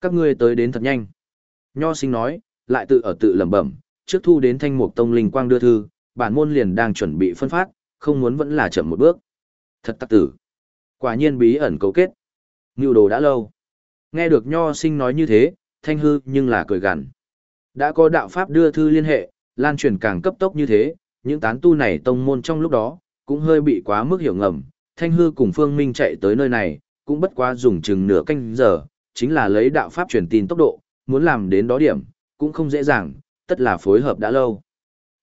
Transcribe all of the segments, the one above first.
Các ngươi tới đến thật nhanh. Nho sinh nói, lại tự ở tự lẩm bẩm, trước thu đến thanh mục tông linh quang đưa thư, bản môn liền đang chuẩn bị phân phát, không muốn vẫn là chậm một bước. Thật tắc tử. Quả nhiên bí ẩn cấu kết. Ngưu đồ đã lâu. Nghe được nho sinh nói như thế, thanh hư nhưng là cười gằn. Đã có đạo pháp đưa thư liên hệ, lan truyền càng cấp tốc như thế, những tán tu này tông môn trong lúc đó, cũng hơi bị quá mức hiểu ngầm. Thanh hư cùng phương minh chạy tới nơi này, cũng bất quá dùng chừng nửa canh giờ, chính là lấy đạo pháp truyền tin tốc độ, muốn làm đến đó điểm, cũng không dễ dàng, tất là phối hợp đã lâu.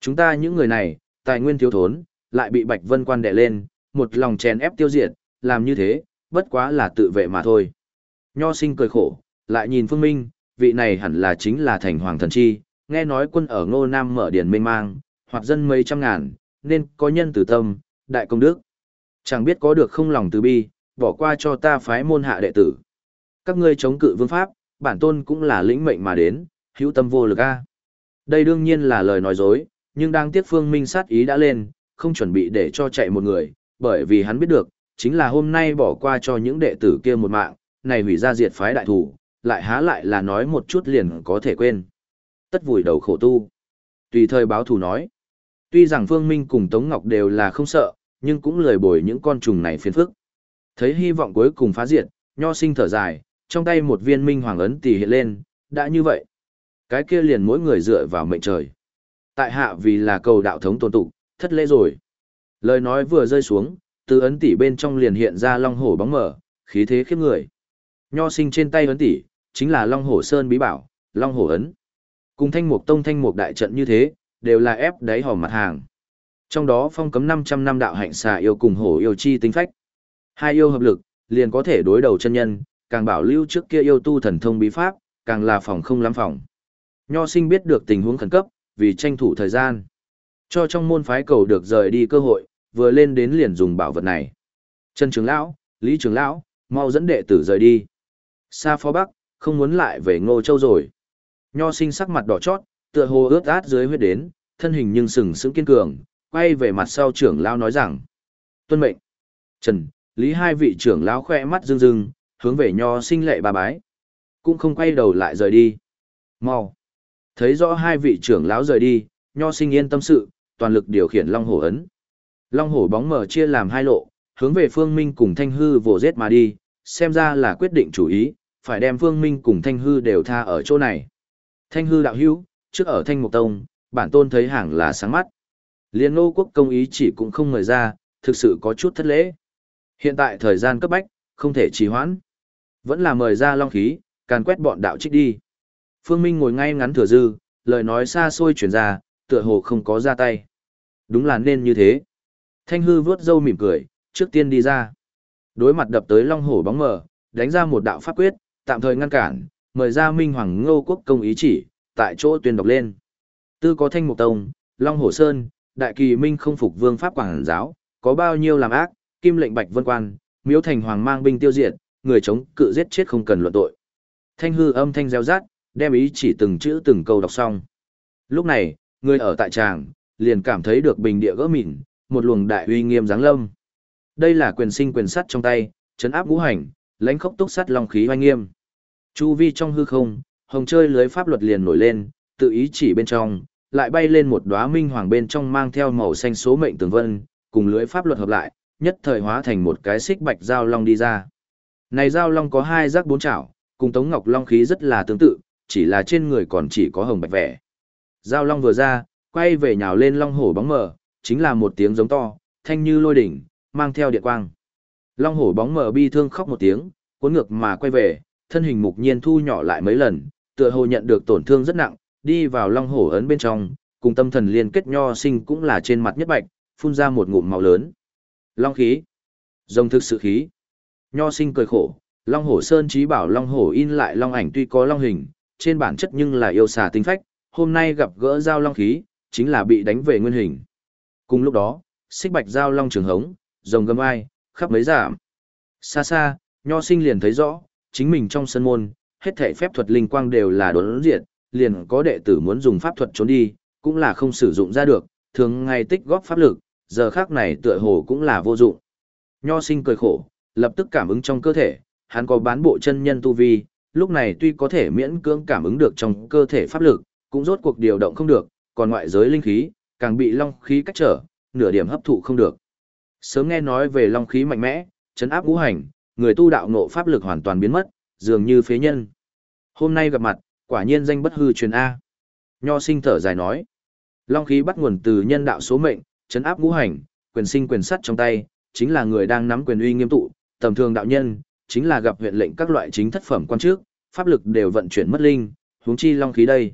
Chúng ta những người này, tài nguyên thiếu thốn, lại bị Bạch Vân Quan đè lên, một lòng chèn ép tiêu diệt, làm như thế, bất quá là tự vệ mà thôi. Nho sinh cười khổ, lại nhìn Phương Minh, vị này hẳn là chính là thành hoàng thần chi, nghe nói quân ở Ngô Nam mở điển mênh mang, hoặc dân mấy trăm ngàn, nên có nhân từ tâm, đại công đức. Chẳng biết có được không lòng từ bi, bỏ qua cho ta phái môn hạ đệ tử. Các ngươi chống cự vương pháp, bản tôn cũng là lĩnh mệnh mà đến, hữu tâm vô lực a. Đây đương nhiên là lời nói dối, nhưng đang tiếc phương minh sát ý đã lên, không chuẩn bị để cho chạy một người, bởi vì hắn biết được, chính là hôm nay bỏ qua cho những đệ tử kia một mạng, này hủy ra diệt phái đại thủ, lại há lại là nói một chút liền có thể quên. Tất vùi đầu khổ tu. Tùy thời báo thù nói. Tuy rằng Phương Minh cùng Tống Ngọc đều là không sợ, nhưng cũng lười bồi những con trùng này phiền phức. Thấy hy vọng cuối cùng phá diệt, nho sinh thở dài, trong tay một viên minh hoàng ấn tỉ hiện lên, đã như vậy. Cái kia liền mỗi người dựa vào mệnh trời. Tại hạ vì là cầu đạo thống tồn tụ, thất lễ rồi. Lời nói vừa rơi xuống, từ ấn tỷ bên trong liền hiện ra long hổ bóng mở, khí thế khiếp người. Nho sinh trên tay ấn tỷ, chính là long hổ sơn bí bảo, long hổ ấn. Cùng thanh mục tông thanh mục đại trận như thế, đều là ép đáy hòm mặt hàng. Trong đó phong cấm 500 năm đạo hạnh xà yêu cùng hổ yêu chi tinh phách. Hai yêu hợp lực, liền có thể đối đầu chân nhân, càng bảo lưu trước kia yêu tu thần thông bí pháp, càng là phòng không lắm phòng. Nho sinh biết được tình huống khẩn cấp, vì tranh thủ thời gian. Cho trong môn phái cầu được rời đi cơ hội, vừa lên đến liền dùng bảo vật này. Trần trưởng lão, Lý trưởng lão, mau dẫn đệ tử rời đi. Xa phó bắc, không muốn lại về Ngô Châu rồi. Nho sinh sắc mặt đỏ chót, tựa hồ ướt át dưới huyết đến, thân hình nhưng sừng sững kiên cường, quay về mặt sau trưởng lão nói rằng: "Tuân mệnh." Trần, Lý hai vị trưởng lão khoe mắt rưng rưng, hướng về Nho sinh lệ ba bái, cũng không quay đầu lại rời đi. Mau. Thấy rõ hai vị trưởng lão rời đi, Nho sinh yên tâm sự, toàn lực điều khiển Long Hổ ấn. Long Hổ bóng mở chia làm hai lộ, hướng về Phương Minh cùng Thanh Hư vồ giết mà đi, xem ra là quyết định chủ ý, phải đem Phương Minh cùng Thanh Hư đều tha ở chỗ này. Thanh Hư đạo hữu, trước ở Thanh Mục Tông, bản tôn thấy hàng là sáng mắt. Liên Ngô quốc công ý chỉ cũng không mời ra, thực sự có chút thất lễ. Hiện tại thời gian cấp bách, không thể trì hoãn. Vẫn là mời ra long khí, càn quét bọn đạo trích đi. Phương Minh ngồi ngay ngắn thừa dư, lời nói xa xôi chuyển ra, tựa hồ không có ra tay. Đúng là nên như thế. Thanh hư vớt dâu mỉm cười, trước tiên đi ra. Đối mặt đập tới long hổ bóng mờ, đánh ra một đạo pháp quyết, tạm thời ngăn cản, mời ra Minh Hoàng Ngô Quốc công ý chỉ, tại chỗ tuyên đọc lên. Tư có thanh mục tông, long hổ sơn, đại kỳ minh không phục vương pháp quảng giáo, có bao nhiêu làm ác, kim lệnh bạch vân quan, miếu thành hoàng mang binh tiêu diệt, người chống cự giết chết không cần luận tội. Thanh hư âm thanh reo rát, đem ý chỉ từng chữ từng câu đọc xong. Lúc này, người ở tại tràng, liền cảm thấy được bình địa gỡ mịn, một luồng đại uy nghiêm giáng lâm. Đây là quyền sinh quyền sắt trong tay, chấn áp ngũ hành, lãnh khốc túc sắt long khí oanh nghiêm. Chu vi trong hư không, hồng chơi lưới pháp luật liền nổi lên, tự ý chỉ bên trong, lại bay lên một đóa minh hoàng bên trong mang theo màu xanh số mệnh tường vân, cùng lưới pháp luật hợp lại, nhất thời hóa thành một cái xích bạch giao long đi ra. Này giao long có hai giác bốn chảo, cùng Tống Ngọc Long khí rất là tương tự, chỉ là trên người còn chỉ có hồng bạch vẻ. Giao long vừa ra, quay về nhào lên long hổ bóng mờ, chính là một tiếng giống to, thanh như lôi đỉnh, mang theo điện quang. Long hổ bóng mờ bi thương khóc một tiếng, cuốn ngược mà quay về, thân hình mục nhiên thu nhỏ lại mấy lần, tựa hồ nhận được tổn thương rất nặng, đi vào long hổ ấn bên trong, cùng tâm thần liên kết nho sinh cũng là trên mặt nhất bạch, phun ra một ngụm màu lớn. Long khí. rồng thực sự khí. Nho sinh cười khổ, Long Hổ Sơn trí bảo Long Hổ in lại Long ảnh tuy có Long hình, trên bản chất nhưng là yêu xà tinh phách, hôm nay gặp gỡ giao Long khí, chính là bị đánh về nguyên hình. Cùng lúc đó, xích bạch giao Long trường hống, rồng gầm ai, khắp mấy giảm. Xa xa, Nho sinh liền thấy rõ, chính mình trong sân môn, hết thể phép thuật linh quang đều là đốn diệt, liền có đệ tử muốn dùng pháp thuật trốn đi, cũng là không sử dụng ra được, thường ngày tích góp pháp lực, giờ khác này tựa hồ cũng là vô dụng. Nho sinh cười khổ, lập tức cảm ứng trong cơ thể, hắn có bán bộ chân nhân tu vi, lúc này tuy có thể miễn cưỡng cảm ứng được trong cơ thể pháp lực, cũng rốt cuộc điều động không được, còn ngoại giới linh khí, càng bị long khí cách trở, nửa điểm hấp thụ không được. Sớm nghe nói về long khí mạnh mẽ, chấn áp ngũ hành, người tu đạo ngộ pháp lực hoàn toàn biến mất, dường như phế nhân. Hôm nay gặp mặt, quả nhiên danh bất hư truyền A. Nho sinh thở dài nói, long khí bắt nguồn từ nhân đạo số mệnh, chấn áp ngũ hành, quyền sinh quyền sắt trong tay, chính là người đang nắm quyền uy nghiêm tụ, tầm thường đạo nhân, chính là gặp huyện lệnh các loại chính thất phẩm quan trước, pháp lực đều vận chuyển mất linh, huống chi long khí đây.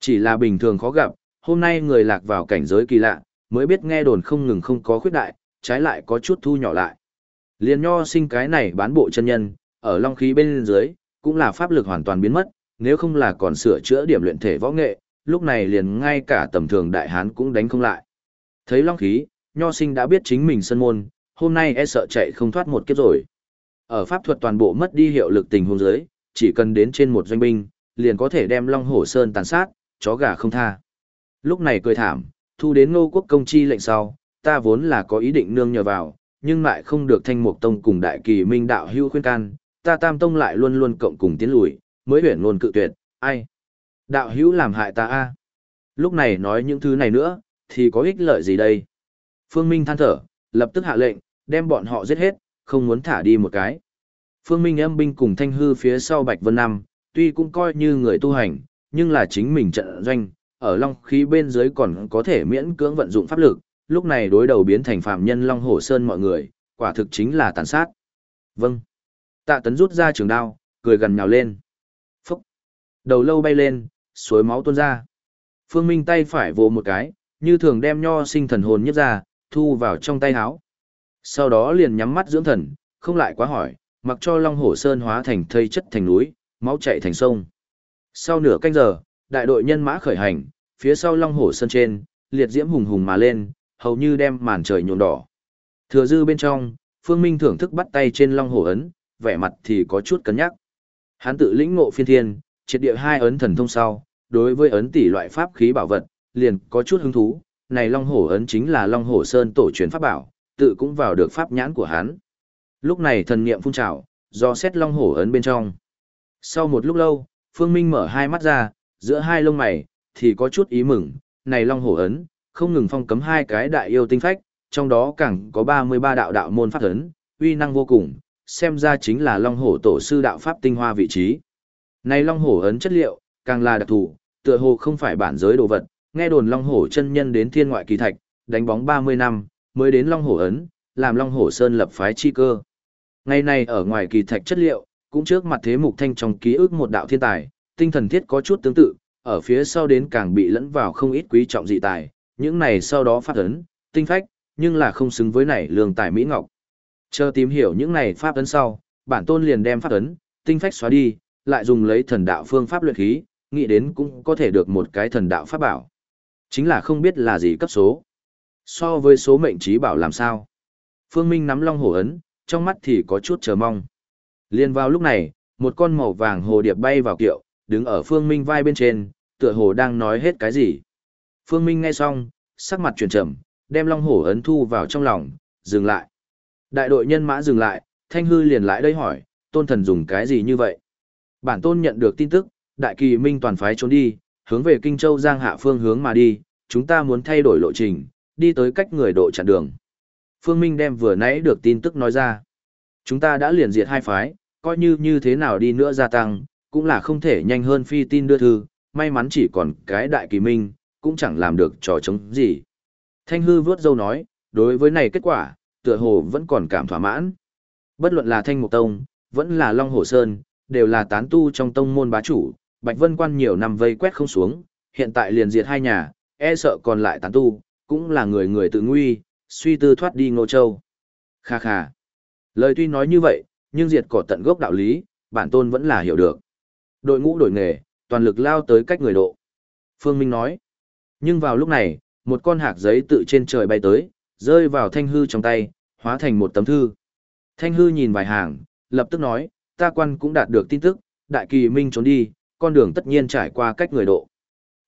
Chỉ là bình thường khó gặp, hôm nay người lạc vào cảnh giới kỳ lạ, mới biết nghe đồn không ngừng không có khuyết đại, trái lại có chút thu nhỏ lại. Liên nho sinh cái này bán bộ chân nhân, ở long khí bên dưới, cũng là pháp lực hoàn toàn biến mất, nếu không là còn sửa chữa điểm luyện thể võ nghệ, lúc này liền ngay cả tầm thường đại hán cũng đánh không lại. Thấy long khí, nho sinh đã biết chính mình sân môn, hôm nay e sợ chạy không thoát một kiếp rồi. Ở pháp thuật toàn bộ mất đi hiệu lực tình huống dưới, chỉ cần đến trên một doanh binh, liền có thể đem Long Hổ Sơn tàn sát, chó gà không tha. Lúc này cười thảm, thu đến ngô quốc công chi lệnh sau, ta vốn là có ý định nương nhờ vào, nhưng lại không được thanh mục tông cùng đại kỳ minh đạo hưu khuyên can, ta tam tông lại luôn luôn cộng cùng tiến lùi, mới huyền luôn cự tuyệt, ai? Đạo hữu làm hại ta a Lúc này nói những thứ này nữa, thì có ích lợi gì đây? Phương Minh than thở, lập tức hạ lệnh, đem bọn họ giết hết, không muốn thả đi một cái. Phương Minh âm binh cùng thanh hư phía sau Bạch Vân Nam, tuy cũng coi như người tu hành, nhưng là chính mình trận doanh, ở long khí bên dưới còn có thể miễn cưỡng vận dụng pháp lực, lúc này đối đầu biến thành phạm nhân Long Hổ Sơn mọi người, quả thực chính là tàn sát. Vâng. Tạ tấn rút ra trường đao, cười gần nhào lên. Phúc. Đầu lâu bay lên, suối máu tuôn ra. Phương Minh tay phải vồ một cái, như thường đem nho sinh thần hồn nhất ra, thu vào trong tay áo. Sau đó liền nhắm mắt dưỡng thần, không lại quá hỏi, mặc cho Long Hổ Sơn hóa thành thây chất thành núi, máu chảy thành sông. Sau nửa canh giờ, đại đội nhân mã khởi hành, phía sau Long Hổ Sơn trên, liệt diễm hùng hùng mà lên, hầu như đem màn trời nhuộm đỏ. Thừa dư bên trong, Phương Minh thưởng thức bắt tay trên Long Hổ ấn, vẻ mặt thì có chút cân nhắc. Hắn tự lĩnh ngộ phiên thiên, triệt địa hai ấn thần thông sau, đối với ấn tỷ loại pháp khí bảo vật, liền có chút hứng thú, này Long Hổ ấn chính là Long Hổ Sơn tổ truyền pháp bảo, tự cũng vào được pháp nhãn của hắn. Lúc này thần niệm phun trào, do xét Long Hổ ấn bên trong. Sau một lúc lâu, Phương Minh mở hai mắt ra, giữa hai lông mày, thì có chút ý mừng, này Long Hổ ấn, không ngừng phong cấm hai cái đại yêu tinh phách, trong đó càng có 33 đạo đạo môn pháp ấn, uy năng vô cùng, xem ra chính là Long Hổ tổ sư đạo pháp tinh hoa vị trí. Này Long Hổ ấn chất liệu, càng là đặc thù, tựa hồ không phải bản giới đồ vật, nghe đồn Long Hổ chân nhân đến thiên ngoại kỳ thạch, đánh bóng 30 năm, mới đến Long Hổ ấn, làm Long Hổ Sơn lập phái chi cơ. Ngày này ở ngoài kỳ thạch chất liệu, cũng trước mặt thế mục thanh trong ký ức một đạo thiên tài, tinh thần thiết có chút tương tự, ở phía sau đến càng bị lẫn vào không ít quý trọng dị tài, những này sau đó phát ấn, tinh phách, nhưng là không xứng với này lương tài Mỹ Ngọc. Chờ tìm hiểu những này pháp ấn sau, bản tôn liền đem pháp ấn, tinh phách xóa đi, lại dùng lấy thần đạo phương pháp luyện khí, nghĩ đến cũng có thể được một cái thần đạo pháp bảo. Chính là không biết là gì cấp số. So với số mệnh trí bảo làm sao. Phương Minh nắm long hổ ấn, trong mắt thì có chút chờ mong. Liên vào lúc này, một con màu vàng hồ điệp bay vào kiệu, đứng ở Phương Minh vai bên trên, tựa hồ đang nói hết cái gì. Phương Minh nghe xong, sắc mặt chuyển trầm, đem long hổ ấn thu vào trong lòng, dừng lại. Đại đội nhân mã dừng lại, Thanh Hư liền lại đây hỏi, tôn thần dùng cái gì như vậy? Bản tôn nhận được tin tức, đại kỳ minh toàn phái trốn đi, hướng về Kinh Châu Giang hạ phương hướng mà đi, chúng ta muốn thay đổi lộ trình, đi tới cách người độ chặn đường. Phương Minh đem vừa nãy được tin tức nói ra. Chúng ta đã liền diệt hai phái, coi như như thế nào đi nữa gia tăng, cũng là không thể nhanh hơn phi tin đưa thư, may mắn chỉ còn cái đại kỳ minh, cũng chẳng làm được trò chống gì. Thanh hư vớt dâu nói, đối với này kết quả, tựa hồ vẫn còn cảm thỏa mãn. Bất luận là Thanh Mục Tông, vẫn là Long Hồ Sơn, đều là tán tu trong tông môn bá chủ, Bạch Vân Quan nhiều năm vây quét không xuống, hiện tại liền diệt hai nhà, e sợ còn lại tán tu, cũng là người người tự nguy, suy tư thoát đi Ngô Châu. Kha kha. Lời tuy nói như vậy, nhưng diệt cỏ tận gốc đạo lý, bản tôn vẫn là hiểu được. Đội ngũ đổi nghề, toàn lực lao tới cách người độ. Phương Minh nói. Nhưng vào lúc này, một con hạc giấy tự trên trời bay tới, rơi vào thanh hư trong tay, hóa thành một tấm thư. Thanh hư nhìn vài hàng, lập tức nói, ta quan cũng đạt được tin tức, đại kỳ minh trốn đi, con đường tất nhiên trải qua cách người độ.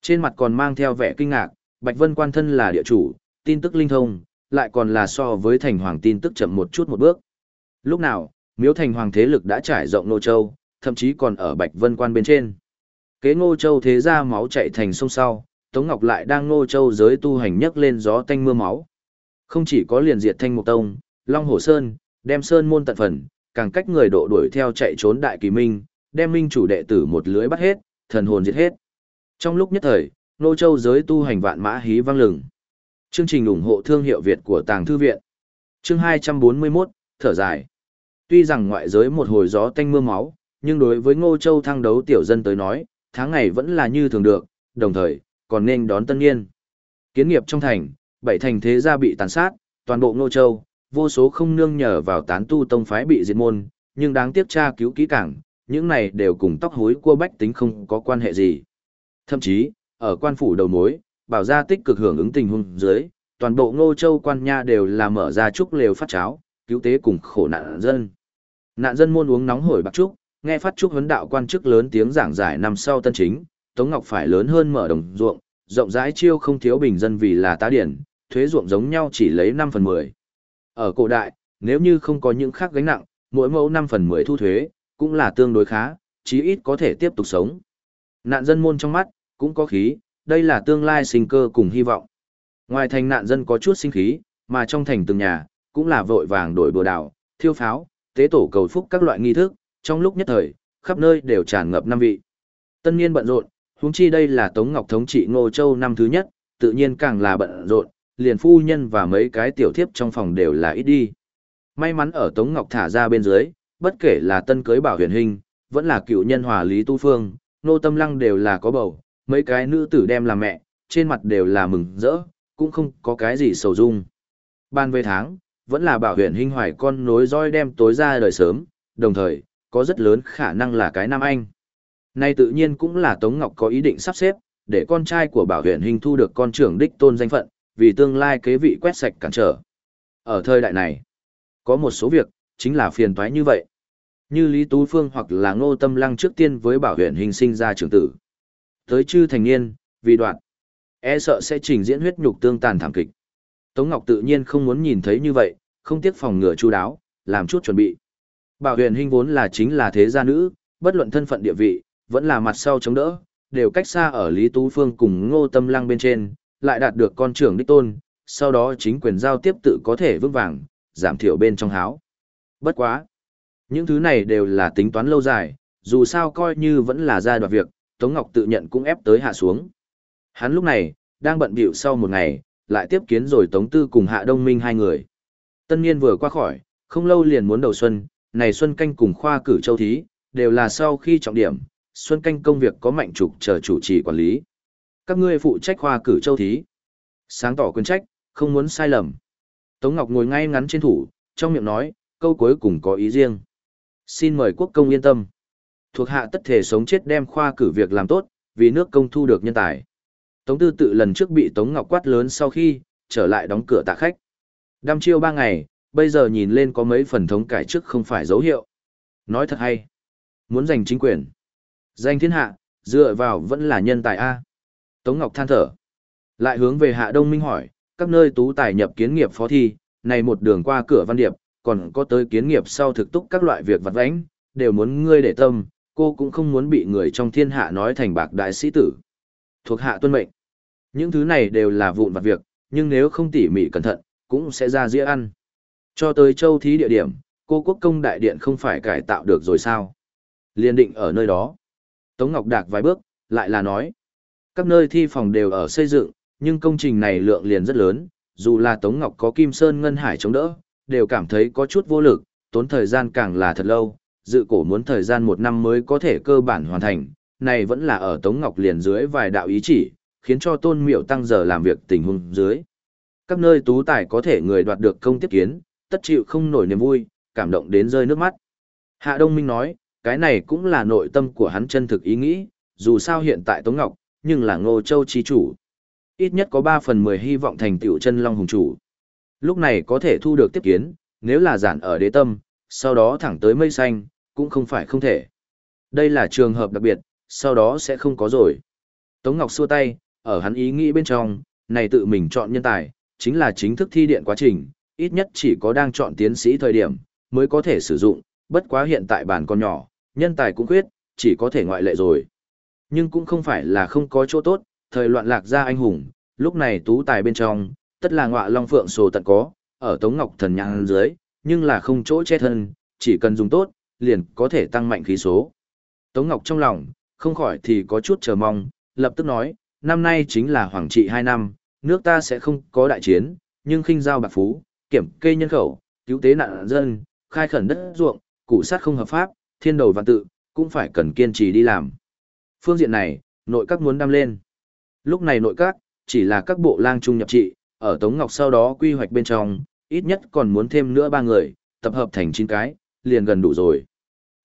Trên mặt còn mang theo vẻ kinh ngạc, Bạch Vân quan thân là địa chủ, tin tức linh thông, lại còn là so với thành hoàng tin tức chậm một chút một bước. Lúc nào, miếu thành hoàng thế lực đã trải rộng nô châu, thậm chí còn ở Bạch Vân Quan bên trên. Kế Ngô Châu thế ra máu chạy thành sông sau, Tống Ngọc lại đang Ngô Châu giới tu hành nhấc lên gió tanh mưa máu. Không chỉ có liền diệt Thanh Mục Tông, Long Hồ Sơn, đem Sơn môn tận phần, càng cách người độ đuổi theo chạy trốn Đại Kỳ Minh, đem minh chủ đệ tử một lưới bắt hết, thần hồn diệt hết. Trong lúc nhất thời, Nô Châu giới tu hành vạn mã hí vang lừng. Chương trình ủng hộ thương hiệu Việt của Tàng Thư Viện. Chương 241, thở dài. Tuy rằng ngoại giới một hồi gió tanh mưa máu, nhưng đối với Ngô Châu thăng đấu tiểu dân tới nói, tháng ngày vẫn là như thường được, đồng thời, còn nên đón tân niên. Kiến nghiệp trong thành, bảy thành thế gia bị tàn sát, toàn bộ Ngô Châu, vô số không nương nhờ vào tán tu tông phái bị diệt môn, nhưng đáng tiếc tra cứu kỹ càng, những này đều cùng tóc hối của bách tính không có quan hệ gì. Thậm chí, ở quan phủ đầu mối, bảo gia tích cực hưởng ứng tình huống dưới, toàn bộ Ngô Châu quan nha đều là mở ra trúc lều phát cháo, cứu tế cùng khổ nạn dân. Nạn dân muôn uống nóng hổi bạc trúc, nghe phát trúc huấn đạo quan chức lớn tiếng giảng giải năm sau tân chính, Tống Ngọc phải lớn hơn mở đồng ruộng, rộng rãi chiêu không thiếu bình dân vì là tá điển, thuế ruộng giống nhau chỉ lấy 5 phần 10. Ở cổ đại, nếu như không có những khác gánh nặng, mỗi mẫu 5 phần 10 thu thuế, cũng là tương đối khá, chí ít có thể tiếp tục sống. Nạn dân môn trong mắt, cũng có khí, đây là tương lai sinh cơ cùng hy vọng. Ngoài thành nạn dân có chút sinh khí, mà trong thành từng nhà, cũng là vội vàng đổi bừa đảo, thiêu pháo, tế tổ cầu phúc các loại nghi thức, trong lúc nhất thời, khắp nơi đều tràn ngập năm vị. Tân niên bận rộn, huống chi đây là Tống Ngọc thống trị Ngô Châu năm thứ nhất, tự nhiên càng là bận rộn, liền phu nhân và mấy cái tiểu thiếp trong phòng đều là ít đi. May mắn ở Tống Ngọc thả ra bên dưới, bất kể là tân cưới bảo huyền hình, vẫn là cựu nhân hòa lý tu phương, nô tâm lăng đều là có bầu, mấy cái nữ tử đem làm mẹ, trên mặt đều là mừng rỡ, cũng không có cái gì sầu dung. Ban về tháng, vẫn là bảo huyền hình hoài con nối roi đem tối ra đời sớm, đồng thời, có rất lớn khả năng là cái nam anh. Nay tự nhiên cũng là Tống Ngọc có ý định sắp xếp, để con trai của bảo huyện hình thu được con trưởng đích tôn danh phận, vì tương lai kế vị quét sạch cản trở. Ở thời đại này, có một số việc, chính là phiền toái như vậy. Như Lý Tú Phương hoặc là Ngô Tâm Lăng trước tiên với bảo huyện hình sinh ra trưởng tử. Tới chư thành niên, vì đoạn, e sợ sẽ trình diễn huyết nhục tương tàn thảm kịch. Tống Ngọc tự nhiên không muốn nhìn thấy như vậy, không tiếc phòng ngừa chu đáo, làm chút chuẩn bị. Bảo huyền hình vốn là chính là thế gia nữ, bất luận thân phận địa vị, vẫn là mặt sau chống đỡ, đều cách xa ở Lý Tú Phương cùng Ngô Tâm Lăng bên trên, lại đạt được con trưởng đích tôn, sau đó chính quyền giao tiếp tự có thể vững vàng, giảm thiểu bên trong háo. Bất quá. Những thứ này đều là tính toán lâu dài, dù sao coi như vẫn là giai đoạn việc, Tống Ngọc tự nhận cũng ép tới hạ xuống. Hắn lúc này, đang bận bịu sau một ngày, lại tiếp kiến rồi Tống Tư cùng Hạ Đông Minh hai người. Tân niên vừa qua khỏi, không lâu liền muốn đầu xuân, này xuân canh cùng khoa cử châu thí, đều là sau khi trọng điểm, xuân canh công việc có mạnh trục chờ chủ trì quản lý. Các ngươi phụ trách khoa cử châu thí. Sáng tỏ quyền trách, không muốn sai lầm. Tống Ngọc ngồi ngay ngắn trên thủ, trong miệng nói, câu cuối cùng có ý riêng. Xin mời quốc công yên tâm. Thuộc hạ tất thể sống chết đem khoa cử việc làm tốt, vì nước công thu được nhân tài. Tống Tư tự lần trước bị Tống Ngọc quát lớn sau khi, trở lại đóng cửa tạ khách. Đăm chiêu ba ngày, bây giờ nhìn lên có mấy phần thống cải trước không phải dấu hiệu. Nói thật hay. Muốn giành chính quyền. Giành thiên hạ, dựa vào vẫn là nhân tài A. Tống Ngọc than thở. Lại hướng về Hạ Đông Minh hỏi, các nơi tú tài nhập kiến nghiệp phó thi, này một đường qua cửa văn điệp, còn có tới kiến nghiệp sau thực túc các loại việc vặt vãnh, đều muốn ngươi để tâm, cô cũng không muốn bị người trong thiên hạ nói thành bạc đại sĩ tử. Thuộc hạ tuân mệnh. Những thứ này đều là vụn vặt việc, nhưng nếu không tỉ mỉ cẩn thận, cũng sẽ ra dĩa ăn. Cho tới châu thí địa điểm, cô quốc công đại điện không phải cải tạo được rồi sao? Liên định ở nơi đó. Tống Ngọc Đạc vài bước, lại là nói. Các nơi thi phòng đều ở xây dựng, nhưng công trình này lượng liền rất lớn, dù là Tống Ngọc có Kim Sơn Ngân Hải chống đỡ, đều cảm thấy có chút vô lực, tốn thời gian càng là thật lâu, dự cổ muốn thời gian một năm mới có thể cơ bản hoàn thành, này vẫn là ở Tống Ngọc liền dưới vài đạo ý chỉ, khiến cho tôn miệu tăng giờ làm việc tình huống dưới. Các nơi tú tài có thể người đoạt được công tiếp kiến, tất chịu không nổi niềm vui, cảm động đến rơi nước mắt. Hạ Đông Minh nói, cái này cũng là nội tâm của hắn chân thực ý nghĩ, dù sao hiện tại Tống Ngọc, nhưng là Ngô Châu chi chủ. Ít nhất có 3 phần 10 hy vọng thành tiểu chân long hùng chủ. Lúc này có thể thu được tiếp kiến, nếu là giản ở đế tâm, sau đó thẳng tới mây xanh, cũng không phải không thể. Đây là trường hợp đặc biệt, sau đó sẽ không có rồi. Tống Ngọc xua tay, ở hắn ý nghĩ bên trong, này tự mình chọn nhân tài, chính là chính thức thi điện quá trình, ít nhất chỉ có đang chọn tiến sĩ thời điểm, mới có thể sử dụng, bất quá hiện tại bản còn nhỏ, nhân tài cũng quyết chỉ có thể ngoại lệ rồi. Nhưng cũng không phải là không có chỗ tốt, thời loạn lạc ra anh hùng, lúc này tú tài bên trong, tất là ngọa long phượng sổ tận có, ở Tống Ngọc thần nhang dưới, nhưng là không chỗ che thân, chỉ cần dùng tốt, liền có thể tăng mạnh khí số. Tống Ngọc trong lòng, không khỏi thì có chút chờ mong, lập tức nói, năm nay chính là hoàng trị 2 năm, nước ta sẽ không có đại chiến, nhưng khinh giao bạc phú, kiểm kê nhân khẩu, cứu tế nạn dân, khai khẩn đất ruộng, củ sát không hợp pháp, thiên đầu vạn tự, cũng phải cần kiên trì đi làm. Phương diện này, nội các muốn đam lên. Lúc này nội các, chỉ là các bộ lang trung nhập trị, ở Tống Ngọc sau đó quy hoạch bên trong, ít nhất còn muốn thêm nữa ba người, tập hợp thành chín cái, liền gần đủ rồi.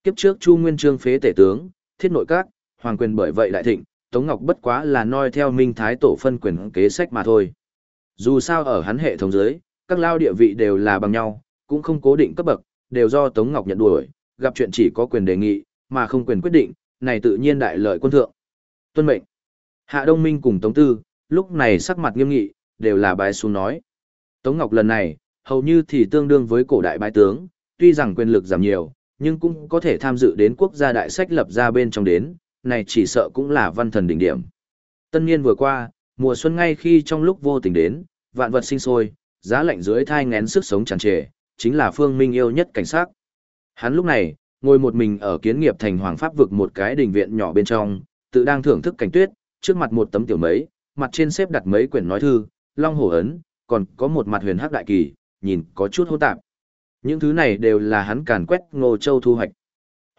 Kiếp trước Chu Nguyên Trương phế tể tướng, thiết nội các, hoàng quyền bởi vậy đại thịnh, Tống Ngọc bất quá là noi theo Minh Thái tổ phân quyền kế sách mà thôi. Dù sao ở hắn hệ thống dưới, các lao địa vị đều là bằng nhau, cũng không cố định cấp bậc, đều do Tống Ngọc nhận đuổi, gặp chuyện chỉ có quyền đề nghị, mà không quyền quyết định, này tự nhiên đại lợi quân thượng. Tuân mệnh. Hạ Đông Minh cùng Tống Tư, lúc này sắc mặt nghiêm nghị, đều là bài xuống nói. Tống Ngọc lần này, hầu như thì tương đương với cổ đại bái tướng, tuy rằng quyền lực giảm nhiều, nhưng cũng có thể tham dự đến quốc gia đại sách lập ra bên trong đến, này chỉ sợ cũng là văn thần đỉnh điểm. Tân niên vừa qua, mùa xuân ngay khi trong lúc vô tình đến, vạn vật sinh sôi, giá lạnh dưới thai ngén sức sống tràn trề, chính là Phương Minh yêu nhất cảnh sát. Hắn lúc này, ngồi một mình ở kiến nghiệp thành hoàng pháp vực một cái đình viện nhỏ bên trong, tự đang thưởng thức cảnh tuyết, trước mặt một tấm tiểu mấy, mặt trên xếp đặt mấy quyển nói thư, long hổ ấn, còn có một mặt huyền hắc đại kỳ, nhìn có chút hỗn tạp. Những thứ này đều là hắn càn quét Ngô Châu thu hoạch.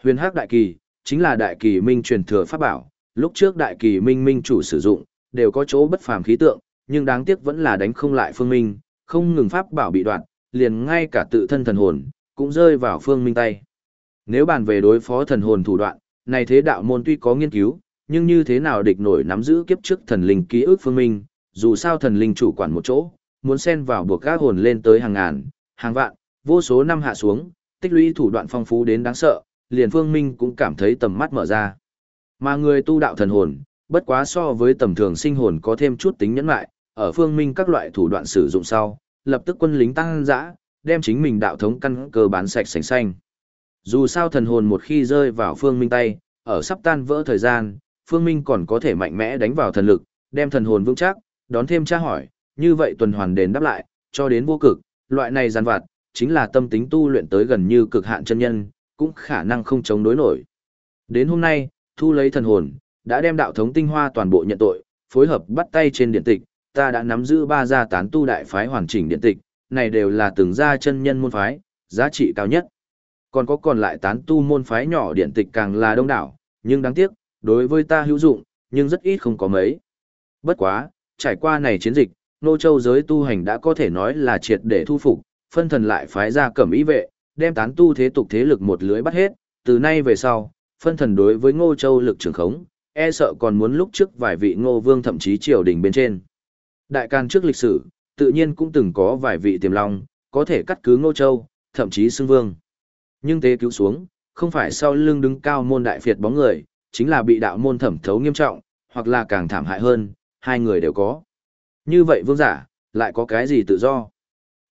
Huyền hắc đại kỳ, chính là đại kỳ minh truyền thừa pháp bảo, lúc trước đại kỳ minh minh chủ sử dụng, đều có chỗ bất phàm khí tượng, nhưng đáng tiếc vẫn là đánh không lại phương minh, không ngừng pháp bảo bị đoạn, liền ngay cả tự thân thần hồn, cũng rơi vào phương minh tay. Nếu bàn về đối phó thần hồn thủ đoạn, này thế đạo môn tuy có nghiên cứu, nhưng như thế nào địch nổi nắm giữ kiếp trước thần linh ký ức phương minh, dù sao thần linh chủ quản một chỗ, muốn xen vào buộc các hồn lên tới hàng ngàn, hàng vạn, vô số năm hạ xuống, tích lũy thủ đoạn phong phú đến đáng sợ, liền phương minh cũng cảm thấy tầm mắt mở ra. Mà người tu đạo thần hồn, bất quá so với tầm thường sinh hồn có thêm chút tính nhẫn lại, ở phương minh các loại thủ đoạn sử dụng sau, lập tức quân lính tăng dã, đem chính mình đạo thống căn cơ bán sạch sành xanh. Dù sao thần hồn một khi rơi vào phương minh tay, ở sắp tan vỡ thời gian, phương minh còn có thể mạnh mẽ đánh vào thần lực, đem thần hồn vững chắc, đón thêm tra hỏi, như vậy tuần hoàn đền đáp lại, cho đến vô cực, loại này giàn vặt, chính là tâm tính tu luyện tới gần như cực hạn chân nhân, cũng khả năng không chống đối nổi. Đến hôm nay, thu lấy thần hồn, đã đem đạo thống tinh hoa toàn bộ nhận tội, phối hợp bắt tay trên điện tịch, ta đã nắm giữ ba gia tán tu đại phái hoàn chỉnh điện tịch, này đều là từng gia chân nhân môn phái, giá trị cao nhất. Còn có còn lại tán tu môn phái nhỏ điện tịch càng là đông đảo, nhưng đáng tiếc, đối với ta hữu dụng, nhưng rất ít không có mấy. Bất quá, trải qua này chiến dịch, nô châu giới tu hành đã có thể nói là triệt để thu phục, phân thần lại phái ra cẩm ý vệ, đem tán tu thế tục thế lực một lưới bắt hết, từ nay về sau, phân thần đối với ngô châu lực trưởng khống, e sợ còn muốn lúc trước vài vị ngô vương thậm chí triều đình bên trên. Đại can trước lịch sử, tự nhiên cũng từng có vài vị tiềm long, có thể cắt cứ ngô châu, thậm chí xưng vương. Nhưng tế cứu xuống, không phải sau lưng đứng cao môn đại phiệt bóng người, chính là bị đạo môn thẩm thấu nghiêm trọng, hoặc là càng thảm hại hơn, hai người đều có. Như vậy vương giả, lại có cái gì tự do?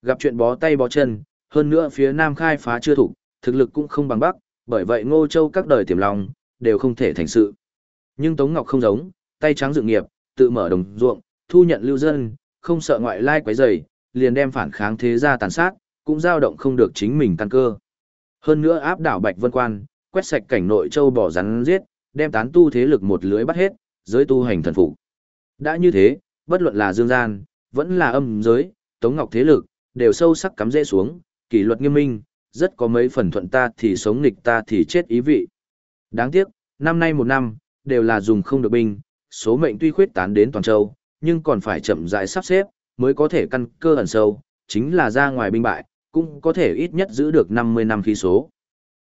Gặp chuyện bó tay bó chân, hơn nữa phía Nam khai phá chưa thủ, thực lực cũng không bằng Bắc, bởi vậy Ngô Châu các đời tiềm lòng, đều không thể thành sự. Nhưng Tống Ngọc không giống, tay trắng dự nghiệp, tự mở đồng ruộng, thu nhận lưu dân, không sợ ngoại lai quấy rầy, liền đem phản kháng thế gia tàn sát, cũng dao động không được chính mình căn cơ. Hơn nữa áp đảo Bạch Vân Quan, quét sạch cảnh nội châu bỏ rắn giết, đem tán tu thế lực một lưới bắt hết, giới tu hành thần phục. Đã như thế, bất luận là dương gian, vẫn là âm giới, Tống Ngọc thế lực, đều sâu sắc cắm rễ xuống, kỷ luật nghiêm minh, rất có mấy phần thuận ta thì sống nghịch ta thì chết ý vị. Đáng tiếc, năm nay một năm, đều là dùng không được binh, số mệnh tuy khuyết tán đến toàn châu, nhưng còn phải chậm rãi sắp xếp, mới có thể căn cơ ẩn sâu, chính là ra ngoài binh bại, cũng có thể ít nhất giữ được 50 năm khí số.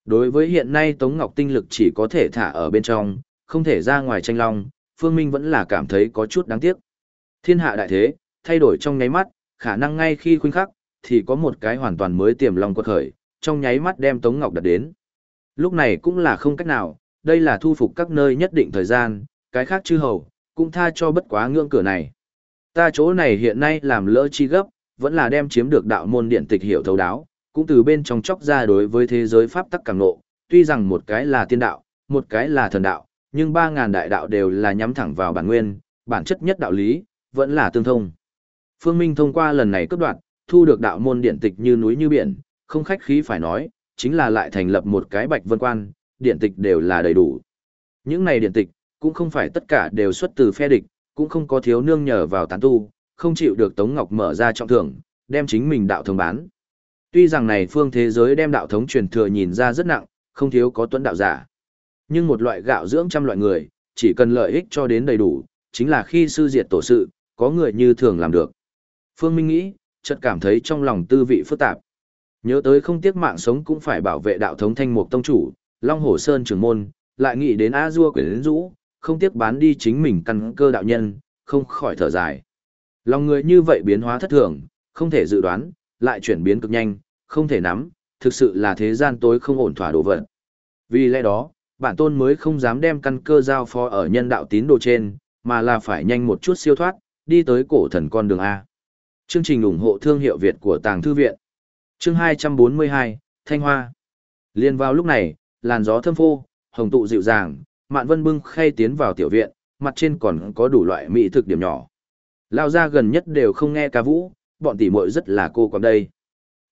Đối với hiện nay Tống Ngọc tinh lực chỉ có thể thả ở bên trong, không thể ra ngoài tranh long, Phương Minh vẫn là cảm thấy có chút đáng tiếc. Thiên hạ đại thế, thay đổi trong nháy mắt, khả năng ngay khi khuynh khắc, thì có một cái hoàn toàn mới tiềm long quật khởi, trong nháy mắt đem Tống Ngọc đặt đến. Lúc này cũng là không cách nào, đây là thu phục các nơi nhất định thời gian, cái khác chư hầu, cũng tha cho bất quá ngưỡng cửa này. Ta chỗ này hiện nay làm lỡ chi gấp, vẫn là đem chiếm được đạo môn điện tịch hiểu thấu đáo, cũng từ bên trong chóc ra đối với thế giới pháp tắc càng nộ, tuy rằng một cái là tiên đạo, một cái là thần đạo, nhưng ba ngàn đại đạo đều là nhắm thẳng vào bản nguyên, bản chất nhất đạo lý, vẫn là tương thông. Phương Minh thông qua lần này cấp đoạn, thu được đạo môn điện tịch như núi như biển, không khách khí phải nói, chính là lại thành lập một cái bạch vân quan, điện tịch đều là đầy đủ. Những này điện tịch, cũng không phải tất cả đều xuất từ phe địch, cũng không có thiếu nương nhờ vào tán tu, không chịu được Tống Ngọc mở ra trọng thưởng, đem chính mình đạo thống bán. Tuy rằng này phương thế giới đem đạo thống truyền thừa nhìn ra rất nặng, không thiếu có tuấn đạo giả. Nhưng một loại gạo dưỡng trăm loại người, chỉ cần lợi ích cho đến đầy đủ, chính là khi sư diệt tổ sự, có người như thường làm được. Phương Minh nghĩ, chợt cảm thấy trong lòng tư vị phức tạp. Nhớ tới không tiếc mạng sống cũng phải bảo vệ đạo thống thanh mục tông chủ, Long Hổ Sơn trưởng môn, lại nghĩ đến A Dua quyển rũ, không tiếc bán đi chính mình căn cơ đạo nhân, không khỏi thở dài. Lòng người như vậy biến hóa thất thường, không thể dự đoán, lại chuyển biến cực nhanh, không thể nắm, thực sự là thế gian tối không ổn thỏa đồ vật. Vì lẽ đó, bản tôn mới không dám đem căn cơ giao phó ở nhân đạo tín đồ trên, mà là phải nhanh một chút siêu thoát, đi tới cổ thần con đường A. Chương trình ủng hộ thương hiệu Việt của Tàng Thư Viện. Chương 242, Thanh Hoa. Liên vào lúc này, làn gió thơm phô, hồng tụ dịu dàng, Mạn Vân bưng khay tiến vào tiểu viện, mặt trên còn có đủ loại mỹ thực điểm nhỏ. Lao ra gần nhất đều không nghe ca vũ, bọn tỷ muội rất là cô quắm đây.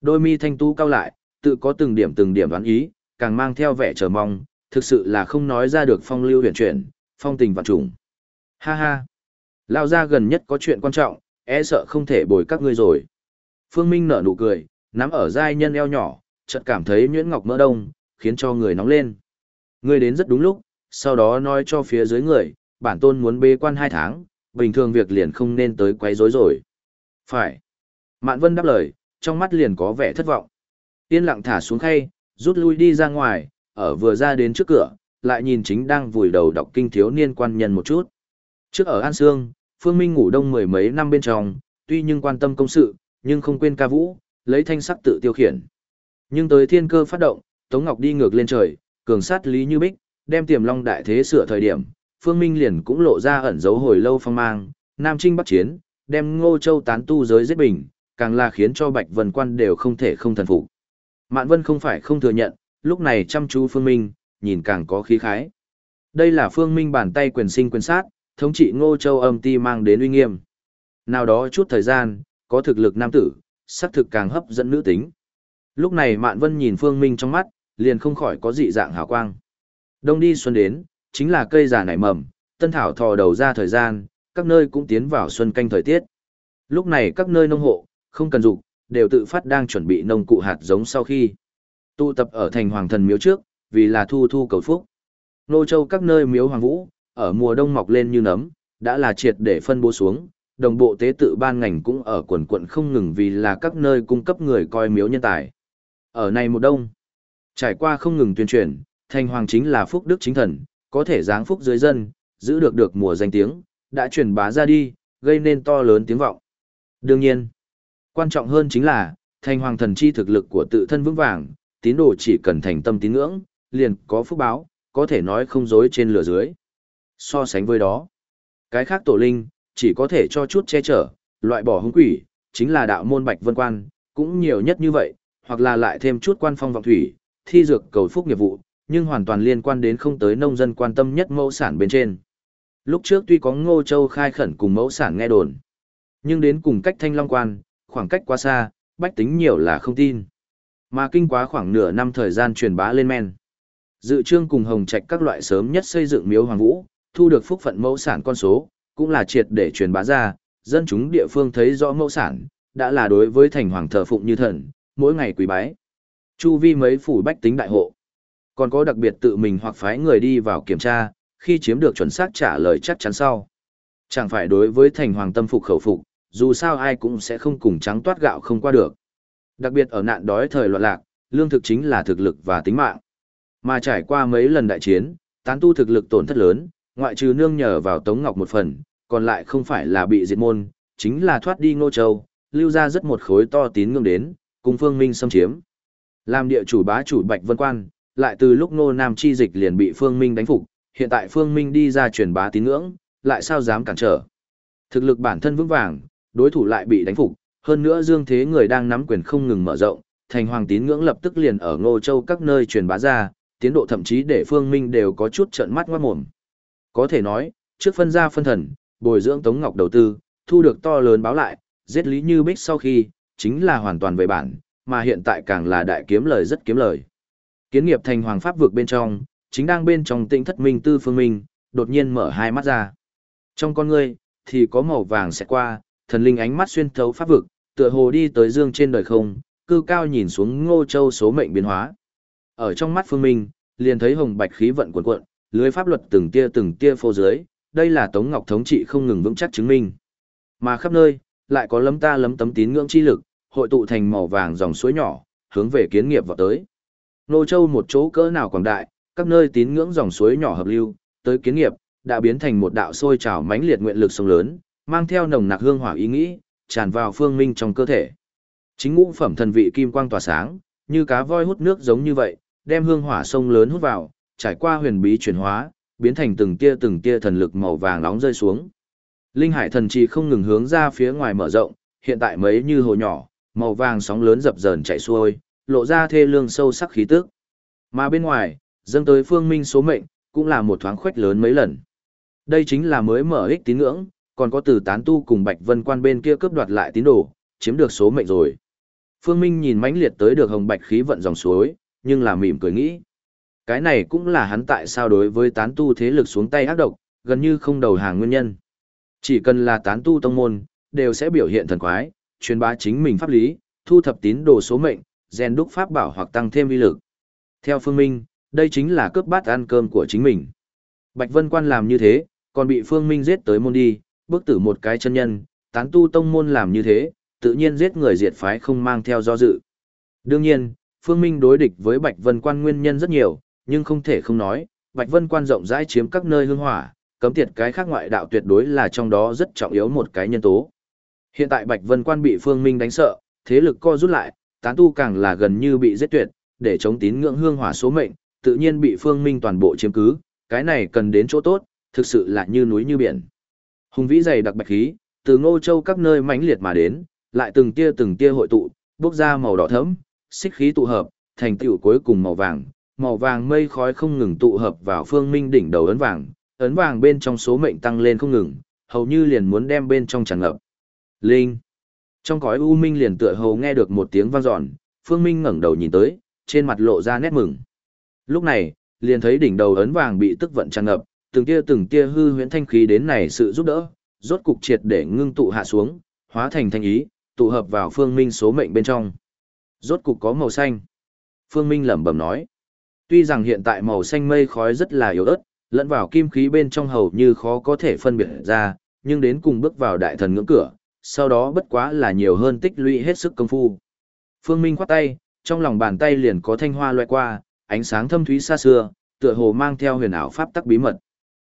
Đôi mi thanh tu cao lại, tự có từng điểm từng điểm đoán ý, càng mang theo vẻ chờ mong, thực sự là không nói ra được phong lưu huyền chuyển, phong tình vạn trùng. Ha ha! Lao ra gần nhất có chuyện quan trọng, e sợ không thể bồi các ngươi rồi. Phương Minh nở nụ cười, nắm ở giai nhân eo nhỏ, chợt cảm thấy nhuyễn ngọc mỡ đông, khiến cho người nóng lên. Ngươi đến rất đúng lúc, sau đó nói cho phía dưới người, bản tôn muốn bê quan hai tháng, bình thường việc liền không nên tới quấy rối rồi. Phải. Mạn Vân đáp lời, trong mắt liền có vẻ thất vọng. Yên lặng thả xuống khay, rút lui đi ra ngoài, ở vừa ra đến trước cửa, lại nhìn chính đang vùi đầu đọc kinh thiếu niên quan nhân một chút. Trước ở An Sương, Phương Minh ngủ đông mười mấy năm bên trong, tuy nhưng quan tâm công sự, nhưng không quên ca vũ, lấy thanh sắc tự tiêu khiển. Nhưng tới thiên cơ phát động, Tống Ngọc đi ngược lên trời, cường sát Lý Như Bích, đem tiềm long đại thế sửa thời điểm, Phương Minh liền cũng lộ ra ẩn dấu hồi lâu phong mang, Nam Trinh bắt Chiến, đem Ngô Châu tán tu giới giết bình, càng là khiến cho Bạch Vân Quan đều không thể không thần phục. Mạn Vân không phải không thừa nhận, lúc này chăm chú Phương Minh, nhìn càng có khí khái. Đây là Phương Minh bàn tay quyền sinh quyền sát, thống trị Ngô Châu âm ti mang đến uy nghiêm. Nào đó chút thời gian, có thực lực nam tử, sắc thực càng hấp dẫn nữ tính. Lúc này Mạn Vân nhìn Phương Minh trong mắt, liền không khỏi có dị dạng hào quang. Đông đi xuân đến, chính là cây già nảy mầm, tân thảo thò đầu ra thời gian, các nơi cũng tiến vào xuân canh thời tiết. Lúc này các nơi nông hộ, không cần dục, đều tự phát đang chuẩn bị nông cụ hạt giống sau khi tụ tập ở thành hoàng thần miếu trước, vì là thu thu cầu phúc. Nô châu các nơi miếu hoàng vũ, ở mùa đông mọc lên như nấm, đã là triệt để phân bố xuống, đồng bộ tế tự ban ngành cũng ở quần quận không ngừng vì là các nơi cung cấp người coi miếu nhân tài. Ở này một đông, trải qua không ngừng tuyên truyền, thành hoàng chính là phúc đức chính thần, có thể giáng phúc dưới dân, giữ được được mùa danh tiếng, đã truyền bá ra đi, gây nên to lớn tiếng vọng. Đương nhiên, quan trọng hơn chính là, thành hoàng thần chi thực lực của tự thân vững vàng, tín đồ chỉ cần thành tâm tín ngưỡng, liền có phúc báo, có thể nói không dối trên lửa dưới. So sánh với đó, cái khác tổ linh, chỉ có thể cho chút che chở, loại bỏ hung quỷ, chính là đạo môn bạch vân quan, cũng nhiều nhất như vậy, hoặc là lại thêm chút quan phong vọng thủy, thi dược cầu phúc nghiệp vụ, nhưng hoàn toàn liên quan đến không tới nông dân quan tâm nhất mẫu sản bên trên. Lúc trước tuy có Ngô Châu khai khẩn cùng mẫu sản nghe đồn, nhưng đến cùng cách thanh long quan, khoảng cách quá xa, bách tính nhiều là không tin. Mà kinh quá khoảng nửa năm thời gian truyền bá lên men. Dự trương cùng hồng trạch các loại sớm nhất xây dựng miếu hoàng vũ, thu được phúc phận mẫu sản con số, cũng là triệt để truyền bá ra, dân chúng địa phương thấy rõ mẫu sản, đã là đối với thành hoàng thờ phụng như thần, mỗi ngày quỳ bái. Chu vi mấy phủ bách tính đại hộ. Còn có đặc biệt tự mình hoặc phái người đi vào kiểm tra, khi chiếm được chuẩn xác trả lời chắc chắn sau. Chẳng phải đối với thành hoàng tâm phục khẩu phục, dù sao ai cũng sẽ không cùng trắng toát gạo không qua được. Đặc biệt ở nạn đói thời loạn lạc, lương thực chính là thực lực và tính mạng. Mà trải qua mấy lần đại chiến, tán tu thực lực tổn thất lớn, ngoại trừ nương nhờ vào Tống Ngọc một phần, còn lại không phải là bị diệt môn, chính là thoát đi Ngô Châu, lưu ra rất một khối to tín ngưỡng đến, cùng Phương Minh xâm chiếm. Làm địa chủ bá chủ Bạch Vân Quan, lại từ lúc Ngô Nam chi dịch liền bị Phương Minh đánh phục, hiện tại Phương Minh đi ra truyền bá tín ngưỡng, lại sao dám cản trở. Thực lực bản thân vững vàng, đối thủ lại bị đánh phục, hơn nữa Dương Thế người đang nắm quyền không ngừng mở rộng, thành hoàng tín ngưỡng lập tức liền ở Ngô Châu các nơi truyền bá ra, tiến độ thậm chí để Phương Minh đều có chút trợn mắt ngoát mồm. Có thể nói, trước phân ra phân thần, bồi dưỡng Tống Ngọc đầu tư, thu được to lớn báo lại, giết Lý Như Bích sau khi, chính là hoàn toàn về bản, mà hiện tại càng là đại kiếm lời rất kiếm lời. Kiến nghiệp thành hoàng pháp vực bên trong, chính đang bên trong tinh thất minh tư phương minh, đột nhiên mở hai mắt ra. Trong con ngươi, thì có màu vàng sẽ qua, thần linh ánh mắt xuyên thấu pháp vực, tựa hồ đi tới dương trên đời không, cư cao nhìn xuống ngô châu số mệnh biến hóa. Ở trong mắt phương minh, liền thấy hồng bạch khí vận cuộn cuộn, lưới pháp luật từng tia từng tia phô dưới, đây là Tống Ngọc thống trị không ngừng vững chắc chứng minh. Mà khắp nơi, lại có lấm ta lấm tấm tín ngưỡng chi lực, hội tụ thành màu vàng dòng suối nhỏ, hướng về kiến nghiệp vào tới. Nô Châu một chỗ cỡ nào quảng đại, các nơi tín ngưỡng dòng suối nhỏ hợp lưu, tới kiến nghiệp, đã biến thành một đạo sôi trào mãnh liệt nguyện lực sông lớn, mang theo nồng nặc hương hỏa ý nghĩ, tràn vào phương minh trong cơ thể. Chính ngũ phẩm thần vị kim quang tỏa sáng, như cá voi hút nước giống như vậy, đem hương hỏa sông lớn hút vào, trải qua huyền bí chuyển hóa, biến thành từng tia từng tia thần lực màu vàng nóng rơi xuống. Linh hải thần trì không ngừng hướng ra phía ngoài mở rộng, hiện tại mấy như hồ nhỏ, màu vàng sóng lớn dập dờn chạy xuôi, lộ ra thê lương sâu sắc khí tức. Mà bên ngoài, dâng tới phương minh số mệnh, cũng là một thoáng khoách lớn mấy lần. Đây chính là mới mở ích tín ngưỡng, còn có từ tán tu cùng Bạch Vân quan bên kia cướp đoạt lại tín đồ, chiếm được số mệnh rồi. Phương Minh nhìn mãnh liệt tới được hồng bạch khí vận dòng suối, nhưng là mỉm cười nghĩ. Cái này cũng là hắn tại sao đối với tán tu thế lực xuống tay ác độc, gần như không đầu hàng nguyên nhân. Chỉ cần là tán tu tông môn, đều sẽ biểu hiện thần quái, truyền bá chính mình pháp lý, thu thập tín đồ số mệnh, rèn đúc pháp bảo hoặc tăng thêm uy lực. Theo Phương Minh, đây chính là cướp bát ăn cơm của chính mình. Bạch Vân Quan làm như thế, còn bị Phương Minh giết tới môn đi, bước tử một cái chân nhân, tán tu tông môn làm như thế, tự nhiên giết người diệt phái không mang theo do dự. Đương nhiên, Phương Minh đối địch với Bạch Vân Quan nguyên nhân rất nhiều, nhưng không thể không nói, Bạch Vân Quan rộng rãi chiếm các nơi hương hỏa, cấm tiệt cái khác ngoại đạo tuyệt đối là trong đó rất trọng yếu một cái nhân tố. Hiện tại Bạch Vân Quan bị Phương Minh đánh sợ, thế lực co rút lại, tán tu càng là gần như bị giết tuyệt, để chống tín ngưỡng hương hỏa số mệnh, tự nhiên bị Phương Minh toàn bộ chiếm cứ, cái này cần đến chỗ tốt, thực sự là như núi như biển. Hùng vĩ dày đặc bạch khí, từ Ngô Châu các nơi mãnh liệt mà đến, lại từng tia từng tia hội tụ, bốc ra màu đỏ thẫm, xích khí tụ hợp, thành tựu cuối cùng màu vàng, màu vàng mây khói không ngừng tụ hợp vào Phương Minh đỉnh đầu ấn vàng, ấn vàng bên trong số mệnh tăng lên không ngừng, hầu như liền muốn đem bên trong tràn ngập. Linh. Trong cõi u minh liền tựa hồ nghe được một tiếng vang dọn, Phương Minh ngẩng đầu nhìn tới, trên mặt lộ ra nét mừng. Lúc này, liền thấy đỉnh đầu ấn vàng bị tức vận tràn ngập, từng tia từng tia hư huyễn thanh khí đến này sự giúp đỡ, rốt cục triệt để ngưng tụ hạ xuống, hóa thành thanh ý, tụ hợp vào Phương Minh số mệnh bên trong. Rốt cục có màu xanh. Phương Minh lẩm bẩm nói. Tuy rằng hiện tại màu xanh mây khói rất là yếu ớt, lẫn vào kim khí bên trong hầu như khó có thể phân biệt ra, nhưng đến cùng bước vào đại thần ngưỡng cửa, sau đó bất quá là nhiều hơn tích lũy hết sức công phu. Phương Minh khoát tay, trong lòng bàn tay liền có thanh hoa loại qua, ánh sáng thâm thúy xa xưa, tựa hồ mang theo huyền ảo pháp tắc bí mật.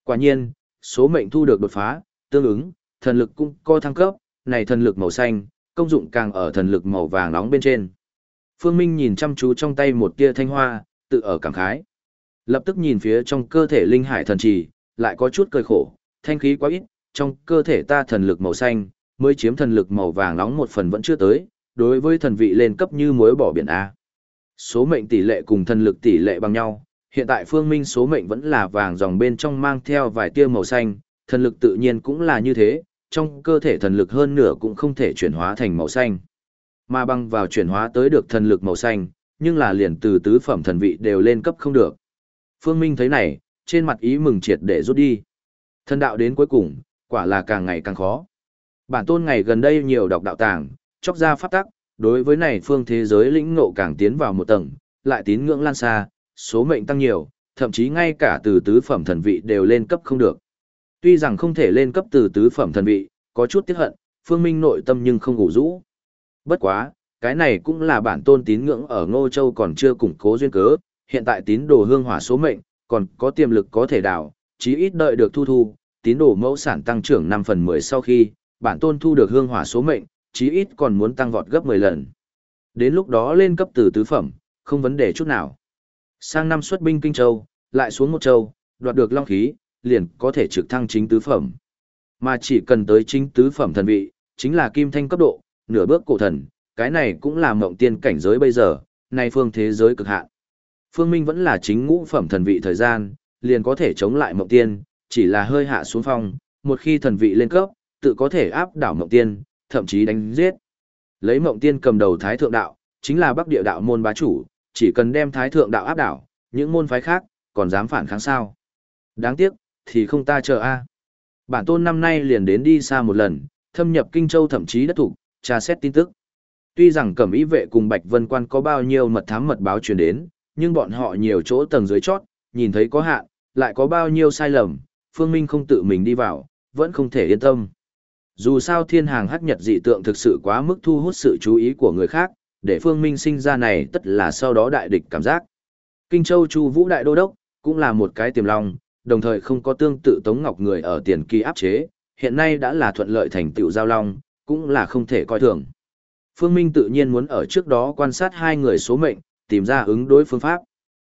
Quả nhiên, số mệnh thu được đột phá, tương ứng, thần lực cũng co thăng cấp, này thần lực màu xanh, công dụng càng ở thần lực màu vàng nóng bên trên. Phương Minh nhìn chăm chú trong tay một tia thanh hoa, tự ở cảm khái. Lập tức nhìn phía trong cơ thể linh hải thần trì, lại có chút cười khổ, thanh khí quá ít, trong cơ thể ta thần lực màu xanh, mới chiếm thần lực màu vàng nóng một phần vẫn chưa tới, đối với thần vị lên cấp như muối bỏ biển A. Số mệnh tỷ lệ cùng thần lực tỷ lệ bằng nhau, hiện tại phương minh số mệnh vẫn là vàng dòng bên trong mang theo vài tia màu xanh, thần lực tự nhiên cũng là như thế, trong cơ thể thần lực hơn nửa cũng không thể chuyển hóa thành màu xanh. Mà bằng vào chuyển hóa tới được thần lực màu xanh, nhưng là liền từ tứ phẩm thần vị đều lên cấp không được. Phương Minh thấy này, trên mặt ý mừng triệt để rút đi. Thần đạo đến cuối cùng, quả là càng ngày càng khó. Bản tôn ngày gần đây nhiều đọc đạo tàng, chóc ra pháp tắc, đối với này phương thế giới lĩnh ngộ càng tiến vào một tầng, lại tín ngưỡng lan xa, số mệnh tăng nhiều, thậm chí ngay cả từ tứ phẩm thần vị đều lên cấp không được. Tuy rằng không thể lên cấp từ tứ phẩm thần vị, có chút tiếc hận, Phương Minh nội tâm nhưng không ngủ rũ. Bất quá, cái này cũng là bản tôn tín ngưỡng ở Ngô Châu còn chưa củng cố duyên cớ, hiện tại tín đồ hương hỏa số mệnh, còn có tiềm lực có thể đào, chí ít đợi được thu thu, tín đồ mẫu sản tăng trưởng 5 phần 10 sau khi, bản tôn thu được hương hỏa số mệnh, chí ít còn muốn tăng vọt gấp 10 lần. Đến lúc đó lên cấp từ tứ phẩm, không vấn đề chút nào. Sang năm xuất binh Kinh Châu, lại xuống một châu, đoạt được long khí, liền có thể trực thăng chính tứ phẩm. Mà chỉ cần tới chính tứ phẩm thần vị, chính là kim thanh cấp độ, nửa bước cổ thần, cái này cũng là mộng tiên cảnh giới bây giờ, nay phương thế giới cực hạn. Phương Minh vẫn là chính ngũ phẩm thần vị thời gian, liền có thể chống lại mộng tiên, chỉ là hơi hạ xuống phong, một khi thần vị lên cấp, tự có thể áp đảo mộng tiên, thậm chí đánh giết. Lấy mộng tiên cầm đầu thái thượng đạo, chính là bắc địa đạo môn bá chủ, chỉ cần đem thái thượng đạo áp đảo, những môn phái khác, còn dám phản kháng sao. Đáng tiếc, thì không ta chờ a. À. Bản tôn năm nay liền đến đi xa một lần, thâm nhập Kinh Châu thậm chí đất thủ, tra xét tin tức. Tuy rằng cẩm ý vệ cùng Bạch Vân Quan có bao nhiêu mật thám mật báo truyền đến, nhưng bọn họ nhiều chỗ tầng dưới chót, nhìn thấy có hạn, lại có bao nhiêu sai lầm, Phương Minh không tự mình đi vào, vẫn không thể yên tâm. Dù sao thiên hàng hắc nhật dị tượng thực sự quá mức thu hút sự chú ý của người khác, để Phương Minh sinh ra này tất là sau đó đại địch cảm giác. Kinh Châu Chu Vũ Đại Đô Đốc, cũng là một cái tiềm long, đồng thời không có tương tự Tống Ngọc người ở tiền kỳ áp chế, hiện nay đã là thuận lợi thành tựu giao long, cũng là không thể coi thường. Phương Minh tự nhiên muốn ở trước đó quan sát hai người số mệnh, tìm ra ứng đối phương pháp.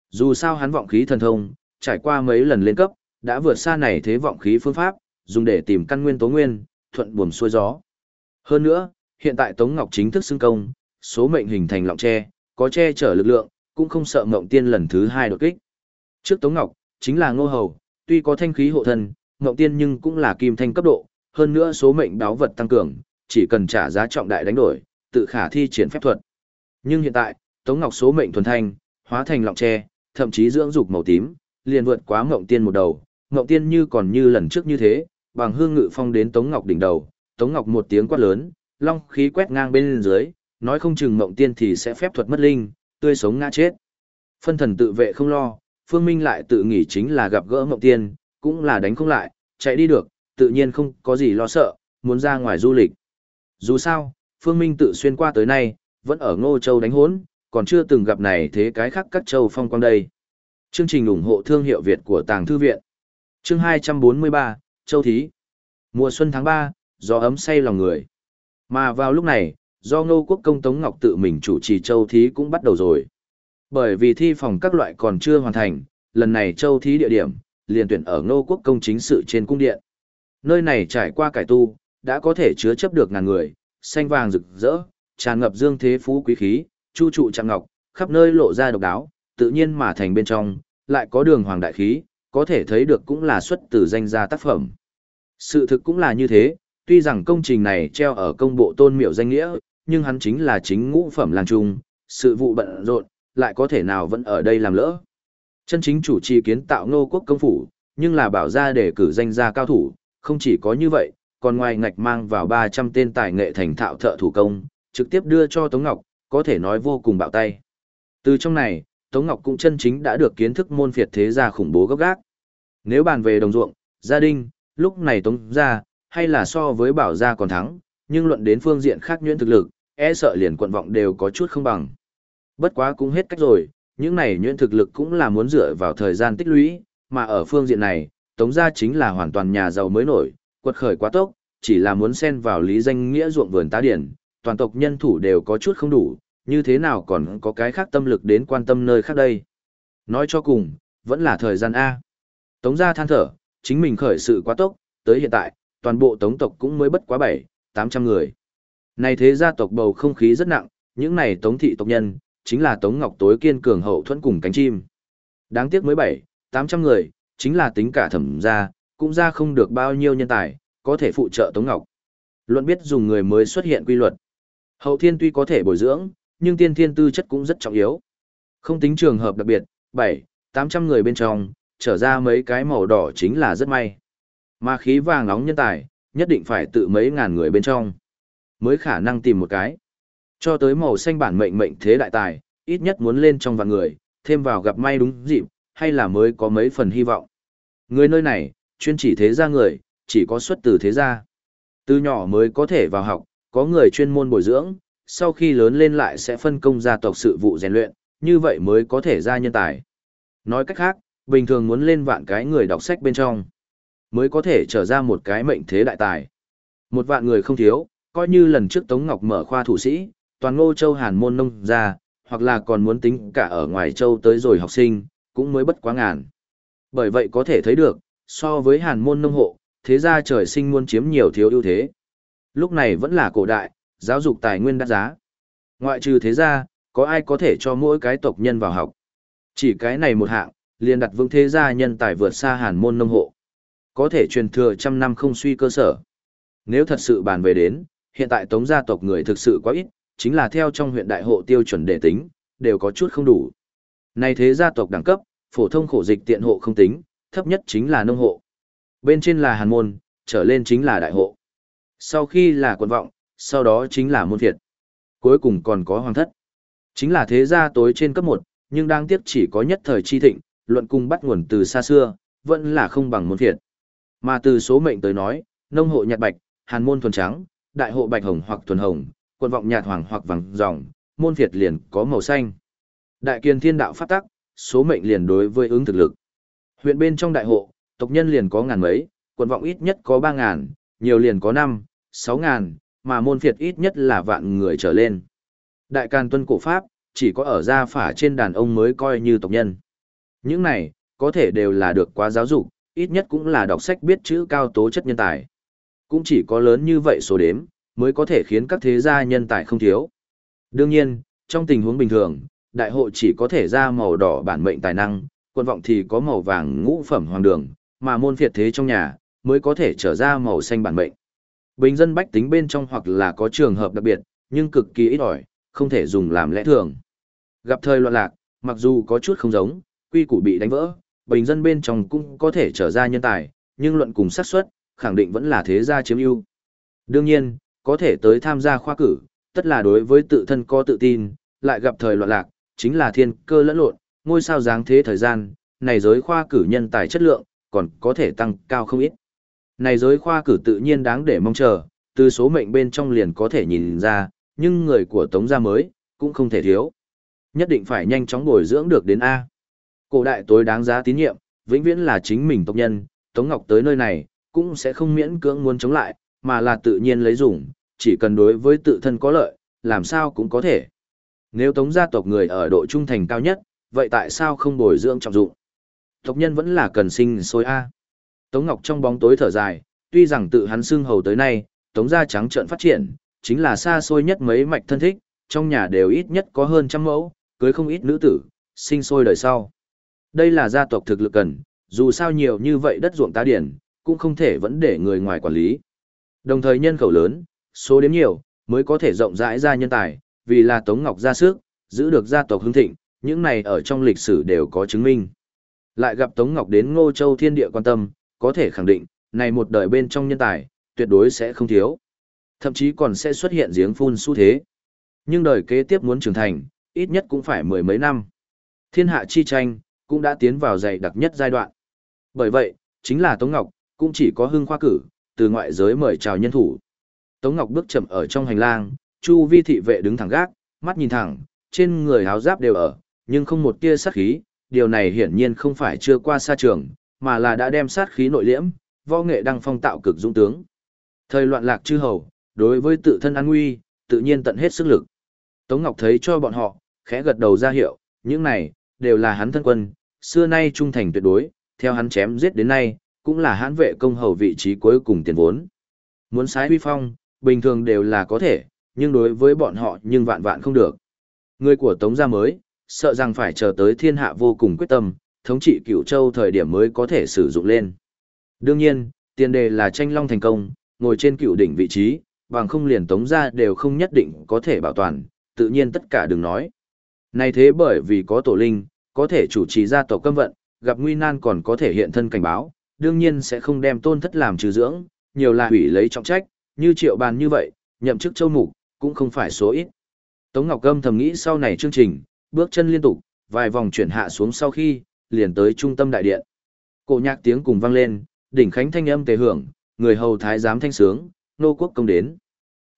Dù sao hắn vọng khí thần thông, trải qua mấy lần lên cấp, đã vượt xa này thế vọng khí phương pháp, dùng để tìm căn nguyên tố nguyên, thuận buồm xuôi gió. Hơn nữa, hiện tại Tống Ngọc chính thức xưng công, số mệnh hình thành lọng tre, có che chở lực lượng, cũng không sợ Ngộng Tiên lần thứ hai đột kích. Trước Tống Ngọc, chính là Ngô Hầu, tuy có thanh khí hộ thân, Ngộng Tiên nhưng cũng là kim thanh cấp độ, hơn nữa số mệnh đáo vật tăng cường, chỉ cần trả giá trọng đại đánh đổi, tự khả thi triển phép thuật. Nhưng hiện tại, Tống Ngọc số mệnh thuần thanh, hóa thành lọng tre, thậm chí dưỡng dục màu tím, liền vượt quá Ngộng Tiên một đầu, Ngộng Tiên như còn như lần trước như thế, bằng hương ngự phong đến Tống Ngọc đỉnh đầu, Tống Ngọc một tiếng quát lớn, long khí quét ngang bên dưới, nói không chừng Ngộng Tiên thì sẽ phép thuật mất linh, tươi sống ngã chết. Phân thần tự vệ không lo, Phương Minh lại tự nghĩ chính là gặp gỡ Ngộng Tiên, cũng là đánh không lại, chạy đi được, tự nhiên không có gì lo sợ, muốn ra ngoài du lịch. Dù sao, Phương Minh tự xuyên qua tới nay, vẫn ở Ngô Châu đánh hốn, còn chưa từng gặp này thế cái khác các châu phong quang đây. Chương trình ủng hộ thương hiệu Việt của Tàng Thư Viện. Chương 243, Châu Thí. Mùa xuân tháng 3, gió ấm say lòng người. Mà vào lúc này, do Ngô Quốc công Tống Ngọc tự mình chủ trì Châu Thí cũng bắt đầu rồi. Bởi vì thi phòng các loại còn chưa hoàn thành, lần này Châu Thí địa điểm, liền tuyển ở Ngô Quốc công chính sự trên cung điện. Nơi này trải qua cải tu, đã có thể chứa chấp được ngàn người, xanh vàng rực rỡ, tràn ngập dương thế phú quý khí, chu trụ chạm ngọc, khắp nơi lộ ra độc đáo, tự nhiên mà thành bên trong, lại có đường hoàng đại khí, có thể thấy được cũng là xuất từ danh gia tác phẩm. Sự thực cũng là như thế, tuy rằng công trình này treo ở công bộ tôn miệu danh nghĩa, nhưng hắn chính là chính ngũ phẩm làng trung, sự vụ bận rộn, lại có thể nào vẫn ở đây làm lỡ. Chân chính chủ trì kiến tạo ngô quốc công phủ, nhưng là bảo ra để cử danh gia cao thủ, không chỉ có như vậy, còn ngoài ngạch mang vào 300 tên tài nghệ thành thạo thợ thủ công, trực tiếp đưa cho Tống Ngọc, có thể nói vô cùng bạo tay. Từ trong này, Tống Ngọc cũng chân chính đã được kiến thức môn phiệt thế gia khủng bố gấp gác. Nếu bàn về đồng ruộng, gia đình, lúc này Tống gia, hay là so với bảo gia còn thắng, nhưng luận đến phương diện khác nhuyễn thực lực, e sợ liền quận vọng đều có chút không bằng. Bất quá cũng hết cách rồi, những này nhuyễn thực lực cũng là muốn dựa vào thời gian tích lũy, mà ở phương diện này, Tống gia chính là hoàn toàn nhà giàu mới nổi, quật khởi quá tốc, chỉ là muốn xen vào lý danh nghĩa ruộng vườn tá điển, toàn tộc nhân thủ đều có chút không đủ, như thế nào còn có cái khác tâm lực đến quan tâm nơi khác đây. Nói cho cùng, vẫn là thời gian A. Tống gia than thở, chính mình khởi sự quá tốc, tới hiện tại, toàn bộ tống tộc cũng mới bất quá 7, 800 người. Này thế gia tộc bầu không khí rất nặng, những này tống thị tộc nhân, chính là tống ngọc tối kiên cường hậu thuẫn cùng cánh chim. Đáng tiếc mới 7, 800 người, chính là tính cả thẩm gia, cũng ra không được bao nhiêu nhân tài, có thể phụ trợ tống ngọc. Luận biết dùng người mới xuất hiện quy luật. Hậu thiên tuy có thể bồi dưỡng, nhưng tiên thiên tư chất cũng rất trọng yếu. Không tính trường hợp đặc biệt, 7, 800 người bên trong, trở ra mấy cái màu đỏ chính là rất may. Mà khí vàng nóng nhân tài, nhất định phải tự mấy ngàn người bên trong, mới khả năng tìm một cái. Cho tới màu xanh bản mệnh mệnh thế đại tài, ít nhất muốn lên trong vạn người, thêm vào gặp may đúng dịp, hay là mới có mấy phần hy vọng. Người nơi này, chuyên chỉ thế gia người, chỉ có xuất từ thế gia. Từ nhỏ mới có thể vào học, có người chuyên môn bồi dưỡng, sau khi lớn lên lại sẽ phân công gia tộc sự vụ rèn luyện, như vậy mới có thể ra nhân tài. Nói cách khác, bình thường muốn lên vạn cái người đọc sách bên trong, mới có thể trở ra một cái mệnh thế đại tài. Một vạn người không thiếu, coi như lần trước Tống Ngọc mở khoa thủ sĩ, toàn ngô châu hàn môn nông ra, hoặc là còn muốn tính cả ở ngoài châu tới rồi học sinh, cũng mới bất quá ngàn. Bởi vậy có thể thấy được, so với hàn môn nông hộ, thế gia trời sinh muốn chiếm nhiều thiếu ưu thế. Lúc này vẫn là cổ đại, giáo dục tài nguyên đắt giá. Ngoại trừ thế gia, có ai có thể cho mỗi cái tộc nhân vào học. Chỉ cái này một hạng, liền đặt vững thế gia nhân tài vượt xa hàn môn nông hộ. Có thể truyền thừa trăm năm không suy cơ sở. Nếu thật sự bàn về đến, hiện tại tống gia tộc người thực sự quá ít, chính là theo trong huyện đại hộ tiêu chuẩn để tính, đều có chút không đủ. Này thế gia tộc đẳng cấp, phổ thông khổ dịch tiện hộ không tính, thấp nhất chính là nông hộ. Bên trên là hàn môn, trở lên chính là đại hộ. Sau khi là quần vọng, sau đó chính là môn thiệt. Cuối cùng còn có hoàng thất. Chính là thế gia tối trên cấp 1, nhưng đang tiếc chỉ có nhất thời chi thịnh, luận cung bắt nguồn từ xa xưa, vẫn là không bằng môn thiệt. Mà từ số mệnh tới nói, nông hộ nhạt bạch, hàn môn thuần trắng, đại hộ bạch hồng hoặc thuần hồng, quân vọng nhạt hoàng hoặc vàng dòng, môn thiệt liền có màu xanh. Đại kiên thiên đạo phát tắc, số mệnh liền đối với ứng thực lực. Huyện bên trong đại hộ, tộc nhân liền có ngàn mấy, quần vọng ít nhất có ba ngàn, nhiều liền có năm, sáu ngàn, mà môn phiệt ít nhất là vạn người trở lên. Đại can tuân cổ pháp, chỉ có ở gia phả trên đàn ông mới coi như tộc nhân. Những này, có thể đều là được quá giáo dục, ít nhất cũng là đọc sách biết chữ cao tố chất nhân tài. Cũng chỉ có lớn như vậy số đếm, mới có thể khiến các thế gia nhân tài không thiếu. Đương nhiên, trong tình huống bình thường, đại hội chỉ có thể ra màu đỏ bản mệnh tài năng, Quần vọng thì có màu vàng ngũ phẩm hoàng đường, mà môn phiệt thế trong nhà, mới có thể trở ra màu xanh bản mệnh. Bình dân bách tính bên trong hoặc là có trường hợp đặc biệt, nhưng cực kỳ ít ỏi, không thể dùng làm lẽ thường. Gặp thời loạn lạc, mặc dù có chút không giống, quy củ bị đánh vỡ, bình dân bên trong cũng có thể trở ra nhân tài, nhưng luận cùng xác suất, khẳng định vẫn là thế gia chiếm ưu. Đương nhiên, có thể tới tham gia khoa cử, tất là đối với tự thân có tự tin, lại gặp thời loạn lạc, chính là thiên cơ lẫn lộn, ngôi sao dáng thế thời gian, này giới khoa cử nhân tài chất lượng, còn có thể tăng cao không ít. Này giới khoa cử tự nhiên đáng để mong chờ, từ số mệnh bên trong liền có thể nhìn ra, nhưng người của Tống gia mới, cũng không thể thiếu. Nhất định phải nhanh chóng bồi dưỡng được đến A. Cổ đại tối đáng giá tín nhiệm, vĩnh viễn là chính mình tộc nhân, Tống Ngọc tới nơi này, cũng sẽ không miễn cưỡng muốn chống lại, mà là tự nhiên lấy dùng, chỉ cần đối với tự thân có lợi, làm sao cũng có thể. Nếu Tống gia tộc người ở độ trung thành cao nhất, vậy tại sao không bồi dưỡng trọng dụng? Tộc nhân vẫn là cần sinh sôi A. Tống Ngọc trong bóng tối thở dài, tuy rằng tự hắn xưng hầu tới nay, Tống gia trắng trợn phát triển, chính là xa xôi nhất mấy mạch thân thích, trong nhà đều ít nhất có hơn trăm mẫu, cưới không ít nữ tử, sinh sôi đời sau. Đây là gia tộc thực lực cần, dù sao nhiều như vậy đất ruộng tá điển, cũng không thể vẫn để người ngoài quản lý. Đồng thời nhân khẩu lớn, số đến nhiều, mới có thể rộng rãi ra nhân tài, vì là Tống Ngọc ra sức, giữ được gia tộc hưng thịnh, những này ở trong lịch sử đều có chứng minh. Lại gặp Tống Ngọc đến Ngô Châu Thiên Địa quan tâm, có thể khẳng định, này một đời bên trong nhân tài, tuyệt đối sẽ không thiếu. Thậm chí còn sẽ xuất hiện giếng phun xu thế. Nhưng đời kế tiếp muốn trưởng thành, ít nhất cũng phải mười mấy năm. Thiên hạ chi tranh, cũng đã tiến vào dày đặc nhất giai đoạn. Bởi vậy, chính là Tống Ngọc, cũng chỉ có hưng khoa cử, từ ngoại giới mời chào nhân thủ. Tống Ngọc bước chậm ở trong hành lang, chu vi thị vệ đứng thẳng gác, mắt nhìn thẳng, trên người áo giáp đều ở, nhưng không một tia sát khí, điều này hiển nhiên không phải chưa qua xa trường, mà là đã đem sát khí nội liễm, võ nghệ đăng phong tạo cực dũng tướng. Thời loạn lạc chư hầu, đối với tự thân an nguy, tự nhiên tận hết sức lực. Tống Ngọc thấy cho bọn họ, khẽ gật đầu ra hiệu, những này, đều là hắn thân quân, xưa nay trung thành tuyệt đối, theo hắn chém giết đến nay, cũng là hãn vệ công hầu vị trí cuối cùng tiền vốn. Muốn sái huy phong, bình thường đều là có thể, nhưng đối với bọn họ nhưng vạn vạn không được. Người của Tống gia mới, sợ rằng phải chờ tới thiên hạ vô cùng quyết tâm, thống trị cửu châu thời điểm mới có thể sử dụng lên. Đương nhiên, tiền đề là tranh long thành công, ngồi trên cựu đỉnh vị trí, bằng không liền Tống ra đều không nhất định có thể bảo toàn, tự nhiên tất cả đừng nói. Này thế bởi vì có tổ linh, có thể chủ trì gia tộc cấm vận, gặp nguy nan còn có thể hiện thân cảnh báo, đương nhiên sẽ không đem tôn thất làm trừ dưỡng, nhiều là hủy lấy trọng trách, như triệu bàn như vậy, nhậm chức châu mục, cũng không phải số ít. Tống Ngọc Câm thầm nghĩ sau này chương trình, bước chân liên tục, vài vòng chuyển hạ xuống sau khi, liền tới trung tâm đại điện. Cổ nhạc tiếng cùng vang lên, đỉnh khánh thanh âm tề hưởng, người hầu thái giám thanh sướng, nô quốc công đến.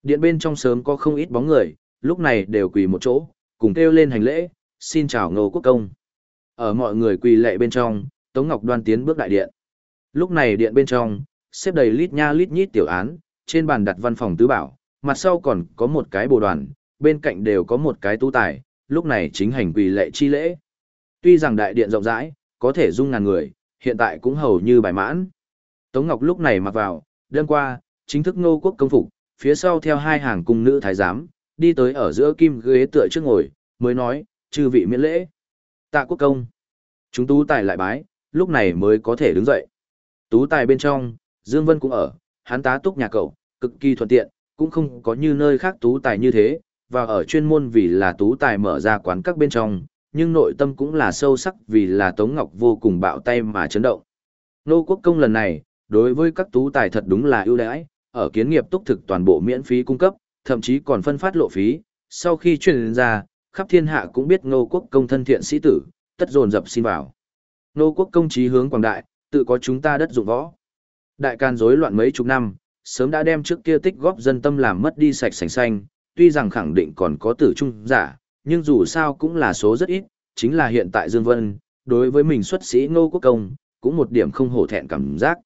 Điện bên trong sớm có không ít bóng người, lúc này đều quỳ một chỗ, cùng kêu lên hành lễ, xin chào nô quốc công. Ở mọi người quỳ lệ bên trong, Tống Ngọc Đoan tiến bước đại điện. Lúc này điện bên trong, xếp đầy lít nha lít nhít tiểu án, trên bàn đặt văn phòng tứ bảo, mặt sau còn có một cái bồ đoàn, bên cạnh đều có một cái tu tài, lúc này chính hành quỳ lệ chi lễ. Tuy rằng đại điện rộng rãi, có thể dung ngàn người, hiện tại cũng hầu như bài mãn. Tống Ngọc lúc này mặc vào, đêm qua, chính thức nô quốc công phục, phía sau theo hai hàng cung nữ thái giám, đi tới ở giữa kim ghế tựa trước ngồi, mới nói, chư vị miễn lễ. Tạ quốc công. Chúng tú tài lại bái, lúc này mới có thể đứng dậy. Tú tài bên trong, Dương Vân cũng ở, hắn tá túc nhà cậu, cực kỳ thuận tiện, cũng không có như nơi khác tú tài như thế, và ở chuyên môn vì là tú tài mở ra quán các bên trong, nhưng nội tâm cũng là sâu sắc vì là Tống Ngọc vô cùng bạo tay mà chấn động. Nô quốc công lần này, đối với các tú tài thật đúng là ưu đãi, ở kiến nghiệp túc thực toàn bộ miễn phí cung cấp, thậm chí còn phân phát lộ phí, sau khi truyền ra, khắp thiên hạ cũng biết Nô quốc công thân thiện sĩ tử, tất dồn dập xin vào. Nô quốc công chí hướng quảng đại, tự có chúng ta đất dụng võ. Đại can rối loạn mấy chục năm, sớm đã đem trước kia tích góp dân tâm làm mất đi sạch sành xanh, tuy rằng khẳng định còn có tử trung giả, nhưng dù sao cũng là số rất ít, chính là hiện tại Dương Vân, đối với mình xuất sĩ ngô quốc công, cũng một điểm không hổ thẹn cảm giác.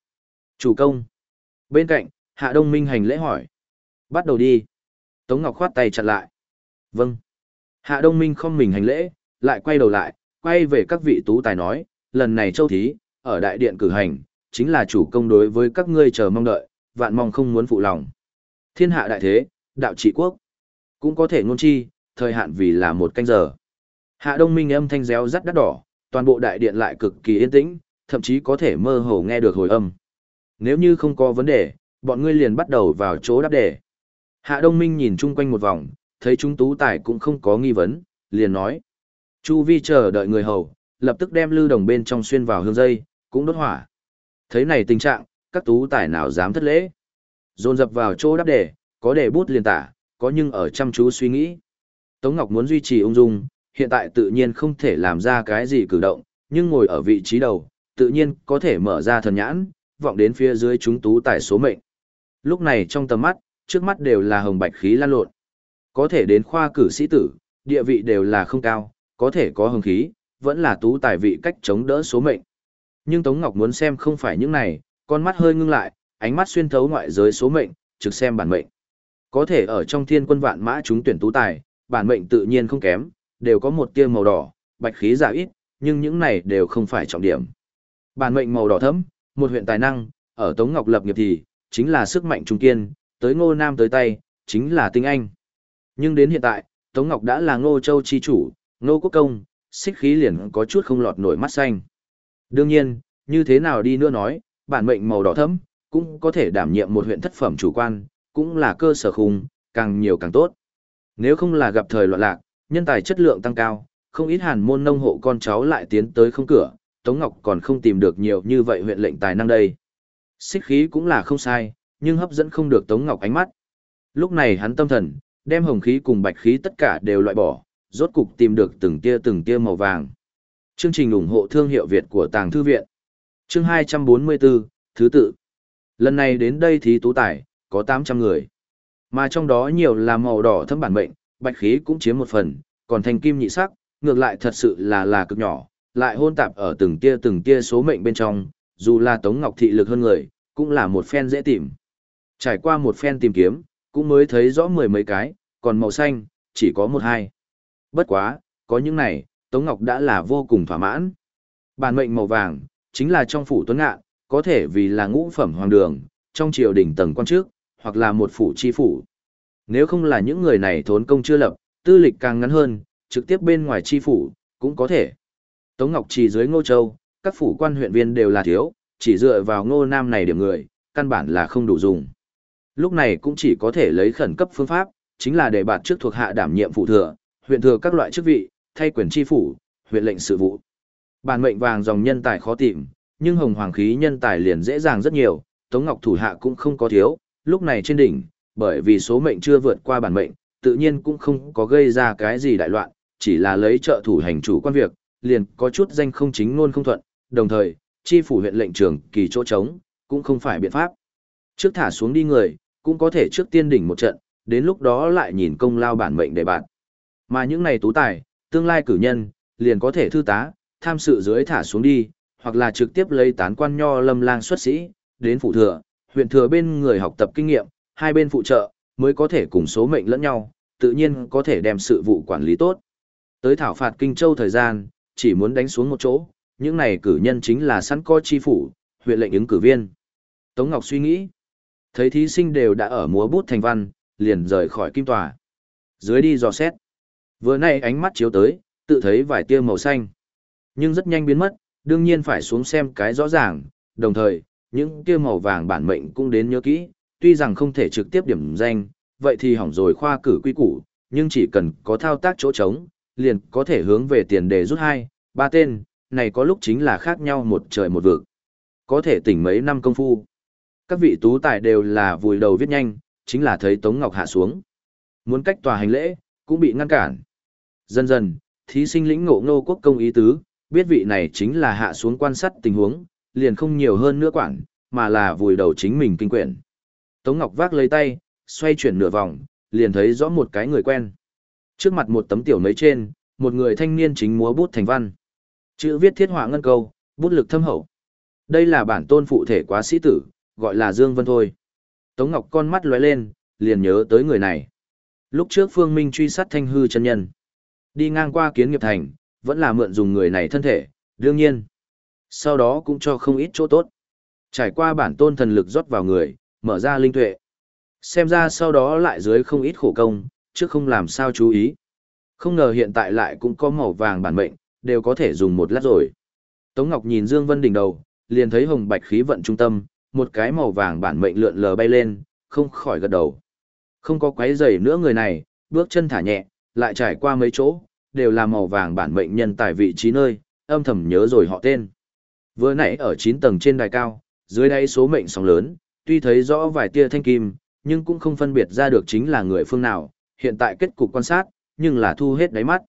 Chủ công. Bên cạnh, Hạ Đông Minh hành lễ hỏi. Bắt đầu đi. Tống Ngọc khoát tay chặt lại. Vâng. Hạ Đông Minh không mình hành lễ, lại quay đầu lại, quay về các vị tú tài nói, lần này châu thí, ở đại điện cử hành, chính là chủ công đối với các ngươi chờ mong đợi, vạn mong không muốn phụ lòng. Thiên hạ đại thế, đạo trị quốc, cũng có thể ngôn chi, thời hạn vì là một canh giờ. Hạ Đông Minh âm thanh réo rắt đắt đỏ, toàn bộ đại điện lại cực kỳ yên tĩnh, thậm chí có thể mơ hồ nghe được hồi âm. Nếu như không có vấn đề, bọn ngươi liền bắt đầu vào chỗ đáp đề. Hạ Đông Minh nhìn chung quanh một vòng, thấy chúng tú tài cũng không có nghi vấn, liền nói. Chu Vi chờ đợi người hầu, lập tức đem lưu đồng bên trong xuyên vào hương dây, cũng đốt hỏa. Thấy này tình trạng, các tú tài nào dám thất lễ. Dồn dập vào chỗ đáp đề, có đề bút liền tả, có nhưng ở chăm chú suy nghĩ. Tống Ngọc muốn duy trì ung dung, hiện tại tự nhiên không thể làm ra cái gì cử động, nhưng ngồi ở vị trí đầu, tự nhiên có thể mở ra thần nhãn, vọng đến phía dưới chúng tú tài số mệnh. Lúc này trong tầm mắt, trước mắt đều là hồng bạch khí lan lộn. Có thể đến khoa cử sĩ tử, địa vị đều là không cao, có thể có hồng khí, vẫn là tú tài vị cách chống đỡ số mệnh. Nhưng Tống Ngọc muốn xem không phải những này, con mắt hơi ngưng lại, ánh mắt xuyên thấu ngoại giới số mệnh, trực xem bản mệnh. Có thể ở trong thiên quân vạn mã chúng tuyển tú tài, bản mệnh tự nhiên không kém, đều có một tia màu đỏ, bạch khí giả ít, nhưng những này đều không phải trọng điểm. Bản mệnh màu đỏ thẫm, một huyện tài năng, ở Tống Ngọc lập nghiệp thì, chính là sức mạnh trung kiên, tới ngô nam tới tay, chính là tinh anh. Nhưng đến hiện tại, Tống Ngọc đã là ngô châu chi chủ, ngô quốc công, xích khí liền có chút không lọt nổi mắt xanh. Đương nhiên, như thế nào đi nữa nói, bản mệnh màu đỏ thẫm, cũng có thể đảm nhiệm một huyện thất phẩm chủ quan, cũng là cơ sở khung, càng nhiều càng tốt. Nếu không là gặp thời loạn lạc, nhân tài chất lượng tăng cao, không ít hàn môn nông hộ con cháu lại tiến tới không cửa, Tống Ngọc còn không tìm được nhiều như vậy huyện lệnh tài năng đây. Xích khí cũng là không sai, nhưng hấp dẫn không được Tống Ngọc ánh mắt. Lúc này hắn tâm thần, đem hồng khí cùng bạch khí tất cả đều loại bỏ, rốt cục tìm được từng tia từng tia màu vàng. Chương trình ủng hộ thương hiệu Việt của Tàng Thư Viện. Chương 244, Thứ tự. Lần này đến đây thì tú tài, có 800 người. Mà trong đó nhiều là màu đỏ thâm bản mệnh, bạch khí cũng chiếm một phần, còn thành kim nhị sắc, ngược lại thật sự là là cực nhỏ, lại hôn tạp ở từng tia từng tia số mệnh bên trong, dù là Tống Ngọc thị lực hơn người, cũng là một phen dễ tìm. Trải qua một phen tìm kiếm, cũng mới thấy rõ mười mấy cái, còn màu xanh, chỉ có một hai. Bất quá, có những này, Tống Ngọc đã là vô cùng thỏa mãn. Bản mệnh màu vàng, chính là trong phủ tuấn ngạ, có thể vì là ngũ phẩm hoàng đường, trong triều đình tầng quan trước, hoặc là một phủ chi phủ. Nếu không là những người này thốn công chưa lập, tư lịch càng ngắn hơn, trực tiếp bên ngoài chi phủ, cũng có thể. Tống Ngọc Trì dưới Ngô Châu, các phủ quan huyện viên đều là thiếu, chỉ dựa vào Ngô Nam này điểm người, căn bản là không đủ dùng. Lúc này cũng chỉ có thể lấy khẩn cấp phương pháp, chính là để bạt trước thuộc hạ đảm nhiệm phụ thừa, huyện thừa các loại chức vị, thay quyền chi phủ, huyện lệnh sự vụ. Bản mệnh vàng dòng nhân tài khó tìm, nhưng hồng hoàng khí nhân tài liền dễ dàng rất nhiều, Tống Ngọc thủ hạ cũng không có thiếu, lúc này trên đỉnh, bởi vì số mệnh chưa vượt qua bản mệnh, tự nhiên cũng không có gây ra cái gì đại loạn, chỉ là lấy trợ thủ hành chủ quan việc, liền có chút danh không chính luôn không thuận, đồng thời, chi phủ huyện lệnh trường kỳ chỗ trống, cũng không phải biện pháp. Trước thả xuống đi người, cũng có thể trước tiên đỉnh một trận, đến lúc đó lại nhìn công lao bản mệnh để bạn. Mà những này tú tài, tương lai cử nhân, liền có thể thư tá, tham sự dưới thả xuống đi, hoặc là trực tiếp lấy tán quan nho lâm lang xuất sĩ, đến phụ thừa, huyện thừa bên người học tập kinh nghiệm, hai bên phụ trợ, mới có thể cùng số mệnh lẫn nhau, tự nhiên có thể đem sự vụ quản lý tốt. Tới thảo phạt Kinh Châu thời gian, chỉ muốn đánh xuống một chỗ, những này cử nhân chính là sẵn coi chi phủ, huyện lệnh ứng cử viên. Tống Ngọc suy nghĩ, thấy thí sinh đều đã ở múa bút thành văn, liền rời khỏi kim tòa. Dưới đi dò xét. Vừa nay ánh mắt chiếu tới, tự thấy vài tia màu xanh. Nhưng rất nhanh biến mất, đương nhiên phải xuống xem cái rõ ràng, đồng thời, những kia màu vàng bản mệnh cũng đến nhớ kỹ, tuy rằng không thể trực tiếp điểm danh, vậy thì hỏng rồi khoa cử quy củ, nhưng chỉ cần có thao tác chỗ trống, liền có thể hướng về tiền đề rút hai, ba tên, này có lúc chính là khác nhau một trời một vực. Có thể tỉnh mấy năm công phu. Các vị tú tài đều là vùi đầu viết nhanh, chính là thấy Tống Ngọc hạ xuống. Muốn cách tòa hành lễ, cũng bị ngăn cản. Dần dần, thí sinh lĩnh ngộ ngô quốc công ý tứ, biết vị này chính là hạ xuống quan sát tình huống, liền không nhiều hơn nữa quản, mà là vùi đầu chính mình kinh quyển. Tống Ngọc vác lấy tay, xoay chuyển nửa vòng, liền thấy rõ một cái người quen. Trước mặt một tấm tiểu mấy trên, một người thanh niên chính múa bút thành văn. Chữ viết thiết họa ngân câu, bút lực thâm hậu. Đây là bản tôn phụ thể quá sĩ tử, gọi là Dương Vân thôi. Tống Ngọc con mắt lóe lên, liền nhớ tới người này. Lúc trước Phương Minh truy sát Thanh Hư chân nhân, đi ngang qua Kiến Nghiệp Thành, vẫn là mượn dùng người này thân thể, đương nhiên. Sau đó cũng cho không ít chỗ tốt. Trải qua bản tôn thần lực rót vào người, mở ra linh tuệ. Xem ra sau đó lại dưới không ít khổ công, chứ không làm sao chú ý. Không ngờ hiện tại lại cũng có màu vàng bản mệnh, đều có thể dùng một lát rồi. Tống Ngọc nhìn Dương Vân đỉnh đầu, liền thấy hồng bạch khí vận trung tâm, một cái màu vàng bản mệnh lượn lờ bay lên, không khỏi gật đầu. Không có quấy rầy nữa người này, bước chân thả nhẹ, lại trải qua mấy chỗ, đều là màu vàng bản mệnh nhân tại vị trí nơi, âm thầm nhớ rồi họ tên. Vừa nãy ở 9 tầng trên đài cao, dưới đáy số mệnh sóng lớn, tuy thấy rõ vài tia thanh kim, nhưng cũng không phân biệt ra được chính là người phương nào, hiện tại kết cục quan sát, nhưng là thu hết đáy mắt.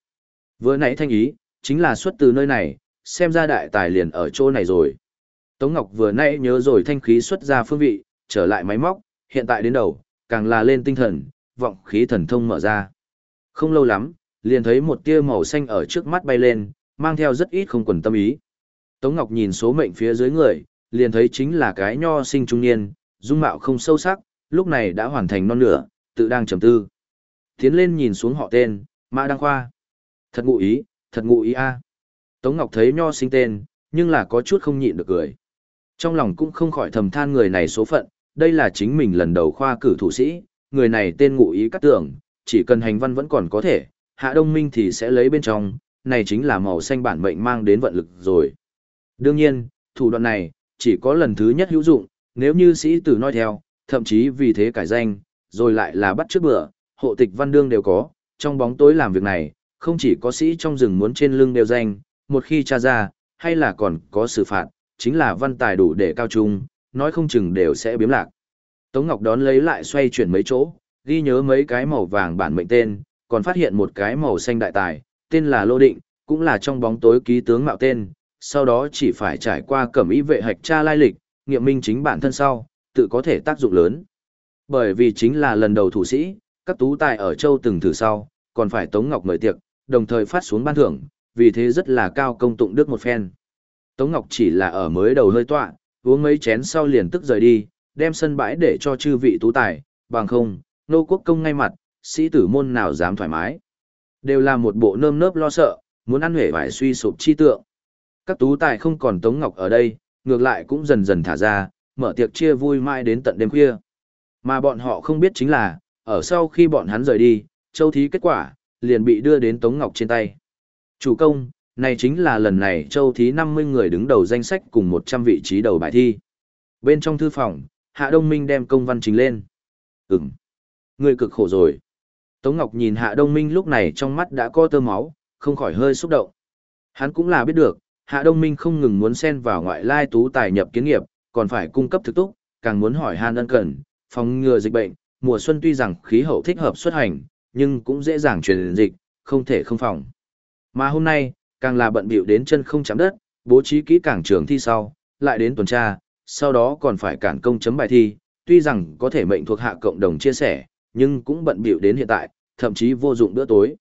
Vừa nãy thanh ý, chính là xuất từ nơi này, xem ra đại tài liền ở chỗ này rồi. Tống Ngọc vừa nãy nhớ rồi thanh khí xuất ra phương vị, trở lại máy móc, hiện tại đến đầu, càng là lên tinh thần, vọng khí thần thông mở ra. Không lâu lắm, liền thấy một tia màu xanh ở trước mắt bay lên, mang theo rất ít không quần tâm ý. Tống Ngọc nhìn số mệnh phía dưới người, liền thấy chính là cái nho sinh trung niên, dung mạo không sâu sắc, lúc này đã hoàn thành non nửa, tự đang trầm tư. Tiến lên nhìn xuống họ tên, Mã Đăng Khoa. Thật ngụ ý, thật ngụ ý a. Tống Ngọc thấy nho sinh tên, nhưng là có chút không nhịn được cười. Trong lòng cũng không khỏi thầm than người này số phận, đây là chính mình lần đầu khoa cử thủ sĩ, người này tên ngụ ý cắt tưởng, chỉ cần hành văn vẫn còn có thể, hạ đông minh thì sẽ lấy bên trong, này chính là màu xanh bản mệnh mang đến vận lực rồi. Đương nhiên, thủ đoạn này, chỉ có lần thứ nhất hữu dụng, nếu như sĩ tử nói theo, thậm chí vì thế cải danh, rồi lại là bắt trước bữa, hộ tịch văn đương đều có, trong bóng tối làm việc này, không chỉ có sĩ trong rừng muốn trên lưng đều danh, một khi tra ra, hay là còn có xử phạt, chính là văn tài đủ để cao trung, nói không chừng đều sẽ biếm lạc. Tống Ngọc đón lấy lại xoay chuyển mấy chỗ, ghi nhớ mấy cái màu vàng bản mệnh tên, còn phát hiện một cái màu xanh đại tài, tên là Lô Định, cũng là trong bóng tối ký tướng mạo tên, sau đó chỉ phải trải qua cẩm ý vệ hạch tra lai lịch, nghiệm minh chính bản thân sau, tự có thể tác dụng lớn. Bởi vì chính là lần đầu thủ sĩ, các tú tài ở châu từng thử sau, còn phải Tống Ngọc mời tiệc, đồng thời phát xuống ban thưởng, vì thế rất là cao công tụng đức một phen. Tống Ngọc chỉ là ở mới đầu hơi tọa, uống mấy chén sau liền tức rời đi, đem sân bãi để cho chư vị tú tài, bằng không, nô quốc công ngay mặt, sĩ tử môn nào dám thoải mái. Đều là một bộ nơm nớp lo sợ, muốn ăn hể phải suy sụp chi tượng. Các tú tài không còn Tống Ngọc ở đây, ngược lại cũng dần dần thả ra, mở tiệc chia vui mãi đến tận đêm khuya. Mà bọn họ không biết chính là, ở sau khi bọn hắn rời đi, châu thí kết quả, liền bị đưa đến Tống Ngọc trên tay. Chủ công, này chính là lần này châu thí 50 người đứng đầu danh sách cùng 100 vị trí đầu bài thi. Bên trong thư phòng, Hạ Đông Minh đem công văn trình lên. Ừm, người cực khổ rồi. Tống Ngọc nhìn Hạ Đông Minh lúc này trong mắt đã có tơ máu, không khỏi hơi xúc động. Hắn cũng là biết được, Hạ Đông Minh không ngừng muốn xen vào ngoại lai tú tài nhập kiến nghiệp, còn phải cung cấp thực túc, càng muốn hỏi han ân cần, phòng ngừa dịch bệnh, mùa xuân tuy rằng khí hậu thích hợp xuất hành, nhưng cũng dễ dàng truyền dịch, không thể không phòng. Mà hôm nay, càng là bận bịu đến chân không chạm đất, bố trí kỹ càng trường thi sau, lại đến tuần tra, sau đó còn phải cản công chấm bài thi, tuy rằng có thể mệnh thuộc hạ cộng đồng chia sẻ, nhưng cũng bận bịu đến hiện tại, thậm chí vô dụng bữa tối.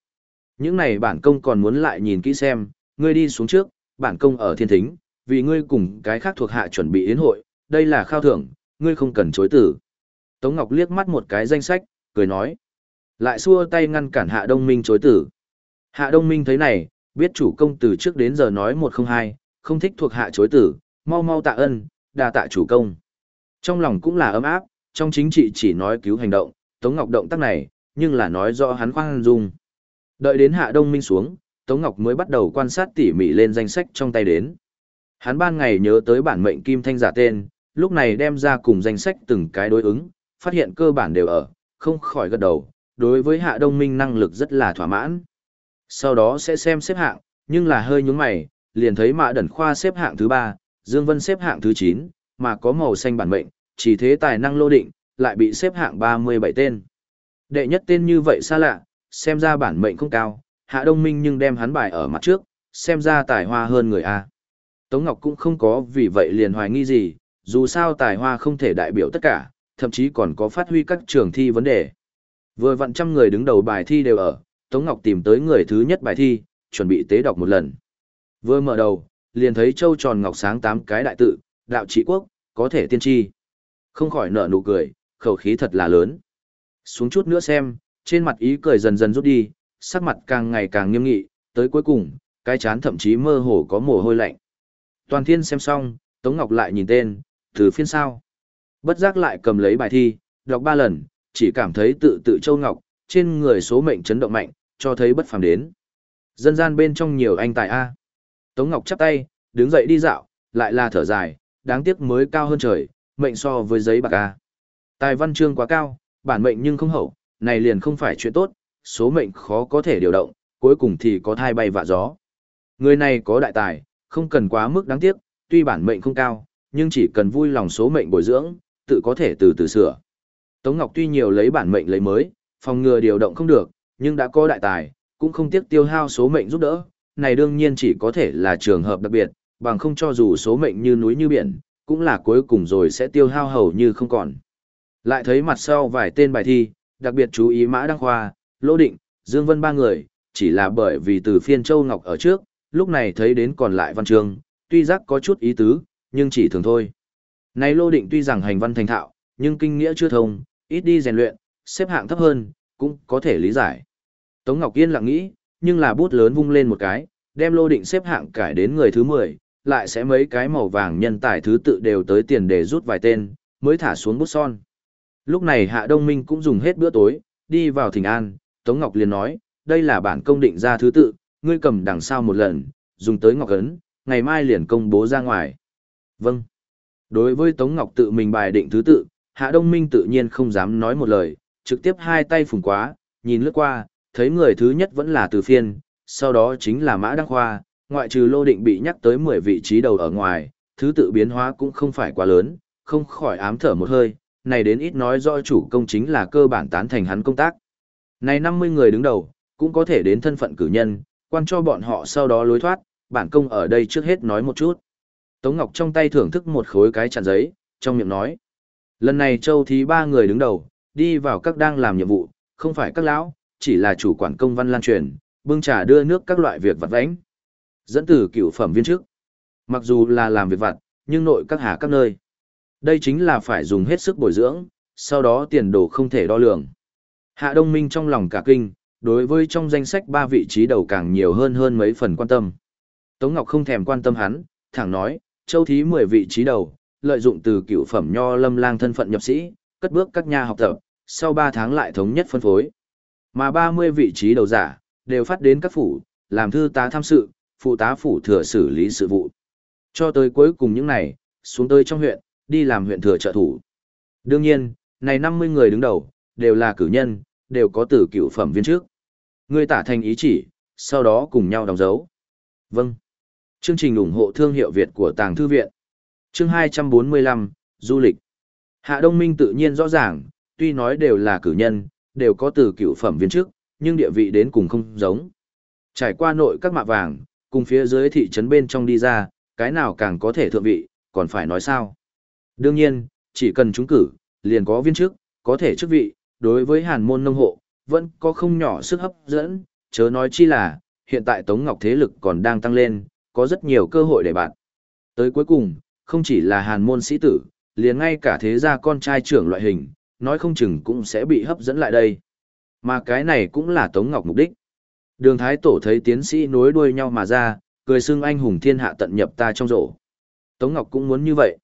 Những này bản công còn muốn lại nhìn kỹ xem, ngươi đi xuống trước, bản công ở thiên thính, vì ngươi cùng cái khác thuộc hạ chuẩn bị yến hội, đây là khao thưởng, ngươi không cần chối từ. Tống Ngọc liếc mắt một cái danh sách, cười nói. Lại xua tay ngăn cản Hạ Đông Minh chối tử. Hạ Đông Minh thấy này, biết chủ công từ trước đến giờ nói một không hai, không thích thuộc hạ chối tử, mau mau tạ ân, đa tạ chủ công. Trong lòng cũng là ấm áp, trong chính trị chỉ nói cứu hành động, Tống Ngọc động tác này, nhưng là nói rõ hắn khoan dung. Đợi đến Hạ Đông Minh xuống, Tống Ngọc mới bắt đầu quan sát tỉ mỉ lên danh sách trong tay đến. Hắn ban ngày nhớ tới bản mệnh kim thanh giả tên, lúc này đem ra cùng danh sách từng cái đối ứng, phát hiện cơ bản đều ở, không khỏi gật đầu, đối với hạ đông minh năng lực rất là thỏa mãn. Sau đó sẽ xem xếp hạng, nhưng là hơi nhúng mày, liền thấy mạ đẩn khoa xếp hạng thứ 3, Dương Vân xếp hạng thứ 9, mà có màu xanh bản mệnh, chỉ thế tài năng lô định, lại bị xếp hạng 37 tên. Đệ nhất tên như vậy xa lạ, xem ra bản mệnh không cao, hạ đông minh nhưng đem hắn bài ở mặt trước, xem ra tài hoa hơn người A. Tống Ngọc cũng không có vì vậy liền hoài nghi gì, dù sao tài hoa không thể đại biểu tất cả, thậm chí còn có phát huy các trường thi vấn đề. Vừa vặn trăm người đứng đầu bài thi đều ở, Tống Ngọc tìm tới người thứ nhất bài thi, chuẩn bị tế đọc một lần. Vừa mở đầu, liền thấy châu tròn ngọc sáng tám cái đại tự, đạo trị quốc, có thể tiên tri. Không khỏi nở nụ cười, khẩu khí thật là lớn. Xuống chút nữa xem, trên mặt ý cười dần dần rút đi, sắc mặt càng ngày càng nghiêm nghị, tới cuối cùng, cái chán thậm chí mơ hồ có mồ hôi lạnh. Toàn thiên xem xong, Tống Ngọc lại nhìn tên, từ phiên sao. Bất giác lại cầm lấy bài thi, đọc ba lần, chỉ cảm thấy tự tự châu ngọc, trên người số mệnh chấn động mạnh, cho thấy bất phàm đến. Dân gian bên trong nhiều anh tài A. Tống Ngọc chắp tay, đứng dậy đi dạo, lại là thở dài, đáng tiếc mới cao hơn trời, mệnh so với giấy bạc A. Tài văn chương quá cao, bản mệnh nhưng không hậu, này liền không phải chuyện tốt, số mệnh khó có thể điều động, cuối cùng thì có thai bay vạ gió. Người này có đại tài, không cần quá mức đáng tiếc, tuy bản mệnh không cao, nhưng chỉ cần vui lòng số mệnh bồi dưỡng, tự có thể từ từ sửa. Tống Ngọc tuy nhiều lấy bản mệnh lấy mới, phòng ngừa điều động không được, nhưng đã có đại tài, cũng không tiếc tiêu hao số mệnh giúp đỡ, này đương nhiên chỉ có thể là trường hợp đặc biệt, bằng không cho dù số mệnh như núi như biển, cũng là cuối cùng rồi sẽ tiêu hao hầu như không còn. Lại thấy mặt sau vài tên bài thi, đặc biệt chú ý Mã Đăng Khoa, Lô Định, Dương Vân ba người, chỉ là bởi vì từ phiên Châu Ngọc ở trước, lúc này thấy đến còn lại văn Trường, tuy giác có chút ý tứ, nhưng chỉ thường thôi. Này Lô Định tuy rằng hành văn thành thạo, nhưng kinh nghĩa chưa thông, ít đi rèn luyện, xếp hạng thấp hơn, cũng có thể lý giải. Tống Ngọc Yên lặng nghĩ, nhưng là bút lớn vung lên một cái, đem Lô Định xếp hạng cải đến người thứ 10, lại sẽ mấy cái màu vàng nhân tài thứ tự đều tới tiền để rút vài tên, mới thả xuống bút son. Lúc này Hạ Đông Minh cũng dùng hết bữa tối, đi vào thỉnh an, Tống Ngọc liền nói, đây là bản công định ra thứ tự, ngươi cầm đằng sau một lần, dùng tới Ngọc Ấn, ngày mai liền công bố ra ngoài. Vâng. Đối với Tống Ngọc tự mình bài định thứ tự, Hạ Đông Minh tự nhiên không dám nói một lời, trực tiếp hai tay phùng quá, nhìn lướt qua, thấy người thứ nhất vẫn là từ phiên, sau đó chính là Mã Đăng Khoa, ngoại trừ lô định bị nhắc tới 10 vị trí đầu ở ngoài, thứ tự biến hóa cũng không phải quá lớn, không khỏi ám thở một hơi, này đến ít nói do chủ công chính là cơ bản tán thành hắn công tác. Này 50 người đứng đầu, cũng có thể đến thân phận cử nhân, quan cho bọn họ sau đó lối thoát, bản công ở đây trước hết nói một chút. Tống Ngọc trong tay thưởng thức một khối cái chặn giấy, trong miệng nói. Lần này châu thí ba người đứng đầu, đi vào các đang làm nhiệm vụ, không phải các lão, chỉ là chủ quản công văn lan truyền, bưng trà đưa nước các loại việc vặt vãnh. Dẫn từ cựu phẩm viên trước. Mặc dù là làm việc vặt, nhưng nội các hà các nơi. Đây chính là phải dùng hết sức bồi dưỡng, sau đó tiền đồ không thể đo lường. Hạ Đông Minh trong lòng cả kinh, đối với trong danh sách ba vị trí đầu càng nhiều hơn hơn mấy phần quan tâm. Tống Ngọc không thèm quan tâm hắn, thẳng nói, châu thí 10 vị trí đầu, lợi dụng từ cựu phẩm nho lâm lang thân phận nhập sĩ, cất bước các nhà học tập, sau 3 tháng lại thống nhất phân phối. Mà 30 vị trí đầu giả, đều phát đến các phủ, làm thư tá tham sự, phụ tá phủ thừa xử lý sự vụ. Cho tới cuối cùng những này, xuống tới trong huyện, đi làm huyện thừa trợ thủ. Đương nhiên, này 50 người đứng đầu, đều là cử nhân, đều có từ cựu phẩm viên trước. Người tả thành ý chỉ, sau đó cùng nhau đóng dấu. Vâng. Chương trình ủng hộ thương hiệu Việt của Tàng Thư Viện. Chương 245, Du lịch. Hạ Đông Minh tự nhiên rõ ràng, tuy nói đều là cử nhân, đều có từ cựu phẩm viên trước, nhưng địa vị đến cùng không giống. Trải qua nội các mạ vàng, cùng phía dưới thị trấn bên trong đi ra, cái nào càng có thể thượng vị, còn phải nói sao. Đương nhiên, chỉ cần chúng cử, liền có viên chức, có thể chức vị, đối với hàn môn nông hộ, vẫn có không nhỏ sức hấp dẫn, chớ nói chi là, hiện tại Tống Ngọc thế lực còn đang tăng lên, có rất nhiều cơ hội để bạn. Tới cuối cùng, không chỉ là hàn môn sĩ tử, liền ngay cả thế gia con trai trưởng loại hình, nói không chừng cũng sẽ bị hấp dẫn lại đây. Mà cái này cũng là Tống Ngọc mục đích. Đường Thái Tổ thấy tiến sĩ nối đuôi nhau mà ra, cười xưng anh hùng thiên hạ tận nhập ta trong rổ. Tống Ngọc cũng muốn như vậy.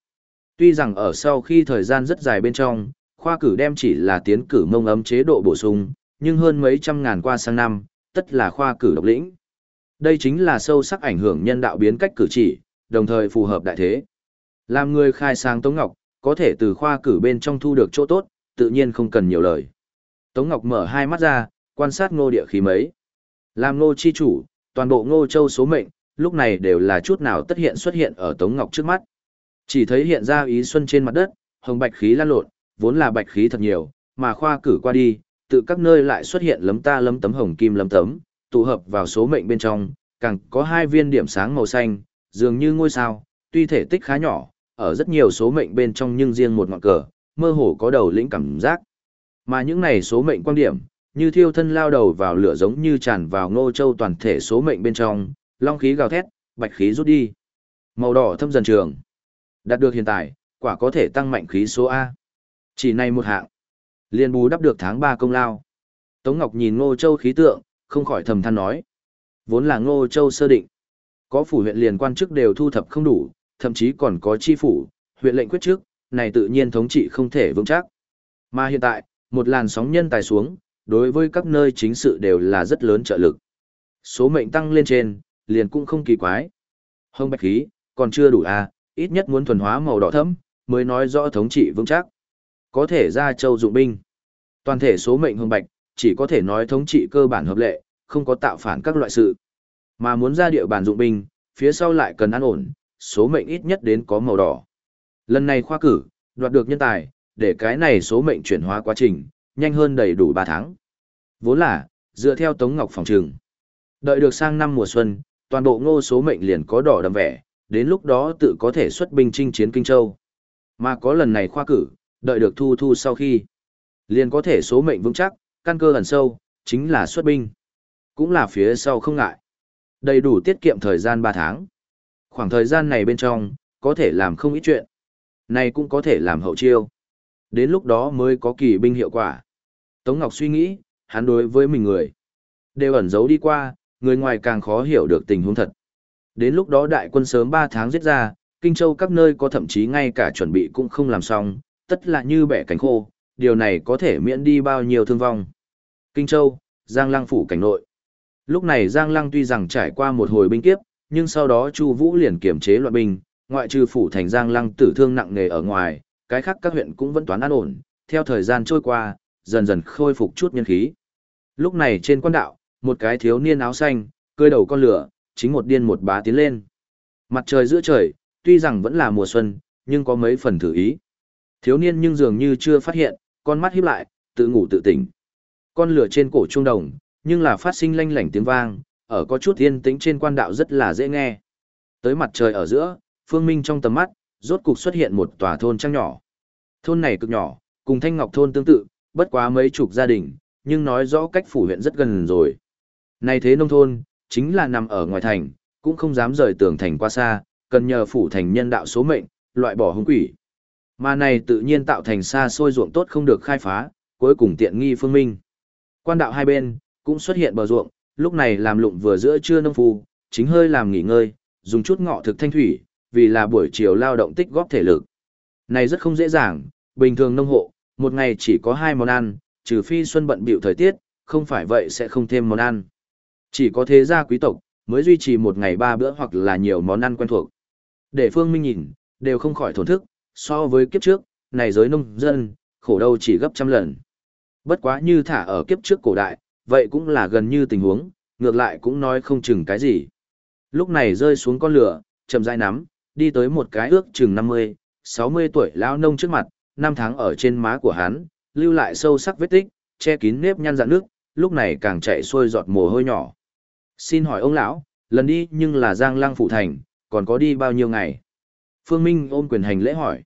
Tuy rằng ở sau khi thời gian rất dài bên trong, khoa cử đem chỉ là tiến cử mông ấm chế độ bổ sung, nhưng hơn mấy trăm ngàn qua sang năm, tất là khoa cử độc lĩnh. Đây chính là sâu sắc ảnh hưởng nhân đạo biến cách cử chỉ, đồng thời phù hợp đại thế. Làm người khai sáng Tống Ngọc, có thể từ khoa cử bên trong thu được chỗ tốt, tự nhiên không cần nhiều lời. Tống Ngọc mở hai mắt ra, quan sát ngô địa khí mấy. Làm ngô chi chủ, toàn bộ ngô châu số mệnh, lúc này đều là chút nào tất hiện xuất hiện ở Tống Ngọc trước mắt. Chỉ thấy hiện ra ý xuân trên mặt đất, hồng bạch khí lan lộn, vốn là bạch khí thật nhiều, mà khoa cử qua đi, tự các nơi lại xuất hiện lấm ta lấm tấm hồng kim lấm tấm, tụ hợp vào số mệnh bên trong, càng có hai viên điểm sáng màu xanh, dường như ngôi sao, tuy thể tích khá nhỏ, ở rất nhiều số mệnh bên trong nhưng riêng một ngọn cờ, mơ hồ có đầu lĩnh cảm giác. Mà những này số mệnh quan điểm, như thiêu thân lao đầu vào lửa giống như tràn vào ngô châu toàn thể số mệnh bên trong, long khí gào thét, bạch khí rút đi. Màu đỏ thâm dần trường. Đạt được hiện tại, quả có thể tăng mạnh khí số A. Chỉ này một hạng. liền bù đắp được tháng 3 công lao. Tống Ngọc nhìn Ngô Châu khí tượng, không khỏi thầm than nói. Vốn là Ngô Châu sơ định. Có phủ huyện liền quan chức đều thu thập không đủ, thậm chí còn có chi phủ, huyện lệnh quyết trước, này tự nhiên thống trị không thể vững chắc. Mà hiện tại, một làn sóng nhân tài xuống, đối với các nơi chính sự đều là rất lớn trợ lực. Số mệnh tăng lên trên, liền cũng không kỳ quái. Hông bạch khí, còn chưa đủ à, ít nhất muốn thuần hóa màu đỏ thẫm, mới nói rõ thống trị vững chắc. Có thể ra châu dụng binh. Toàn thể số mệnh hồng bạch, chỉ có thể nói thống trị cơ bản hợp lệ, không có tạo phản các loại sự. Mà muốn ra địa bàn dụng binh, phía sau lại cần an ổn, số mệnh ít nhất đến có màu đỏ. Lần này khoa cử, đoạt được nhân tài, để cái này số mệnh chuyển hóa quá trình, nhanh hơn đầy đủ 3 tháng. Vốn là, dựa theo Tống Ngọc phòng trường. Đợi được sang năm mùa xuân, toàn bộ ngô số mệnh liền có đỏ đầm vẻ, đến lúc đó tự có thể xuất binh chinh chiến Kinh Châu. Mà có lần này khoa cử, đợi được thu thu sau khi, liền có thể số mệnh vững chắc, căn cơ ẩn sâu, chính là xuất binh. Cũng là phía sau không ngại. Đầy đủ tiết kiệm thời gian 3 tháng. Khoảng thời gian này bên trong, có thể làm không ít chuyện. Này cũng có thể làm hậu chiêu. Đến lúc đó mới có kỳ binh hiệu quả. Tống Ngọc suy nghĩ, hắn đối với mình người. Đều ẩn giấu đi qua, người ngoài càng khó hiểu được tình huống thật. Đến lúc đó đại quân sớm 3 tháng giết ra, Kinh Châu các nơi có thậm chí ngay cả chuẩn bị cũng không làm xong, tất là như bẻ cánh khô, điều này có thể miễn đi bao nhiêu thương vong. Kinh Châu, Giang Lăng phủ cảnh nội. Lúc này Giang Lăng tuy rằng trải qua một hồi binh kiếp, nhưng sau đó Chu Vũ liền kiểm chế loạn binh, ngoại trừ phủ thành Giang Lăng tử thương nặng nề ở ngoài, cái khác các huyện cũng vẫn toán an ổn, theo thời gian trôi qua, dần dần khôi phục chút nhân khí. Lúc này trên quan đạo, một cái thiếu niên áo xanh, cưỡi đầu con lửa, chính một điên một bá tiến lên. Mặt trời giữa trời, tuy rằng vẫn là mùa xuân, nhưng có mấy phần thử ý. Thiếu niên nhưng dường như chưa phát hiện, con mắt híp lại, tự ngủ tự tỉnh. Con lửa trên cổ trung đồng, nhưng là phát sinh lanh lảnh tiếng vang, ở có chút yên tĩnh trên quan đạo rất là dễ nghe. Tới mặt trời ở giữa, phương minh trong tầm mắt, rốt cục xuất hiện một tòa thôn trang nhỏ. Thôn này cực nhỏ, cùng Thanh Ngọc thôn tương tự, bất quá mấy chục gia đình, nhưng nói rõ cách phủ huyện rất gần rồi. Này thế nông thôn, chính là nằm ở ngoài thành, cũng không dám rời tường thành qua xa, cần nhờ phủ thành nhân đạo số mệnh, loại bỏ hung quỷ. Mà này tự nhiên tạo thành xa xôi ruộng tốt không được khai phá, cuối cùng tiện nghi phương minh. Quan đạo hai bên, cũng xuất hiện bờ ruộng, lúc này làm lụng vừa giữa trưa nông phu, chính hơi làm nghỉ ngơi, dùng chút ngọ thực thanh thủy, vì là buổi chiều lao động tích góp thể lực. Này rất không dễ dàng, bình thường nông hộ, một ngày chỉ có hai món ăn, trừ phi xuân bận bịu thời tiết, không phải vậy sẽ không thêm món ăn. Chỉ có thế gia quý tộc, mới duy trì một ngày ba bữa hoặc là nhiều món ăn quen thuộc. Để Phương Minh nhìn, đều không khỏi thổn thức, so với kiếp trước, này giới nông dân, khổ đâu chỉ gấp trăm lần. Bất quá như thả ở kiếp trước cổ đại, vậy cũng là gần như tình huống, ngược lại cũng nói không chừng cái gì. Lúc này rơi xuống con lửa, chậm rãi nắm, đi tới một cái ước chừng 50, 60 tuổi lão nông trước mặt, năm tháng ở trên má của hắn, lưu lại sâu sắc vết tích, che kín nếp nhăn dạn nước, lúc này càng chạy xuôi giọt mồ hôi nhỏ. Xin hỏi ông lão, lần đi nhưng là Giang Lăng Phủ Thành, còn có đi bao nhiêu ngày? Phương Minh ôm quyền hành lễ hỏi.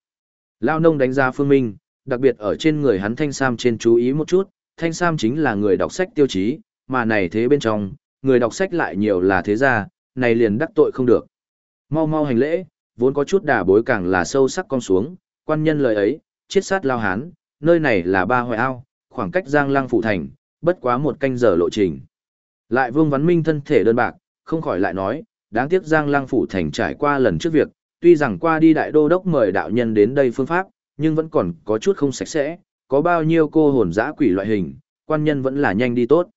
Lao nông đánh giá Phương Minh, đặc biệt ở trên người hắn Thanh Sam trên chú ý một chút, Thanh Sam chính là người đọc sách tiêu chí, mà này thế bên trong, người đọc sách lại nhiều là thế gia, này liền đắc tội không được. Mau mau hành lễ, vốn có chút đà bối càng là sâu sắc con xuống, quan nhân lời ấy, chết sát lao hán, nơi này là ba hoài ao, khoảng cách Giang Lang Phủ Thành, bất quá một canh giờ lộ trình. Lại Vương Văn Minh thân thể đơn bạc, không khỏi lại nói, đáng tiếc Giang Lang Phủ Thành trải qua lần trước việc, tuy rằng qua đi đại đô đốc mời đạo nhân đến đây phương pháp, nhưng vẫn còn có chút không sạch sẽ, có bao nhiêu cô hồn dã quỷ loại hình, quan nhân vẫn là nhanh đi tốt.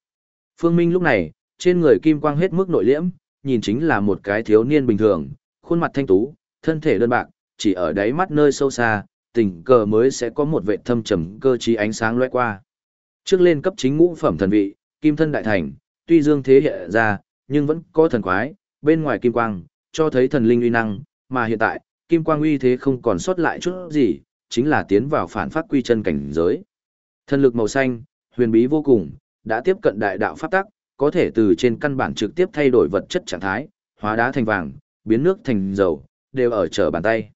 Phương Minh lúc này, trên người kim quang hết mức nội liễm, nhìn chính là một cái thiếu niên bình thường, khuôn mặt thanh tú, thân thể đơn bạc, chỉ ở đáy mắt nơi sâu xa, tình cờ mới sẽ có một vệ thâm trầm cơ trí ánh sáng lóe qua. Trước lên cấp chính ngũ phẩm thần vị, kim thân đại thành, tuy dương thế hiện ra, nhưng vẫn có thần quái, bên ngoài kim quang, cho thấy thần linh uy năng, mà hiện tại, kim quang uy thế không còn sót lại chút gì, chính là tiến vào phản phát quy chân cảnh giới. Thần lực màu xanh, huyền bí vô cùng, đã tiếp cận đại đạo pháp tắc, có thể từ trên căn bản trực tiếp thay đổi vật chất trạng thái, hóa đá thành vàng, biến nước thành dầu, đều ở trở bàn tay.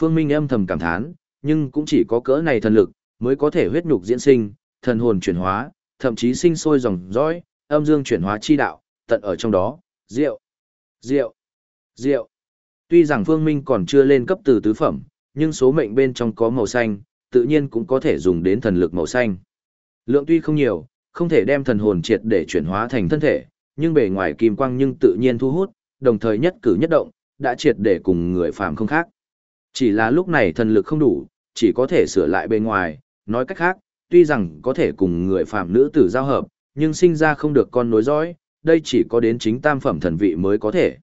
Phương Minh âm thầm cảm thán, nhưng cũng chỉ có cỡ này thần lực, mới có thể huyết nhục diễn sinh, thần hồn chuyển hóa, thậm chí sinh sôi dòng dõi, âm dương chuyển hóa chi đạo, tận ở trong đó, rượu, rượu, rượu. Tuy rằng Phương Minh còn chưa lên cấp từ tứ phẩm, nhưng số mệnh bên trong có màu xanh, tự nhiên cũng có thể dùng đến thần lực màu xanh. Lượng tuy không nhiều, không thể đem thần hồn triệt để chuyển hóa thành thân thể, nhưng bề ngoài kim quang nhưng tự nhiên thu hút, đồng thời nhất cử nhất động, đã triệt để cùng người phàm không khác. Chỉ là lúc này thần lực không đủ, chỉ có thể sửa lại bề ngoài, nói cách khác, tuy rằng có thể cùng người phàm nữ tử giao hợp, nhưng sinh ra không được con nối dõi, đây chỉ có đến chính tam phẩm thần vị mới có thể.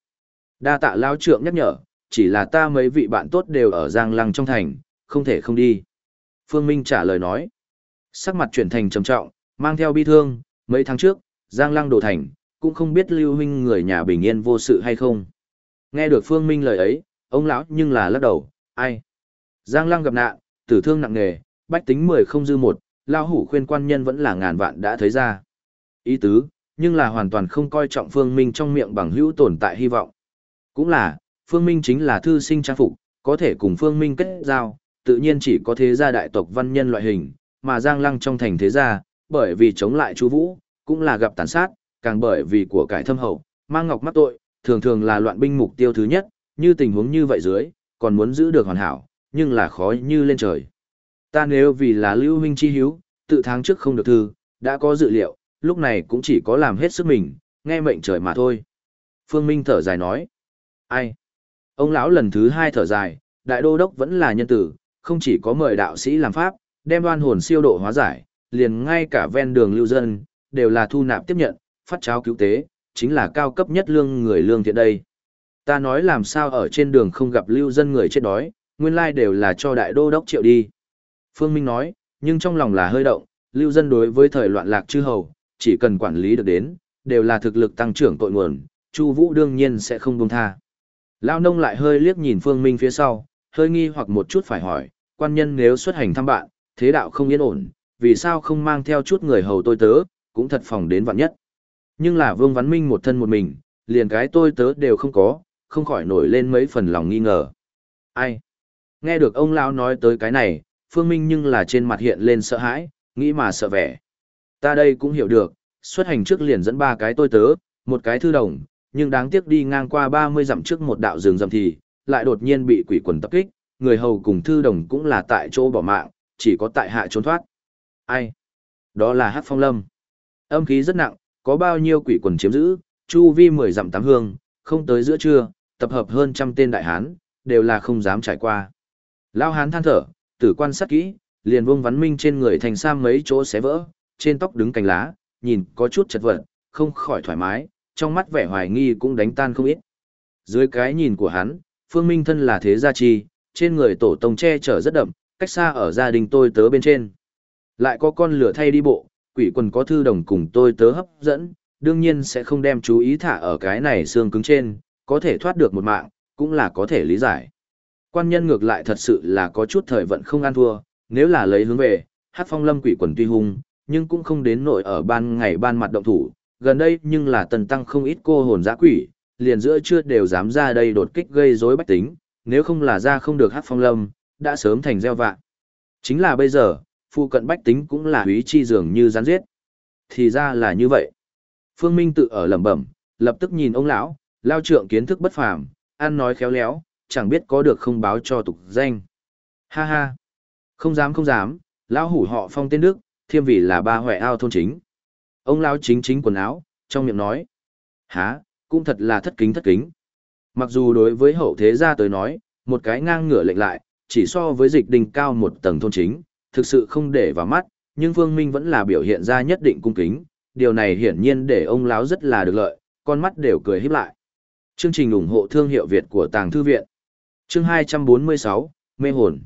Đa tạ lao trượng nhắc nhở, chỉ là ta mấy vị bạn tốt đều ở Giang Lăng trong thành, không thể không đi. Phương Minh trả lời nói. Sắc mặt chuyển thành trầm trọng, mang theo bi thương, mấy tháng trước, Giang Lăng đổ thành, cũng không biết lưu huynh người nhà bình yên vô sự hay không. Nghe được Phương Minh lời ấy, ông lão nhưng là lắc đầu, ai? Giang Lăng gặp nạn, tử thương nặng nề, bách tính mười không dư một, lao hủ khuyên quan nhân vẫn là ngàn vạn đã thấy ra. Ý tứ, nhưng là hoàn toàn không coi trọng Phương Minh trong miệng bằng hữu tồn tại hy vọng. Cũng là, Phương Minh chính là thư sinh trang phục, có thể cùng Phương Minh kết giao, tự nhiên chỉ có thế gia đại tộc văn nhân loại hình, mà Giang Lăng trong thành thế gia, bởi vì chống lại chú Vũ, cũng là gặp tàn sát, càng bởi vì của cải thâm hậu, mang ngọc mắc tội, thường thường là loạn binh mục tiêu thứ nhất, như tình huống như vậy dưới, còn muốn giữ được hoàn hảo, nhưng là khó như lên trời. Ta nếu vì là lưu huynh chi hiếu, tự tháng trước không được thư, đã có dự liệu, lúc này cũng chỉ có làm hết sức mình, nghe mệnh trời mà thôi. Phương Minh thở dài nói. Ai? Ông lão lần thứ hai thở dài, đại đô đốc vẫn là nhân tử, không chỉ có mời đạo sĩ làm pháp, đem đoan hồn siêu độ hóa giải, liền ngay cả ven đường lưu dân, đều là thu nạp tiếp nhận, phát cháo cứu tế, chính là cao cấp nhất lương người lương thiện đây. Ta nói làm sao ở trên đường không gặp lưu dân người chết đói, nguyên lai đều là cho đại đô đốc triệu đi. Phương Minh nói, nhưng trong lòng là hơi động, lưu dân đối với thời loạn lạc chư hầu, chỉ cần quản lý được đến, đều là thực lực tăng trưởng tội nguồn, Chu Vũ đương nhiên sẽ không buông tha. Lão nông lại hơi liếc nhìn Phương Minh phía sau, hơi nghi hoặc một chút phải hỏi, quan nhân nếu xuất hành thăm bạn, thế đạo không yên ổn, vì sao không mang theo chút người hầu tôi tớ, cũng thật phòng đến vạn nhất. Nhưng là Vương Văn Minh một thân một mình, liền cái tôi tớ đều không có, không khỏi nổi lên mấy phần lòng nghi ngờ. Ai? Nghe được ông lão nói tới cái này, Phương Minh nhưng là trên mặt hiện lên sợ hãi, nghĩ mà sợ vẻ. Ta đây cũng hiểu được, xuất hành trước liền dẫn ba cái tôi tớ, một cái thư đồng, nhưng đáng tiếc đi ngang qua 30 dặm trước một đạo rừng rậm thì, lại đột nhiên bị quỷ quần tập kích, người hầu cùng thư đồng cũng là tại chỗ bỏ mạng, chỉ có tại hạ trốn thoát. Ai? Đó là Hắc Phong Lâm. Âm khí rất nặng, có bao nhiêu quỷ quần chiếm giữ, chu vi mười dặm tám hương, không tới giữa trưa, tập hợp hơn trăm tên đại hán, đều là không dám trải qua. Lao hán than thở, tử quan sát kỹ, liền vương vắn minh trên người thành sam mấy chỗ xé vỡ, trên tóc đứng cành lá, nhìn có chút chật vật, không khỏi thoải mái, trong mắt vẻ hoài nghi cũng đánh tan không ít. Dưới cái nhìn của hắn, Phương Minh thân là thế gia chi, trên người tổ tông che chở rất đậm, cách xa ở gia đình tôi tớ bên trên. Lại có con lửa thay đi bộ, quỷ quần có thư đồng cùng tôi tớ hấp dẫn, đương nhiên sẽ không đem chú ý thả ở cái này xương cứng trên, có thể thoát được một mạng, cũng là có thể lý giải. Quan nhân ngược lại thật sự là có chút thời vận không ăn thua, nếu là lấy hướng về, hát phong lâm quỷ quần tuy hung, nhưng cũng không đến nỗi ở ban ngày ban mặt động thủ, gần đây nhưng là tần tăng không ít cô hồn giã quỷ, liền giữa chưa đều dám ra đây đột kích gây rối bách tính, nếu không là ra không được hát phong lâm, đã sớm thành gieo vạn. Chính là bây giờ, phụ cận bách tính cũng là húy chi dường như rắn giết. Thì ra là như vậy. Phương Minh tự ở lẩm bẩm, lập tức nhìn ông lão, lao trượng kiến thức bất phàm, ăn nói khéo léo, chẳng biết có được không báo cho tục danh. Ha ha. Không dám không dám, lão hủ họ phong tên đức, thiêm vị là ba huệ ao thôn chính. Ông lão chính chính quần áo, trong miệng nói. Há, cũng thật là thất kính thất kính. Mặc dù đối với hậu thế gia tới nói, một cái ngang ngửa lệnh lại, chỉ so với dịch đình cao một tầng thôn chính, thực sự không để vào mắt, nhưng Phương Minh vẫn là biểu hiện ra nhất định cung kính, điều này hiển nhiên để ông lão rất là được lợi, con mắt đều cười híp lại. Chương trình ủng hộ thương hiệu Việt của Tàng Thư Viện. Chương 246, Mê Hồn.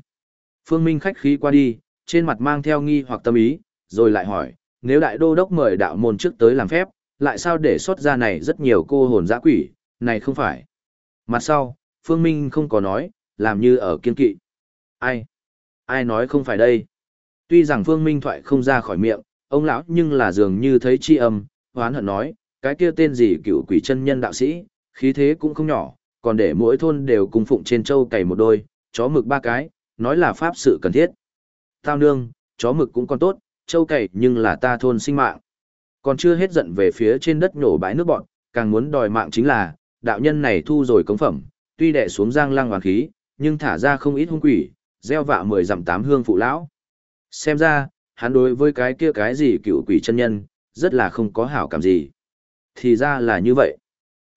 Phương Minh khách khí qua đi, trên mặt mang theo nghi hoặc tâm ý, rồi lại hỏi, nếu đại đô đốc mời đạo môn trước tới làm phép, lại sao để xuất ra này rất nhiều cô hồn dã quỷ, này không phải. Mặt sau, Phương Minh không có nói, làm như ở kiên kỵ. Ai? Ai nói không phải đây? Tuy rằng Phương Minh thoại không ra khỏi miệng, ông lão nhưng là dường như thấy chi âm, hoán hận nói, cái kia tên gì cựu quỷ chân nhân đạo sĩ, khí thế cũng không nhỏ, còn để mỗi thôn đều cung phụng trên châu cày một đôi, chó mực ba cái, nói là pháp sự cần thiết. Tao nương, chó mực cũng còn tốt, châu cày nhưng là ta thôn sinh mạng. Còn chưa hết giận về phía trên đất nhổ bãi nước bọn, càng muốn đòi mạng chính là, đạo nhân này thu rồi cống phẩm, tuy đẻ xuống giang lăng hoàn khí, nhưng thả ra không ít hung quỷ, gieo vạ mười dặm tám hương phụ lão. Xem ra, hắn đối với cái kia cái gì cựu quỷ chân nhân, rất là không có hảo cảm gì. Thì ra là như vậy.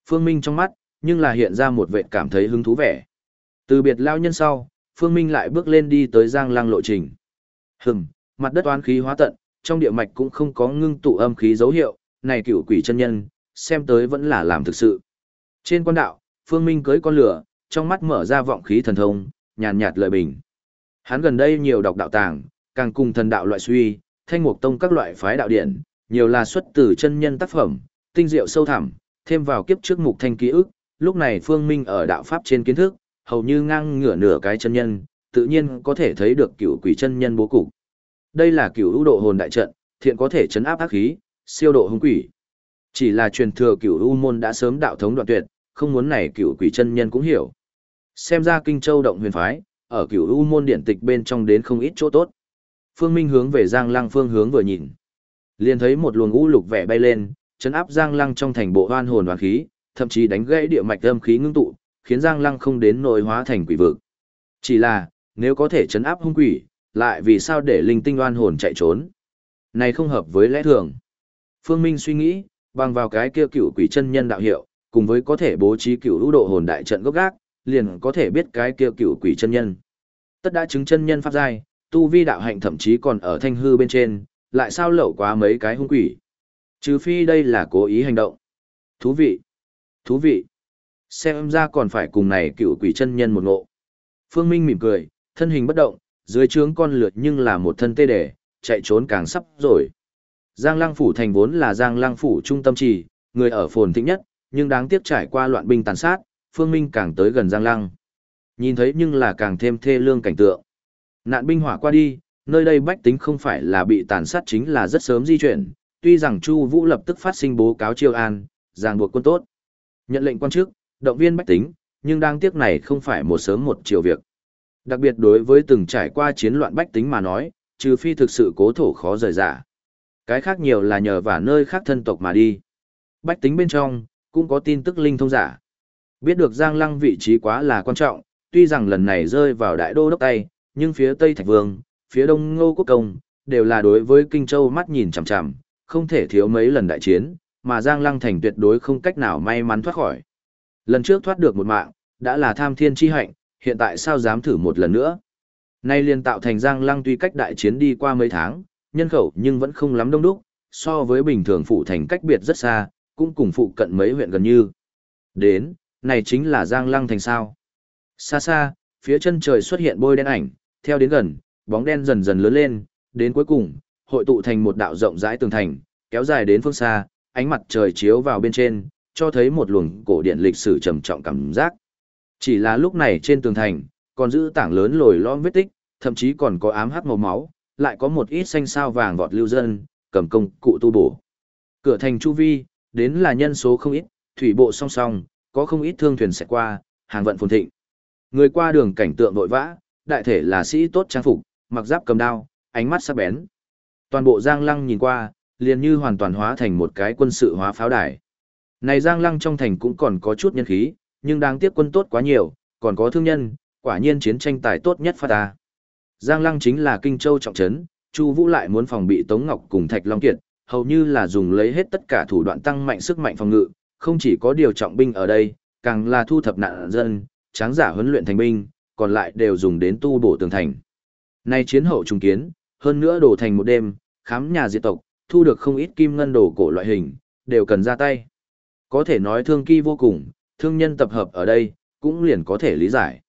Phương Minh trong mắt, nhưng là hiện ra một vệ cảm thấy hứng thú vẻ. Từ biệt lao nhân sau, Phương Minh lại bước lên đi tới Giang Lăng lộ trình. Hừm, mặt đất oán khí hóa tận, trong địa mạch cũng không có ngưng tụ âm khí dấu hiệu, này cựu quỷ chân nhân, xem tới vẫn là làm thực sự. Trên quan đạo, Phương Minh cưới con lửa, trong mắt mở ra vọng khí thần thông, nhàn nhạt lợi bình. Hắn gần đây nhiều đọc đạo tàng, càng cùng thần đạo loại suy, thanh mục tông các loại phái đạo điển, nhiều là xuất từ chân nhân tác phẩm, tinh diệu sâu thẳm, thêm vào kiếp trước mục thanh ký ức, lúc này Phương Minh ở đạo pháp trên kiến thức, hầu như ngang ngửa nửa cái chân nhân, tự nhiên có thể thấy được cửu quỷ chân nhân bố cục. Đây là cửu ưu độ hồn đại trận, thiện có thể chấn áp ác khí, siêu độ hung quỷ. Chỉ là truyền thừa cửu u môn đã sớm đạo thống đoạn tuyệt, không muốn này cửu quỷ chân nhân cũng hiểu. Xem ra kinh châu động huyền phái, ở cửu u môn điện tịch bên trong đến không ít chỗ tốt. Phương Minh hướng về Giang Lăng phương hướng vừa nhìn, liền thấy một luồng u lục vẻ bay lên, chấn áp Giang Lăng trong thành bộ hoan hồn hoàn khí, thậm chí đánh gãy địa mạch âm khí ngưng tụ, khiến Giang Lăng không đến nội hóa thành quỷ vực. Chỉ là, nếu có thể chấn áp hung quỷ, lại vì sao để linh tinh oan hồn chạy trốn? Này không hợp với lẽ thường. Phương Minh suy nghĩ, bằng vào cái kia cựu quỷ chân nhân đạo hiệu, cùng với có thể bố trí cựu lũ độ hồn đại trận gốc gác, liền có thể biết cái kia cựu quỷ chân nhân. Tất đã chứng chân nhân pháp giai, tu vi đạo hạnh thậm chí còn ở thanh hư bên trên, lại sao lậu quá mấy cái hung quỷ. Trừ phi đây là cố ý hành động. Thú vị. Thú vị. Xem ra còn phải cùng này cựu quỷ chân nhân một ngộ. Phương Minh mỉm cười, thân hình bất động, dưới trướng con lượt nhưng là một thân tê đề, chạy trốn càng sắp rồi. Giang Lăng Phủ thành vốn là Giang Lăng Phủ trung tâm trì, người ở phồn thịnh nhất, nhưng đáng tiếc trải qua loạn binh tàn sát, Phương Minh càng tới gần Giang Lăng. Nhìn thấy nhưng là càng thêm thê lương cảnh tượng. Nạn binh hỏa qua đi, nơi đây bách tính không phải là bị tàn sát chính là rất sớm di chuyển, tuy rằng Chu Vũ lập tức phát sinh bố cáo triều an, ràng buộc quân tốt. Nhận lệnh quan chức, động viên bách tính, nhưng đáng tiếc này không phải một sớm một chiều việc. Đặc biệt đối với từng trải qua chiến loạn bách tính mà nói, trừ phi thực sự cố thổ khó rời giả. Cái khác nhiều là nhờ vào nơi khác thân tộc mà đi. Bách tính bên trong, cũng có tin tức linh thông giả. Biết được Giang Lăng vị trí quá là quan trọng, tuy rằng lần này rơi vào đại đô đốc tay, nhưng phía Tây Thạch Vương, phía Đông Ngô Quốc Công, đều là đối với Kinh Châu mắt nhìn chằm chằm, không thể thiếu mấy lần đại chiến, mà Giang Lăng thành tuyệt đối không cách nào may mắn thoát khỏi. Lần trước thoát được một mạng, đã là tham thiên chi hạnh, hiện tại sao dám thử một lần nữa. Nay liền tạo thành Giang Lăng tuy cách đại chiến đi qua mấy tháng, nhân khẩu nhưng vẫn không lắm đông đúc, so với bình thường phụ thành cách biệt rất xa, cũng cùng phụ cận mấy huyện gần như. Đến, này chính là Giang Lăng thành sao. Xa xa, phía chân trời xuất hiện bôi đen ảnh, theo đến gần, bóng đen dần dần lớn lên, đến cuối cùng, hội tụ thành một đạo rộng rãi tường thành, kéo dài đến phương xa, ánh mặt trời chiếu vào bên trên, cho thấy một luồng cổ điện lịch sử trầm trọng cảm giác. Chỉ là lúc này trên tường thành, còn giữ tảng lớn lồi lõm vết tích, thậm chí còn có ám hắc màu máu, lại có một ít xanh sao vàng vọt lưu dân, cầm công cụ tu bổ. Cửa thành chu vi, đến là nhân số không ít, thủy bộ song song, có không ít thương thuyền sẽ qua, hàng vận phồn thịnh. Người qua đường cảnh tượng vội vã, đại thể là sĩ tốt trang phục, mặc giáp cầm đao, ánh mắt sắc bén. Toàn bộ Giang Lăng nhìn qua, liền như hoàn toàn hóa thành một cái quân sự hóa pháo đài. Này Giang Lăng trong thành cũng còn có chút nhân khí, nhưng đáng tiếc quân tốt quá nhiều, còn có thương nhân, quả nhiên chiến tranh tài tốt nhất phát ta. Giang Lăng chính là kinh châu trọng trấn, Chu Vũ lại muốn phòng bị Tống Ngọc cùng Thạch Long Kiệt, hầu như là dùng lấy hết tất cả thủ đoạn tăng mạnh sức mạnh phòng ngự, không chỉ có điều trọng binh ở đây, càng là thu thập nạn dân, tráng giả huấn luyện thành binh, còn lại đều dùng đến tu bổ tường thành. Nay chiến hậu trùng kiến, hơn nữa đổ thành một đêm, khám nhà diệt tộc, thu được không ít kim ngân đồ cổ loại hình, đều cần ra tay. Có thể nói thương kỳ vô cùng, thương nhân tập hợp ở đây, cũng liền có thể lý giải.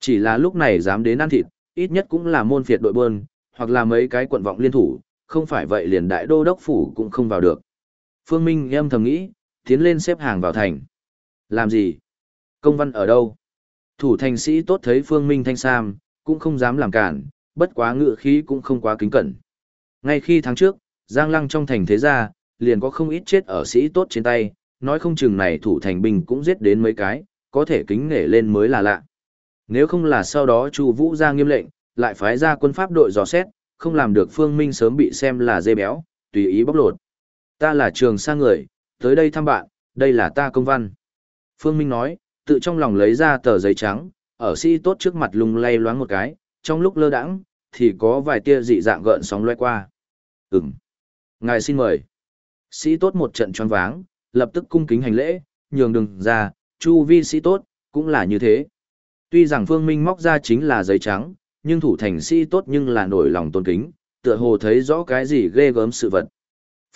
Chỉ là lúc này dám đến ăn thịt, ít nhất cũng là môn phiệt đội bơn, hoặc là mấy cái quận vọng liên thủ, không phải vậy liền đại đô đốc phủ cũng không vào được. Phương Minh em thầm nghĩ, tiến lên xếp hàng vào thành. Làm gì? Công văn ở đâu? Thủ thành sĩ tốt thấy Phương Minh thanh sam, cũng không dám làm cản, bất quá ngựa khí cũng không quá kính cẩn. Ngay khi tháng trước, Giang Lăng trong thành thế gia, liền có không ít chết ở sĩ tốt trên tay, nói không chừng này thủ thành binh cũng giết đến mấy cái, có thể kính nể lên mới là lạ. Nếu không là sau đó Chu Vũ ra nghiêm lệnh, lại phái ra quân pháp đội dò xét, không làm được Phương Minh sớm bị xem là dê béo, tùy ý bóc lột. Ta là trường sa người, tới đây thăm bạn, đây là ta công văn. Phương Minh nói, tự trong lòng lấy ra tờ giấy trắng, ở sĩ tốt trước mặt lung lay loáng một cái, trong lúc lơ đãng thì có vài tia dị dạng gợn sóng lướt qua. Ừm. Ngài xin mời. Sĩ tốt một trận choáng váng, lập tức cung kính hành lễ, nhường đường ra, chu vi sĩ tốt, cũng là như thế. Tuy rằng Phương Minh móc ra chính là giấy trắng, nhưng thủ thành sĩ tốt nhưng là nổi lòng tôn kính, tựa hồ thấy rõ cái gì ghê gớm sự vật.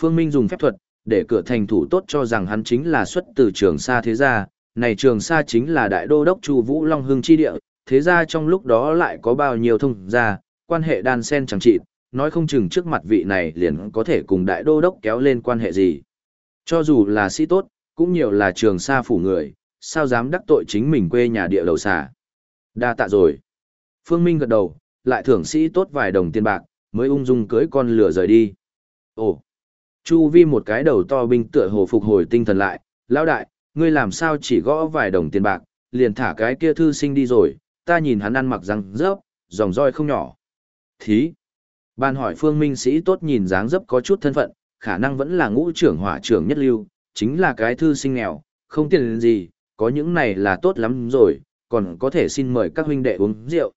Phương Minh dùng phép thuật, để cửa thành thủ tốt cho rằng hắn chính là xuất từ trường sa thế gia, này trường sa chính là đại đô đốc Chu Vũ Long Hưng chi địa, thế gia trong lúc đó lại có bao nhiêu thông gia, quan hệ đan sen chẳng trị, nói không chừng trước mặt vị này liền có thể cùng đại đô đốc kéo lên quan hệ gì. Cho dù là sĩ tốt, cũng nhiều là trường sa phủ người, sao dám đắc tội chính mình quê nhà địa đầu xà. Đa tạ rồi. Phương Minh gật đầu, lại thưởng sĩ tốt vài đồng tiền bạc, mới ung dung cưới con lửa rời đi. Ồ! Chu vi một cái đầu to binh tựa hồ phục hồi tinh thần lại, lão đại, ngươi làm sao chỉ gõ vài đồng tiền bạc, liền thả cái kia thư sinh đi rồi, ta nhìn hắn ăn mặc răng rớp, dòng roi không nhỏ. Thí! Ban hỏi phương minh sĩ tốt nhìn dáng dấp có chút thân phận, khả năng vẫn là ngũ trưởng hỏa trưởng nhất lưu, chính là cái thư sinh nghèo, không tiền gì, có những này là tốt lắm rồi, còn có thể xin mời các huynh đệ uống rượu.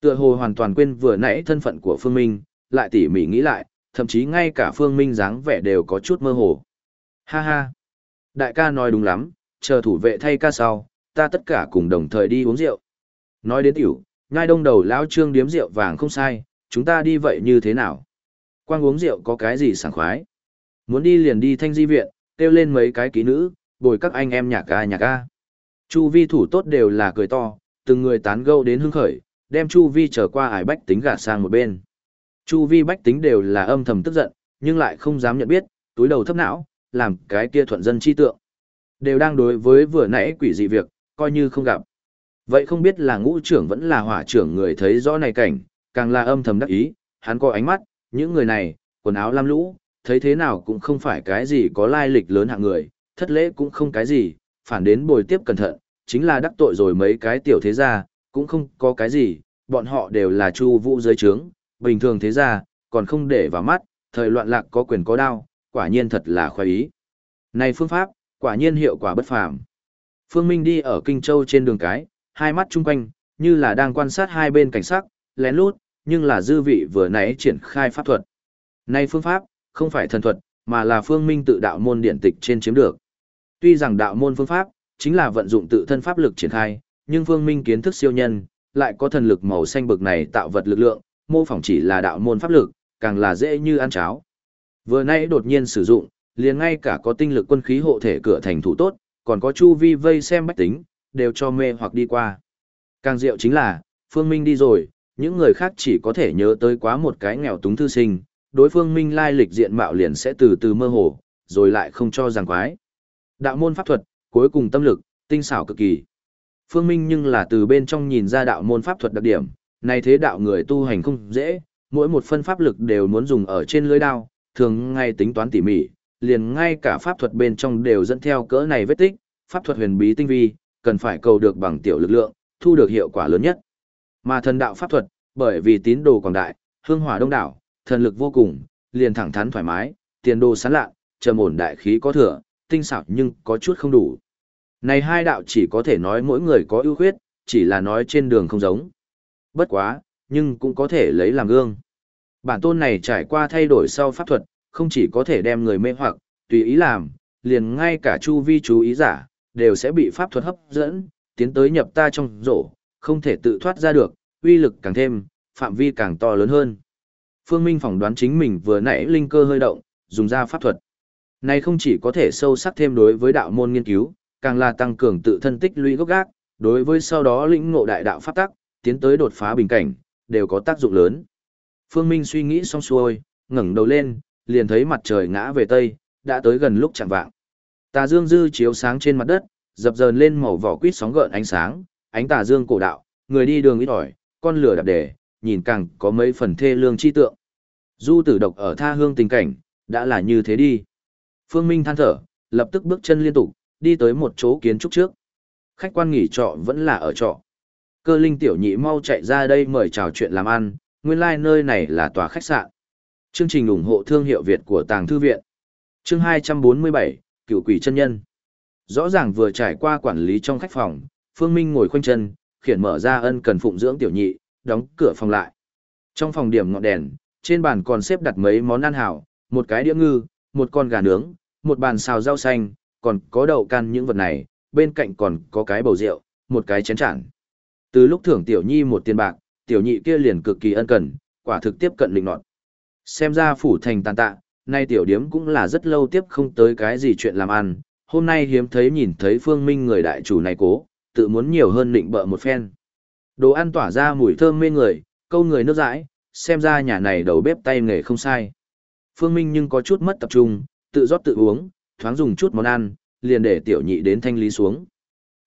Tựa hồ hoàn toàn quên vừa nãy thân phận của Phương Minh, lại tỉ mỉ nghĩ lại, thậm chí ngay cả Phương Minh dáng vẻ đều có chút mơ hồ. Ha ha! Đại ca nói đúng lắm, chờ thủ vệ thay ca sau, ta tất cả cùng đồng thời đi uống rượu. Nói đến tiểu, ngay đông đầu lão trương điếm rượu vàng không sai, chúng ta đi vậy như thế nào? Quang uống rượu có cái gì sảng khoái? Muốn đi liền đi thanh di viện, kêu lên mấy cái ký nữ, bồi các anh em nhạc ca nhạc ca. Chu vi thủ tốt đều là cười to, từng người tán gâu đến hưng khởi, đem Chu vi trở qua ải bách tính gạt sang một bên. Chu vi bách tính đều là âm thầm tức giận, nhưng lại không dám nhận biết, túi đầu thấp não, làm cái kia thuận dân chi tượng. Đều đang đối với vừa nãy quỷ dị việc, coi như không gặp. Vậy không biết là ngũ trưởng vẫn là hỏa trưởng người thấy rõ này cảnh, càng là âm thầm đắc ý, hắn có ánh mắt, những người này, quần áo lam lũ, thấy thế nào cũng không phải cái gì có lai lịch lớn hạng người, thất lễ cũng không cái gì, phản đến bồi tiếp cẩn thận, chính là đắc tội rồi mấy cái tiểu thế gia, cũng không có cái gì, bọn họ đều là chu vũ dưới trướng, bình thường thế gia, còn không để vào mắt, thời loạn lạc có quyền có đao, quả nhiên thật là khoái ý. Này phương pháp, quả nhiên hiệu quả bất phàm. Phương Minh đi ở Kinh Châu trên đường cái, hai mắt chung quanh, như là đang quan sát hai bên cảnh sắc, lén lút, nhưng là dư vị vừa nãy triển khai pháp thuật. Này phương pháp, không phải thần thuật, mà là phương minh tự đạo môn điển tịch trên chiếm được. Tuy rằng đạo môn phương pháp, chính là vận dụng tự thân pháp lực triển khai, nhưng phương minh kiến thức siêu nhân, lại có thần lực màu xanh bực này tạo vật lực lượng, mô phỏng chỉ là đạo môn pháp lực, càng là dễ như ăn cháo. Vừa nãy đột nhiên sử dụng, liền ngay cả có tinh lực quân khí hộ thể cửa thành thủ tốt, còn có chu vi vây xem bách tính, đều cho mê hoặc đi qua. Càng diệu chính là, Phương Minh đi rồi, những người khác chỉ có thể nhớ tới quá một cái nghèo túng thư sinh, đối phương Minh lai lịch diện mạo liền sẽ từ từ mơ hồ, rồi lại không cho rằng quái. Đạo môn pháp thuật, cuối cùng tâm lực, tinh xảo cực kỳ. Phương Minh nhưng là từ bên trong nhìn ra đạo môn pháp thuật đặc điểm, này thế đạo người tu hành không dễ, mỗi một phân pháp lực đều muốn dùng ở trên lưới đao, thường ngay tính toán tỉ mỉ, liền ngay cả pháp thuật bên trong đều dẫn theo cỡ này vết tích, pháp thuật huyền bí tinh vi, cần phải cầu được bằng tiểu lực lượng, thu được hiệu quả lớn nhất. Mà thần đạo pháp thuật, bởi vì tín đồ quảng đại, hương hỏa đông đảo, thần lực vô cùng, liền thẳng thắn thoải mái, tiền đồ sáng lạ, trầm ổn đại khí có thừa, tinh xảo nhưng có chút không đủ. Này hai đạo chỉ có thể nói mỗi người có ưu khuyết, chỉ là nói trên đường không giống. Bất quá, nhưng cũng có thể lấy làm gương. Bản tôn này trải qua thay đổi sau pháp thuật, không chỉ có thể đem người mê hoặc, tùy ý làm, liền ngay cả chu vi chú ý giả, đều sẽ bị pháp thuật hấp dẫn, tiến tới nhập ta trong rổ, không thể tự thoát ra được, uy lực càng thêm, phạm vi càng to lớn hơn. Phương Minh phỏng đoán chính mình vừa nãy linh cơ hơi động, dùng ra pháp thuật. Này không chỉ có thể sâu sắc thêm đối với đạo môn nghiên cứu, càng là tăng cường tự thân tích lũy gốc gác, đối với sau đó lĩnh ngộ đại đạo pháp tắc, tiến tới đột phá bình cảnh, đều có tác dụng lớn. Phương Minh suy nghĩ xong xuôi, ngẩng đầu lên, liền thấy mặt trời ngã về tây, đã tới gần lúc chẳng vạng. Tà dương dư chiếu sáng trên mặt đất, dập dờn lên màu vỏ quýt sóng gợn ánh sáng, ánh tà dương cổ đạo, người đi đường ít ỏi, con lửa đạp đề, nhìn càng có mấy phần thê lương chi tượng. Du tử độc ở tha hương tình cảnh, đã là như thế đi. Phương Minh than thở, lập tức bước chân liên tục, đi tới một chỗ kiến trúc trước. Khách quan nghỉ trọ vẫn là ở trọ. Cơ linh tiểu nhị mau chạy ra đây mời chào chuyện làm ăn, nguyên lai like nơi này là tòa khách sạn. Chương trình ủng hộ thương hiệu Việt của Tàng Thư Viện. Chương 247, Cựu Quỷ chân Nhân. Rõ ràng vừa trải qua quản lý trong khách phòng, Phương Minh ngồi khoanh chân, khiển mở ra ân cần phụng dưỡng tiểu nhị, đóng cửa phòng lại. Trong phòng điểm ngọn đèn, trên bàn còn xếp đặt mấy món ăn hảo, một cái đĩa ngư, một con gà nướng, một bàn xào rau xanh, còn có đậu can những vật này, bên cạnh còn có cái bầu rượu, một cái chén chản. Từ lúc thưởng tiểu nhi một tiền bạc, tiểu nhị kia liền cực kỳ ân cần, quả thực tiếp cận lịnh nọt. Xem ra phủ thành tàn tạ, nay tiểu điếm cũng là rất lâu tiếp không tới cái gì chuyện làm ăn, hôm nay hiếm thấy nhìn thấy phương minh người đại chủ này cố, tự muốn nhiều hơn lịnh bợ một phen. Đồ ăn tỏa ra mùi thơm mê người, câu người nước dãi, xem ra nhà này đầu bếp tay nghề không sai. Phương Minh nhưng có chút mất tập trung, tự rót tự uống, thoáng dùng chút món ăn, liền để tiểu nhị đến thanh lý xuống.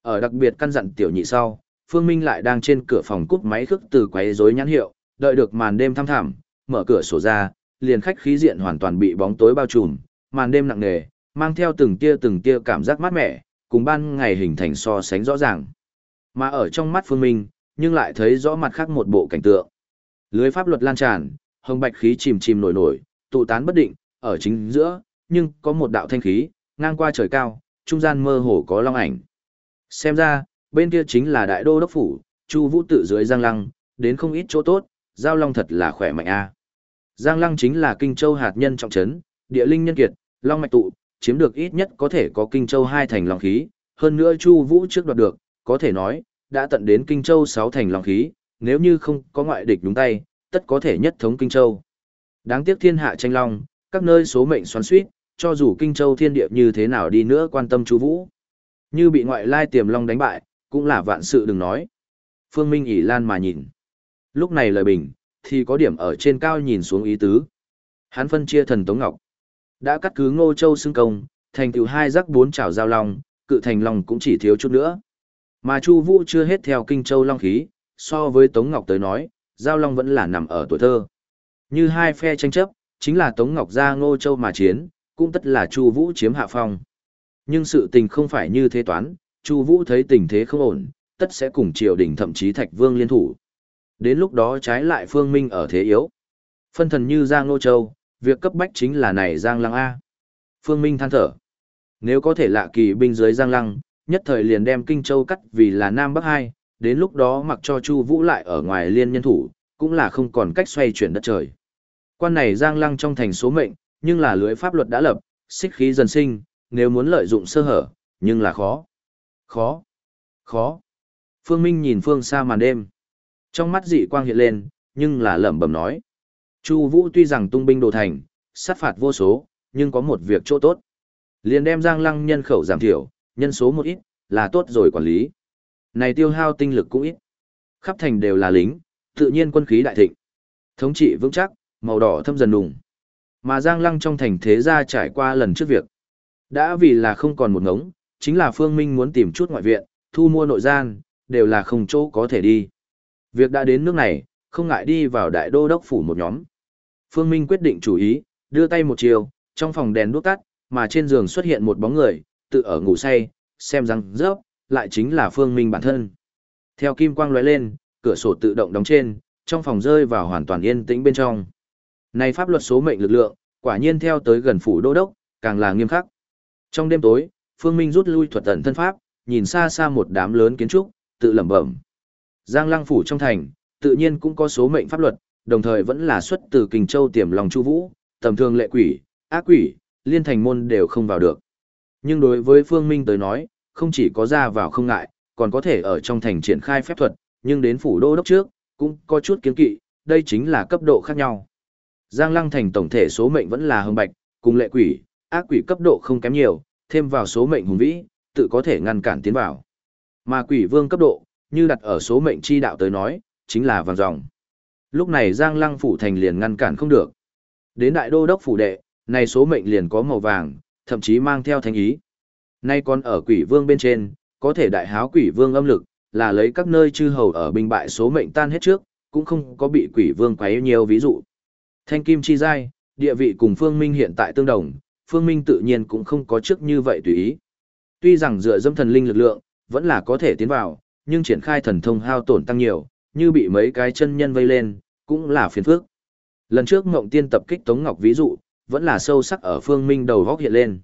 Ở đặc biệt căn dặn tiểu nhị sau, Phương Minh lại đang trên cửa phòng cúp máy khước từ quấy rối nhãn hiệu, đợi được màn đêm thăm thẳm, mở cửa sổ ra, liền khách khí diện hoàn toàn bị bóng tối bao trùm, màn đêm nặng nề, mang theo từng tia từng tia cảm giác mát mẻ, cùng ban ngày hình thành so sánh rõ ràng. Mà ở trong mắt Phương Minh, nhưng lại thấy rõ mặt khác một bộ cảnh tượng. Lưới pháp luật lan tràn, hồng bạch khí chìm chìm nổi nổi, tụ tán bất định, ở chính giữa, nhưng có một đạo thanh khí, ngang qua trời cao, trung gian mơ hồ có long ảnh. Xem ra, bên kia chính là đại đô đốc phủ, Chu Vũ tự dưới Giang Lăng, đến không ít chỗ tốt, giao long thật là khỏe mạnh a. Giang Lăng chính là kinh châu hạt nhân trọng trấn, địa linh nhân kiệt, long mạch tụ, chiếm được ít nhất có thể có kinh châu hai thành long khí, hơn nữa Chu Vũ trước đoạt được, có thể nói, đã tận đến kinh châu sáu thành long khí, nếu như không có ngoại địch đúng tay, tất có thể nhất thống kinh châu. Đáng tiếc thiên hạ tranh long, các nơi số mệnh xoắn xuýt, cho dù kinh châu thiên địa như thế nào đi nữa quan tâm chú Vũ, như bị ngoại lai tiềm long đánh bại, cũng là vạn sự đừng nói. Phương Minh ỉ lan mà nhìn. Lúc này lời bình, thì có điểm ở trên cao nhìn xuống ý tứ. Hắn phân chia thần Tống Ngọc. Đã cắt cứ Ngô Châu xưng công, thành tựu hai rắc bốn chảo giao long, cự thành long cũng chỉ thiếu chút nữa. Mà Chu Vũ chưa hết theo kinh châu long khí, so với Tống Ngọc tới nói, giao long vẫn là nằm ở tuổi thơ. Như hai phe tranh chấp, chính là Tống Ngọc ra Ngô Châu mà chiến, cũng tất là Chu Vũ chiếm hạ phong. Nhưng sự tình không phải như thế toán, Chu Vũ thấy tình thế không ổn, tất sẽ cùng triều đình thậm chí Thạch Vương liên thủ. Đến lúc đó trái lại Phương Minh ở thế yếu. Phân thần như Giang Ngô Châu, việc cấp bách chính là này Giang Lăng A. Phương Minh than thở. Nếu có thể lạ kỳ binh dưới Giang Lăng, nhất thời liền đem Kinh Châu cắt vì là Nam Bắc hai, đến lúc đó mặc cho Chu Vũ lại ở ngoài liên nhân thủ, cũng là không còn cách xoay chuyển đất trời. Quan này Giang Lăng trong thành số mệnh, nhưng là lưới pháp luật đã lập, xích khí dần sinh, nếu muốn lợi dụng sơ hở, nhưng là khó. Khó. Khó. Phương Minh nhìn phương xa màn đêm. Trong mắt dị quang hiện lên, nhưng là lẩm bẩm nói. Chu Vũ tuy rằng tung binh đồ thành, sát phạt vô số, nhưng có một việc chỗ tốt. Liền đem Giang Lăng nhân khẩu giảm thiểu, nhân số một ít, là tốt rồi quản lý. Này tiêu hao tinh lực cũng ít. Khắp thành đều là lính, tự nhiên quân khí đại thịnh. Thống trị vững chắc, màu đỏ thâm dần đùng. Mà Giang Lăng trong thành thế gia trải qua lần trước việc. Đã vì là không còn một ngống, chính là Phương Minh muốn tìm chút ngoại viện, thu mua nội gian, đều là không chỗ có thể đi. Việc đã đến nước này, không ngại đi vào đại đô đốc phủ một nhóm. Phương Minh quyết định chủ ý, đưa tay một chiều, trong phòng đèn đuốc tắt, mà trên giường xuất hiện một bóng người, tự ở ngủ say, xem răng rớp, lại chính là Phương Minh bản thân. Theo kim quang lóe lên, cửa sổ tự động đóng trên, trong phòng rơi vào hoàn toàn yên tĩnh bên trong. Này pháp luật số mệnh lực lượng, quả nhiên theo tới gần phủ đô đốc, càng là nghiêm khắc. Trong đêm tối, Phương Minh rút lui thuật tận thân pháp, nhìn xa xa một đám lớn kiến trúc, tự lẩm bẩm. Giang Lăng phủ trong thành, tự nhiên cũng có số mệnh pháp luật, đồng thời vẫn là xuất từ Kình Châu tiềm lòng Chu Vũ, tầm thường lệ quỷ, ác quỷ, liên thành môn đều không vào được. Nhưng đối với Phương Minh tới nói, không chỉ có ra vào không ngại, còn có thể ở trong thành triển khai phép thuật, nhưng đến phủ đô đốc trước, cũng có chút kiến kỵ, đây chính là cấp độ khác nhau. Giang Lăng thành tổng thể số mệnh vẫn là hồng bạch, cùng lệ quỷ, ác quỷ cấp độ không kém nhiều, thêm vào số mệnh hùng vĩ, tự có thể ngăn cản tiến vào. Mà quỷ vương cấp độ, như đặt ở số mệnh chi đạo tới nói, chính là vàng dòng. Lúc này Giang Lăng phủ thành liền ngăn cản không được. Đến đại đô đốc phủ đệ, này số mệnh liền có màu vàng, thậm chí mang theo thanh ý. Nay còn ở quỷ vương bên trên, có thể đại háo quỷ vương âm lực, là lấy các nơi chư hầu ở binh bại số mệnh tan hết trước, cũng không có bị quỷ vương quấy nhiều ví dụ. Thanh kim chi giai, địa vị cùng phương minh hiện tại tương đồng, phương minh tự nhiên cũng không có trước như vậy tùy ý. Tuy rằng dựa dâm thần linh lực lượng, vẫn là có thể tiến vào, nhưng triển khai thần thông hao tổn tăng nhiều, như bị mấy cái chân nhân vây lên, cũng là phiền phức. Lần trước Ngộng Tiên tập kích Tống Ngọc ví dụ, vẫn là sâu sắc ở phương minh đầu góc hiện lên.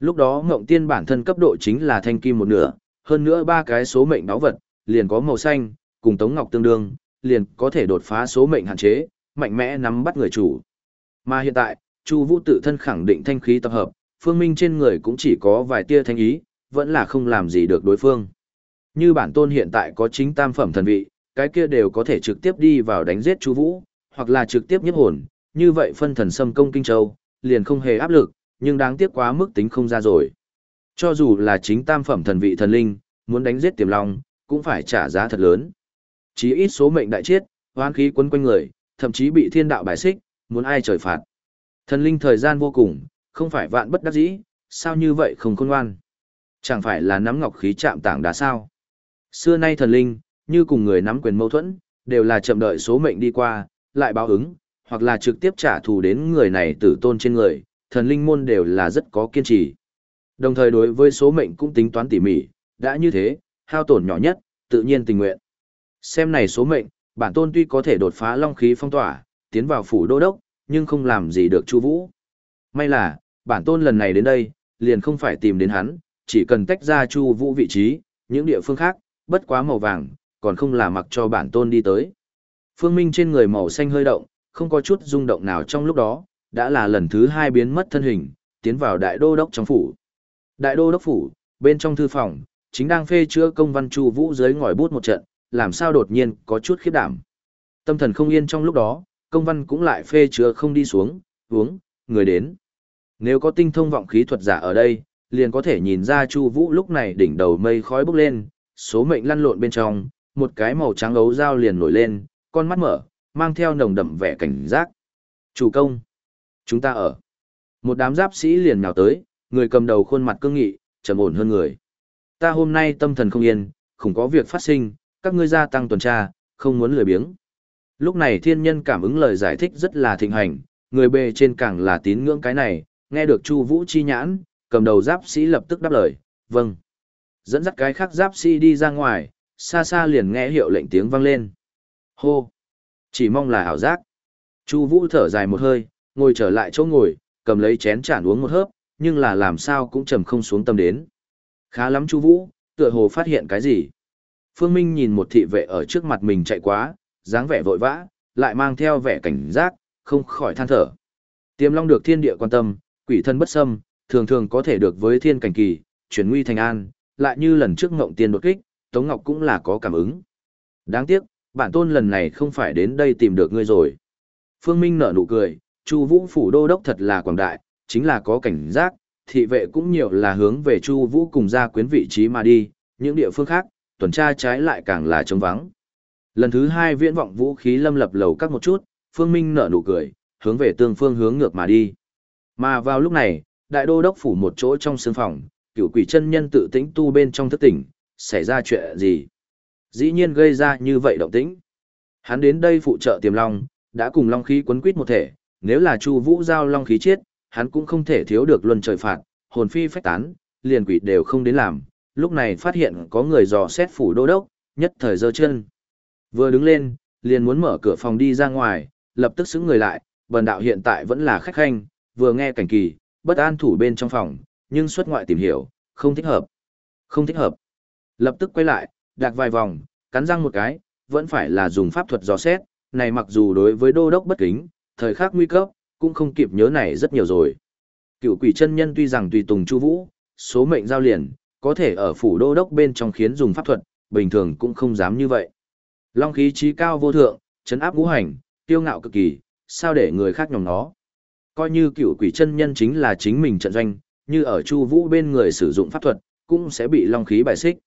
Lúc đó Ngộng Tiên bản thân cấp độ chính là thanh kim một nửa, hơn nữa ba cái số mệnh đáo vật, liền có màu xanh, cùng Tống Ngọc tương đương, liền có thể đột phá số mệnh hạn chế, mạnh mẽ nắm bắt người chủ. Mà hiện tại, Chu Vũ tự thân khẳng định thanh khí tập hợp, Phương Minh trên người cũng chỉ có vài tia thanh ý, vẫn là không làm gì được đối phương. Như bản tôn hiện tại có chính tam phẩm thần vị, cái kia đều có thể trực tiếp đi vào đánh giết Chu Vũ, hoặc là trực tiếp nhiếp hồn, như vậy phân thần xâm công kinh châu, liền không hề áp lực, nhưng đáng tiếc quá mức tính không ra rồi. Cho dù là chính tam phẩm thần vị thần linh, muốn đánh giết Tiềm Long, cũng phải trả giá thật lớn. Chí ít số mệnh đại chết, hoán khí quấn quanh người, thậm chí bị thiên đạo bài xích, muốn ai trời phạt. Thần linh thời gian vô cùng, không phải vạn bất đắc dĩ, sao như vậy không khôn ngoan. Chẳng phải là nắm ngọc khí chạm tảng đá sao. Xưa nay thần linh, như cùng người nắm quyền mâu thuẫn, đều là chậm đợi số mệnh đi qua, lại báo ứng, hoặc là trực tiếp trả thù đến người này tử tôn trên người, thần linh môn đều là rất có kiên trì. Đồng thời đối với số mệnh cũng tính toán tỉ mỉ, đã như thế, hao tổn nhỏ nhất, tự nhiên tình nguyện. Xem này số mệnh, bản tôn tuy có thể đột phá long khí phong tỏa, tiến vào phủ đô đốc, nhưng không làm gì được Chu Vũ. May là, bản tôn lần này đến đây, liền không phải tìm đến hắn, chỉ cần tách ra Chu Vũ vị trí, những địa phương khác, bất quá màu vàng, còn không là mặc cho bản tôn đi tới. Phương Minh trên người màu xanh hơi động, không có chút rung động nào trong lúc đó, đã là lần thứ hai biến mất thân hình, tiến vào đại đô đốc trong phủ. Đại đô đốc phủ, bên trong thư phòng, chính đang phê chữa công văn Chu Vũ dưới ngòi bút một trận, làm sao đột nhiên có chút khiếp đảm. Tâm thần không yên trong lúc đó, công văn cũng lại phê chữa không đi xuống, uống, người đến. Nếu có tinh thông vọng khí thuật giả ở đây, liền có thể nhìn ra Chu Vũ lúc này đỉnh đầu mây khói bốc lên, số mệnh lăn lộn bên trong, một cái màu trắng ấu dao liền nổi lên, con mắt mở, mang theo nồng đậm vẻ cảnh giác. Chủ công, chúng ta ở. Một đám giáp sĩ liền nhào tới, người cầm đầu khuôn mặt cương nghị, trầm ổn hơn người. Ta hôm nay tâm thần không yên, không có việc phát sinh, các ngươi gia tăng tuần tra, không muốn lười biếng. Lúc này thiên nhân cảm ứng lời giải thích rất là thịnh hành, người bề trên càng là tín ngưỡng cái này, nghe được Chu Vũ chi nhãn, cầm đầu giáp sĩ lập tức đáp lời, vâng. Dẫn dắt cái khác giáp sĩ đi ra ngoài, xa xa liền nghe hiệu lệnh tiếng vang lên. Hô! Chỉ mong là ảo giác. Chu Vũ thở dài một hơi, ngồi trở lại chỗ ngồi, cầm lấy chén tràn uống một hớp, nhưng là làm sao cũng trầm không xuống tâm đến. Khá lắm Chu Vũ, tựa hồ phát hiện cái gì. Phương Minh nhìn một thị vệ ở trước mặt mình chạy quá, dáng vẻ vội vã, lại mang theo vẻ cảnh giác, không khỏi than thở. Tiềm Long được thiên địa quan tâm, quỷ thân bất xâm, thường thường có thể được với thiên cảnh kỳ, chuyển nguy thành an, lại như lần trước ngộng tiên đột kích, Tống Ngọc cũng là có cảm ứng. Đáng tiếc, bản tôn lần này không phải đến đây tìm được ngươi rồi. Phương Minh nở nụ cười, Chu Vũ phủ đô đốc thật là quảng đại, chính là có cảnh giác, thị vệ cũng nhiều là hướng về Chu Vũ cùng gia quyến vị trí mà đi, những địa phương khác, tuần tra trái lại càng là trống vắng. Lần thứ hai viễn vọng vũ khí lâm lập lầu các một chút, Phương Minh nở nụ cười, hướng về tương phương hướng ngược mà đi. Mà vào lúc này, đại đô đốc phủ một chỗ trong sương phòng, cựu quỷ chân nhân tự tĩnh tu bên trong thức tỉnh, xảy ra chuyện gì? Dĩ nhiên gây ra như vậy động tĩnh. Hắn đến đây phụ trợ tiềm long, đã cùng long khí quấn quýt một thể, nếu là Chu Vũ giao long khí chết, hắn cũng không thể thiếu được luân trời phạt, hồn phi phách tán, liền quỷ đều không đến làm. Lúc này phát hiện có người dò xét phủ đô đốc, nhất thời giơ chân. Vừa đứng lên, liền muốn mở cửa phòng đi ra ngoài, lập tức xứng người lại, bần đạo hiện tại vẫn là khách khanh, vừa nghe cảnh kỳ, bất an thủ bên trong phòng, nhưng xuất ngoại tìm hiểu, không thích hợp. Không thích hợp. Lập tức quay lại, đạc vài vòng, cắn răng một cái, vẫn phải là dùng pháp thuật dò xét, này mặc dù đối với đô đốc bất kính, thời khắc nguy cấp, cũng không kịp nhớ này rất nhiều rồi. Cựu quỷ chân nhân tuy rằng tùy tùng chu vũ, số mệnh giao liền, có thể ở phủ đô đốc bên trong khiến dùng pháp thuật, bình thường cũng không dám như vậy. Long khí trí cao vô thượng, chấn áp ngũ hành, tiêu ngạo cực kỳ, sao để người khác nhòm nó. Coi như cựu quỷ chân nhân chính là chính mình trận doanh, như ở Chu Vũ bên người sử dụng pháp thuật, cũng sẽ bị long khí bài xích.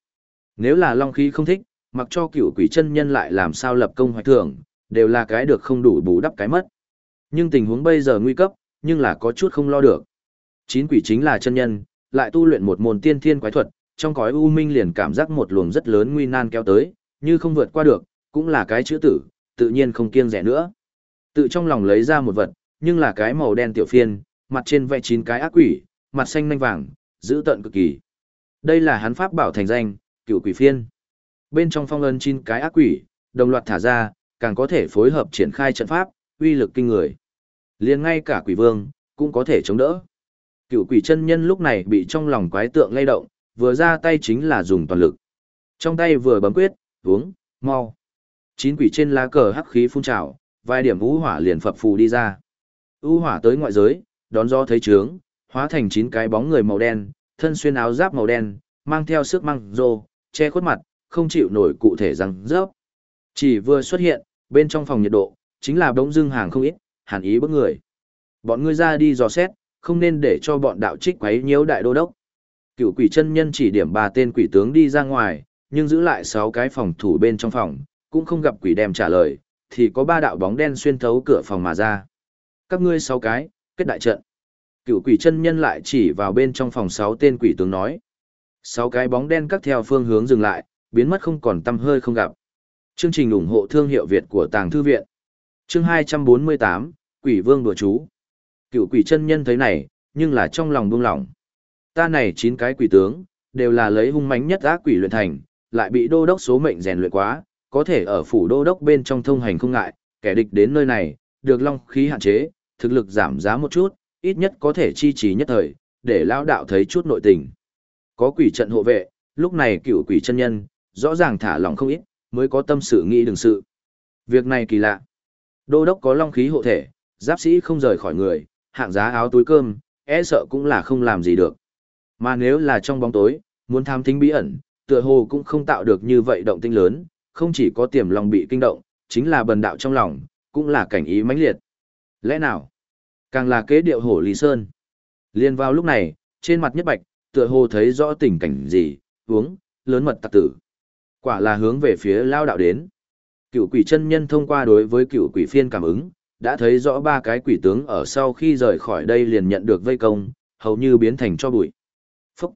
Nếu là long khí không thích, mặc cho cựu quỷ chân nhân lại làm sao lập công hoạch thưởng, đều là cái được không đủ bù đắp cái mất. Nhưng tình huống bây giờ nguy cấp, nhưng là có chút không lo được. Chín quỷ chính là chân nhân, lại tu luyện một môn tiên thiên quái thuật, trong cõi u minh liền cảm giác một luồng rất lớn nguy nan kéo tới, như không vượt qua được, cũng là cái chữ tử, tự nhiên không kiêng rẻ nữa. Tự trong lòng lấy ra một vật, nhưng là cái màu đen tiểu phiên, mặt trên vẽ chín cái ác quỷ, mặt xanh nanh vàng, giữ tận cực kỳ. Đây là hắn pháp bảo thành danh, cựu quỷ phiên. Bên trong phong ấn chín cái ác quỷ, đồng loạt thả ra, càng có thể phối hợp triển khai trận pháp, uy lực kinh người. liền ngay cả quỷ vương, cũng có thể chống đỡ. Cựu quỷ chân nhân lúc này bị trong lòng quái tượng lay động, vừa ra tay chính là dùng toàn lực. Trong tay vừa bấm quyết, uống, mau. Chín quỷ trên lá cờ hắc khí phun trào, vài điểm u hỏa liền phập phù đi ra. U hỏa tới ngoại giới, đón gió thấy trướng, hóa thành chín cái bóng người màu đen, thân xuyên áo giáp màu đen, mang theo sức măng rô, che khuất mặt, không chịu nổi cụ thể răng rớp. Chỉ vừa xuất hiện, bên trong phòng nhiệt độ, chính là đống dưng hàng không ít, hàn ý bức người. Bọn ngươi ra đi dò xét, không nên để cho bọn đạo trích quấy nhiễu đại đô đốc. Cựu quỷ chân nhân chỉ điểm ba tên quỷ tướng đi ra ngoài, nhưng giữ lại sáu cái phòng thủ bên trong phòng, cũng không gặp quỷ đem trả lời, thì có ba đạo bóng đen xuyên thấu cửa phòng mà ra. Các ngươi sáu cái, kết đại trận. Cựu quỷ chân nhân lại chỉ vào bên trong phòng sáu tên quỷ tướng nói. Sáu cái bóng đen cắt theo phương hướng dừng lại, biến mất không còn tăm hơi không gặp. Chương trình ủng hộ thương hiệu Việt của Tàng Thư Viện. Chương 248, Quỷ Vương đùa chú. Cựu quỷ chân nhân thấy này, nhưng là trong lòng buông lỏng. Ta này chín cái quỷ tướng, đều là lấy hung mãnh nhất ác quỷ luyện thành, lại bị đô đốc số mệnh rèn luyện quá, có thể ở phủ đô đốc bên trong thông hành không ngại, kẻ địch đến nơi này, được long khí hạn chế, thực lực giảm giá một chút, ít nhất có thể chi trì nhất thời, để lao đạo thấy chút nội tình. Có quỷ trận hộ vệ, lúc này cựu quỷ chân nhân, rõ ràng thả lỏng không ít, mới có tâm sự nghĩ đường sự. Việc này kỳ lạ. Đô đốc có long khí hộ thể, giáp sĩ không rời khỏi người, hạng giá áo túi cơm, e sợ cũng là không làm gì được. Mà nếu là trong bóng tối, muốn tham thính bí ẩn, tựa hồ cũng không tạo được như vậy động tinh lớn, không chỉ có tiềm lòng bị kinh động, chính là bần đạo trong lòng, cũng là cảnh ý mãnh liệt. Lẽ nào? Càng là kế điệu hổ Lý Sơn. Liên vào lúc này, trên mặt nhất bạch, tựa hồ thấy rõ tình cảnh gì, uống, lớn mật tặc tử. Quả là hướng về phía lao đạo đến. Cựu quỷ chân nhân thông qua đối với cựu quỷ phiên cảm ứng, đã thấy rõ ba cái quỷ tướng ở sau khi rời khỏi đây liền nhận được vây công, hầu như biến thành cho bụi. Phúc!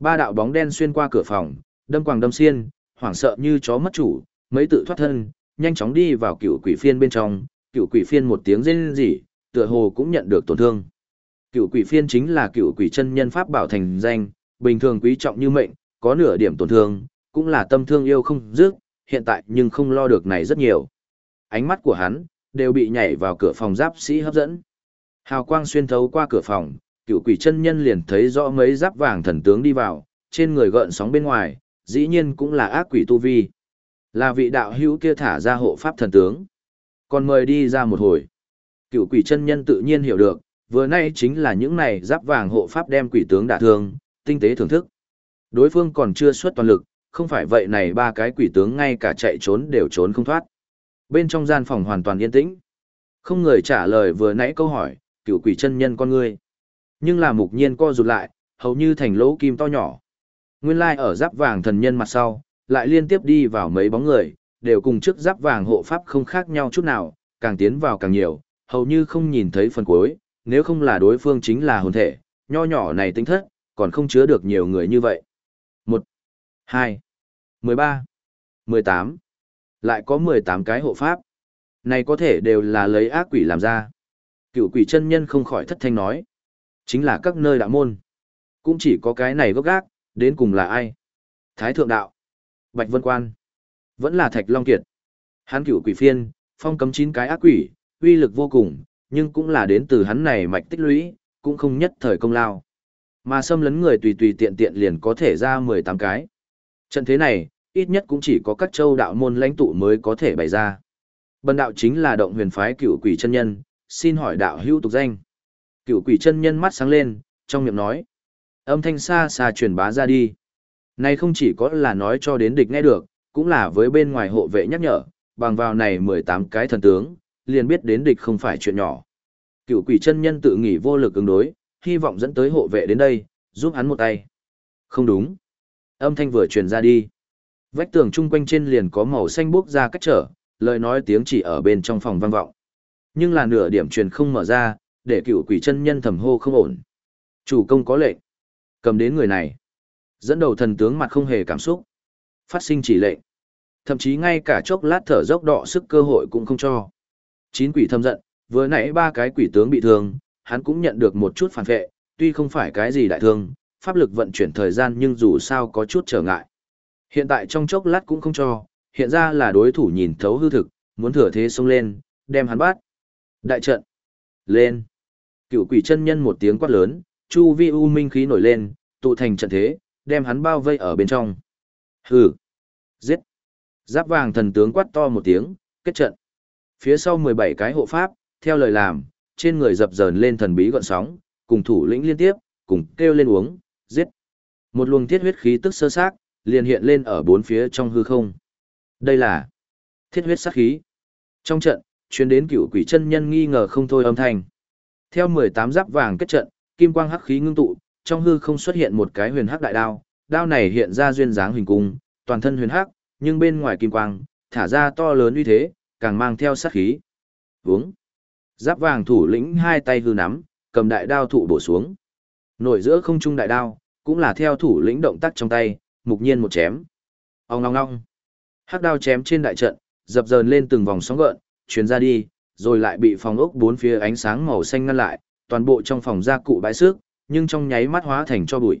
Ba đạo bóng đen xuyên qua cửa phòng, đâm quàng đâm xiên, hoảng sợ như chó mất chủ, mấy tự thoát thân, nhanh chóng đi vào cựu quỷ phiên bên trong, cựu quỷ phiên một tiếng rên rỉ, tựa hồ cũng nhận được tổn thương. Cựu quỷ phiên chính là cựu quỷ chân nhân pháp bảo thành danh, bình thường quý trọng như mệnh, có nửa điểm tổn thương, cũng là tâm thương yêu không dứt, hiện tại nhưng không lo được này rất nhiều. Ánh mắt của hắn đều bị nhảy vào cửa phòng giáp sĩ hấp dẫn. Hào quang xuyên thấu qua cửa phòng, cựu quỷ chân nhân liền thấy rõ mấy giáp vàng thần tướng đi vào, trên người gợn sóng bên ngoài, dĩ nhiên cũng là ác quỷ tu vi. Là vị đạo hữu kia thả ra hộ pháp thần tướng. Còn mời đi ra một hồi. Cựu quỷ chân nhân tự nhiên hiểu được, vừa nay chính là những này giáp vàng hộ pháp đem quỷ tướng đả thương, tinh tế thưởng thức. Đối phương còn chưa xuất toàn lực, không phải vậy này ba cái quỷ tướng ngay cả chạy trốn đều trốn không thoát. Bên trong gian phòng hoàn toàn yên tĩnh. Không người trả lời vừa nãy câu hỏi, cựu quỷ chân nhân con ngươi. Nhưng là mục nhiên co rụt lại, hầu như thành lỗ kim to nhỏ. Nguyên lai ở giáp vàng thần nhân mặt sau, lại liên tiếp đi vào mấy bóng người, đều cùng trước giáp vàng hộ pháp không khác nhau chút nào, càng tiến vào càng nhiều, hầu như không nhìn thấy phần cuối, nếu không là đối phương chính là hồn thể, nho nhỏ này tính thất, còn không chứa được nhiều người như vậy. 1, 2, 13, 18, lại có 18 cái hộ pháp. Này có thể đều là lấy ác quỷ làm ra. Cựu quỷ chân nhân không khỏi thất thanh nói. Chính là các nơi đạo môn. Cũng chỉ có cái này gốc gác, đến cùng là ai? Thái thượng đạo. Bạch Vân Quan. Vẫn là Thạch Long Kiệt. Hắn cựu quỷ phiên, phong cấm chín cái ác quỷ, uy lực vô cùng, nhưng cũng là đến từ hắn này mạch tích lũy, cũng không nhất thời công lao. Mà xâm lấn người tùy tùy tiện tiện liền có thể ra 18 cái. Trận thế này, ít nhất cũng chỉ có các châu đạo môn lãnh tụ mới có thể bày ra. Bần đạo chính là động huyền phái cựu quỷ chân nhân, xin hỏi đạo hữu tục danh. Cựu quỷ chân nhân mắt sáng lên, trong miệng nói. Âm thanh xa xa truyền bá ra đi. Này không chỉ có là nói cho đến địch nghe được, cũng là với bên ngoài hộ vệ nhắc nhở, bằng vào này 18 cái thần tướng, liền biết đến địch không phải chuyện nhỏ. Cựu quỷ chân nhân tự nghĩ vô lực ứng đối, hy vọng dẫn tới hộ vệ đến đây, giúp hắn một tay. Không đúng. Âm thanh vừa truyền ra đi. Vách tường chung quanh trên liền có màu xanh bốc ra cách trở, lời nói tiếng chỉ ở bên trong phòng vang vọng. Nhưng là nửa điểm truyền không mở ra, để cựu quỷ chân nhân thầm hô không ổn. Chủ công có lệnh. Cầm đến người này. Dẫn đầu thần tướng mặt không hề cảm xúc. Phát sinh chỉ lệnh. Thậm chí ngay cả chốc lát thở dốc đọ sức cơ hội cũng không cho. Chín quỷ thâm giận, vừa nãy ba cái quỷ tướng bị thương, hắn cũng nhận được một chút phản vệ, tuy không phải cái gì đại thương, pháp lực vận chuyển thời gian nhưng dù sao có chút trở ngại. Hiện tại trong chốc lát cũng không cho, hiện ra là đối thủ nhìn thấu hư thực, muốn thừa thế xông lên, đem hắn bắt. Đại trận. Lên. Cựu quỷ chân nhân một tiếng quát lớn, chu vi u minh khí nổi lên, tụ thành trận thế, đem hắn bao vây ở bên trong. Hừ. Giết. Giáp vàng thần tướng quát to một tiếng, kết trận. Phía sau 17 cái hộ pháp, theo lời làm, trên người dập dờn lên thần bí gọn sóng, cùng thủ lĩnh liên tiếp, cùng kêu lên uống, giết. Một luồng thiết huyết khí tức sơ xác, liền hiện lên ở bốn phía trong hư không. Đây là thiết huyết sát khí. Trong trận, chuyến đến cựu quỷ chân nhân nghi ngờ không thôi âm thanh. Theo 18 giáp vàng kết trận, kim quang hắc khí ngưng tụ, trong hư không xuất hiện một cái huyền hắc đại đao, đao này hiện ra duyên dáng hình cung, toàn thân huyền hắc, nhưng bên ngoài kim quang, thả ra to lớn uy thế, càng mang theo sát khí. Vướng. Giáp vàng thủ lĩnh hai tay hư nắm, cầm đại đao thụ bổ xuống. Nổi giữa không trung đại đao, cũng là theo thủ lĩnh động tác trong tay, mục nhiên một chém. Ông ngong ngong. Hắc đao chém trên đại trận, dập dờn lên từng vòng sóng gợn, chuyến ra đi, rồi lại bị phòng ốc bốn phía ánh sáng màu xanh ngăn lại, toàn bộ trong phòng gia cụ bãi sức, nhưng trong nháy mắt hóa thành cho bụi.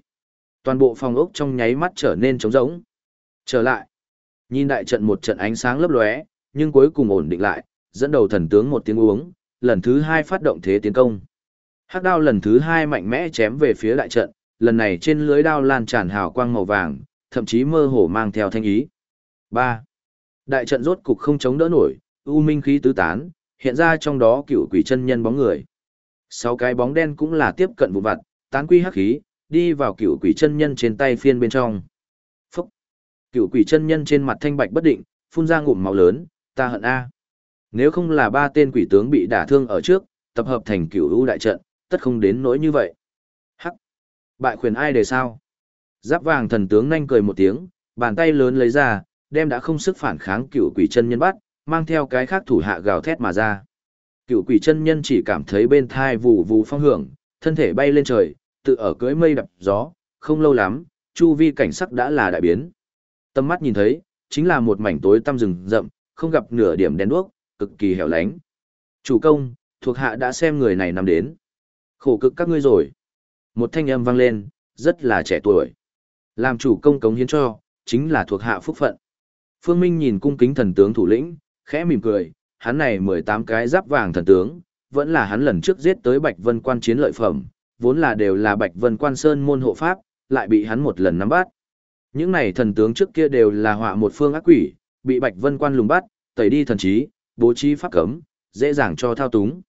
Toàn bộ phòng ốc trong nháy mắt trở nên trống rỗng. Trở lại. Nhìn đại trận một trận ánh sáng lấp lóe, nhưng cuối cùng ổn định lại, dẫn đầu thần tướng một tiếng uống, lần thứ hai phát động thế tiến công. Hắc đao lần thứ hai mạnh mẽ chém về phía đại trận, lần này trên lưới đao lan tràn hào quang màu vàng, thậm chí mơ hồ mang theo thanh ý. 3. Đại trận rốt cục không chống đỡ nổi, u minh khí tứ tán, hiện ra trong đó cựu quỷ chân nhân bóng người. Sáu cái bóng đen cũng là tiếp cận vụ vặt, tán quy hắc khí, đi vào cựu quỷ chân nhân trên tay phiên bên trong. Phúc! Cựu quỷ chân nhân trên mặt thanh bạch bất định, phun ra ngụm máu lớn, ta hận A. Nếu không là ba tên quỷ tướng bị đả thương ở trước, tập hợp thành cựu u đại trận, tất không đến nỗi như vậy. Hắc! Bại khuyền ai để sao? Giáp vàng thần tướng nhanh cười một tiếng, bàn tay lớn lấy ra, đem đã không sức phản kháng cựu quỷ chân nhân bắt, mang theo cái khác thủ hạ gào thét mà ra. Cựu quỷ chân nhân chỉ cảm thấy bên thai vù vù phong hưởng, thân thể bay lên trời, tự ở cưới mây đập gió, không lâu lắm, chu vi cảnh sắc đã là đại biến. Tâm mắt nhìn thấy, chính là một mảnh tối tăm rừng rậm, không gặp nửa điểm đèn đuốc, cực kỳ hẻo lánh. Chủ công, thuộc hạ đã xem người này nằm đến. Khổ cực các ngươi rồi. Một thanh âm vang lên, rất là trẻ tuổi. Làm chủ công cống hiến cho, chính là thuộc hạ phúc phận. Phương Minh nhìn cung kính thần tướng thủ lĩnh, khẽ mỉm cười, hắn này 18 cái giáp vàng thần tướng, vẫn là hắn lần trước giết tới Bạch Vân Quan chiến lợi phẩm, vốn là đều là Bạch Vân Quan Sơn môn hộ pháp, lại bị hắn một lần nắm bắt. Những này thần tướng trước kia đều là họa một phương ác quỷ, bị Bạch Vân Quan lùng bắt, tẩy đi thần trí, bố trí pháp cấm, dễ dàng cho thao túng.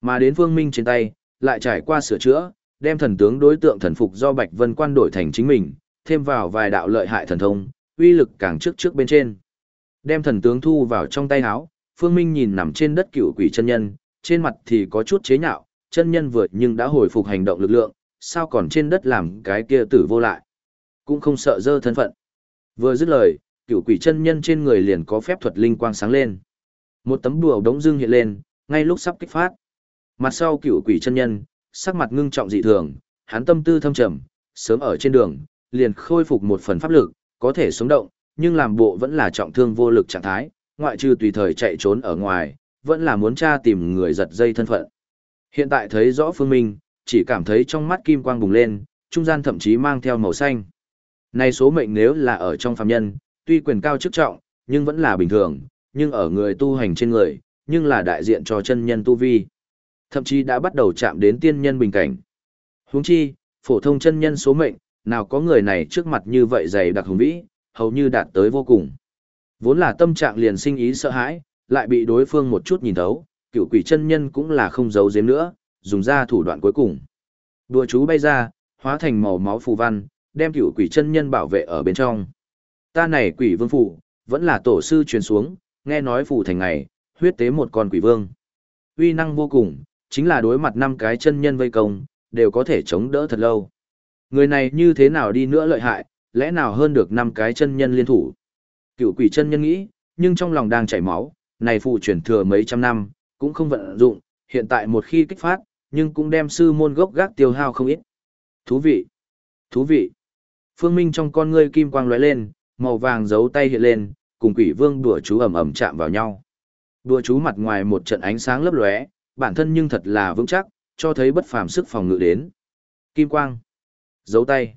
Mà đến Phương Minh trên tay, lại trải qua sửa chữa, đem thần tướng đối tượng thần phục do Bạch Vân Quan đổi thành chính mình, thêm vào vài đạo lợi hại thần thông, uy lực càng trước trước bên trên. Đem thần tướng thu vào trong tay áo, Phương Minh nhìn nằm trên đất cựu quỷ chân nhân, trên mặt thì có chút chế nhạo, chân nhân vượt nhưng đã hồi phục hành động lực lượng, sao còn trên đất làm cái kia tử vô lại. Cũng không sợ dơ thân phận. Vừa dứt lời, cựu quỷ chân nhân trên người liền có phép thuật linh quang sáng lên. Một tấm đùa đống dưng hiện lên, ngay lúc sắp kích phát. Mặt sau cựu quỷ chân nhân, sắc mặt ngưng trọng dị thường, hắn tâm tư thâm trầm, sớm ở trên đường, liền khôi phục một phần pháp lực, có thể sống động, nhưng làm bộ vẫn là trọng thương vô lực trạng thái, ngoại trừ tùy thời chạy trốn ở ngoài, vẫn là muốn tra tìm người giật dây thân phận. Hiện tại thấy rõ Phương Minh, chỉ cảm thấy trong mắt kim quang bùng lên, trung gian thậm chí mang theo màu xanh. Này số mệnh nếu là ở trong phàm nhân, tuy quyền cao chức trọng, nhưng vẫn là bình thường, nhưng ở người tu hành trên người, nhưng là đại diện cho chân nhân tu vi. Thậm chí đã bắt đầu chạm đến tiên nhân bình cảnh. Huống chi, phổ thông chân nhân số mệnh, nào có người này trước mặt như vậy dày đặc hùng vĩ, hầu như đạt tới vô cùng. Vốn là tâm trạng liền sinh ý sợ hãi, lại bị đối phương một chút nhìn thấu, cựu quỷ chân nhân cũng là không giấu giếm nữa, dùng ra thủ đoạn cuối cùng. Đùa chú bay ra, hóa thành màu máu phù văn, đem cựu quỷ chân nhân bảo vệ ở bên trong. Ta này quỷ vương phủ, vẫn là tổ sư truyền xuống, nghe nói phủ thành ngày, huyết tế một con quỷ vương. Uy năng vô cùng, chính là đối mặt năm cái chân nhân vây công, đều có thể chống đỡ thật lâu. Người này như thế nào đi nữa lợi hại, lẽ nào hơn được năm cái chân nhân liên thủ. Cựu quỷ chân nhân nghĩ, nhưng trong lòng đang chảy máu, này phụ chuyển thừa mấy trăm năm, cũng không vận dụng, hiện tại một khi kích phát, nhưng cũng đem sư môn gốc gác tiêu hao không ít. Thú vị! Thú vị! Phương Minh trong con ngươi kim quang lóe lên, màu vàng giấu tay hiện lên, cùng quỷ vương đùa chú ầm ầm chạm vào nhau. Đùa chú mặt ngoài một trận ánh sáng lấp lóe, bản thân nhưng thật là vững chắc, cho thấy bất phàm sức phòng ngự đến. Kim quang, giấu tay.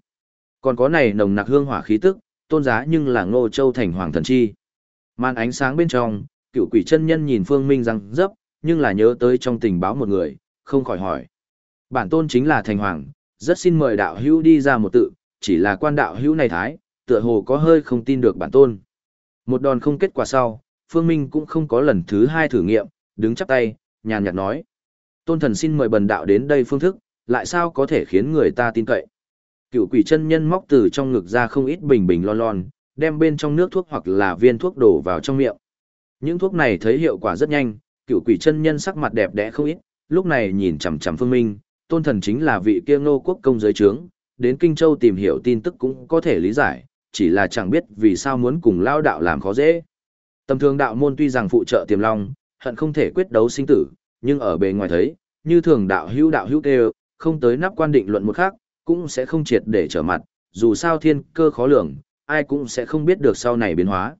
Còn có này nồng nặc hương hỏa khí tức, tôn giá nhưng là Ngô Châu thành hoàng thần chi. Màn ánh sáng bên trong, cựu quỷ chân nhân nhìn Phương Minh răng dấp, nhưng là nhớ tới trong tình báo một người, không khỏi hỏi. Bản tôn chính là thành hoàng, rất xin mời đạo hữu đi ra một tự, chỉ là quan đạo hữu này thái, tựa hồ có hơi không tin được bản tôn. Một đòn không kết quả sau, Phương Minh cũng không có lần thứ hai thử nghiệm, đứng chắp tay, nhàn nhạt nói. Tôn thần xin mời bần đạo đến đây phương thức, lại sao có thể khiến người ta tin cậy. Cựu quỷ chân nhân móc từ trong ngực ra không ít bình bình lon lon, đem bên trong nước thuốc hoặc là viên thuốc đổ vào trong miệng. Những thuốc này thấy hiệu quả rất nhanh, cựu quỷ chân nhân sắc mặt đẹp đẽ không ít, lúc này nhìn chằm chằm Phương Minh, tôn thần chính là vị kia ngô quốc công giới trướng, đến Kinh Châu tìm hiểu tin tức cũng có thể lý giải, chỉ là chẳng biết vì sao muốn cùng lao đạo làm khó dễ. Tầm thường đạo môn tuy rằng phụ trợ tiềm long, hận không thể quyết đấu sinh tử, nhưng ở bề ngoài thấy, như thường đạo hữu đạo hữu đều, không tới nắp quan định luận một khác, cũng sẽ không triệt để trở mặt, dù sao thiên cơ khó lường, ai cũng sẽ không biết được sau này biến hóa.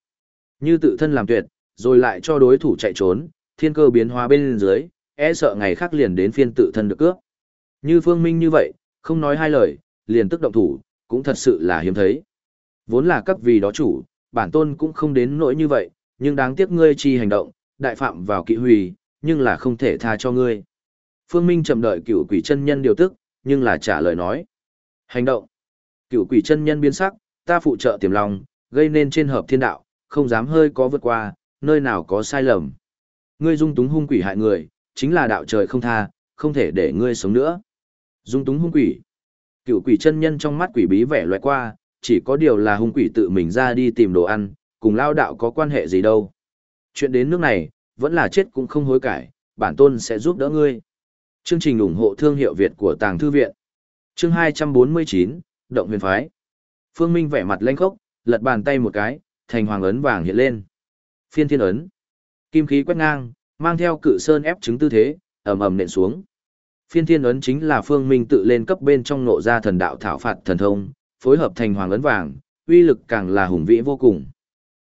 Như tự thân làm tuyệt, rồi lại cho đối thủ chạy trốn, thiên cơ biến hóa bên dưới, e sợ ngày khác liền đến phiên tự thân được cướp. Như Phương Minh như vậy, không nói hai lời, liền tức động thủ, cũng thật sự là hiếm thấy. Vốn là các vì đó chủ, bản tôn cũng không đến nỗi như vậy, nhưng đáng tiếc ngươi chi hành động, đại phạm vào kỵ hủy, nhưng là không thể tha cho ngươi. Phương Minh chậm đợi cựu quỷ chân nhân điều tức, nhưng là trả lời nói. Hành động. Cựu quỷ chân nhân biến sắc, ta phụ trợ tiềm lòng, gây nên trên hợp thiên đạo, không dám hơi có vượt qua, nơi nào có sai lầm. Ngươi dung túng hung quỷ hại người, chính là đạo trời không tha, không thể để ngươi sống nữa. Dung túng hung quỷ. Cựu quỷ chân nhân trong mắt quỷ bí vẻ loại qua, chỉ có điều là hung quỷ tự mình ra đi tìm đồ ăn, cùng lao đạo có quan hệ gì đâu. Chuyện đến nước này, vẫn là chết cũng không hối cải, bản tôn sẽ giúp đỡ ngươi. Chương trình ủng hộ thương hiệu Việt của Tàng Thư Viện. Chương 249, Động huyền phái. Phương Minh vẻ mặt lênh khốc, lật bàn tay một cái, thành hoàng ấn vàng hiện lên. Phiên thiên ấn. Kim khí quét ngang, mang theo cự sơn ép chứng tư thế, ầm ầm nện xuống. Phiên thiên ấn chính là Phương Minh tự lên cấp bên trong nộ ra thần đạo thảo phạt thần thông, phối hợp thành hoàng ấn vàng, uy lực càng là hùng vĩ vô cùng.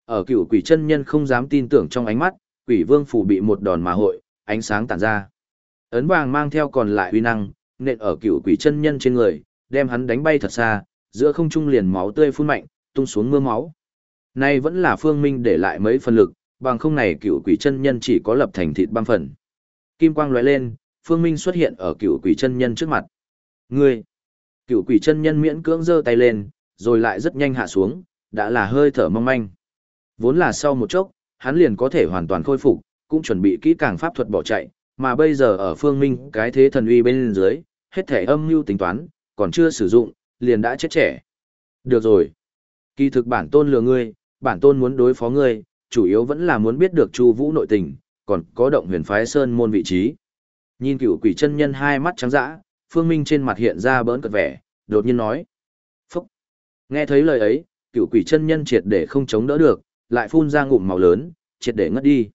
Ở cựu quỷ chân nhân không dám tin tưởng trong ánh mắt, quỷ vương phủ bị một đòn mà hội, ánh sáng tản ra. Ấn vàng mang theo còn lại uy năng, nện ở cựu quỷ chân nhân trên người, đem hắn đánh bay thật xa, giữa không trung liền máu tươi phun mạnh, tung xuống mưa máu. Nay vẫn là phương minh để lại mấy phần lực, bằng không này cựu quỷ chân nhân chỉ có lập thành thịt băm phần. Kim quang lóe lên, phương minh xuất hiện ở cựu quỷ chân nhân trước mặt. Ngươi! Cựu quỷ chân nhân miễn cưỡng giơ tay lên, rồi lại rất nhanh hạ xuống, đã là hơi thở mong manh. Vốn là sau một chốc, hắn liền có thể hoàn toàn khôi phục, cũng chuẩn bị kỹ càng pháp thuật bỏ chạy, mà bây giờ ở phương minh cái thế thần uy bên dưới, hết thể âm mưu tính toán, còn chưa sử dụng, liền đã chết trẻ. Được rồi. Kỳ thực bản tôn lừa ngươi, bản tôn muốn đối phó ngươi, chủ yếu vẫn là muốn biết được Chu Vũ nội tình, còn có động huyền phái sơn môn vị trí. Nhìn cựu quỷ chân nhân hai mắt trắng dã, Phương Minh trên mặt hiện ra bỡn cợt vẻ, đột nhiên nói: "Phúc." Nghe thấy lời ấy, cựu quỷ chân nhân triệt để không chống đỡ được, lại phun ra ngụm máu lớn, triệt để ngất đi.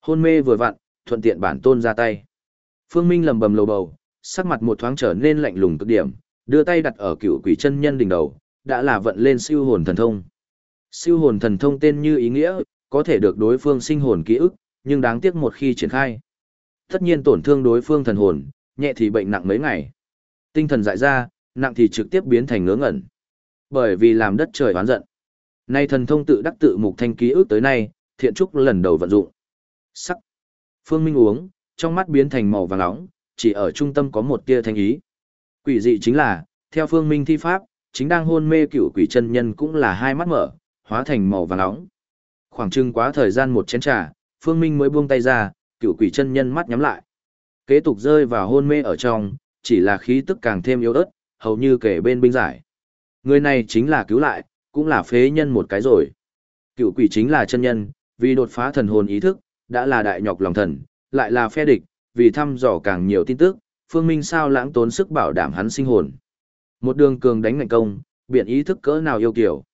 Hôn mê vừa vặn, thuận tiện bản tôn ra tay. Phương Minh lầm bầm lầu bầu, sắc mặt một thoáng trở nên lạnh lùng cực điểm, đưa tay đặt ở cựu quỷ chân nhân đỉnh đầu, đã là vận lên siêu hồn thần thông. Siêu hồn thần thông tên như ý nghĩa, có thể được đối phương sinh hồn ký ức, nhưng đáng tiếc một khi triển khai. Tất nhiên tổn thương đối phương thần hồn, nhẹ thì bệnh nặng mấy ngày. Tinh thần dại ra, nặng thì trực tiếp biến thành ngớ ngẩn. Bởi vì làm đất trời oán giận. Nay thần thông tự đắc tự mục thanh ký ức tới nay, thiện trúc lần đầu vận dụng. Sắc. Phương Minh uống, trong mắt biến thành màu vàng nóng, chỉ ở trung tâm có một tia thanh ý. Quỷ dị chính là, theo Phương Minh thi pháp, chính đang hôn mê cựu quỷ chân nhân cũng là hai mắt mở, hóa thành màu vàng nóng. Khoảng trưng quá thời gian một chén trà, Phương Minh mới buông tay ra, cựu quỷ chân nhân mắt nhắm lại. Kế tục rơi vào hôn mê ở trong, chỉ là khí tức càng thêm yếu ớt, hầu như kể bên binh giải. Người này chính là cứu lại, cũng là phế nhân một cái rồi. Cựu quỷ chính là chân nhân, vì đột phá thần hồn ý thức, đã là đại nhọc lòng thần, lại là phe địch, vì thăm dò càng nhiều tin tức, Phương Minh sao lãng tốn sức bảo đảm hắn sinh hồn. Một đường cường đánh ngành công, biện ý thức cỡ nào yêu kiểu.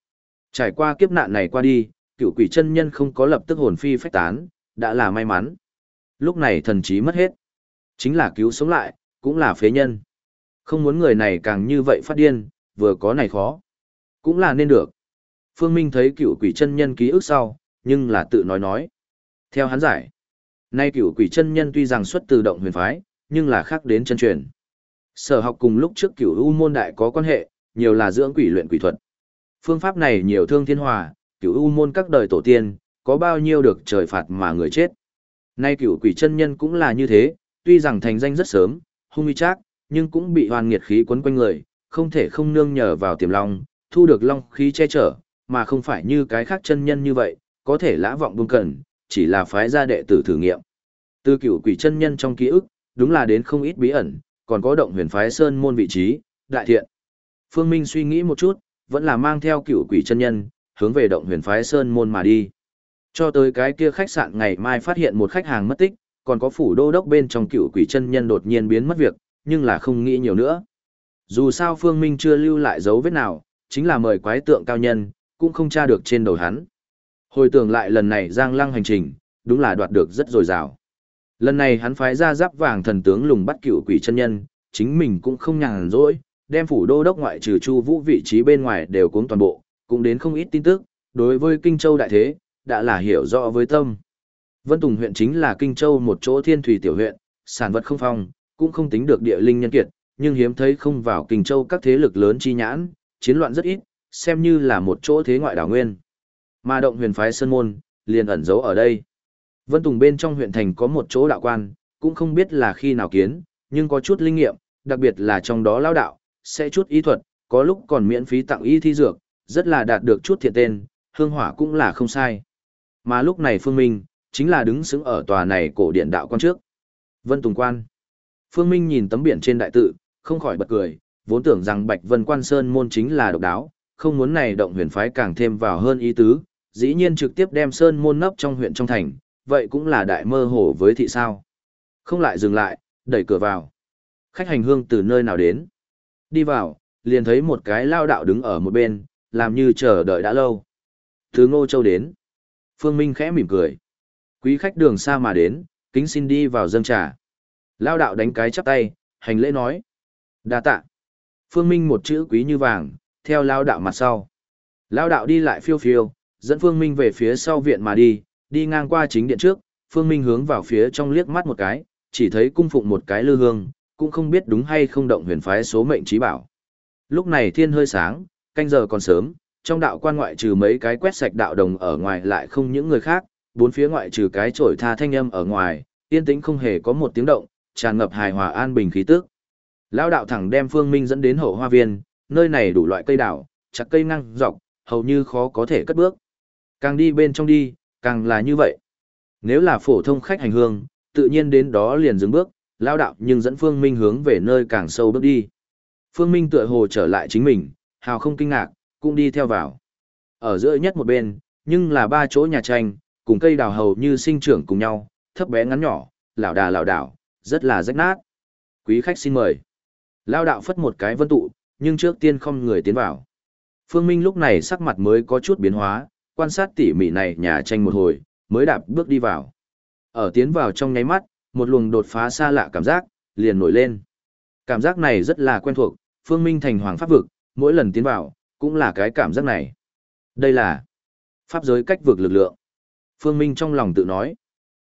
Trải qua kiếp nạn này qua đi, cựu quỷ chân nhân không có lập tức hồn phi phách tán, đã là may mắn. Lúc này thần trí mất hết. Chính là cứu sống lại, cũng là phế nhân. Không muốn người này càng như vậy phát điên, vừa có này khó. Cũng là nên được. Phương Minh thấy cựu quỷ chân nhân ký ức sau, nhưng là tự nói nói. Theo hắn giải, nay cựu quỷ chân nhân tuy rằng xuất từ động huyền phái, nhưng là khác đến chân truyền. Sở học cùng lúc trước cựu u môn đại có quan hệ, nhiều là dưỡng quỷ luyện quỷ thuật. Phương pháp này nhiều thương thiên hòa, cựu u môn các đời tổ tiên, có bao nhiêu được trời phạt mà người chết. Nay cựu quỷ chân nhân cũng là như thế, tuy rằng thành danh rất sớm, hung uy chắc, nhưng cũng bị hoàn nghiệt khí quấn quanh người, không thể không nương nhờ vào tiềm long, thu được long khí che chở, mà không phải như cái khác chân nhân như vậy, có thể lã vọng buông cần, chỉ là phái gia đệ tử thử nghiệm. Từ cửu quỷ chân nhân trong ký ức, đúng là đến không ít bí ẩn, còn có động huyền phái sơn môn vị trí, đại thiện. Phương Minh suy nghĩ một chút, vẫn là mang theo cửu quỷ chân nhân, hướng về động huyền phái sơn môn mà đi. Cho tới cái kia khách sạn ngày mai phát hiện một khách hàng mất tích, còn có phủ đô đốc bên trong cựu quỷ chân nhân đột nhiên biến mất việc, nhưng là không nghĩ nhiều nữa. Dù sao Phương Minh chưa lưu lại dấu vết nào, chính là mời quái tượng cao nhân, cũng không tra được trên đầu hắn. Hồi tưởng lại lần này Giang Lăng hành trình, đúng là đoạt được rất dồi dào. Lần này hắn phái ra giáp vàng thần tướng lùng bắt cựu quỷ chân nhân, chính mình cũng không nhàn rỗi, đem phủ đô đốc ngoại trừ Chu Vũ vị trí bên ngoài đều cuống toàn bộ, cũng đến không ít tin tức, đối với Kinh Châu đại thế, đã là hiểu rõ với tâm. Vân Tùng huyện chính là Kinh Châu một chỗ thiên thủy tiểu huyện, sản vật không phong, cũng không tính được địa linh nhân kiệt, nhưng hiếm thấy không vào Kinh Châu các thế lực lớn chi nhãn, chiến loạn rất ít, xem như là một chỗ thế ngoại đảo nguyên. Mà động huyền phái Sơn Môn, liền ẩn giấu ở đây. Vân Tùng bên trong huyện thành có một chỗ đạo quan, cũng không biết là khi nào kiến, nhưng có chút linh nghiệm, đặc biệt là trong đó lao đạo, sẽ chút ý thuật, có lúc còn miễn phí tặng y thi dược, rất là đạt được chút thiện tên, hương hỏa cũng là không sai. Mà lúc này Phương Minh, chính là đứng xứng ở tòa này cổ điện đạo quan trước. Vân Tùng Quan. Phương Minh nhìn tấm biển trên đại tự, không khỏi bật cười, vốn tưởng rằng Bạch Vân Quan Sơn môn chính là độc đáo, không muốn này động huyền phái càng thêm vào hơn ý tứ, dĩ nhiên trực tiếp đem Sơn môn nấp trong huyện trong thành, vậy cũng là đại mơ hồ với thị sao. Không lại dừng lại, đẩy cửa vào. Khách hành hương từ nơi nào đến? Đi vào, liền thấy một cái lao đạo đứng ở một bên, làm như chờ đợi đã lâu. Thứ Ngô Châu đến. Phương Minh khẽ mỉm cười. Quý khách đường xa mà đến, kính xin đi vào dâng trà. Lao đạo đánh cái chắp tay, hành lễ nói. đa tạ. Phương Minh một chữ quý như vàng, theo lao đạo mặt sau. Lao đạo đi lại phiêu phiêu, dẫn Phương Minh về phía sau viện mà đi, đi ngang qua chính điện trước, Phương Minh hướng vào phía trong liếc mắt một cái, chỉ thấy cung phụng một cái lư hương, cũng không biết đúng hay không động huyền phái số mệnh trí bảo. Lúc này thiên hơi sáng, canh giờ còn sớm, trong đạo quan ngoại trừ mấy cái quét sạch đạo đồng ở ngoài lại không những người khác, bốn phía ngoại trừ cái trổi tha thanh âm ở ngoài, yên tĩnh không hề có một tiếng động, tràn ngập hài hòa an bình khí tức. Lão đạo thẳng đem Phương Minh dẫn đến hậu hoa viên, nơi này đủ loại cây đảo, chặt cây ngang dọc, hầu như khó có thể cất bước. Càng đi bên trong đi, càng là như vậy. Nếu là phổ thông khách hành hương, tự nhiên đến đó liền dừng bước, lão đạo nhưng dẫn Phương Minh hướng về nơi càng sâu bước đi. Phương Minh tựa hồ trở lại chính mình, hào không kinh ngạc, cũng đi theo vào. Ở giữa nhất một bên, nhưng là ba chỗ nhà tranh, cùng cây đào hầu như sinh trưởng cùng nhau, thấp bé ngắn nhỏ, lão đà lão đảo, rất là rách nát. Quý khách xin mời. Lao đạo phất một cái vân tụ, nhưng trước tiên không người tiến vào. Phương Minh lúc này sắc mặt mới có chút biến hóa, quan sát tỉ mỉ này nhà tranh một hồi, mới đạp bước đi vào. Ở tiến vào trong nháy mắt, một luồng đột phá xa lạ cảm giác, liền nổi lên. Cảm giác này rất là quen thuộc, Phương Minh thành hoàng pháp vực, mỗi lần tiến vào, cũng là cái cảm giác này. Đây là pháp giới cách vực lực lượng. Phương Minh trong lòng tự nói.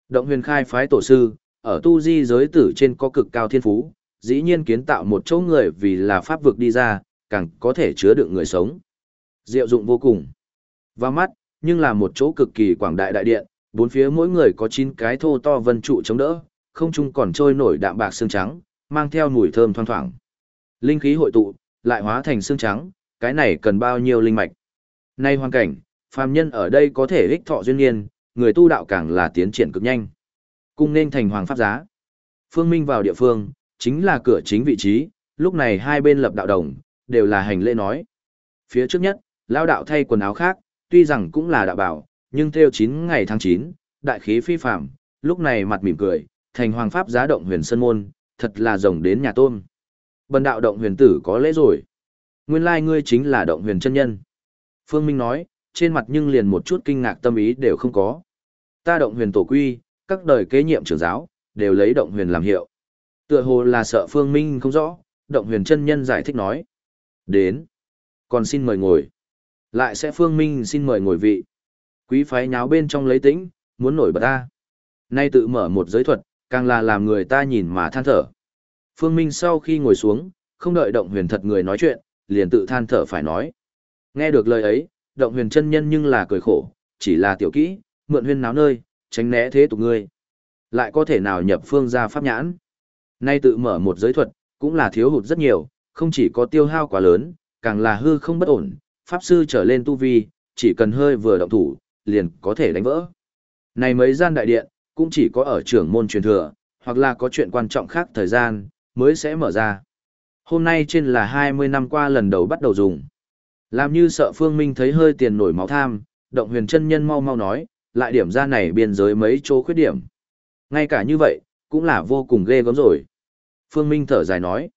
Động huyền khai phái tổ sư, ở tu di giới tử trên có cực cao thiên phú, dĩ nhiên kiến tạo một chỗ người vì là pháp vực đi ra, càng có thể chứa đựng người sống. Diệu dụng vô cùng. Và mắt, nhưng là một chỗ cực kỳ quảng đại đại điện, bốn phía mỗi người có 9 cái thô to vân trụ chống đỡ, không trung còn trôi nổi đạm bạc xương trắng, mang theo mùi thơm thoang thoảng. Linh khí hội tụ, lại hóa thành xương trắng, cái này cần bao nhiêu linh mạch. Nay hoàn cảnh, phàm nhân ở đây có thể ích thọ duyên niên, người tu đạo càng là tiến triển cực nhanh. Cung nên thành hoàng pháp giá. Phương Minh vào địa phương, chính là cửa chính vị trí, lúc này hai bên lập đạo đồng, đều là hành lễ nói. Phía trước nhất, lao đạo thay quần áo khác, tuy rằng cũng là đạo bảo, nhưng theo 9 ngày tháng 9, đại khí phi phạm, lúc này mặt mỉm cười, thành hoàng pháp giá động huyền sân môn, thật là rồng đến nhà tôm. Bần đạo động huyền tử có lễ rồi. Nguyên lai ngươi chính là động huyền chân nhân. Phương Minh nói, trên mặt nhưng liền một chút kinh ngạc tâm ý đều không có. Ta động huyền tổ quy, các đời kế nhiệm trưởng giáo, đều lấy động huyền làm hiệu. Tựa hồ là sợ Phương Minh không rõ, động huyền chân nhân giải thích nói. Đến. Còn xin mời ngồi. Lại sẽ Phương Minh xin mời ngồi vị. Quý phái nháo bên trong lấy tĩnh, muốn nổi bật ta. Nay tự mở một giới thuật, càng là làm người ta nhìn mà than thở. Phương Minh sau khi ngồi xuống, không đợi động huyền thật người nói chuyện, liền tự than thở phải nói. Nghe được lời ấy, động huyền chân nhân nhưng là cười khổ, chỉ là tiểu kỹ, mượn huyên náo nơi, tránh né thế tục ngươi. Lại có thể nào nhập phương gia pháp nhãn. Nay tự mở một giới thuật, cũng là thiếu hụt rất nhiều, không chỉ có tiêu hao quá lớn, càng là hư không bất ổn, pháp sư trở lên tu vi, chỉ cần hơi vừa động thủ, liền có thể đánh vỡ. Này mấy gian đại điện, cũng chỉ có ở trưởng môn truyền thừa, hoặc là có chuyện quan trọng khác thời gian, mới sẽ mở ra. Hôm nay trên là 20 năm qua lần đầu bắt đầu dùng. Làm như sợ Phương Minh thấy hơi tiền nổi máu tham, động huyền chân nhân mau mau nói, lại điểm ra này biên giới mấy chỗ khuyết điểm. Ngay cả như vậy, cũng là vô cùng ghê gớm rồi. Phương Minh thở dài nói,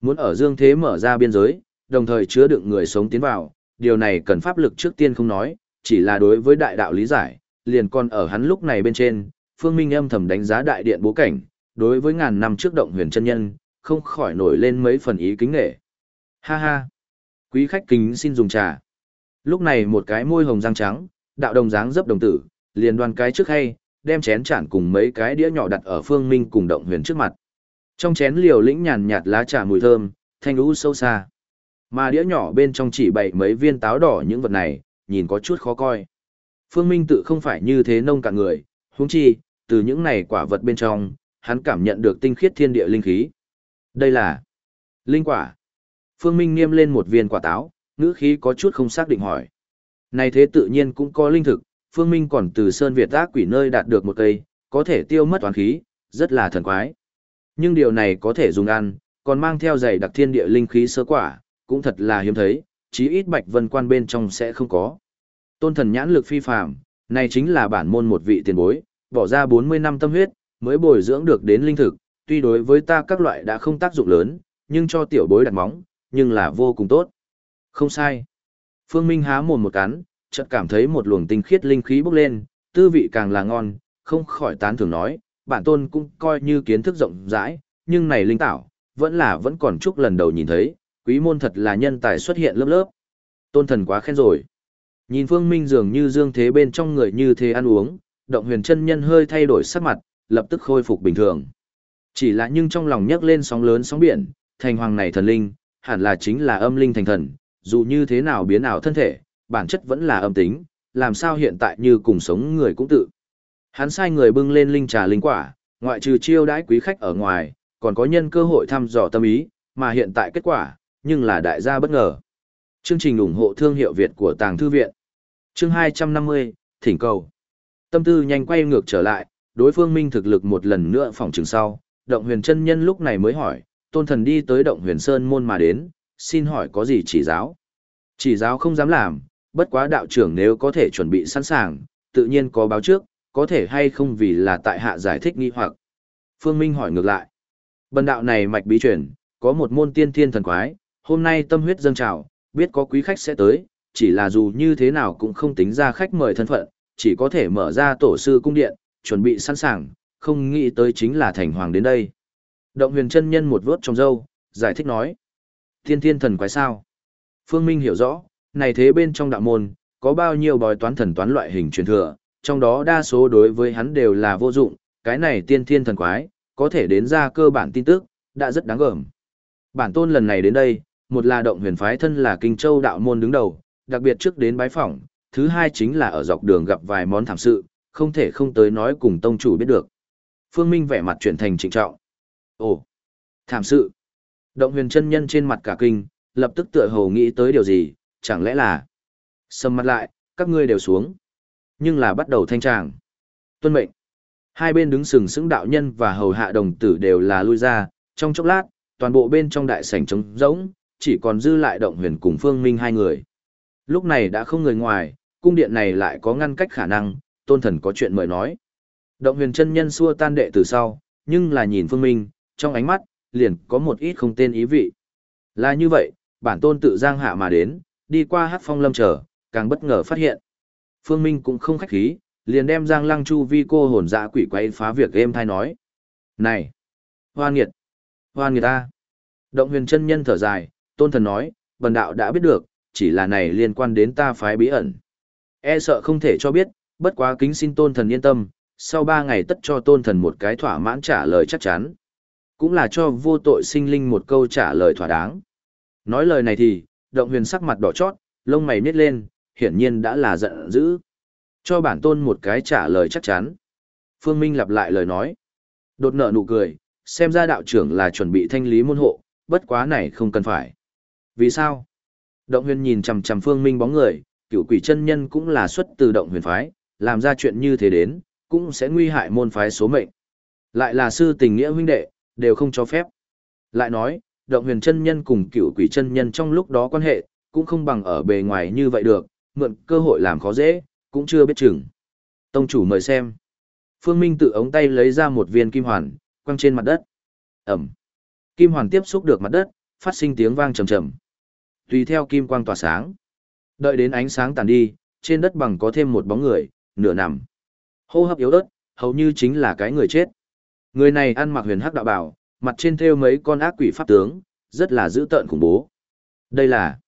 muốn ở dương thế mở ra biên giới, đồng thời chứa đựng người sống tiến vào, điều này cần pháp lực trước tiên không nói, chỉ là đối với đại đạo lý giải, liền còn ở hắn lúc này bên trên, Phương Minh âm thầm đánh giá đại điện bố cảnh, đối với ngàn năm trước động huyền chân nhân, không khỏi nổi lên mấy phần ý kính nghệ. Ha ha! Quý khách kính xin dùng trà. Lúc này một cái môi hồng răng trắng, đạo đồng dáng dấp đồng tử, liền đoan cái trước hay, đem chén chản cùng mấy cái đĩa nhỏ đặt ở Phương Minh cùng động huyền trước mặt. Trong chén liều lĩnh nhàn nhạt lá trà mùi thơm, thanh lũ sâu xa. Mà đĩa nhỏ bên trong chỉ bày mấy viên táo đỏ những vật này, nhìn có chút khó coi. Phương Minh tự không phải như thế nông cả người, huống chi, từ những này quả vật bên trong, hắn cảm nhận được tinh khiết thiên địa linh khí. Đây là linh quả. Phương Minh niêm lên một viên quả táo, ngữ khí có chút không xác định hỏi. Này thế tự nhiên cũng có linh thực, Phương Minh còn từ Sơn Việt ác quỷ nơi đạt được một cây, có thể tiêu mất toán khí, rất là thần quái. Nhưng điều này có thể dùng ăn, còn mang theo dày đặc thiên địa linh khí sơ quả, cũng thật là hiếm thấy, chí ít bạch vân quan bên trong sẽ không có. Tôn thần nhãn lực phi phàm, này chính là bản môn một vị tiền bối, bỏ ra 40 năm tâm huyết, mới bồi dưỡng được đến linh thực, tuy đối với ta các loại đã không tác dụng lớn, nhưng cho tiểu bối đặt móng, nhưng là vô cùng tốt. Không sai. Phương Minh há mồm một cắn, chợt cảm thấy một luồng tinh khiết linh khí bốc lên, tư vị càng là ngon, không khỏi tán thưởng nói, bản tôn cũng coi như kiến thức rộng rãi, nhưng này linh tảo, vẫn là vẫn còn chút lần đầu nhìn thấy, quý môn thật là nhân tài xuất hiện lớp lớp. Tôn thần quá khen rồi. Nhìn Phương Minh dường như dương thế bên trong người như thế ăn uống, động huyền chân nhân hơi thay đổi sắc mặt, lập tức khôi phục bình thường. Chỉ là nhưng trong lòng nhấc lên sóng lớn sóng biển, thành hoàng này thần linh, hẳn là chính là âm linh thành thần, dù như thế nào biến ảo thân thể, bản chất vẫn là âm tính, làm sao hiện tại như cùng sống người cũng tự. Hắn sai người bưng lên linh trà linh quả, ngoại trừ chiêu đãi quý khách ở ngoài, còn có nhân cơ hội thăm dò tâm ý, mà hiện tại kết quả, nhưng là đại gia bất ngờ. Chương trình ủng hộ thương hiệu Việt của Tàng Thư Viện Chương 250, Thỉnh cầu Tâm tư nhanh quay ngược trở lại, đối phương minh thực lực một lần nữa phòng trường sau, động huyền chân nhân lúc này mới hỏi, tôn thần đi tới động huyền sơn môn mà đến, xin hỏi có gì chỉ giáo? Chỉ giáo không dám làm, bất quá đạo trưởng nếu có thể chuẩn bị sẵn sàng, tự nhiên có báo trước, có thể hay không vì là tại hạ giải thích nghi hoặc. Phương Minh hỏi ngược lại. Bần đạo này mạch bí truyền, có một môn tiên thiên thần quái, hôm nay tâm huyết dâng trào, biết có quý khách sẽ tới, chỉ là dù như thế nào cũng không tính ra khách mời thân phận, chỉ có thể mở ra tổ sư cung điện, chuẩn bị sẵn sàng, không nghĩ tới chính là thành hoàng đến đây. Động huyền chân nhân một vớt trong dâu, giải thích nói. Thiên thiên thần quái sao? Phương Minh hiểu rõ, này thế bên trong đạo môn, có bao nhiêu bói toán thần toán loại hình truyền thừa, trong đó đa số đối với hắn đều là vô dụng, cái này tiên thiên thần quái, có thể đến ra cơ bản tin tức, đã rất đáng gờm. Bản tôn lần này đến đây, một là động huyền phái thân là Kinh Châu đạo môn đứng đầu, đặc biệt trước đến bái phỏng, thứ hai chính là ở dọc đường gặp vài món thảm sự, không thể không tới nói cùng tông chủ biết được. Phương Minh vẻ mặt chuyển thành trịnh trọng. Ồ, thảm sự. Động huyền chân nhân trên mặt cả kinh, lập tức tựa hồ nghĩ tới điều gì, chẳng lẽ là... Sầm mặt lại, các ngươi đều xuống. Nhưng là bắt đầu thanh tràng. Tuân mệnh. Hai bên đứng sừng sững đạo nhân và hầu hạ đồng tử đều là lui ra, trong chốc lát, toàn bộ bên trong đại sảnh trống rỗng, chỉ còn dư lại động huyền cùng phương minh hai người. Lúc này đã không người ngoài, cung điện này lại có ngăn cách khả năng, tôn thần có chuyện mời nói. Động huyền chân nhân xua tan đệ từ sau, nhưng là nhìn phương minh, trong ánh mắt, liền có một ít không tên ý vị. Là như vậy, bản tôn tự giang hạ mà đến, đi qua hát phong lâm trở, càng bất ngờ phát hiện. Phương Minh cũng không khách khí, liền đem Giang Lăng Chu vi cô hồn dạ quỷ quay phá việc game thai nói. Này! Hoan nghiệt! Hoan nghiệt ta! Động huyền chân nhân thở dài, tôn thần nói, bần đạo đã biết được, chỉ là này liên quan đến ta phái bí ẩn. E sợ không thể cho biết, bất quá kính xin tôn thần yên tâm, sau ba ngày tất cho tôn thần một cái thỏa mãn trả lời chắc chắn. Cũng là cho vô tội sinh linh một câu trả lời thỏa đáng. Nói lời này thì, động huyền sắc mặt đỏ chót, lông mày nít lên, hiển nhiên đã là giận dữ. Cho bản tôn một cái trả lời chắc chắn. Phương Minh lặp lại lời nói. Đột nợ nụ cười, xem ra đạo trưởng là chuẩn bị thanh lý môn hộ, bất quá này không cần phải. Vì sao? Động huyền nhìn chằm chằm Phương Minh bóng người, cựu quỷ chân nhân cũng là xuất từ động huyền phái, làm ra chuyện như thế đến, cũng sẽ nguy hại môn phái số mệnh. Lại là sư tình nghĩa huynh đệ, đều không cho phép. Lại nói, động huyền chân nhân cùng cựu quỷ chân nhân trong lúc đó quan hệ, cũng không bằng ở bề ngoài như vậy được, mượn cơ hội làm khó dễ, cũng chưa biết chừng. Tông chủ mời xem. Phương Minh tự ống tay lấy ra một viên kim hoàn, quăng trên mặt đất. Ẩm. Kim hoàn tiếp xúc được mặt đất, phát sinh tiếng vang trầm trầm. Tùy theo kim quang tỏa sáng. Đợi đến ánh sáng tàn đi, trên đất bằng có thêm một bóng người, nửa nằm. Hô hấp yếu ớt, hầu như chính là cái người chết. Người này ăn mặc huyền hắc đạo bảo, mặt trên thêu mấy con ác quỷ pháp tướng, rất là dữ tợn khủng bố. Đây là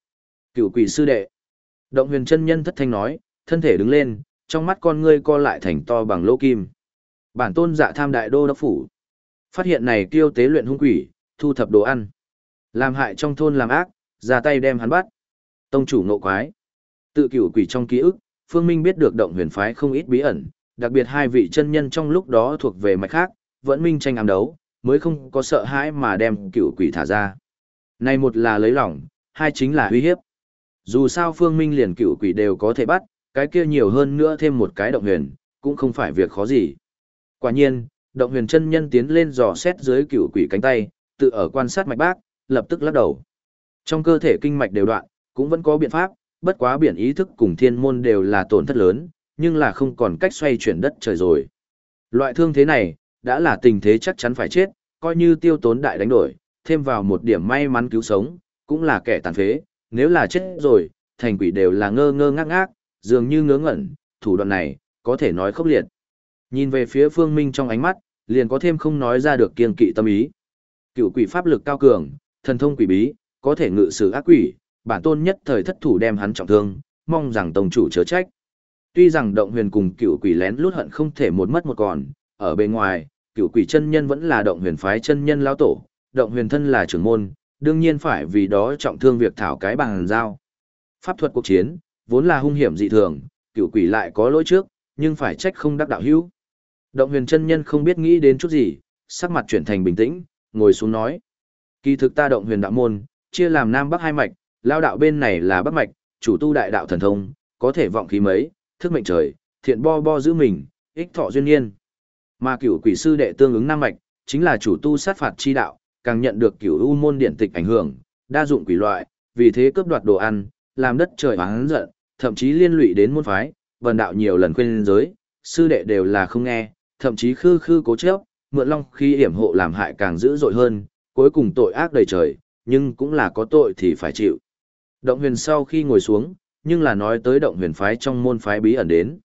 cựu quỷ sư đệ. Động huyền chân nhân thất thanh nói, thân thể đứng lên, trong mắt con ngươi co lại thành to bằng lỗ kim. Bản tôn dạ tham đại đô đốc phủ. Phát hiện này tiêu tế luyện hung quỷ, thu thập đồ ăn. Làm hại trong thôn làm ác, ra tay đem hắn bắt. Tông chủ nộ quái. Tự cửu quỷ trong ký ức, Phương Minh biết được động huyền phái không ít bí ẩn, đặc biệt hai vị chân nhân trong lúc đó thuộc về mạch khác, vẫn minh tranh ám đấu, mới không có sợ hãi mà đem cửu quỷ thả ra. Này một là lấy lòng, hai chính là uy hiếp. Dù sao Phương Minh liền cửu quỷ đều có thể bắt, cái kia nhiều hơn nữa thêm một cái động huyền, cũng không phải việc khó gì. Quả nhiên, động huyền chân nhân tiến lên dò xét dưới cửu quỷ cánh tay, tự ở quan sát mạch bác, lập tức lắc đầu. Trong cơ thể kinh mạch đều đoạn, cũng vẫn có biện pháp, bất quá biển ý thức cùng thiên môn đều là tổn thất lớn, nhưng là không còn cách xoay chuyển đất trời rồi. Loại thương thế này, đã là tình thế chắc chắn phải chết, coi như tiêu tốn đại đánh đổi, thêm vào một điểm may mắn cứu sống, cũng là kẻ tàn phế, nếu là chết rồi, thành quỷ đều là ngơ ngơ ngác ngác, dường như ngớ ngẩn, thủ đoạn này, có thể nói khốc liệt. Nhìn về phía phương minh trong ánh mắt, liền có thêm không nói ra được kiên kỵ tâm ý. Cựu quỷ pháp lực cao cường, thần thông quỷ bí, có thể ngự sử ác quỷ, bản tôn nhất thời thất thủ đem hắn trọng thương, mong rằng tông chủ chớ trách. Tuy rằng động huyền cùng cựu quỷ lén lút hận không thể một mất một còn, ở bên ngoài, cựu quỷ chân nhân vẫn là động huyền phái chân nhân lão tổ, động huyền thân là trưởng môn, đương nhiên phải vì đó trọng thương việc thảo cái bằng giao. Pháp thuật cuộc chiến, vốn là hung hiểm dị thường, cựu quỷ lại có lỗi trước, nhưng phải trách không đắc đạo hữu. Động huyền chân nhân không biết nghĩ đến chút gì, sắc mặt chuyển thành bình tĩnh, ngồi xuống nói. Kỳ thực ta động huyền đạo môn, chia làm nam bắc hai mạch, lao đạo bên này là bắc mạch, chủ tu đại đạo thần thông, có thể vọng khí mấy, thức mệnh trời, thiện bo bo giữ mình, ích thọ duyên nhiên. Mà cửu quỷ sư đệ tương ứng nam mạch, chính là chủ tu sát phạt chi đạo, càng nhận được cửu u môn điện tịch ảnh hưởng, đa dụng quỷ loại, vì thế cướp đoạt đồ ăn, làm đất trời oán giận, thậm chí liên lụy đến môn phái, vần đạo nhiều lần khuyên giới, sư đệ đều là không nghe, thậm chí khư khư cố chấp, mượn long khi hiểm hộ làm hại càng dữ dội hơn, cuối cùng tội ác đầy trời, nhưng cũng là có tội thì phải chịu. Động huyền sau khi ngồi xuống, nhưng là nói tới động huyền phái trong môn phái bí ẩn đến.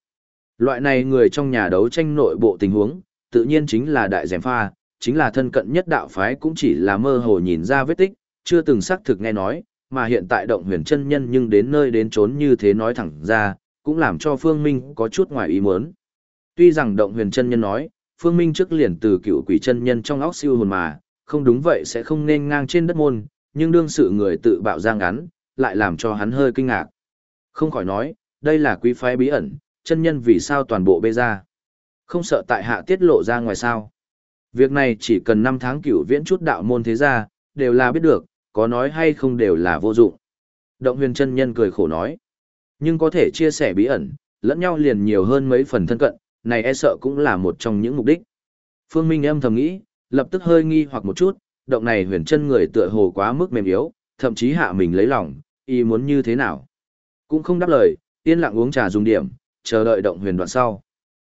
Loại này người trong nhà đấu tranh nội bộ tình huống, tự nhiên chính là đại dèm pha, chính là thân cận nhất đạo phái cũng chỉ là mơ hồ nhìn ra vết tích, chưa từng xác thực nghe nói, mà hiện tại động huyền chân nhân nhưng đến nơi đến trốn như thế nói thẳng ra, cũng làm cho Phương Minh có chút ngoài ý muốn. Tuy rằng động huyền chân nhân nói, Phương Minh trước liền từ cựu quỷ chân nhân trong óc siêu hồn mà, không đúng vậy sẽ không nên ngang trên đất môn, nhưng đương sự người tự bạo giang ngắn, lại làm cho hắn hơi kinh ngạc. Không khỏi nói, đây là quý phái bí ẩn, chân nhân vì sao toàn bộ bê ra. Không sợ tại hạ tiết lộ ra ngoài sao. Việc này chỉ cần 5 tháng cửu viễn chút đạo môn thế gia, đều là biết được, có nói hay không đều là vô dụng. Động huyền chân nhân cười khổ nói. Nhưng có thể chia sẻ bí ẩn, lẫn nhau liền nhiều hơn mấy phần thân cận, này e sợ cũng là một trong những mục đích. Phương Minh âm thầm nghĩ, lập tức hơi nghi hoặc một chút, động này huyền chân người tựa hồ quá mức mềm yếu, thậm chí hạ mình lấy lòng, y muốn như thế nào. Cũng không đáp lời, yên lặng uống trà dùng điểm, chờ đợi động huyền đoạn sau.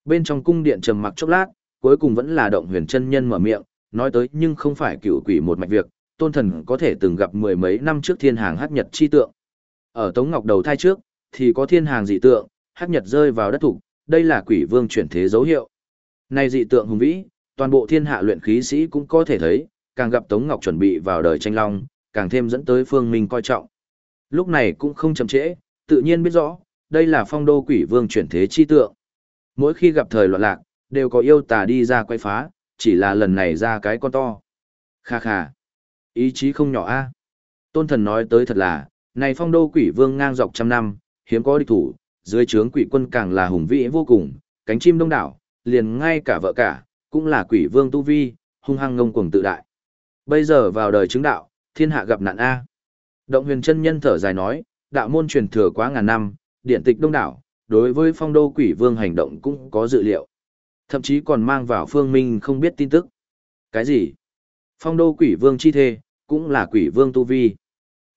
Bên trong cung điện trầm mặc chốc lát, cuối cùng vẫn là động huyền chân nhân mở miệng, nói tới nhưng không phải cựu quỷ một mạch việc, tôn thần có thể từng gặp mười mấy năm trước thiên hàng hắc nhật chi tượng. Ở Tống Ngọc đầu thai trước, thì có thiên hàng dị tượng, hắc nhật rơi vào đất thủ, đây là quỷ vương chuyển thế dấu hiệu. Này dị tượng hùng vĩ, toàn bộ thiên hạ luyện khí sĩ cũng có thể thấy, càng gặp Tống Ngọc chuẩn bị vào đời tranh long, càng thêm dẫn tới phương minh coi trọng. Lúc này cũng không chậm trễ, tự nhiên biết rõ, đây là phong đô quỷ vương chuyển thế chi tượng. Mỗi khi gặp thời loạn lạc, đều có yêu tà đi ra quay phá, chỉ là lần này ra cái con to. Kha kha. Ý chí không nhỏ a. Tôn thần nói tới thật là, này phong đô quỷ vương ngang dọc trăm năm, hiếm có địch thủ, dưới trướng quỷ quân càng là hùng vĩ vô cùng, cánh chim đông đảo, liền ngay cả vợ cả, cũng là quỷ vương tu vi, hung hăng ngông cuồng tự đại. Bây giờ vào đời chứng đạo, thiên hạ gặp nạn A. Động huyền chân nhân thở dài nói, đạo môn truyền thừa quá ngàn năm, điện tịch đông đảo, đối với phong đô quỷ vương hành động cũng có dự liệu. Thậm chí còn mang vào phương minh không biết tin tức. Cái gì? Phong đô quỷ vương chi thê, cũng là quỷ vương tu vi.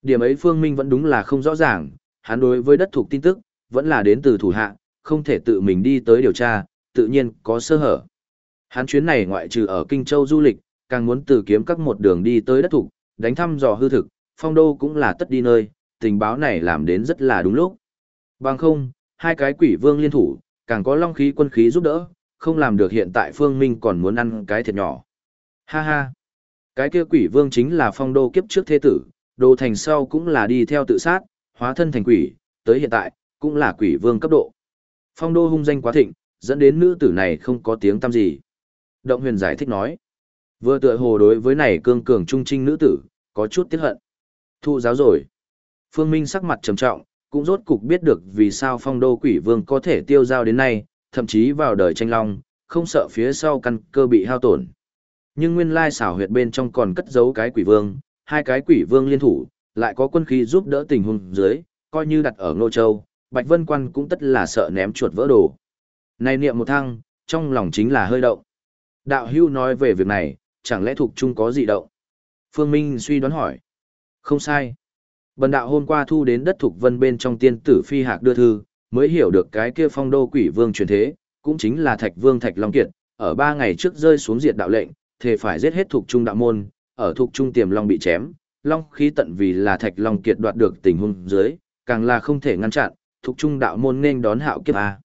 Điểm ấy phương minh vẫn đúng là không rõ ràng, hắn đối với đất thuộc tin tức, vẫn là đến từ thủ hạ, không thể tự mình đi tới điều tra, tự nhiên có sơ hở. Hắn chuyến này ngoại trừ ở Kinh Châu du lịch, càng muốn từ kiếm các một đường đi tới đất thủ, đánh thăm dò hư thực, phong đô cũng là tất đi nơi, tình báo này làm đến rất là đúng lúc. Bằng không, hai cái quỷ vương liên thủ, càng có long khí quân khí giúp đỡ, không làm được hiện tại Phương Minh còn muốn ăn cái thiệt nhỏ. Ha ha! Cái kia quỷ vương chính là phong đô kiếp trước thế tử, đồ thành sau cũng là đi theo tự sát, hóa thân thành quỷ, tới hiện tại, cũng là quỷ vương cấp độ. Phong đô hung danh quá thịnh, dẫn đến nữ tử này không có tiếng tăm gì. Động huyền giải thích nói. Vừa tựa hồ đối với này cương cường trung trinh nữ tử, có chút tiếc hận. Thu giáo rồi. Phương Minh sắc mặt trầm trọng, cũng rốt cục biết được vì sao phong đô quỷ vương có thể tiêu giao đến nay, thậm chí vào đời tranh long, không sợ phía sau căn cơ bị hao tổn. Nhưng nguyên lai xảo huyệt bên trong còn cất giấu cái quỷ vương, hai cái quỷ vương liên thủ, lại có quân khí giúp đỡ tình huống dưới, coi như đặt ở Ngô Châu, Bạch Vân Quan cũng tất là sợ ném chuột vỡ đồ. Này niệm một thăng, trong lòng chính là hơi động. Đạo hưu nói về việc này, chẳng lẽ thuộc chung có gì động? Phương Minh suy đoán hỏi. Không sai. Bần đạo hôm qua thu đến đất thuộc vân bên trong tiên tử phi hạc đưa thư, mới hiểu được cái kia phong đô quỷ vương truyền thế, cũng chính là thạch vương thạch long kiệt, ở ba ngày trước rơi xuống diệt đạo lệnh, thề phải giết hết thuộc trung đạo môn, ở thuộc trung tiềm long bị chém, long khí tận vì là thạch long kiệt đoạt được tình huống dưới, càng là không thể ngăn chặn, thuộc trung đạo môn nên đón hạo kiếp a.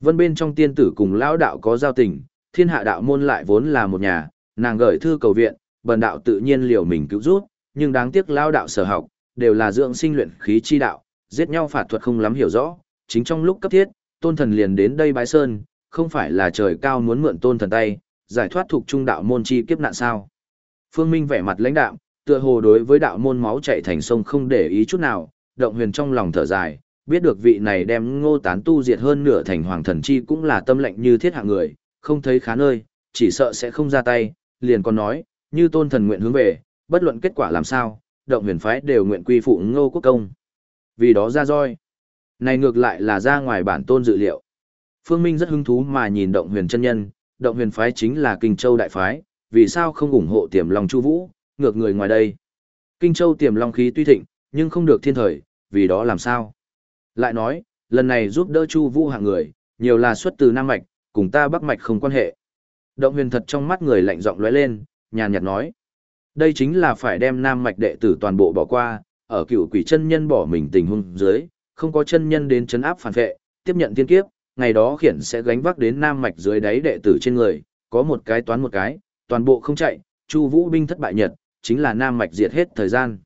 Vân bên trong tiên tử cùng lão đạo có giao tình, thiên hạ đạo môn lại vốn là một nhà, nàng gửi thư cầu viện, bần đạo tự nhiên liều mình cứu rút, nhưng đáng tiếc lão đạo sở học, đều là dưỡng sinh luyện khí chi đạo, giết nhau phạt thuật không lắm hiểu rõ, chính trong lúc cấp thiết, tôn thần liền đến đây bái sơn, không phải là trời cao muốn mượn tôn thần tay, giải thoát thuộc trung đạo môn chi kiếp nạn sao. Phương Minh vẻ mặt lãnh đạm, tựa hồ đối với đạo môn máu chảy thành sông không để ý chút nào, động huyền trong lòng thở dài, biết được vị này đem ngô tán tu diệt hơn nửa thành hoàng thần chi cũng là tâm lệnh như thiết hạng người, không thấy khá nơi, chỉ sợ sẽ không ra tay, liền còn nói, như tôn thần nguyện hướng về, bất luận kết quả làm sao, động huyền phái đều nguyện quy phụ ngô quốc công. Vì đó ra roi. Này ngược lại là ra ngoài bản tôn dự liệu. Phương Minh rất hứng thú mà nhìn động huyền chân nhân, động huyền phái chính là Kinh Châu đại phái, vì sao không ủng hộ tiềm long chu vũ, ngược người ngoài đây. Kinh Châu tiềm long khí tuy thịnh, nhưng không được thiên thời, vì đó làm sao. Lại nói, lần này giúp đỡ chu vũ hạng người, nhiều là xuất từ Nam Mạch, cùng ta Bắc Mạch không quan hệ. Động huyền thật trong mắt người lạnh giọng lóe lên, nhàn nhạt nói. Đây chính là phải đem Nam Mạch đệ tử toàn bộ bỏ qua, ở cựu quỷ chân nhân bỏ mình tình huống dưới, không có chân nhân đến chấn áp phản vệ, tiếp nhận thiên kiếp, ngày đó khiển sẽ gánh vác đến Nam Mạch dưới đáy đệ tử trên người, có một cái toán một cái, toàn bộ không chạy, Chu Vũ binh thất bại nhật, chính là Nam Mạch diệt hết thời gian.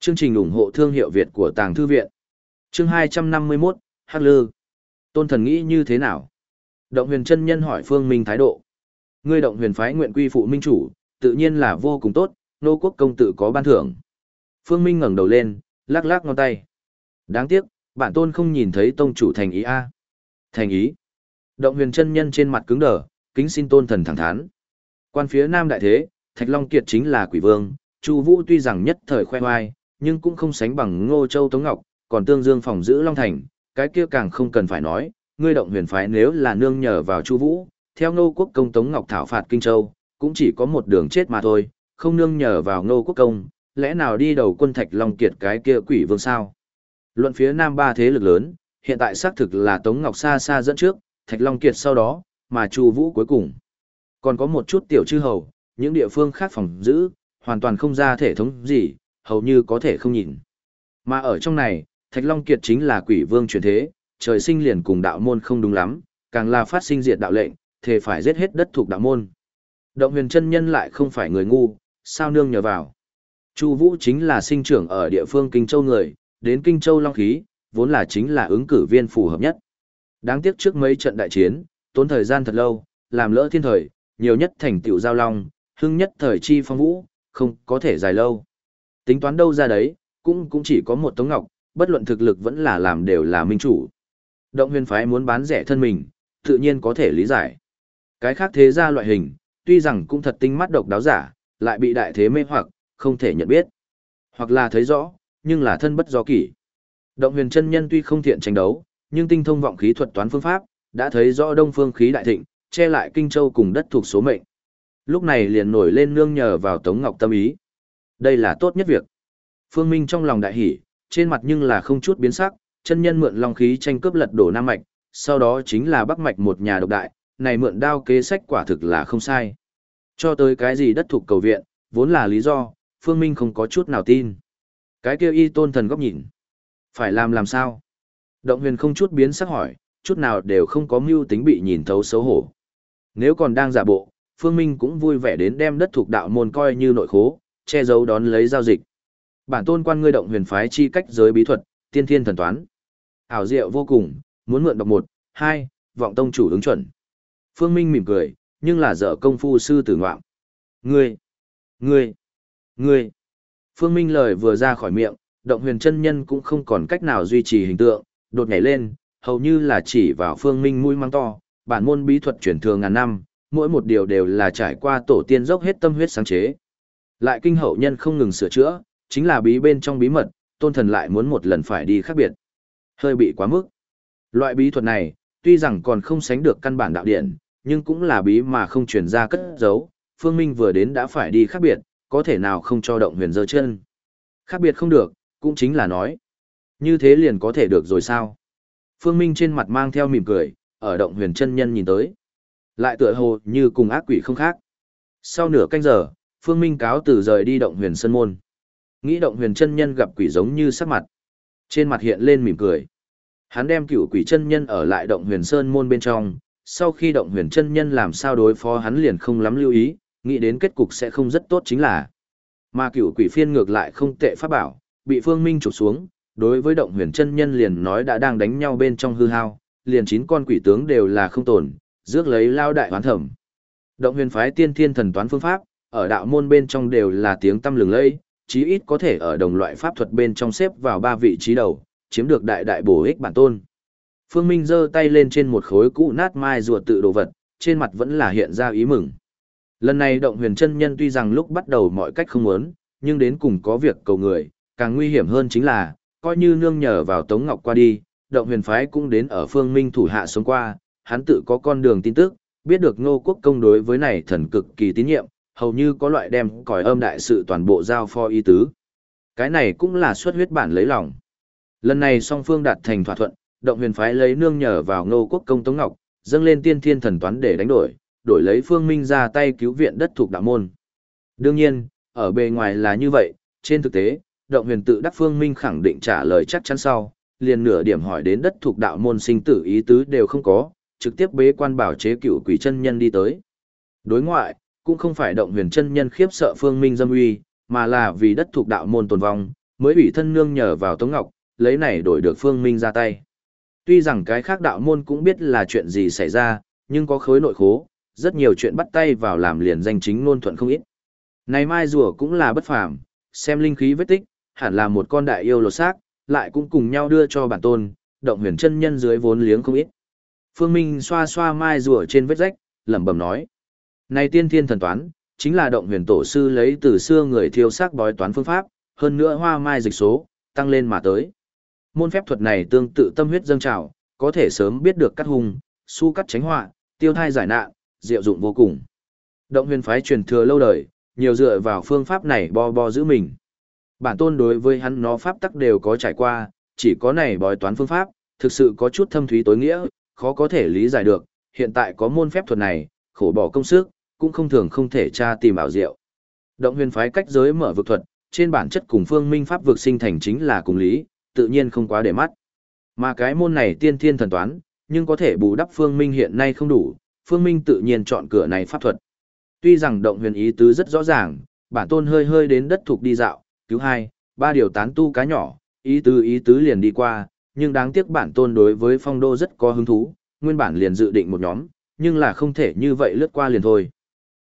Chương trình ủng hộ thương hiệu Việt của Tàng Thư Viện. Chương 251, Hắc Lư. Tôn Thần nghĩ như thế nào? Động huyền chân nhân hỏi Phương Minh thái độ. Ngươi động huyền phái nguyện quy phụ minh chủ, tự nhiên là vô cùng tốt, nô quốc công tự có ban thưởng. Phương Minh ngẩng đầu lên, lắc lắc ngón tay. Đáng tiếc, bản tôn không nhìn thấy tông chủ thành ý a. Thành ý. Động huyền chân nhân trên mặt cứng đờ, kính xin tôn thần thẳng thắn. Quan phía Nam đại thế, Thạch Long Kiệt chính là quỷ vương, Chu Vũ tuy rằng nhất thời khoe khoai, nhưng cũng không sánh bằng Ngô Châu Tống Ngọc, còn tương dương phòng giữ Long Thành, cái kia càng không cần phải nói, ngươi động huyền phái nếu là nương nhờ vào Chu Vũ, theo Ngô Quốc công Tống Ngọc thảo phạt Kinh Châu, cũng chỉ có một đường chết mà thôi, không nương nhờ vào Ngô Quốc công, lẽ nào đi đầu quân Thạch Long Kiệt cái kia quỷ vương sao? Luận phía Nam ba thế lực lớn, hiện tại xác thực là Tống Ngọc xa xa dẫn trước, Thạch Long Kiệt sau đó, mà Chu Vũ cuối cùng. Còn có một chút tiểu chư hầu, những địa phương khác phòng giữ, hoàn toàn không ra thể thống gì, hầu như có thể không nhìn. Mà ở trong này, Thạch Long Kiệt chính là quỷ vương truyền thế, trời sinh liền cùng đạo môn không đúng lắm, càng là phát sinh diệt đạo lệnh, thề phải giết hết đất thuộc đạo môn. Động huyền chân nhân lại không phải người ngu, sao nương nhờ vào. Chu Vũ chính là sinh trưởng ở địa phương Kinh Châu người, đến Kinh Châu Long khí, vốn là chính là ứng cử viên phù hợp nhất. Đáng tiếc trước mấy trận đại chiến, tốn thời gian thật lâu, làm lỡ thiên thời, nhiều nhất thành tựu giao long, hưng nhất thời chi phong vũ, không có thể dài lâu. Tính toán đâu ra đấy, cũng cũng chỉ có một Tống Ngọc, bất luận thực lực vẫn là làm đều là minh chủ. Động huyền phái muốn bán rẻ thân mình, tự nhiên có thể lý giải. Cái khác thế ra loại hình, tuy rằng cũng thật tinh mắt độc đáo giả, lại bị đại thế mê hoặc, không thể nhận biết. Hoặc là thấy rõ, nhưng là thân bất do kỷ. Động huyền chân nhân tuy không thiện tranh đấu, nhưng tinh thông vọng khí thuật toán phương pháp, đã thấy rõ đông phương khí đại thịnh, che lại kinh châu cùng đất thuộc số mệnh. Lúc này liền nổi lên nương nhờ vào Tống Ngọc tâm ý. Đây là tốt nhất việc. Phương Minh trong lòng đại hỉ, trên mặt nhưng là không chút biến sắc, chân nhân mượn long khí tranh cướp lật đổ Nam Mạch, sau đó chính là Bắc Mạch một nhà độc đại, này mượn đao kế sách quả thực là không sai. Cho tới cái gì đất thuộc cầu viện, vốn là lý do, Phương Minh không có chút nào tin. Cái kia y tôn thần góc nhìn. Phải làm làm sao? Động huyền không chút biến sắc hỏi, chút nào đều không có mưu tính bị nhìn thấu xấu hổ. Nếu còn đang giả bộ, Phương Minh cũng vui vẻ đến đem đất thuộc đạo môn coi như nội khố, che giấu đón lấy giao dịch. Bản tôn quan ngươi động huyền phái chi cách giới bí thuật, tiên thiên thần toán. Ảo diệu vô cùng, muốn mượn đọc một, hai, vọng tông chủ ứng chuẩn. Phương Minh mỉm cười, nhưng là dở công phu sư tử ngoạm. Ngươi, ngươi, ngươi. Phương Minh lời vừa ra khỏi miệng, động huyền chân nhân cũng không còn cách nào duy trì hình tượng, đột nhảy lên, hầu như là chỉ vào Phương Minh mũi mang to, bản môn bí thuật truyền thường ngàn năm, mỗi một điều đều là trải qua tổ tiên dốc hết tâm huyết sáng chế. Lại kinh hậu nhân không ngừng sửa chữa, chính là bí bên trong bí mật, tôn thần lại muốn một lần phải đi khác biệt. Hơi bị quá mức. Loại bí thuật này, tuy rằng còn không sánh được căn bản đạo điện, nhưng cũng là bí mà không truyền ra cất giấu, Phương Minh vừa đến đã phải đi khác biệt, có thể nào không cho động huyền dơ chân. Khác biệt không được, cũng chính là nói. Như thế liền có thể được rồi sao? Phương Minh trên mặt mang theo mỉm cười, ở động huyền chân nhân nhìn tới. Lại tựa hồ như cùng ác quỷ không khác. Sau nửa canh giờ, Phương Minh cáo từ rời đi động huyền sân môn. Nghĩ động huyền chân nhân gặp quỷ giống như sắc mặt. Trên mặt hiện lên mỉm cười. Hắn đem cửu quỷ chân nhân ở lại động huyền sơn môn bên trong. Sau khi động huyền chân nhân làm sao đối phó hắn liền không lắm lưu ý, nghĩ đến kết cục sẽ không rất tốt chính là. Mà cựu quỷ phiên ngược lại không tệ pháp bảo, bị Phương Minh chụp xuống, đối với động huyền chân nhân liền nói đã đang đánh nhau bên trong hư hao, liền chín con quỷ tướng đều là không tồn, rước lấy lao đại hoán thẩm. Động huyền phái tiên thiên thần toán phương pháp, ở đạo môn bên trong đều là tiếng tâm lừng lẫy, chí ít có thể ở đồng loại pháp thuật bên trong xếp vào ba vị trí đầu, chiếm được đại đại bổ ích bản tôn. Phương Minh giơ tay lên trên một khối cũ nát mai rùa tự đồ vật, trên mặt vẫn là hiện ra ý mừng. Lần này động huyền chân nhân tuy rằng lúc bắt đầu mọi cách không muốn, nhưng đến cùng có việc cầu người, càng nguy hiểm hơn chính là, coi như nương nhờ vào Tống Ngọc qua đi, động huyền phái cũng đến ở phương minh thủ hạ sống qua, hắn tự có con đường tin tức, biết được ngô quốc công đối với này thần cực kỳ tín nhiệm, hầu như có loại đem còi âm đại sự toàn bộ giao pho y tứ. Cái này cũng là xuất huyết bản lấy lòng. Lần này song phương đạt thành thỏa thuận, động huyền phái lấy nương nhờ vào ngô quốc công Tống Ngọc, dâng lên tiên thiên thần toán để đánh đổi, đổi lấy phương minh ra tay cứu viện đất thuộc đạo môn. Đương nhiên, ở bề ngoài là như vậy, trên thực tế, động huyền tự đắc phương minh khẳng định trả lời chắc chắn sau, liền nửa điểm hỏi đến đất thuộc đạo môn sinh tử ý tứ đều không có, trực tiếp bế quan bảo chế cựu quỷ chân nhân đi tới. Đối ngoại, cũng không phải động huyền chân nhân khiếp sợ phương minh dâm uy, mà là vì đất thuộc đạo môn tồn vong, mới ủy thân nương nhờ vào Tống Ngọc, lấy này đổi được phương minh ra tay. Tuy rằng cái khác đạo môn cũng biết là chuyện gì xảy ra, nhưng có khối nội khố, rất nhiều chuyện bắt tay vào làm liền danh chính ngôn thuận không ít. Này mai rùa cũng là bất phàm, xem linh khí vết tích, hẳn là một con đại yêu lột xác, lại cũng cùng nhau đưa cho bản tôn, động huyền chân nhân dưới vốn liếng không ít. Phương Minh xoa xoa mai rùa trên vết rách, lẩm bẩm nói. Này tiên thiên thần toán, chính là động huyền tổ sư lấy từ xưa người thiêu sắc bói toán phương pháp, hơn nữa hoa mai dịch số, tăng lên mà tới. Môn phép thuật này tương tự tâm huyết dâng trào, có thể sớm biết được cắt hung, su cắt tránh họa, tiêu thai giải nạn, diệu dụng vô cùng. Động huyền phái truyền thừa lâu đời, nhiều dựa vào phương pháp này bo bo giữ mình. Bản tôn đối với hắn nó pháp tắc đều có trải qua, chỉ có này bói toán phương pháp, thực sự có chút thâm thúy tối nghĩa, khó có thể lý giải được, hiện tại có môn phép thuật này, khổ bỏ công sức, cũng không thường không thể tra tìm ảo diệu. Động huyền phái cách giới mở vực thuật, trên bản chất cùng phương minh pháp vực sinh thành chính là cùng lý, tự nhiên không quá để mắt. Mà cái môn này tiên thiên thần toán, nhưng có thể bù đắp phương minh hiện nay không đủ, phương minh tự nhiên chọn cửa này pháp thuật. Tuy rằng động huyền ý tứ rất rõ ràng, bản tôn hơi hơi đến đất thuộc đi dạo, cứu hai, ba điều tán tu cá nhỏ, ý tứ ý tứ liền đi qua, nhưng đáng tiếc bản tôn đối với phong đô rất có hứng thú, nguyên bản liền dự định một nhóm, nhưng là không thể như vậy lướt qua liền thôi.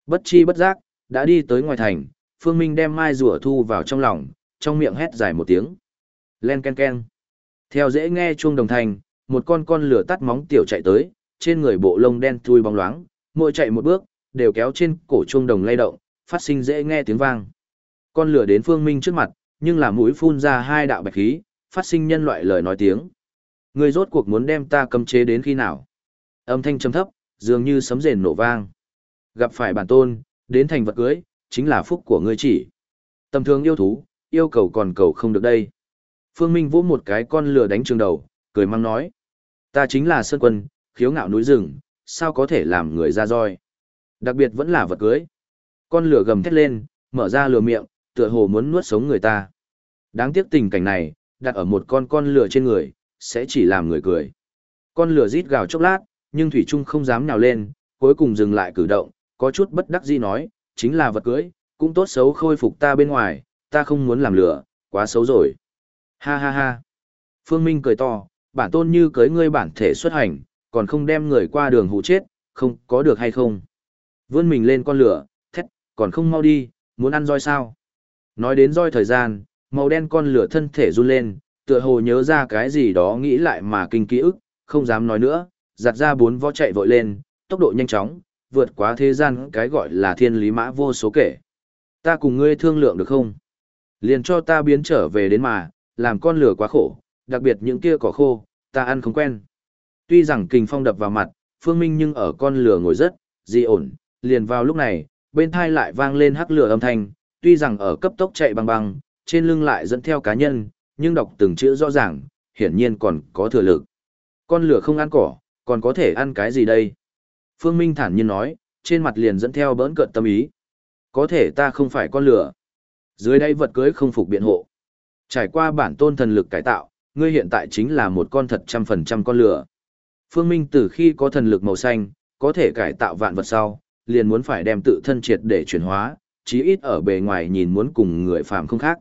Bất chi bất giác, đã đi tới ngoài thành, Phương Minh đem mai rùa thu vào trong lòng, trong miệng hét dài một tiếng. Len ken ken. Theo dễ nghe chuông đồng thành, một con con lửa tắt móng tiểu chạy tới, trên người bộ lông đen thui bóng loáng, mỗi chạy một bước, đều kéo trên cổ chuông đồng lay động, phát sinh dễ nghe tiếng vang. Con lửa đến Phương Minh trước mặt, nhưng là mũi phun ra hai đạo bạch khí, phát sinh nhân loại lời nói tiếng. Người rốt cuộc muốn đem ta cấm chế đến khi nào? Âm thanh trầm thấp, dường như sấm rền nổ vang. Gặp phải bản tôn, đến thành vật cưới, chính là phúc của ngươi chỉ. Tầm thường yêu thú, yêu cầu còn cầu không được đây. Phương Minh vỗ một cái con lừa đánh trường đầu, cười mang nói. Ta chính là Sơn Quân, khiếu ngạo núi rừng, sao có thể làm người ra roi. Đặc biệt vẫn là vật cưới. Con lửa gầm thét lên, mở ra lửa miệng, tựa hồ muốn nuốt sống người ta. Đáng tiếc tình cảnh này, đặt ở một con con lửa trên người, sẽ chỉ làm người cười. Con lửa rít gào chốc lát, nhưng Thủy Trung không dám nhào lên, cuối cùng dừng lại cử động, có chút bất đắc dĩ nói, chính là vật cưới, cũng tốt xấu khôi phục ta bên ngoài, ta không muốn làm lửa, quá xấu rồi. Ha ha ha. Phương Minh cười to, bản tôn như cưới ngươi bản thể xuất hành, còn không đem người qua đường hụ chết, không có được hay không. Vươn mình lên con lửa, thét, còn không mau đi, muốn ăn roi sao. Nói đến roi thời gian, màu đen con lửa thân thể run lên, tựa hồ nhớ ra cái gì đó nghĩ lại mà kinh ký ức, không dám nói nữa, giặt ra bốn vó chạy vội lên, tốc độ nhanh chóng, vượt quá thế gian cái gọi là thiên lý mã vô số kể. Ta cùng ngươi thương lượng được không? Liền cho ta biến trở về đến mà, làm con lửa quá khổ, đặc biệt những kia cỏ khô, ta ăn không quen. Tuy rằng kình phong đập vào mặt, Phương Minh nhưng ở con lửa ngồi rất, dị ổn, liền vào lúc này, bên thai lại vang lên hắc lửa âm thanh, tuy rằng ở cấp tốc chạy băng băng, trên lưng lại dẫn theo cá nhân, nhưng đọc từng chữ rõ ràng, hiển nhiên còn có thừa lực. Con lửa không ăn cỏ, còn có thể ăn cái gì đây? Phương Minh thản nhiên nói, trên mặt liền dẫn theo bỡn cợt tâm ý. Có thể ta không phải con lửa. Dưới đây vật cưới không phục biện hộ. Trải qua bản tôn thần lực cải tạo, ngươi hiện tại chính là một con thật trăm phần trăm con lửa. Phương Minh từ khi có thần lực màu xanh, có thể cải tạo vạn vật sau, liền muốn phải đem tự thân triệt để chuyển hóa, chí ít ở bề ngoài nhìn muốn cùng người phàm không khác.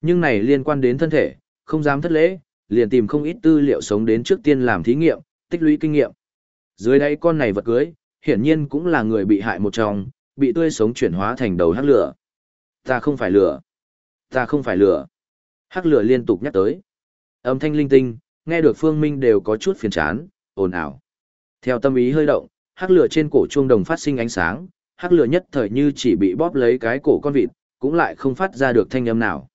Nhưng này liên quan đến thân thể, không dám thất lễ, liền tìm không ít tư liệu sống đến trước tiên làm thí nghiệm, tích lũy kinh nghiệm. Dưới đây con này vật cưới, hiển nhiên cũng là người bị hại một trong, bị tươi sống chuyển hóa thành đầu hắc lửa. Ta không phải lửa. Ta không phải lửa. Hắc lửa liên tục nhắc tới. Âm thanh linh tinh, nghe được Phương Minh đều có chút phiền chán, ồn ào. Theo tâm ý hơi động, hắc lửa trên cổ chuông đồng phát sinh ánh sáng, hắc lửa nhất thời như chỉ bị bóp lấy cái cổ con vịt, cũng lại không phát ra được thanh âm nào.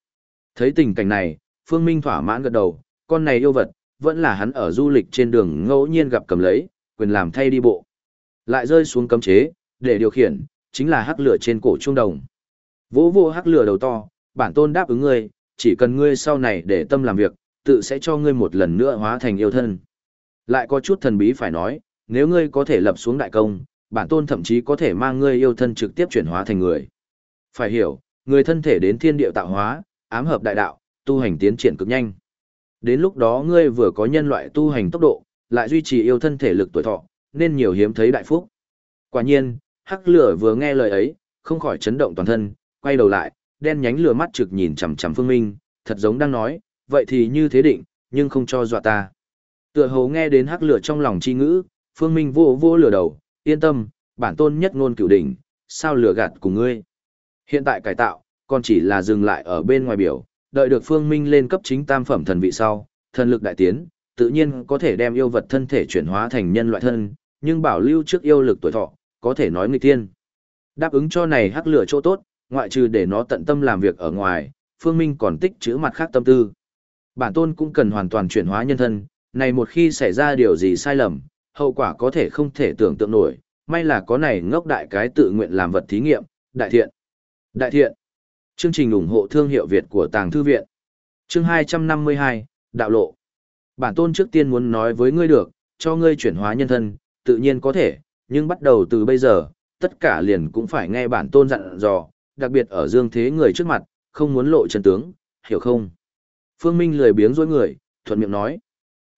Thấy tình cảnh này, Phương Minh thỏa mãn gật đầu, con này yêu vật, vẫn là hắn ở du lịch trên đường ngẫu nhiên gặp cầm lấy, quyền làm thay đi bộ. Lại rơi xuống cấm chế, để điều khiển, chính là hắc lửa trên cổ chuông đồng. Vỗ vô hắc lửa đầu to, bản tôn đáp ứng ngươi, chỉ cần ngươi sau này để tâm làm việc, tự sẽ cho ngươi một lần nữa hóa thành yêu thân. Lại có chút thần bí phải nói, nếu ngươi có thể lập xuống đại công, bản tôn thậm chí có thể mang ngươi yêu thân trực tiếp chuyển hóa thành người. Phải hiểu, người thân thể đến thiên địa tạo hóa, ám hợp đại đạo, tu hành tiến triển cực nhanh. Đến lúc đó ngươi vừa có nhân loại tu hành tốc độ, lại duy trì yêu thân thể lực tuổi thọ, nên nhiều hiếm thấy đại phúc. Quả nhiên, hắc lửa vừa nghe lời ấy, không khỏi chấn động toàn thân, quay đầu lại, đen nhánh lửa mắt trực nhìn chằm chằm Phương Minh, thật giống đang nói, vậy thì như thế định, nhưng không cho dọa ta. Tựa hồ nghe đến hắc lửa trong lòng chi ngữ, Phương Minh vô vô lửa đầu, yên tâm, bản tôn nhất ngôn cửu đỉnh, sao lửa gạt cùng ngươi. Hiện tại cải tạo, còn chỉ là dừng lại ở bên ngoài biểu, đợi được Phương Minh lên cấp chính tam phẩm thần vị sau, thần lực đại tiến, tự nhiên có thể đem yêu vật thân thể chuyển hóa thành nhân loại thân, nhưng bảo lưu trước yêu lực tuổi thọ, có thể nói người tiên. Đáp ứng cho này hắc lửa chỗ tốt, ngoại trừ để nó tận tâm làm việc ở ngoài, Phương Minh còn tích chữ mặt khác tâm tư. Bản tôn cũng cần hoàn toàn chuyển hóa nhân thân, này một khi xảy ra điều gì sai lầm, hậu quả có thể không thể tưởng tượng nổi, may là có này ngốc đại cái tự nguyện làm vật thí nghiệm, đại thiện. Đại thiện. Chương trình ủng hộ thương hiệu Việt của Tàng Thư Viện. Chương 252, Đạo Lộ. Bản tôn trước tiên muốn nói với ngươi được, cho ngươi chuyển hóa nhân thân, tự nhiên có thể, nhưng bắt đầu từ bây giờ, tất cả liền cũng phải nghe bản tôn dặn dò, đặc biệt ở dương thế người trước mặt, không muốn lộ chân tướng, hiểu không? Phương Minh lười biếng dối người, thuận miệng nói.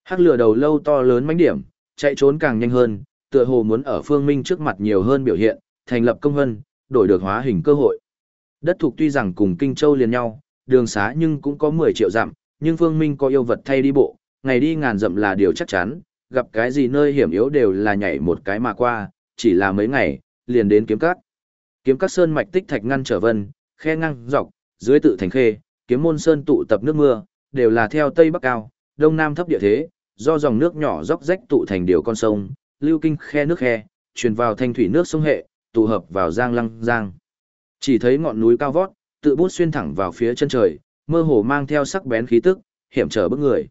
Hắc lửa đầu lâu to lớn mánh điểm, chạy trốn càng nhanh hơn, tựa hồ muốn ở Phương Minh trước mặt nhiều hơn biểu hiện, thành lập công vân, đổi được hóa hình cơ hội. Đất thuộc tuy rằng cùng Kinh Châu liền nhau, đường xá nhưng cũng có 10 triệu dặm, nhưng Phương Minh có yêu vật thay đi bộ, ngày đi ngàn dặm là điều chắc chắn, gặp cái gì nơi hiểm yếu đều là nhảy một cái mà qua, chỉ là mấy ngày, liền đến kiếm cắt. Kiếm các sơn mạch tích thạch ngăn trở vân, khe ngang dọc, dưới tự thành khê, kiếm môn sơn tụ tập nước mưa, đều là theo tây bắc cao, đông nam thấp địa thế, do dòng nước nhỏ dốc rách tụ thành điều con sông, lưu kinh khe nước khe, truyền vào thanh thủy nước sông hệ, tụ hợp vào giang lăng giang. Chỉ thấy ngọn núi cao vót, tự bút xuyên thẳng vào phía chân trời, mơ hồ mang theo sắc bén khí tức, hiểm trở bức người.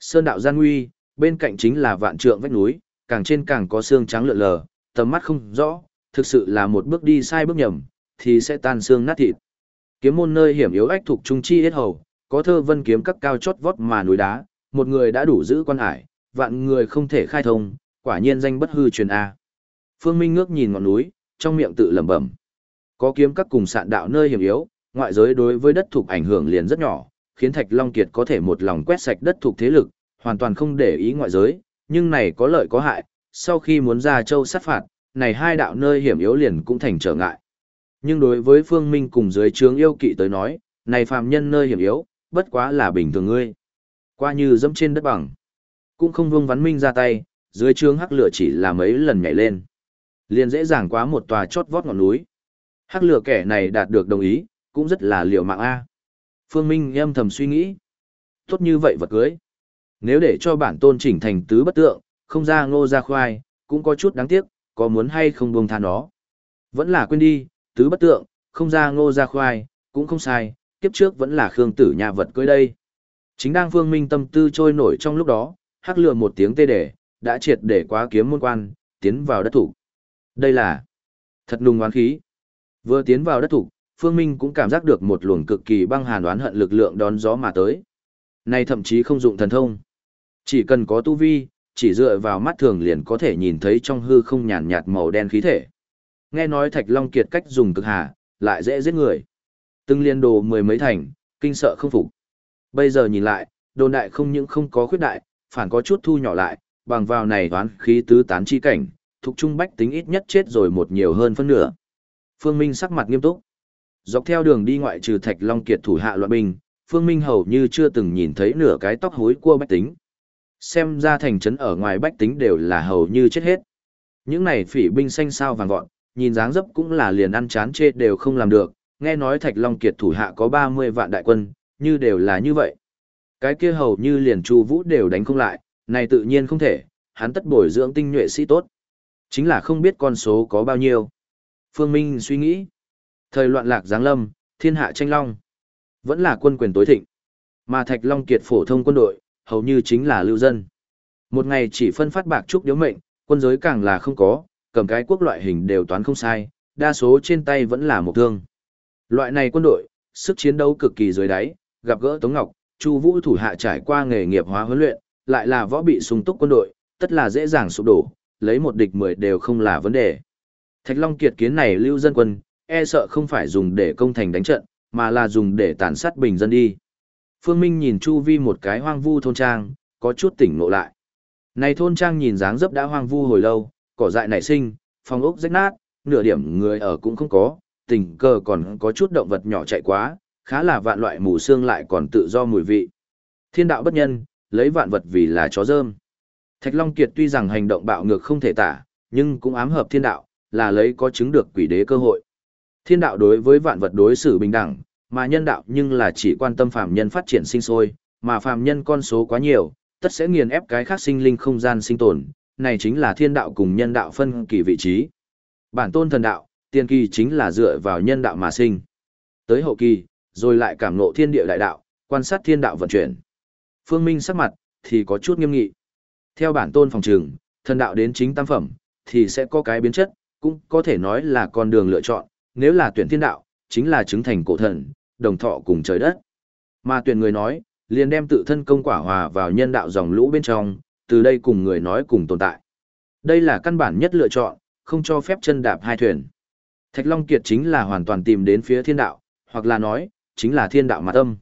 Sơn đạo gian nguy, bên cạnh chính là vạn trượng vách núi, càng trên càng có xương trắng lượn lờ, tầm mắt không rõ, thực sự là một bước đi sai bước nhầm, thì sẽ tan xương nát thịt. Kiếm môn nơi hiểm yếu ách thuộc trung chi hết hầu, có thơ vân kiếm các cao chót vót mà núi đá, một người đã đủ giữ quan hải, vạn người không thể khai thông, quả nhiên danh bất hư truyền A. Phương Minh ngước nhìn ngọn núi, trong miệng tự lẩm bẩm. Có kiếm các cùng sạn đạo nơi hiểm yếu, ngoại giới đối với đất thuộc ảnh hưởng liền rất nhỏ, khiến Thạch Long Kiệt có thể một lòng quét sạch đất thuộc thế lực, hoàn toàn không để ý ngoại giới, nhưng này có lợi có hại, sau khi muốn ra châu sát phạt, này hai đạo nơi hiểm yếu liền cũng thành trở ngại. Nhưng đối với Phương Minh cùng dưới trướng yêu kỵ tới nói, này phàm nhân nơi hiểm yếu, bất quá là bình thường ngươi. Qua như dẫm trên đất bằng. Cũng không vương vắn minh ra tay, dưới trướng hắc lửa chỉ là mấy lần nhảy lên. Liền dễ dàng quá một tòa chót vót ngọn núi. Hắc lửa kẻ này đạt được đồng ý, cũng rất là liều mạng A. Phương Minh âm thầm suy nghĩ. Tốt như vậy vật cưới. Nếu để cho bản tôn chỉnh thành tứ bất tượng, không ra ngô ra khoai, cũng có chút đáng tiếc, có muốn hay không buông tha nó. Vẫn là quên đi, tứ bất tượng, không ra ngô ra khoai, cũng không sai, kiếp trước vẫn là khương tử nhà vật cưới đây. Chính đang phương minh tâm tư trôi nổi trong lúc đó, hắc lừa một tiếng tê để, đã triệt để quá kiếm môn quan, tiến vào đất thủ. Đây là thật nùng oán khí. Vừa tiến vào đất thủ, phương minh cũng cảm giác được một luồng cực kỳ băng hàn đoán hận lực lượng đón gió mà tới. Này thậm chí không dụng thần thông. Chỉ cần có tu vi, chỉ dựa vào mắt thường liền có thể nhìn thấy trong hư không nhàn nhạt màu đen khí thể. Nghe nói Thạch Long kiệt cách dùng cực hà, lại dễ giết người. Từng liên đồ mười mấy thành, kinh sợ không phục. Bây giờ nhìn lại, đồn đại không những không có khuyết đại, phản có chút thu nhỏ lại, bằng vào này toán khí tứ tán chi cảnh, thuộc trung bách tính ít nhất chết rồi một nhiều hơn phân nửa. Phương Minh sắc mặt nghiêm túc. Dọc theo đường đi ngoại trừ Thạch Long Kiệt thủ hạ loạn binh, Phương Minh hầu như chưa từng nhìn thấy nửa cái tóc hối cua bách tính. Xem ra thành trấn ở ngoài bách tính đều là hầu như chết hết. Những này phỉ binh xanh sao vàng gọn, nhìn dáng dấp cũng là liền ăn chán chê đều không làm được, nghe nói Thạch Long Kiệt thủ hạ có 30 vạn đại quân, như đều là như vậy. Cái kia hầu như liền Chu Vũ đều đánh không lại, này tự nhiên không thể, hắn tất bồi dưỡng tinh nhuệ sĩ tốt. Chính là không biết con số có bao nhiêu. Phương Minh suy nghĩ. Thời loạn lạc giáng lâm, thiên hạ tranh long. Vẫn là quân quyền tối thịnh. Mà Thạch Long Kiệt phổ thông quân đội, hầu như chính là lưu dân. Một ngày chỉ phân phát bạc trúc điếu mệnh, quân giới càng là không có, cầm cái quốc loại hình đều toán không sai, đa số trên tay vẫn là một thương. Loại này quân đội, sức chiến đấu cực kỳ dưới đáy, gặp gỡ Tống Ngọc, Chu Vũ thủ hạ trải qua nghề nghiệp hóa huấn luyện, lại là võ bị sung túc quân đội, tất là dễ dàng sụp đổ, lấy một địch mười đều không là vấn đề. Thạch Long kiệt kiến này lưu dân quân, e sợ không phải dùng để công thành đánh trận, mà là dùng để tàn sát bình dân đi. Phương Minh nhìn chu vi một cái hoang vu thôn trang, có chút tỉnh ngộ lại. Này thôn trang nhìn dáng dấp đã hoang vu hồi lâu, cỏ dại nảy sinh, phòng ốc rách nát, nửa điểm người ở cũng không có, tình cờ còn có chút động vật nhỏ chạy quá, khá là vạn loại mù xương lại còn tự do mùi vị. Thiên đạo bất nhân, lấy vạn vật vì là chó dơm. Thạch Long Kiệt tuy rằng hành động bạo ngược không thể tả, nhưng cũng ám hợp thiên đạo, là lấy có chứng được quỷ đế cơ hội. Thiên đạo đối với vạn vật đối xử bình đẳng, mà nhân đạo nhưng là chỉ quan tâm phàm nhân phát triển sinh sôi, mà phàm nhân con số quá nhiều, tất sẽ nghiền ép cái khác sinh linh không gian sinh tồn, này chính là thiên đạo cùng nhân đạo phân kỳ vị trí. Bản tôn thần đạo, tiên kỳ chính là dựa vào nhân đạo mà sinh. Tới hậu kỳ, rồi lại cảm ngộ thiên địa đại đạo, quan sát thiên đạo vận chuyển. Phương Minh sắc mặt, thì có chút nghiêm nghị. Theo bản tôn phòng trường, thần đạo đến chính tam phẩm, thì sẽ có cái biến chất, cũng có thể nói là con đường lựa chọn, nếu là tuyển thiên đạo, chính là chứng thành cổ thần, đồng thọ cùng trời đất. Mà tuyển người nói, liền đem tự thân công quả hòa vào nhân đạo dòng lũ bên trong, từ đây cùng người nói cùng tồn tại. Đây là căn bản nhất lựa chọn, không cho phép chân đạp hai thuyền. Thạch Long Kiệt chính là hoàn toàn tìm đến phía thiên đạo, hoặc là nói, chính là thiên đạo mặt âm.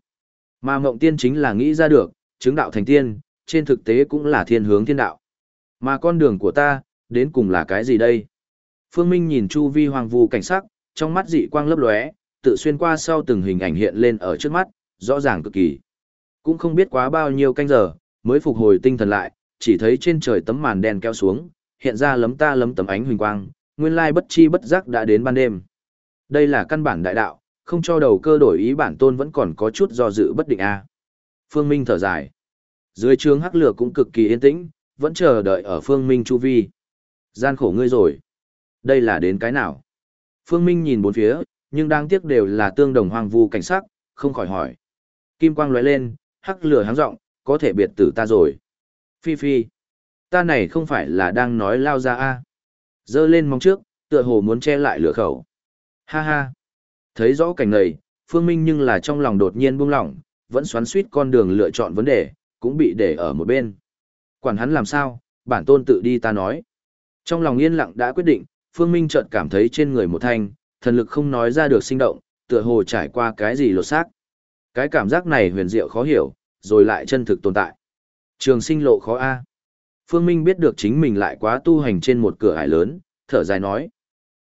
Mà Mộng Tiên chính là nghĩ ra được, chứng đạo thành tiên, trên thực tế cũng là thiên hướng thiên đạo. Mà con đường của ta, đến cùng là cái gì đây? Phương Minh nhìn chu vi hoàng vu cảnh sắc, trong mắt dị quang lấp lóe, tự xuyên qua sau từng hình ảnh hiện lên ở trước mắt, rõ ràng cực kỳ. Cũng không biết quá bao nhiêu canh giờ, mới phục hồi tinh thần lại, chỉ thấy trên trời tấm màn đen kéo xuống, hiện ra lấm ta lấm tấm ánh huỳnh quang, nguyên lai bất chi bất giác đã đến ban đêm. Đây là căn bản đại đạo, không cho đầu cơ đổi ý bản tôn vẫn còn có chút do dự bất định a. Phương Minh thở dài. Dưới trướng hắc lửa cũng cực kỳ yên tĩnh, vẫn chờ đợi ở Phương Minh chu vi. Gian khổ ngươi rồi. Đây là đến cái nào? Phương Minh nhìn bốn phía, nhưng đáng tiếc đều là tương đồng hoang vu cảnh sắc, không khỏi hỏi. Kim quang lóe lên, hắc lửa háng rộng, có thể biệt tử ta rồi. Phi phi. Ta này không phải là đang nói lao ra a Dơ lên mong trước, tựa hồ muốn che lại lửa khẩu. Ha ha. Thấy rõ cảnh này, Phương Minh nhưng là trong lòng đột nhiên buông lỏng, vẫn xoắn suýt con đường lựa chọn vấn đề, cũng bị để ở một bên. Quản hắn làm sao, bản tôn tự đi ta nói. Trong lòng yên lặng đã quyết định, Phương Minh chợt cảm thấy trên người một thanh, thần lực không nói ra được sinh động, tựa hồ trải qua cái gì lột xác. Cái cảm giác này huyền diệu khó hiểu, rồi lại chân thực tồn tại. Trường sinh lộ khó A. Phương Minh biết được chính mình lại quá tu hành trên một cửa ải lớn, thở dài nói.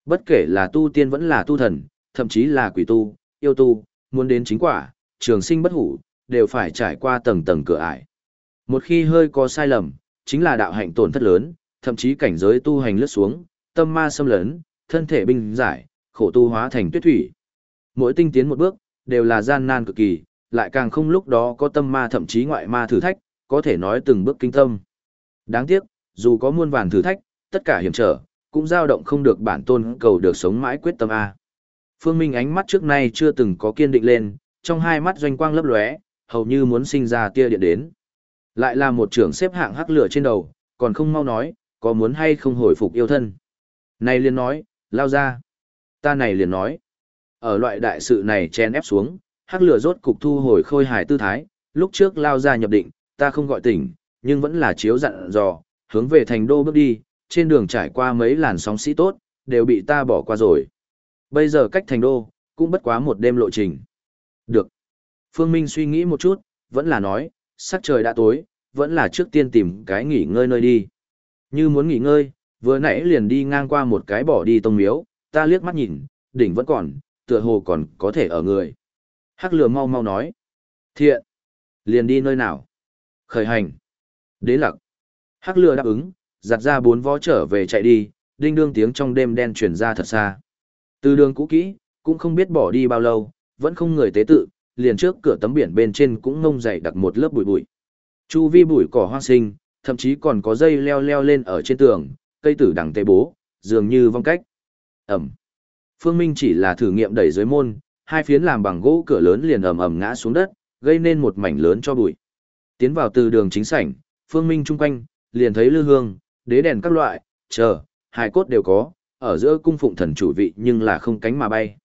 Bất kể là tu tiên vẫn là tu thần, thậm chí là quỷ tu, yêu tu, muốn đến chính quả, trường sinh bất hủ, đều phải trải qua tầng tầng cửa ải. Một khi hơi có sai lầm, chính là đạo hạnh tổn thất lớn, thậm chí cảnh giới tu hành lướt xuống, tâm ma xâm lấn, thân thể binh giải, khổ tu hóa thành tuyết thủy. Mỗi tinh tiến một bước, đều là gian nan cực kỳ, lại càng không lúc đó có tâm ma thậm chí ngoại ma thử thách, có thể nói từng bước kinh tâm. Đáng tiếc, dù có muôn vàn thử thách, tất cả hiểm trở, cũng dao động không được bản tôn cầu được sống mãi quyết tâm A. Phương Minh ánh mắt trước nay chưa từng có kiên định lên, trong hai mắt doanh quang lấp lóe, hầu như muốn sinh ra tia điện đến. Lại là một trưởng xếp hạng hắc lửa trên đầu, còn không mau nói, có muốn hay không hồi phục yêu thân. Này liền nói, lao ra. Ta này liền nói. Ở loại đại sự này chen ép xuống, hắc lửa rốt cục thu hồi khôi hài tư thái, lúc trước lao ra nhập định, ta không gọi tỉnh, nhưng vẫn là chiếu dặn dò, hướng về thành đô bước đi, trên đường trải qua mấy làn sóng sĩ tốt, đều bị ta bỏ qua rồi. Bây giờ cách thành đô, cũng bất quá một đêm lộ trình. Được. Phương Minh suy nghĩ một chút, vẫn là nói, sắc trời đã tối, vẫn là trước tiên tìm cái nghỉ ngơi nơi đi. Như muốn nghỉ ngơi, vừa nãy liền đi ngang qua một cái bỏ đi tông miếu, ta liếc mắt nhìn, đỉnh vẫn còn, tựa hồ còn có thể ở người. Hắc lừa mau mau nói. Thiện. Liền đi nơi nào? Khởi hành. Đế lặc. Hắc lừa đáp ứng, giặt ra bốn vó trở về chạy đi, đinh đương tiếng trong đêm đen truyền ra thật xa. Từ đường cũ kỹ, cũng không biết bỏ đi bao lâu, vẫn không người tế tự, liền trước cửa tấm biển bên trên cũng ngông dày đặt một lớp bụi bụi. Chu vi bụi cỏ hoang sinh, thậm chí còn có dây leo leo lên ở trên tường, cây tử đằng tế bố, dường như vong cách. Ẩm. Phương Minh chỉ là thử nghiệm đẩy dưới môn, hai phiến làm bằng gỗ cửa lớn liền ầm ầm ngã xuống đất, gây nên một mảnh lớn cho bụi. Tiến vào từ đường chính sảnh, Phương Minh chung quanh, liền thấy lư hương, đế đèn các loại, chờ, hài cốt đều có, ở giữa cung phụng thần chủ vị nhưng là không cánh mà bay.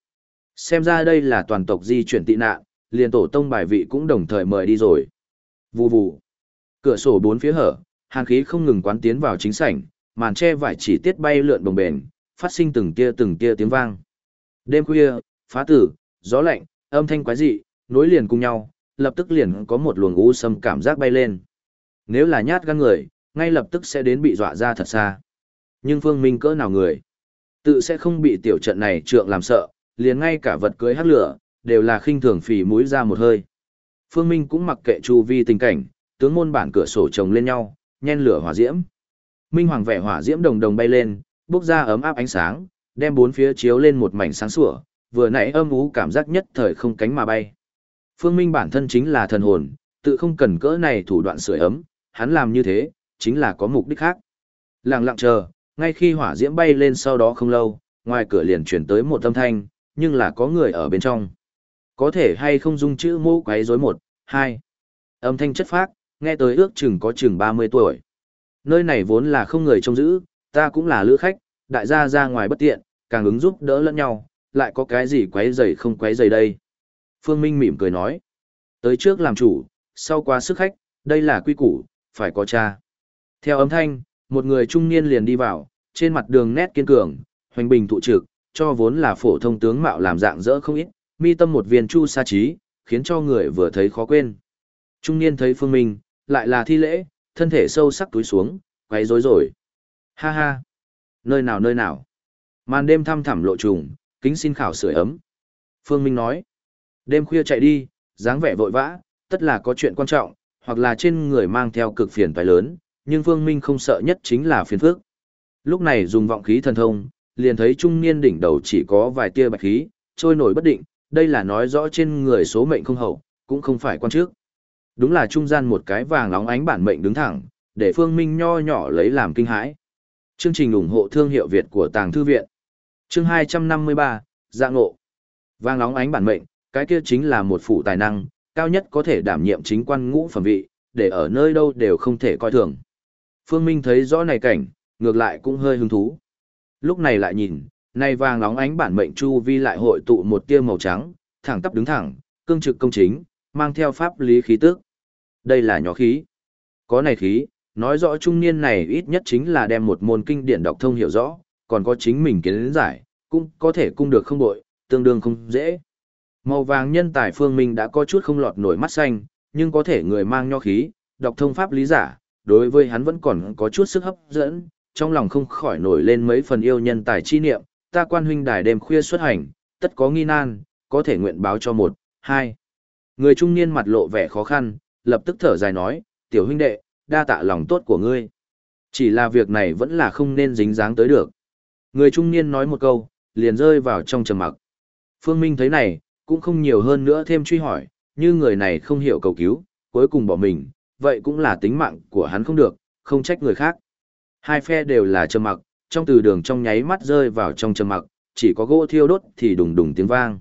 Xem ra đây là toàn tộc di chuyển tị nạn, liền tổ tông bài vị cũng đồng thời mời đi rồi. Vù vù. Cửa sổ bốn phía hở, hàn khí không ngừng quán tiến vào chính sảnh, màn che vải chỉ tiết bay lượn bồng bềnh, phát sinh từng tia từng tia tiếng vang. Đêm khuya, phá tử, gió lạnh, âm thanh quái dị, nối liền cùng nhau, lập tức liền có một luồng u sâm cảm giác bay lên. Nếu là nhát gan người, ngay lập tức sẽ đến bị dọa ra thật xa. Nhưng Phương Minh cỡ nào người, tự sẽ không bị tiểu trận này trượng làm sợ, liền ngay cả vật cưới hắc lửa, đều là khinh thường phì mũi ra một hơi. Phương Minh cũng mặc kệ chu vi tình cảnh, tướng môn bản cửa sổ chồng lên nhau, nhen lửa hỏa diễm. Minh hoàng vẻ hỏa diễm đồng đồng bay lên, bốc ra ấm áp ánh sáng, đem bốn phía chiếu lên một mảnh sáng sủa, vừa nãy âm ú cảm giác nhất thời không cánh mà bay. Phương Minh bản thân chính là thần hồn, tự không cần cỡ này thủ đoạn sưởi ấm, hắn làm như thế, chính là có mục đích khác. Lặng lặng chờ, ngay khi hỏa diễm bay lên sau đó không lâu, ngoài cửa liền chuyển tới một âm thanh, nhưng là có người ở bên trong. Có thể hay không dung chữ mô quấy rối một, hai. Âm thanh chất phác, nghe tới ước chừng có chừng 30 tuổi. Nơi này vốn là không người trông giữ, ta cũng là lữ khách, đại gia ra ngoài bất tiện, càng ứng giúp đỡ lẫn nhau, lại có cái gì quấy rầy không quấy rầy đây. Phương Minh mỉm cười nói. Tới trước làm chủ, sau qua sức khách, đây là quy củ, phải có cha. Theo âm thanh, một người trung niên liền đi vào, trên mặt đường nét kiên cường, hoành bình thụ trực, cho vốn là phổ thông tướng mạo làm dạng dỡ không ít, mi tâm một viên chu sa trí, khiến cho người vừa thấy khó quên. Trung niên thấy Phương Minh, lại là thi lễ, thân thể sâu sắc túi xuống, quấy rối rồi. Ha ha! Nơi nào nơi nào? Màn đêm thăm thẳm lộ trùng, kính xin khảo sưởi ấm. Phương Minh nói. Đêm khuya chạy đi, dáng vẻ vội vã, tất là có chuyện quan trọng, hoặc là trên người mang theo cực phiền toái lớn, nhưng Phương Minh không sợ nhất chính là phiền phức. Lúc này dùng vọng khí thần thông, liền thấy trung niên đỉnh đầu chỉ có vài tia bạch khí, trôi nổi bất định, đây là nói rõ trên người số mệnh không hậu, cũng không phải quan trước. Đúng là trung gian một cái vàng nóng ánh bản mệnh đứng thẳng, để Phương Minh nho nhỏ lấy làm kinh hãi. Chương trình ủng hộ thương hiệu Việt của Tàng Thư Viện. Chương 253, Dạng ngộ. Vang nóng ánh bản mệnh, cái kia chính là một phủ tài năng, cao nhất có thể đảm nhiệm chính quan ngũ phẩm vị, để ở nơi đâu đều không thể coi thường. Phương Minh thấy rõ này cảnh, ngược lại cũng hơi hứng thú. Lúc này lại nhìn, này vàng nóng ánh bản mệnh chu vi lại hội tụ một tia màu trắng, thẳng tắp đứng thẳng, cương trực công chính, mang theo pháp lý khí tức. Đây là nhỏ khí. Có này khí, nói rõ trung niên này ít nhất chính là đem một môn kinh điển đọc thông hiểu rõ, còn có chính mình kiến giải, cũng có thể cung được không bội, tương đương không dễ. Màu vàng nhân tài phương minh đã có chút không lọt nổi mắt xanh, nhưng có thể người mang nho khí, đọc thông pháp lý giả, đối với hắn vẫn còn có chút sức hấp dẫn, trong lòng không khỏi nổi lên mấy phần yêu nhân tài chi niệm, ta quan huynh đài đêm khuya xuất hành, tất có nghi nan, có thể nguyện báo cho một, hai. Người trung niên mặt lộ vẻ khó khăn, lập tức thở dài nói, tiểu huynh đệ, đa tạ lòng tốt của ngươi. Chỉ là việc này vẫn là không nên dính dáng tới được. Người trung niên nói một câu, liền rơi vào trong trầm mặc. Phương Minh thấy này, cũng không nhiều hơn nữa thêm truy hỏi, như người này không hiểu cầu cứu, cuối cùng bỏ mình, vậy cũng là tính mạng của hắn không được, không trách người khác. Hai phe đều là trầm mặc, trong từ đường trong nháy mắt rơi vào trong trầm mặc, chỉ có gỗ thiêu đốt thì đùng đùng tiếng vang.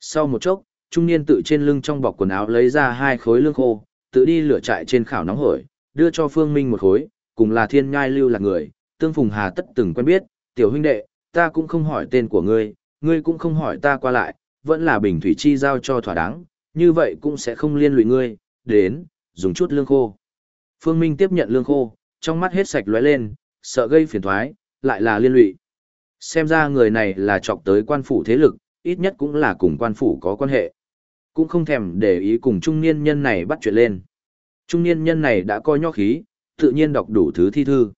Sau một chốc, trung niên tự trên lưng trong bọc quần áo lấy ra hai khối lương khô, tự đi lửa trại trên khảo nóng hổi, đưa cho Phương Minh một khối, cùng là thiên nhai lưu là người, tương phùng hà tất từng quen biết, tiểu huynh đệ, ta cũng không hỏi tên của ngươi, ngươi cũng không hỏi ta qua lại, vẫn là bình thủy chi giao cho thỏa đáng, như vậy cũng sẽ không liên lụy ngươi, đến, dùng chút lương khô. Phương Minh tiếp nhận lương khô, trong mắt hết sạch lóe lên, sợ gây phiền thoái, lại là liên lụy. Xem ra người này là chọc tới quan phủ thế lực, ít nhất cũng là cùng quan phủ có quan hệ. Cũng không thèm để ý cùng trung niên nhân này bắt chuyện lên. Trung niên nhân này đã coi nho khí, tự nhiên đọc đủ thứ thi thư.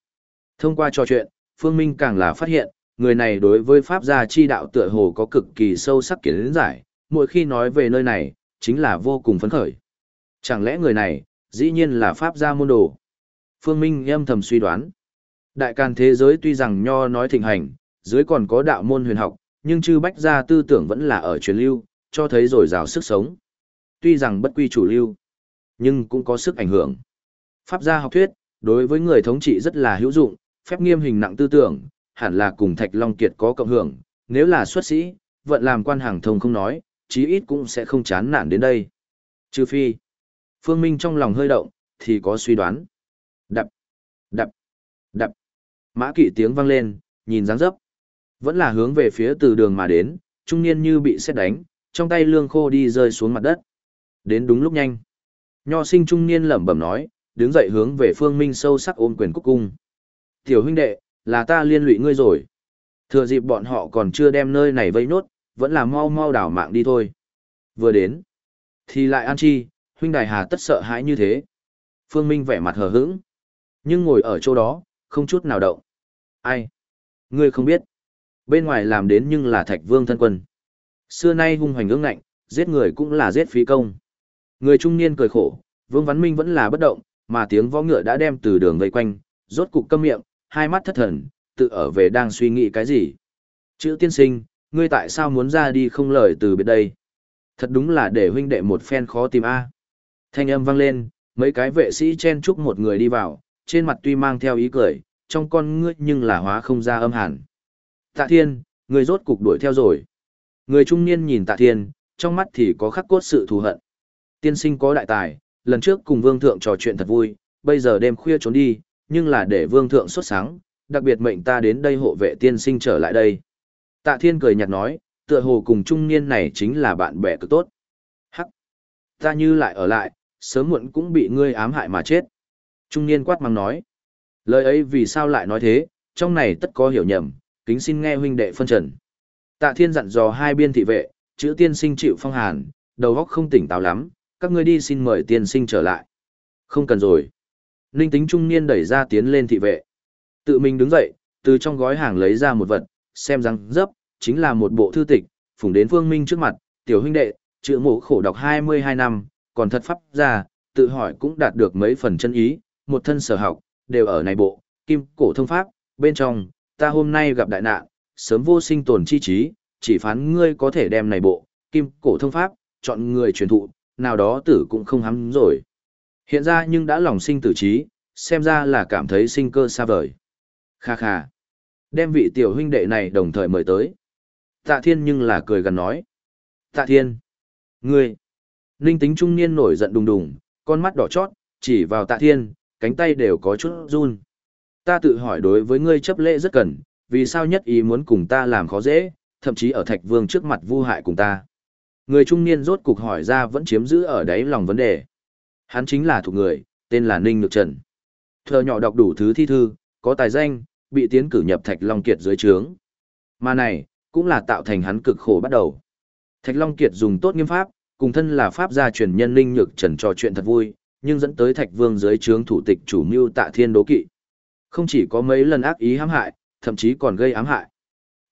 Thông qua trò chuyện, Phương Minh càng là phát hiện, người này đối với Pháp gia chi đạo tựa hồ có cực kỳ sâu sắc kiến giải, mỗi khi nói về nơi này, chính là vô cùng phấn khởi. Chẳng lẽ người này, dĩ nhiên là Pháp gia môn đồ? Phương Minh âm thầm suy đoán. Đại càn thế giới tuy rằng nho nói thịnh hành, dưới còn có đạo môn huyền học, nhưng chư bách gia tư tưởng vẫn là ở truyền lưu, cho thấy rồi rào sức sống. Tuy rằng bất quy chủ lưu, nhưng cũng có sức ảnh hưởng. Pháp gia học thuyết, đối với người thống trị rất là hữu dụng, phép nghiêm hình nặng tư tưởng, hẳn là cùng Thạch Long Kiệt có cộng hưởng, nếu là xuất sĩ, vận làm quan hàng thông không nói, chí ít cũng sẽ không chán nản đến đây. Trừ phi, Phương Minh trong lòng hơi động, thì có suy đoán. Đập, đập, đập. Mã kỵ tiếng vang lên, nhìn dáng dấp. Vẫn là hướng về phía từ đường mà đến, trung niên như bị xét đánh, trong tay lương khô đi rơi xuống mặt đất. Đến đúng lúc nhanh. Nho sinh trung niên lẩm bẩm nói, đứng dậy hướng về phương minh sâu sắc ôm quyền cúc cung. Tiểu huynh đệ, là ta liên lụy ngươi rồi. Thừa dịp bọn họ còn chưa đem nơi này vây nốt, vẫn là mau mau đảo mạng đi thôi. Vừa đến, thì lại an chi, huynh đài hà tất sợ hãi như thế. Phương Minh vẻ mặt hờ hững, nhưng ngồi ở chỗ đó, không chút nào động. Ai? Ngươi không biết. Bên ngoài làm đến nhưng là thạch vương thân quân. Xưa nay hung hoành ương ngạnh, giết người cũng là giết phí công. Người trung niên cười khổ, Vương Văn Minh vẫn là bất động, mà tiếng võ ngựa đã đem từ đường vây quanh, rốt cục câm miệng, hai mắt thất thần, tự ở về đang suy nghĩ cái gì. Chữ tiên sinh, ngươi tại sao muốn ra đi không lời từ biệt đây? Thật đúng là để huynh đệ một phen khó tìm a. Thanh âm vang lên, mấy cái vệ sĩ chen chúc một người đi vào, trên mặt tuy mang theo ý cười, trong con ngươi nhưng là hóa không ra âm hẳn. Tạ Thiên, người rốt cục đuổi theo rồi. Người trung niên nhìn Tạ Thiên, trong mắt thì có khắc cốt sự thù hận. Tiên sinh có đại tài, lần trước cùng vương thượng trò chuyện thật vui, bây giờ đêm khuya trốn đi, nhưng là để vương thượng xuất sáng, đặc biệt mệnh ta đến đây hộ vệ tiên sinh trở lại đây. Tạ thiên cười nhạt nói, tựa hồ cùng trung niên này chính là bạn bè cực tốt. Hắc! Ta như lại ở lại, sớm muộn cũng bị ngươi ám hại mà chết. Trung niên quát mắng nói. Lời ấy vì sao lại nói thế, trong này tất có hiểu nhầm, kính xin nghe huynh đệ phân trần. Tạ Thiên dặn dò hai biên thị vệ, chữ tiên sinh chịu phong hàn, đầu óc không tỉnh táo lắm, các ngươi đi xin mời tiên sinh trở lại. Không cần rồi. Ninh tính trung niên đẩy ra tiến lên thị vệ. Tự mình đứng dậy, từ trong gói hàng lấy ra một vật, xem răng dấp, chính là một bộ thư tịch, phùng đến Phương Minh trước mặt, tiểu huynh đệ, chữ mộ khổ đọc 22 năm, còn thật pháp ra, tự hỏi cũng đạt được mấy phần chân ý, một thân sở học, đều ở này bộ, kim cổ thông pháp, bên trong, ta hôm nay gặp đại nạn, sớm vô sinh tồn chi trí, chỉ phán ngươi có thể đem này bộ, kim cổ thông pháp, chọn người truyền thụ, nào đó tử cũng không hắm rồi. Hiện ra nhưng đã lòng sinh tử trí, xem ra là cảm thấy sinh cơ xa vời. Kha kha. Đem vị tiểu huynh đệ này đồng thời mời tới. Tạ thiên nhưng là cười gần nói. Tạ thiên. Ngươi. Ninh tính trung niên nổi giận đùng đùng, con mắt đỏ chót, chỉ vào tạ thiên, cánh tay đều có chút run. Ta tự hỏi đối với ngươi chấp lễ rất cần, vì sao nhất ý muốn cùng ta làm khó dễ, thậm chí ở thạch vương trước mặt vu hại cùng ta. Người trung niên rốt cục hỏi ra vẫn chiếm giữ ở đáy lòng vấn đề. Hắn chính là thuộc người, tên là Ninh Nhược Trần. Thờ nhỏ đọc đủ thứ thi thư, có tài danh, bị tiến cử nhập Thạch Long Kiệt dưới trướng. Mà này, cũng là tạo thành hắn cực khổ bắt đầu. Thạch Long Kiệt dùng tốt nghiêm pháp, cùng thân là pháp gia truyền nhân Ninh Nhược Trần trò chuyện thật vui, nhưng dẫn tới Thạch Vương dưới trướng thủ tịch chủ mưu Tạ Thiên đố kỵ. Không chỉ có mấy lần ác ý hãm hại, thậm chí còn gây ám hại.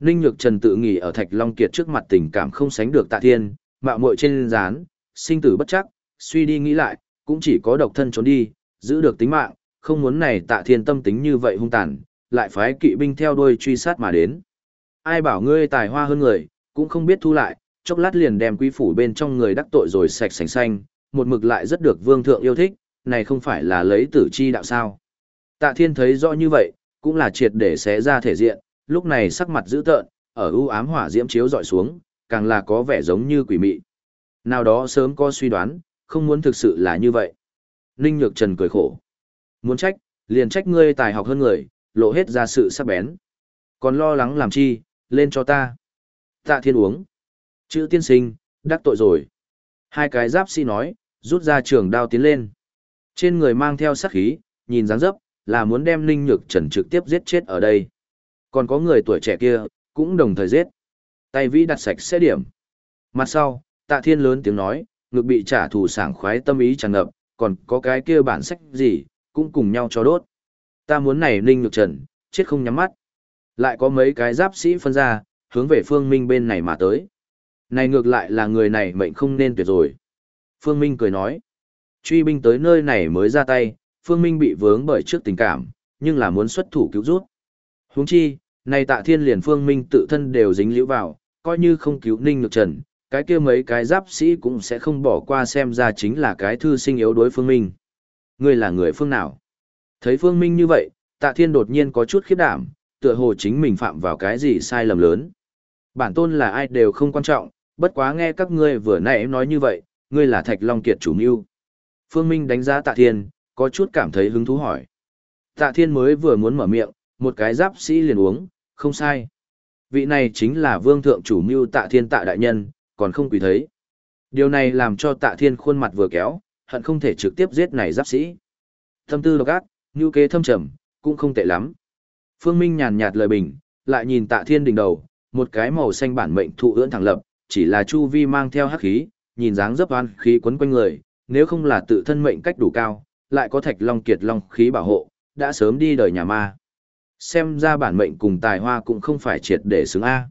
Ninh Nhược Trần tự nghĩ ở Thạch Long Kiệt trước mặt tình cảm không sánh được Tạ Thiên, mạo muội trên rán, sinh tử bất chắc, suy đi nghĩ lại, cũng chỉ có độc thân trốn đi, giữ được tính mạng, không muốn này Tạ Thiên tâm tính như vậy hung tàn, lại phái kỵ binh theo đuôi truy sát mà đến. Ai bảo ngươi tài hoa hơn người, cũng không biết thu lại, chốc lát liền đem quý phủ bên trong người đắc tội rồi sạch sành xanh, một mực lại rất được vương thượng yêu thích, này không phải là lấy tử chi đạo sao. Tạ thiên thấy rõ như vậy, cũng là triệt để xé ra thể diện, lúc này sắc mặt dữ tợn, ở ưu ám hỏa diễm chiếu dọi xuống, càng là có vẻ giống như quỷ mị. Nào đó sớm có suy đoán, không muốn thực sự là như vậy. Ninh Nhược Trần cười khổ. Muốn trách, liền trách ngươi tài học hơn người, lộ hết ra sự sắc bén. Còn lo lắng làm chi, lên cho ta. Tạ thiên uống. Chữ tiên sinh, đắc tội rồi. Hai cái giáp sĩ nói, rút ra trường đao tiến lên. Trên người mang theo sát khí, nhìn dáng dấp, là muốn đem Ninh Nhược Trần trực tiếp giết chết ở đây. Còn có người tuổi trẻ kia, cũng đồng thời giết. Tay vĩ đặt sạch sẽ điểm. Mặt sau, tạ thiên lớn tiếng nói, ngược bị trả thù sảng khoái tâm ý tràn ngập, còn có cái kia bản sách gì, cũng cùng nhau cho đốt. Ta muốn này Ninh Nhược Trần, chết không nhắm mắt. Lại có mấy cái giáp sĩ phân ra, hướng về phương minh bên này mà tới. Này ngược lại là người này mệnh không nên tuyệt rồi. Phương Minh cười nói. Truy binh tới nơi này mới ra tay, Phương Minh bị vướng bởi trước tình cảm, nhưng là muốn xuất thủ cứu rút. Huống chi, này tạ thiên liền Phương Minh tự thân đều dính liễu vào, coi như không cứu Ninh Nhược Trần, cái kia mấy cái giáp sĩ cũng sẽ không bỏ qua xem ra chính là cái thư sinh yếu đối Phương Minh. Ngươi là người phương nào? Thấy Phương Minh như vậy, tạ thiên đột nhiên có chút khiếp đảm, tựa hồ chính mình phạm vào cái gì sai lầm lớn. Bản tôn là ai đều không quan trọng, bất quá nghe các ngươi vừa nãy nói như vậy, ngươi là Thạch Long Kiệt chủ mưu. Phương Minh đánh giá Tạ Thiên, có chút cảm thấy hứng thú hỏi. Tạ Thiên mới vừa muốn mở miệng, một cái giáp sĩ liền uống, không sai. Vị này chính là vương thượng chủ mưu Tạ Thiên Tạ Đại Nhân, còn không quỳ thấy. Điều này làm cho Tạ Thiên khuôn mặt vừa kéo, hận không thể trực tiếp giết này giáp sĩ. Thâm tư độc ác, như kế thâm trầm, cũng không tệ lắm. Phương Minh nhàn nhạt lời bình, lại nhìn Tạ Thiên đỉnh đầu, một cái màu xanh bản mệnh thụ ưỡn thẳng lập, chỉ là chu vi mang theo hắc khí, nhìn dáng dấp oan khí quấn quanh người, nếu không là tự thân mệnh cách đủ cao, lại có thạch long kiệt long khí bảo hộ, đã sớm đi đời nhà ma. Xem ra bản mệnh cùng tài hoa cũng không phải triệt để xứng A.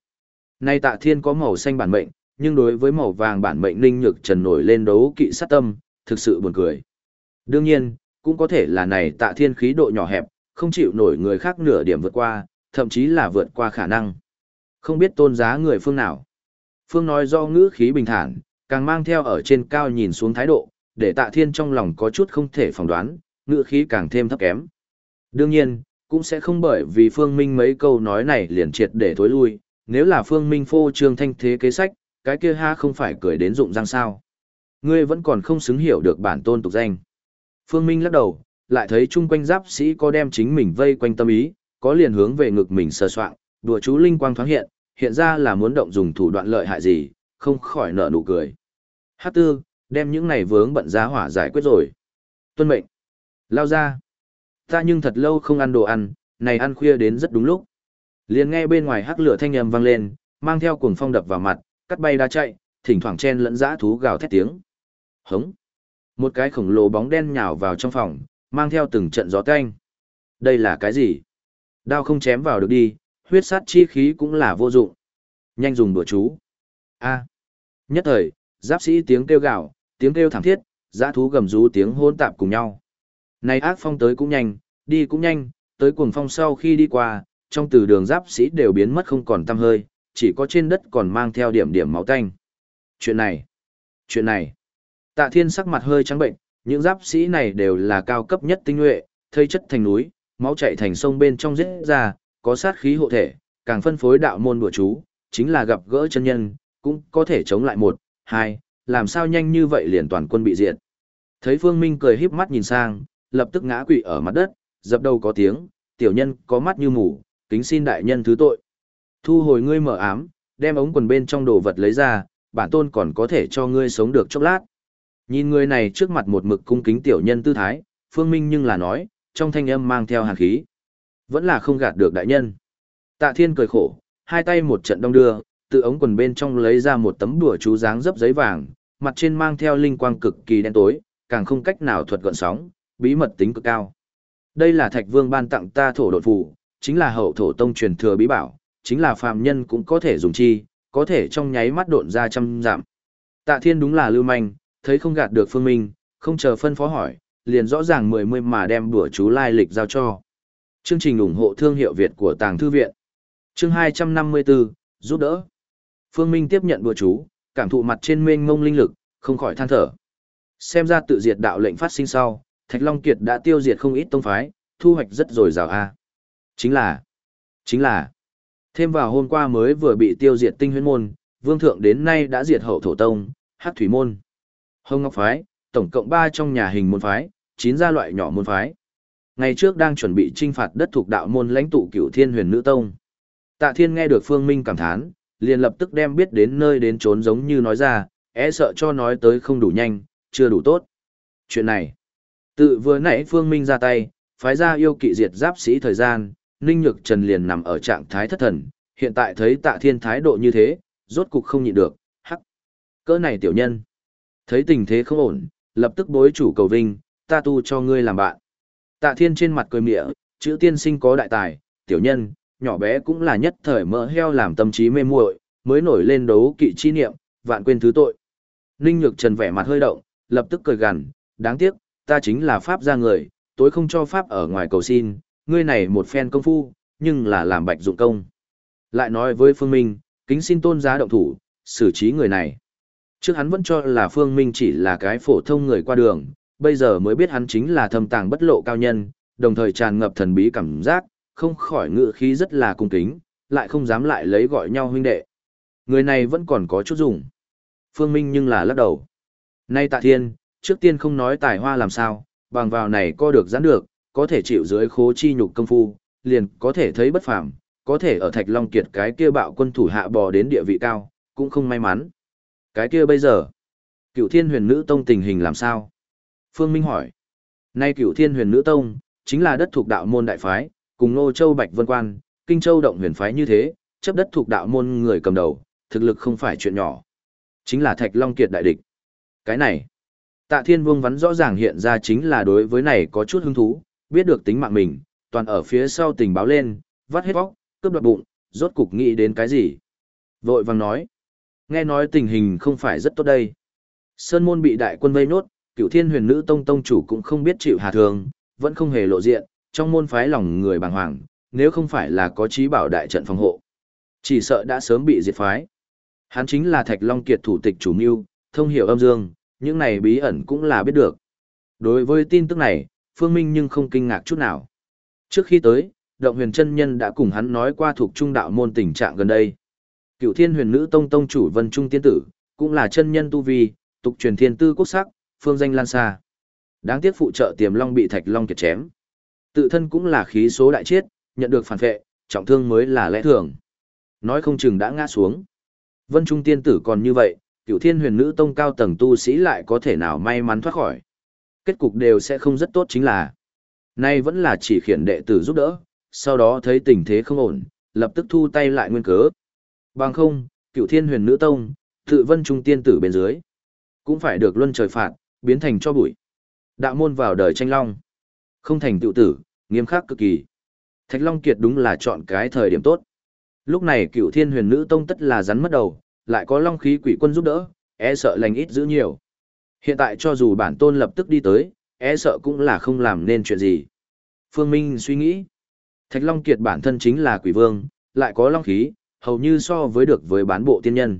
Nay tạ thiên có màu xanh bản mệnh, nhưng đối với màu vàng bản mệnh ninh nhược trần nổi lên đấu kỵ sát tâm, thực sự buồn cười. Đương nhiên, cũng có thể là này tạ thiên khí độ nhỏ hẹp, không chịu nổi người khác nửa điểm vượt qua, thậm chí là vượt qua khả năng. Không biết tôn giá người phương nào. Phương nói do ngữ khí bình thản, càng mang theo ở trên cao nhìn xuống thái độ, để tạ thiên trong lòng có chút không thể phỏng đoán, ngữ khí càng thêm thấp kém. Đương nhiên, cũng sẽ không bởi vì Phương Minh mấy câu nói này liền triệt để thối lui, nếu là Phương Minh phô trương thanh thế kế sách, cái kia ha không phải cười đến dụng răng sao. Ngươi vẫn còn không xứng hiểu được bản tôn tục danh. Phương Minh lắc đầu, lại thấy chung quanh giáp sĩ có đem chính mình vây quanh tâm ý, có liền hướng về ngực mình sờ soạn, đùa chú linh quang thoáng hiện, hiện ra là muốn động dùng thủ đoạn lợi hại gì, không khỏi nở nụ cười. Hát tư, đem những này vướng bận giá hỏa giải quyết rồi. Tuân mệnh. Lao ra. Ta nhưng thật lâu không ăn đồ ăn, này ăn khuya đến rất đúng lúc. Liền nghe bên ngoài hắc lửa thanh âm vang lên, mang theo cuồng phong đập vào mặt, cắt bay đá chạy, thỉnh thoảng chen lẫn dã thú gào thét tiếng. Hống. Một cái khổng lồ bóng đen nhào vào trong phòng, mang theo từng trận gió tanh. Đây là cái gì? Đao không chém vào được đi, huyết sát chi khí cũng là vô dụng. Nhanh dùng đùa chú. A. Nhất thời, giáp sĩ tiếng kêu gào, tiếng kêu thảm thiết, dã thú gầm rú tiếng hỗn tạp cùng nhau. Này ác phong tới cũng nhanh, đi cũng nhanh, tới cuồng phong sau khi đi qua, trong từ đường giáp sĩ đều biến mất không còn tăm hơi, chỉ có trên đất còn mang theo điểm điểm máu tanh. Chuyện này, chuyện này. Tạ Thiên sắc mặt hơi trắng bệnh, những giáp sĩ này đều là cao cấp nhất tinh nhuệ, thây chất thành núi, máu chảy thành sông bên trong giết ra, có sát khí hộ thể, càng phân phối đạo môn bùa chú, chính là gặp gỡ chân nhân, cũng có thể chống lại một, hai, làm sao nhanh như vậy liền toàn quân bị diệt. Thấy Phương Minh cười híp mắt nhìn sang, lập tức ngã quỵ ở mặt đất, dập đầu có tiếng, tiểu nhân có mắt như mù, kính xin đại nhân thứ tội. Thu hồi ngươi mở ám, đem ống quần bên trong đồ vật lấy ra, bản tôn còn có thể cho ngươi sống được chốc lát. Nhìn người này trước mặt một mực cung kính tiểu nhân tư thái, Phương Minh nhưng là nói, trong thanh âm mang theo hàn khí. Vẫn là không gạt được đại nhân. Tạ Thiên cười khổ, hai tay một trận đông đưa, từ ống quần bên trong lấy ra một tấm đùa chú dáng dấp giấy vàng, mặt trên mang theo linh quang cực kỳ đen tối, càng không cách nào thuật gọn sóng, bí mật tính cực cao. Đây là Thạch Vương ban tặng ta thổ đột phù, chính là hậu thổ tông truyền thừa bí bảo, chính là phàm nhân cũng có thể dùng chi, có thể trong nháy mắt độn ra trăm giảm. Tạ Thiên đúng là lưu manh, thấy không gạt được Phương Minh, không chờ phân phó hỏi, liền rõ ràng mười mươi mà đem đùa chú lai lịch giao cho. Chương trình ủng hộ thương hiệu Việt của Tàng Thư Viện. Chương 254, giúp đỡ. Phương Minh tiếp nhận đùa chú, cảm thụ mặt trên mênh mông linh lực, không khỏi than thở. Xem ra tự diệt đạo lệnh phát sinh sau, Thạch Long Kiệt đã tiêu diệt không ít tông phái, thu hoạch rất dồi dào a. Chính là, chính là, thêm vào hôm qua mới vừa bị tiêu diệt tinh huyễn môn, vương thượng đến nay đã diệt hậu thổ tông, hắc thủy môn, hồng ngọc phái, tổng cộng 3 trong nhà hình môn phái, 9 gia loại nhỏ môn phái. Ngày trước đang chuẩn bị trinh phạt đất thuộc đạo môn lãnh tụ cửu thiên huyền nữ tông. Tạ thiên nghe được phương minh cảm thán, liền lập tức đem biết đến nơi đến trốn giống như nói ra, e sợ cho nói tới không đủ nhanh, chưa đủ tốt. Chuyện này, tự vừa nãy Phương Minh ra tay, phái ra yêu kỵ diệt giáp sĩ thời gian, Ninh Nhược Trần liền nằm ở trạng thái thất thần, hiện tại thấy tạ thiên thái độ như thế, rốt cục không nhịn được, hắc. Cỡ này tiểu nhân. Thấy tình thế không ổn, lập tức bối chủ cầu vinh, ta tu cho ngươi làm bạn. Tạ thiên trên mặt cười mỉa, chữ tiên sinh có đại tài, tiểu nhân, nhỏ bé cũng là nhất thời mỡ heo làm tâm trí mê muội, mới nổi lên đấu kỵ chi niệm, vạn quên thứ tội. Ninh Nhược Trần vẻ mặt hơi động, lập tức cười gằn, đáng tiếc, ta chính là pháp gia người, tối không cho pháp ở ngoài cầu xin, ngươi này một phen công phu, nhưng là làm bạch dụng công. Lại nói với Phương Minh, kính xin tôn giá động thủ, xử trí người này. Trước hắn vẫn cho là Phương Minh chỉ là cái phổ thông người qua đường, bây giờ mới biết hắn chính là thâm tàng bất lộ cao nhân, đồng thời tràn ngập thần bí cảm giác, không khỏi ngự khí rất là cung kính, lại không dám lại lấy gọi nhau huynh đệ. Người này vẫn còn có chút dùng. Phương Minh nhưng là lắc đầu. Nay tạ thiên, trước tiên không nói tài hoa làm sao, bằng vào này co được giãn được, có thể chịu dưới khố chi nhục công phu, liền có thể thấy bất phàm, có thể ở Thạch Long Kiệt cái kia bạo quân thủ hạ bò đến địa vị cao, cũng không may mắn. Cái kia bây giờ, cửu thiên huyền nữ tông tình hình làm sao? Phương Minh hỏi. Nay cửu thiên huyền nữ tông, chính là đất thuộc đạo môn đại phái, cùng Nô Châu Bạch Vân Quan, Kinh Châu Động huyền phái như thế, chấp đất thuộc đạo môn người cầm đầu, thực lực không phải chuyện nhỏ. Chính là Thạch Long Kiệt đại địch. Cái này, Tạ Thiên Vương vắn rõ ràng hiện ra chính là đối với này có chút hứng thú, biết được tính mạng mình, toàn ở phía sau tình báo lên, vắt hết vóc, cướp đoạt bụng, rốt cục nghĩ đến cái gì. Vội vàng nói, nghe nói tình hình không phải rất tốt đây. Sơn môn bị đại quân vây nốt, cựu thiên huyền nữ tông tông chủ cũng không biết chịu hà thường, vẫn không hề lộ diện, trong môn phái lòng người bàng hoàng, nếu không phải là có trí bảo đại trận phòng hộ. Chỉ sợ đã sớm bị diệt phái. Hắn chính là Thạch Long Kiệt thủ tịch chủ mưu, thông hiểu âm dương, những này bí ẩn cũng là biết được. Đối với tin tức này, Phương Minh nhưng không kinh ngạc chút nào. Trước khi tới, Động Huyền chân Nhân đã cùng hắn nói qua thuộc trung đạo môn tình trạng gần đây. Cựu Thiên Huyền Nữ Tông Tông chủ Vân Trung Tiên Tử, cũng là chân nhân tu vi, tục truyền thiên tư quốc sắc, phương danh lan xa. Đáng tiếc phụ trợ Tiềm Long bị Thạch Long kiệt chém. Tự thân cũng là khí số đại chết, nhận được phản vệ, trọng thương mới là lẽ thường. Nói không chừng đã ngã xuống. Vân Trung Tiên Tử còn như vậy, cựu thiên huyền nữ tông cao tầng tu sĩ lại có thể nào may mắn thoát khỏi. Kết cục đều sẽ không rất tốt chính là. Nay vẫn là chỉ khiển đệ tử giúp đỡ, sau đó thấy tình thế không ổn, lập tức thu tay lại nguyên cớ. Bằng không, cựu thiên huyền nữ tông, tự vân trung tiên tử bên dưới. Cũng phải được luân trời phạt, biến thành cho bụi. Đạo môn vào đời tranh long. Không thành tự tử, nghiêm khắc cực kỳ. Thạch Long Kiệt đúng là chọn cái thời điểm tốt. Lúc này cựu thiên huyền nữ tông tất là rắn mất đầu, lại có long khí quỷ quân giúp đỡ, e sợ lành ít giữ nhiều. Hiện tại cho dù bản tôn lập tức đi tới, e sợ cũng là không làm nên chuyện gì. Phương Minh suy nghĩ, Thạch Long Kiệt bản thân chính là quỷ vương, lại có long khí, hầu như so với được với bán bộ tiên nhân.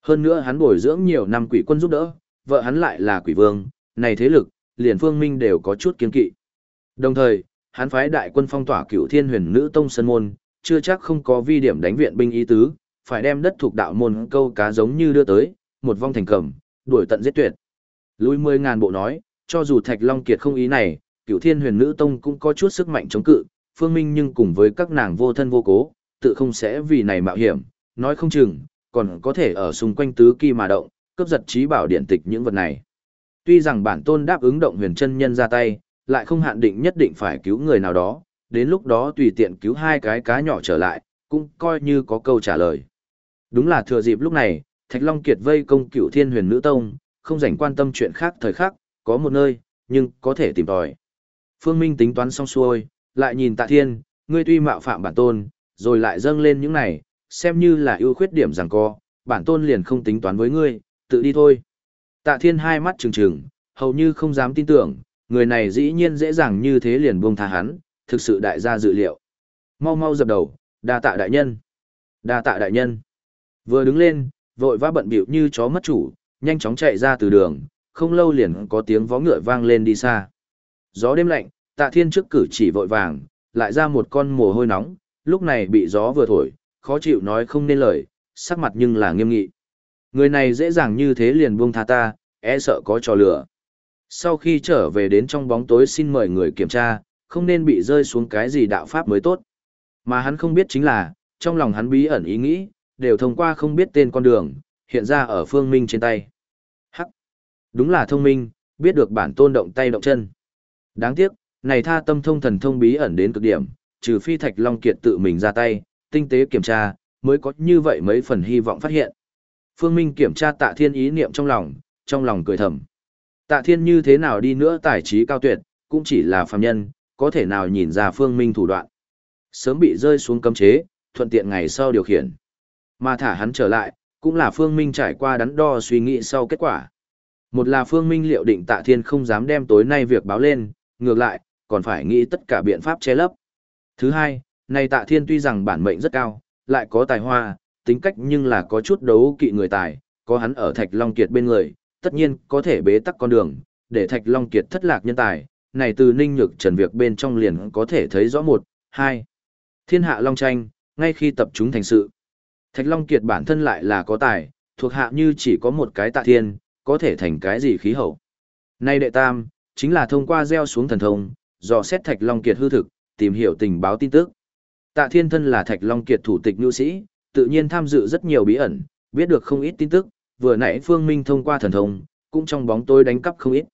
Hơn nữa hắn bồi dưỡng nhiều năm quỷ quân giúp đỡ, vợ hắn lại là quỷ vương, này thế lực, liền Phương Minh đều có chút kiên kỵ. Đồng thời, hắn phái đại quân phong tỏa cửu thiên huyền nữ tông sân môn, chưa chắc không có vi điểm đánh viện binh ý tứ, phải đem đất thuộc đạo môn câu cá giống như đưa tới, một vong thành cầm, đuổi tận giết tuyệt. Lui mười ngàn bộ nói, cho dù Thạch Long Kiệt không ý này, cửu thiên huyền nữ tông cũng có chút sức mạnh chống cự, phương minh nhưng cùng với các nàng vô thân vô cố, tự không sẽ vì này mạo hiểm, nói không chừng, còn có thể ở xung quanh tứ kỳ mà động, cướp giật trí bảo điện tịch những vật này. Tuy rằng bản tôn đáp ứng động huyền chân nhân ra tay, lại không hạn định nhất định phải cứu người nào đó, đến lúc đó tùy tiện cứu hai cái cá nhỏ trở lại, cũng coi như có câu trả lời. Đúng là thừa dịp lúc này, Thạch Long Kiệt vây công cửu thiên huyền nữ tông, không rảnh quan tâm chuyện khác thời khắc, có một nơi, nhưng có thể tìm tòi. Phương Minh tính toán xong xuôi, lại nhìn tạ thiên, ngươi tuy mạo phạm bản tôn, rồi lại dâng lên những này, xem như là ưu khuyết điểm rằng co, bản tôn liền không tính toán với ngươi, tự đi thôi. Tạ thiên hai mắt trừng trừng, hầu như không dám tin tưởng, người này dĩ nhiên dễ dàng như thế liền buông tha hắn, thực sự đại gia dự liệu. Mau mau dập đầu, đa tạ đại nhân. Đa tạ đại nhân. Vừa đứng lên, vội vã bận bịu như chó mất chủ, nhanh chóng chạy ra từ đường, không lâu liền có tiếng vó ngựa vang lên đi xa. Gió đêm lạnh, tạ thiên trước cử chỉ vội vàng, lại ra một con mồ hôi nóng, lúc này bị gió vừa thổi, khó chịu nói không nên lời, sắc mặt nhưng là nghiêm nghị. Người này dễ dàng như thế liền buông tha ta, e sợ có trò lửa. Sau khi trở về đến trong bóng tối xin mời người kiểm tra, không nên bị rơi xuống cái gì đạo pháp mới tốt. Mà hắn không biết chính là, trong lòng hắn bí ẩn ý nghĩ, đều thông qua không biết tên con đường, hiện ra ở phương minh trên tay. Hắc! Đúng là thông minh, biết được bản tôn động tay động chân. Đáng tiếc, này tha tâm thông thần thông bí ẩn đến cực điểm, trừ phi Thạch Long Kiệt tự mình ra tay, tinh tế kiểm tra, mới có như vậy mấy phần hy vọng phát hiện. Phương Minh kiểm tra tạ thiên ý niệm trong lòng, trong lòng cười thầm. Tạ thiên như thế nào đi nữa tài trí cao tuyệt, cũng chỉ là phàm nhân, có thể nào nhìn ra Phương Minh thủ đoạn. Sớm bị rơi xuống cấm chế, thuận tiện ngày sau điều khiển. Mà thả hắn trở lại, cũng là Phương Minh trải qua đắn đo suy nghĩ sau kết quả. Một là Phương Minh liệu định Tạ Thiên không dám đem tối nay việc báo lên, ngược lại, còn phải nghĩ tất cả biện pháp che lấp. Thứ hai, này Tạ Thiên tuy rằng bản mệnh rất cao, lại có tài hoa, tính cách nhưng là có chút đấu kỵ người tài, có hắn ở Thạch Long Kiệt bên người, tất nhiên có thể bế tắc con đường, để Thạch Long Kiệt thất lạc nhân tài, này từ Ninh Nhược Trần việc bên trong liền có thể thấy rõ một, hai. Thiên hạ Long tranh, ngay khi tập trung thành sự. Thạch Long Kiệt bản thân lại là có tài, thuộc hạ như chỉ có một cái tạ thiên, có thể thành cái gì khí hậu. Nay đệ tam, chính là thông qua gieo xuống thần thông, dò xét Thạch Long Kiệt hư thực, tìm hiểu tình báo tin tức. Tạ Thiên thân là Thạch Long Kiệt thủ tịch nhu sĩ, tự nhiên tham dự rất nhiều bí ẩn, biết được không ít tin tức, vừa nãy Phương Minh thông qua thần thông, cũng trong bóng tối đánh cắp không ít.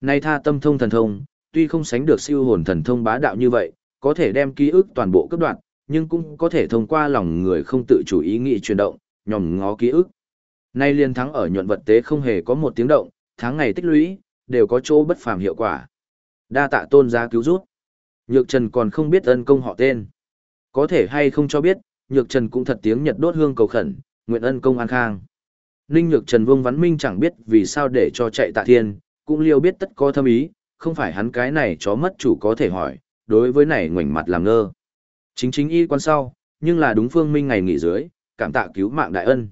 Nay tha tâm thông thần thông, tuy không sánh được siêu hồn thần thông bá đạo như vậy, có thể đem ký ức toàn bộ cấp đoạn, nhưng cũng có thể thông qua lòng người không tự chủ ý nghĩ chuyển động, nhòm ngó ký ức. Nay liên thắng ở nhuận vật tế không hề có một tiếng động, tháng ngày tích lũy, đều có chỗ bất phàm hiệu quả. Đa tạ tôn giá cứu rút. Nhược Trần còn không biết ân công họ tên. Có thể hay không cho biết, Nhược Trần cũng thật tiếng Nhật đốt hương cầu khẩn, nguyện ân công an khang. Ninh Nhược Trần Vương Văn Minh chẳng biết vì sao để cho chạy tạ thiên, cũng liêu biết tất có thâm ý, không phải hắn cái này chó mất chủ có thể hỏi, đối với này ngoảnh mặt làm ngơ. Chính chính y quan sau, nhưng là đúng phương minh ngày nghỉ dưới, cảm tạ cứu mạng đại ân.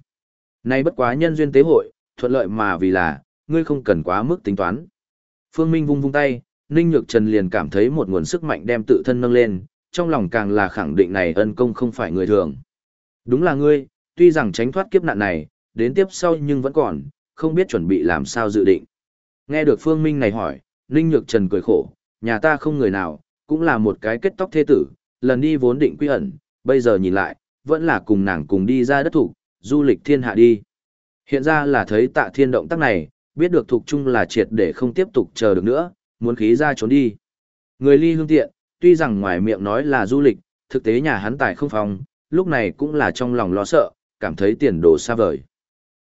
Nay bất quá nhân duyên tế hội, thuận lợi mà vì là, ngươi không cần quá mức tính toán. Phương Minh vung vung tay, Ninh Nhược Trần liền cảm thấy một nguồn sức mạnh đem tự thân nâng lên, trong lòng càng là khẳng định này ân công không phải người thường. Đúng là ngươi, tuy rằng tránh thoát kiếp nạn này, đến tiếp sau nhưng vẫn còn, không biết chuẩn bị làm sao dự định. Nghe được Phương Minh này hỏi, Ninh Nhược Trần cười khổ, nhà ta không người nào, cũng là một cái kết tóc thế tử, lần đi vốn định quy ẩn, bây giờ nhìn lại, vẫn là cùng nàng cùng đi ra đất thủ, du lịch thiên hạ đi. Hiện ra là thấy tạ thiên động tác này, biết được thuộc chung là triệt để không tiếp tục chờ được nữa, muốn khí ra trốn đi. Người ly hương tiện, tuy rằng ngoài miệng nói là du lịch, thực tế nhà hắn tài không phòng, lúc này cũng là trong lòng lo sợ, cảm thấy tiền đồ xa vời.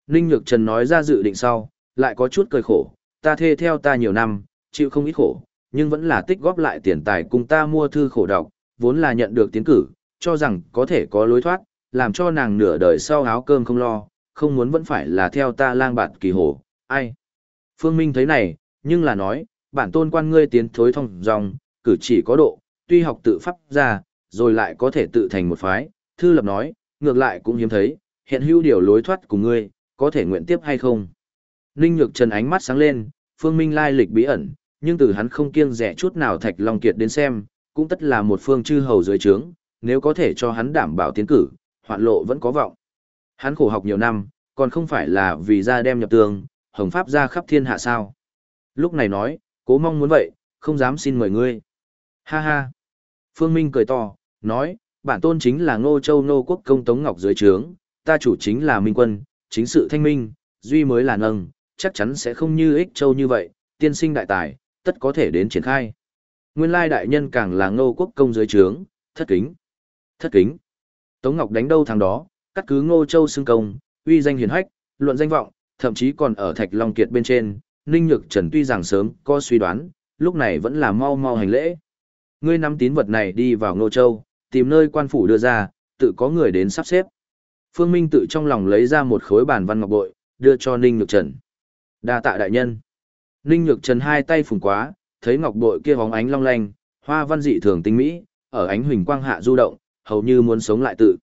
Ninh Nhược Trần nói ra dự định sau, lại có chút cười khổ, ta thê theo ta nhiều năm, chịu không ít khổ, nhưng vẫn là tích góp lại tiền tài cùng ta mua thư khổ đọc, vốn là nhận được tiến cử, cho rằng có thể có lối thoát, làm cho nàng nửa đời sau áo cơm không lo, không muốn vẫn phải là theo ta lang bạt kỳ hổ, ai. Phương Minh thấy này, nhưng là nói, bản tôn quan ngươi tiến thối thông dòng, cử chỉ có độ, tuy học tự pháp ra, rồi lại có thể tự thành một phái, thư lập nói, ngược lại cũng hiếm thấy, hiện hữu điều lối thoát của ngươi, có thể nguyện tiếp hay không. Ninh Nhược Trần ánh mắt sáng lên, Phương Minh lai lịch bí ẩn, nhưng từ hắn không kiêng rẻ chút nào Thạch Long Kiệt đến xem, cũng tất là một phương chư hầu dưới trướng, nếu có thể cho hắn đảm bảo tiến cử, hoạn lộ vẫn có vọng. Hắn khổ học nhiều năm, còn không phải là vì ra đem nhập tường, hồng pháp ra khắp thiên hạ sao. Lúc này nói, cố mong muốn vậy, không dám xin mời ngươi. Ha ha. Phương Minh cười to, nói, bản tôn chính là Ngô Châu Nô Quốc công Tống Ngọc dưới trướng, ta chủ chính là Minh Quân, chính sự thanh minh, duy mới là nâng, chắc chắn sẽ không như ích châu như vậy, tiên sinh đại tài, tất có thể đến triển khai. Nguyên lai đại nhân càng là Ngô Quốc công dưới trướng, thất kính. Thất kính. Tống Ngọc đánh đâu thằng đó, cắt cứ Ngô Châu xưng công, uy danh hiển hách, luận danh vọng, thậm chí còn ở Thạch Long Kiệt bên trên, Ninh Nhược Trần tuy rằng sớm có suy đoán, lúc này vẫn là mau mau hành lễ. Ngươi nắm tín vật này đi vào Ngô Châu, tìm nơi quan phủ đưa ra, tự có người đến sắp xếp. Phương Minh tự trong lòng lấy ra một khối bản văn ngọc bội, đưa cho Ninh Nhược Trần. Đa tạ đại nhân. Ninh Nhược Trần hai tay phùng quá, thấy ngọc bội kia hóng ánh long lanh, hoa văn dị thường tinh mỹ, ở ánh huỳnh quang hạ du động, hầu như muốn sống lại tự.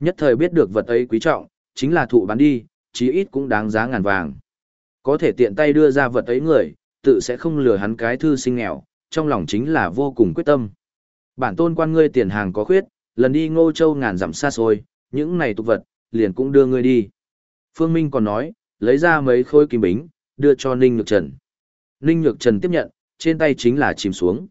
Nhất thời biết được vật ấy quý trọng, chính là thụ bán đi, chí ít cũng đáng giá ngàn vàng. Có thể tiện tay đưa ra vật ấy người, tự sẽ không lừa hắn cái thư sinh nghèo, trong lòng chính là vô cùng quyết tâm. Bản tôn quan ngươi tiền hàng có khuyết, lần đi ngô châu ngàn dặm xa xôi, những này tục vật, liền cũng đưa ngươi đi. Phương Minh còn nói, lấy ra mấy khối kim bính, đưa cho Ninh Nhược Trần. Ninh Nhược Trần tiếp nhận, trên tay chính là chìm xuống.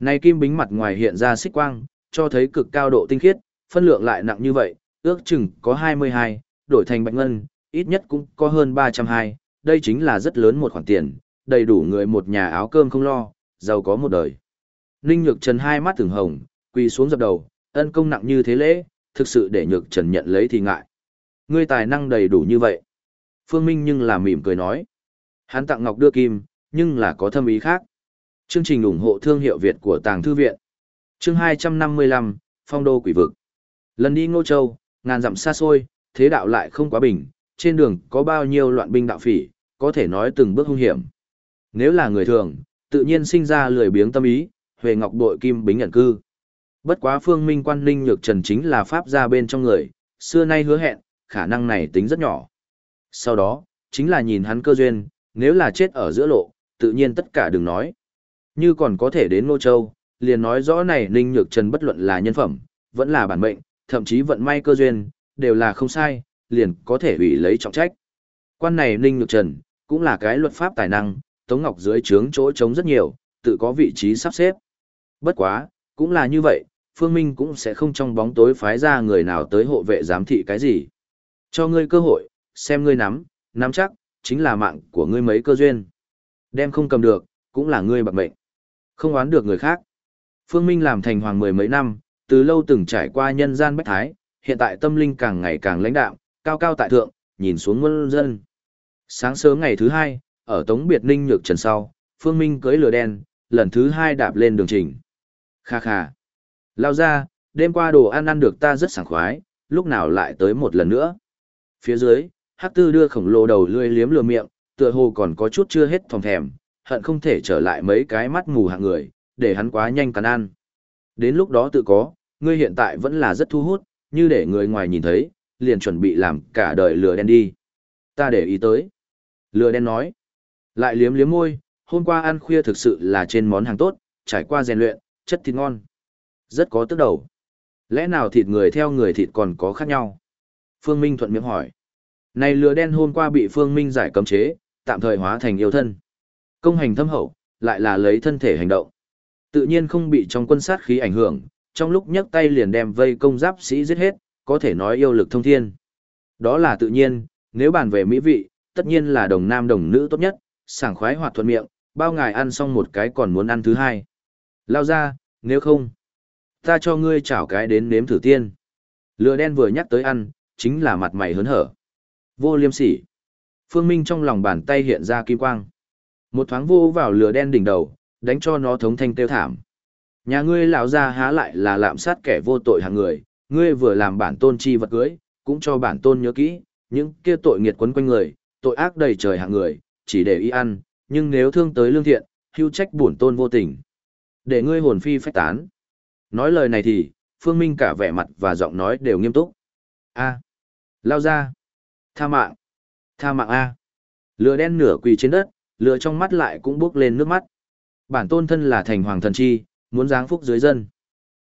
Này kim bính mặt ngoài hiện ra xích quang, cho thấy cực cao độ tinh khiết, phân lượng lại nặng như vậy, ước chừng có 22, đổi thành bạch ngân, ít nhất cũng có hơn 320, đây chính là rất lớn một khoản tiền, đầy đủ người một nhà áo cơm không lo, giàu có một đời. Ninh Nhược Trần hai mắt thường hồng, quỳ xuống dập đầu, ân công nặng như thế lễ, thực sự để Nhược Trần nhận lấy thì ngại. Ngươi tài năng đầy đủ như vậy. Phương Minh nhưng là mỉm cười nói. Hắn tặng ngọc đưa kim, nhưng là có thâm ý khác. Chương trình ủng hộ thương hiệu Việt của Tàng Thư Viện. Chương 255, Phong đô quỷ vực. Lần đi Ngô Châu, ngàn dặm xa xôi, thế đạo lại không quá bình, trên đường có bao nhiêu loạn binh đạo phỉ, có thể nói từng bước hung hiểm. Nếu là người thường, tự nhiên sinh ra lười biếng tâm ý, Huệ Ngọc đội kim bính nhận cư. Bất quá Phương Minh Quan Ninh Nhược Trần chính là pháp gia bên trong người, xưa nay hứa hẹn, khả năng này tính rất nhỏ. Sau đó, chính là nhìn hắn cơ duyên, nếu là chết ở giữa lộ, tự nhiên tất cả đừng nói. Như còn có thể đến Nô Châu, liền nói rõ này Ninh Nhược Trần bất luận là nhân phẩm, vẫn là bản mệnh, thậm chí vận may cơ duyên, đều là không sai, liền có thể ủy lấy trọng trách. Quan này Ninh Nhược Trần, cũng là cái luật pháp tài năng, Tống Ngọc dưới trướng chỗ trống rất nhiều, tự có vị trí sắp xếp. Bất quá, cũng là như vậy, Phương Minh cũng sẽ không trong bóng tối phái ra người nào tới hộ vệ giám thị cái gì. Cho ngươi cơ hội, xem ngươi nắm, nắm chắc, chính là mạng của ngươi mấy cơ duyên. Đem không cầm được, cũng là ngươi bạc mệnh. Không oán được người khác. Phương Minh làm thành hoàng mười mấy năm, từ lâu từng trải qua nhân gian bách thái, hiện tại tâm linh càng ngày càng lãnh đạm, cao cao tại thượng, nhìn xuống muôn dân. Sáng sớm ngày thứ hai, ở Tống Biệt Ninh nhược trần sau, Phương Minh cưới lửa đen, lần thứ hai đạp lên đường trình. Kha kha. Lao ra, đêm qua đồ ăn ăn được ta rất sảng khoái, lúc nào lại tới một lần nữa. Phía dưới, Hắc Tư đưa khổng lồ đầu lươi liếm lừa miệng, tựa hồ còn có chút chưa hết thòng thèm, hận không thể trở lại mấy cái mắt mù hạng người, để hắn quá nhanh cắn ăn. Đến lúc đó tự có, ngươi hiện tại vẫn là rất thu hút, như để người ngoài nhìn thấy, liền chuẩn bị làm cả đời lừa đen đi. Ta để ý tới. Lừa đen nói. Lại liếm liếm môi, hôm qua ăn khuya thực sự là trên món hàng tốt, trải qua rèn luyện, chất thịt ngon. Rất có tức đầu. Lẽ nào thịt người theo người thịt còn có khác nhau? Phương Minh thuận miệng hỏi. Này lừa đen hôm qua bị Phương Minh giải cấm chế, tạm thời hóa thành yêu thân. Công hành thâm hậu, lại là lấy thân thể hành động. Tự nhiên không bị trong quân sát khí ảnh hưởng, trong lúc nhấc tay liền đem vây công giáp sĩ giết hết, có thể nói yêu lực thông thiên. Đó là tự nhiên, nếu bàn về mỹ vị, tất nhiên là đồng nam đồng nữ tốt nhất, sảng khoái hoạt thuận miệng, bao ngài ăn xong một cái còn muốn ăn thứ hai. Lao ra, nếu không, ta cho ngươi chảo cái đến nếm thử tiên. Lừa đen vừa nhắc tới ăn, chính là mặt mày hớn hở. Vô liêm sỉ. Phương Minh trong lòng bàn tay hiện ra kim quang. Một thoáng vô vào lửa đen đỉnh đầu, đánh cho nó thống thanh tiêu thảm. Nhà ngươi lão ra há lại là lạm sát kẻ vô tội hàng người, ngươi vừa làm bản tôn chi vật cưới, cũng cho bản tôn nhớ kỹ, những kia tội nghiệt quấn quanh người, tội ác đầy trời hàng người, chỉ để y ăn, nhưng nếu thương tới lương thiện, hưu trách bổn tôn vô tình. Để ngươi hồn phi phách tán. Nói lời này thì, Phương Minh cả vẻ mặt và giọng nói đều nghiêm túc. A. Lao ra. Tha mạng. Tha mạng A. Lửa đen nửa quỳ trên đất, lửa trong mắt lại cũng bước lên nước mắt. Bản tôn thân là thành hoàng thần chi, muốn giáng phúc dưới dân.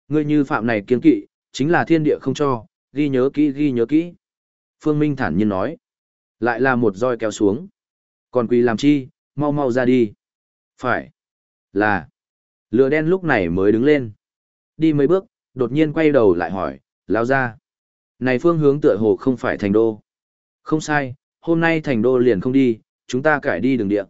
Ngươi như phạm này kiên kỵ, chính là thiên địa không cho, ghi nhớ kỹ ghi nhớ kỹ. Phương Minh thản nhiên nói. Lại là một roi kéo xuống. Còn quỳ làm chi, mau mau ra đi. Phải. Là. Lửa đen lúc này mới đứng lên. Đi mấy bước, đột nhiên quay đầu lại hỏi, lao ra. Này phương hướng tựa hồ không phải thành đô. Không sai, hôm nay thành đô liền không đi, chúng ta cải đi đường địa.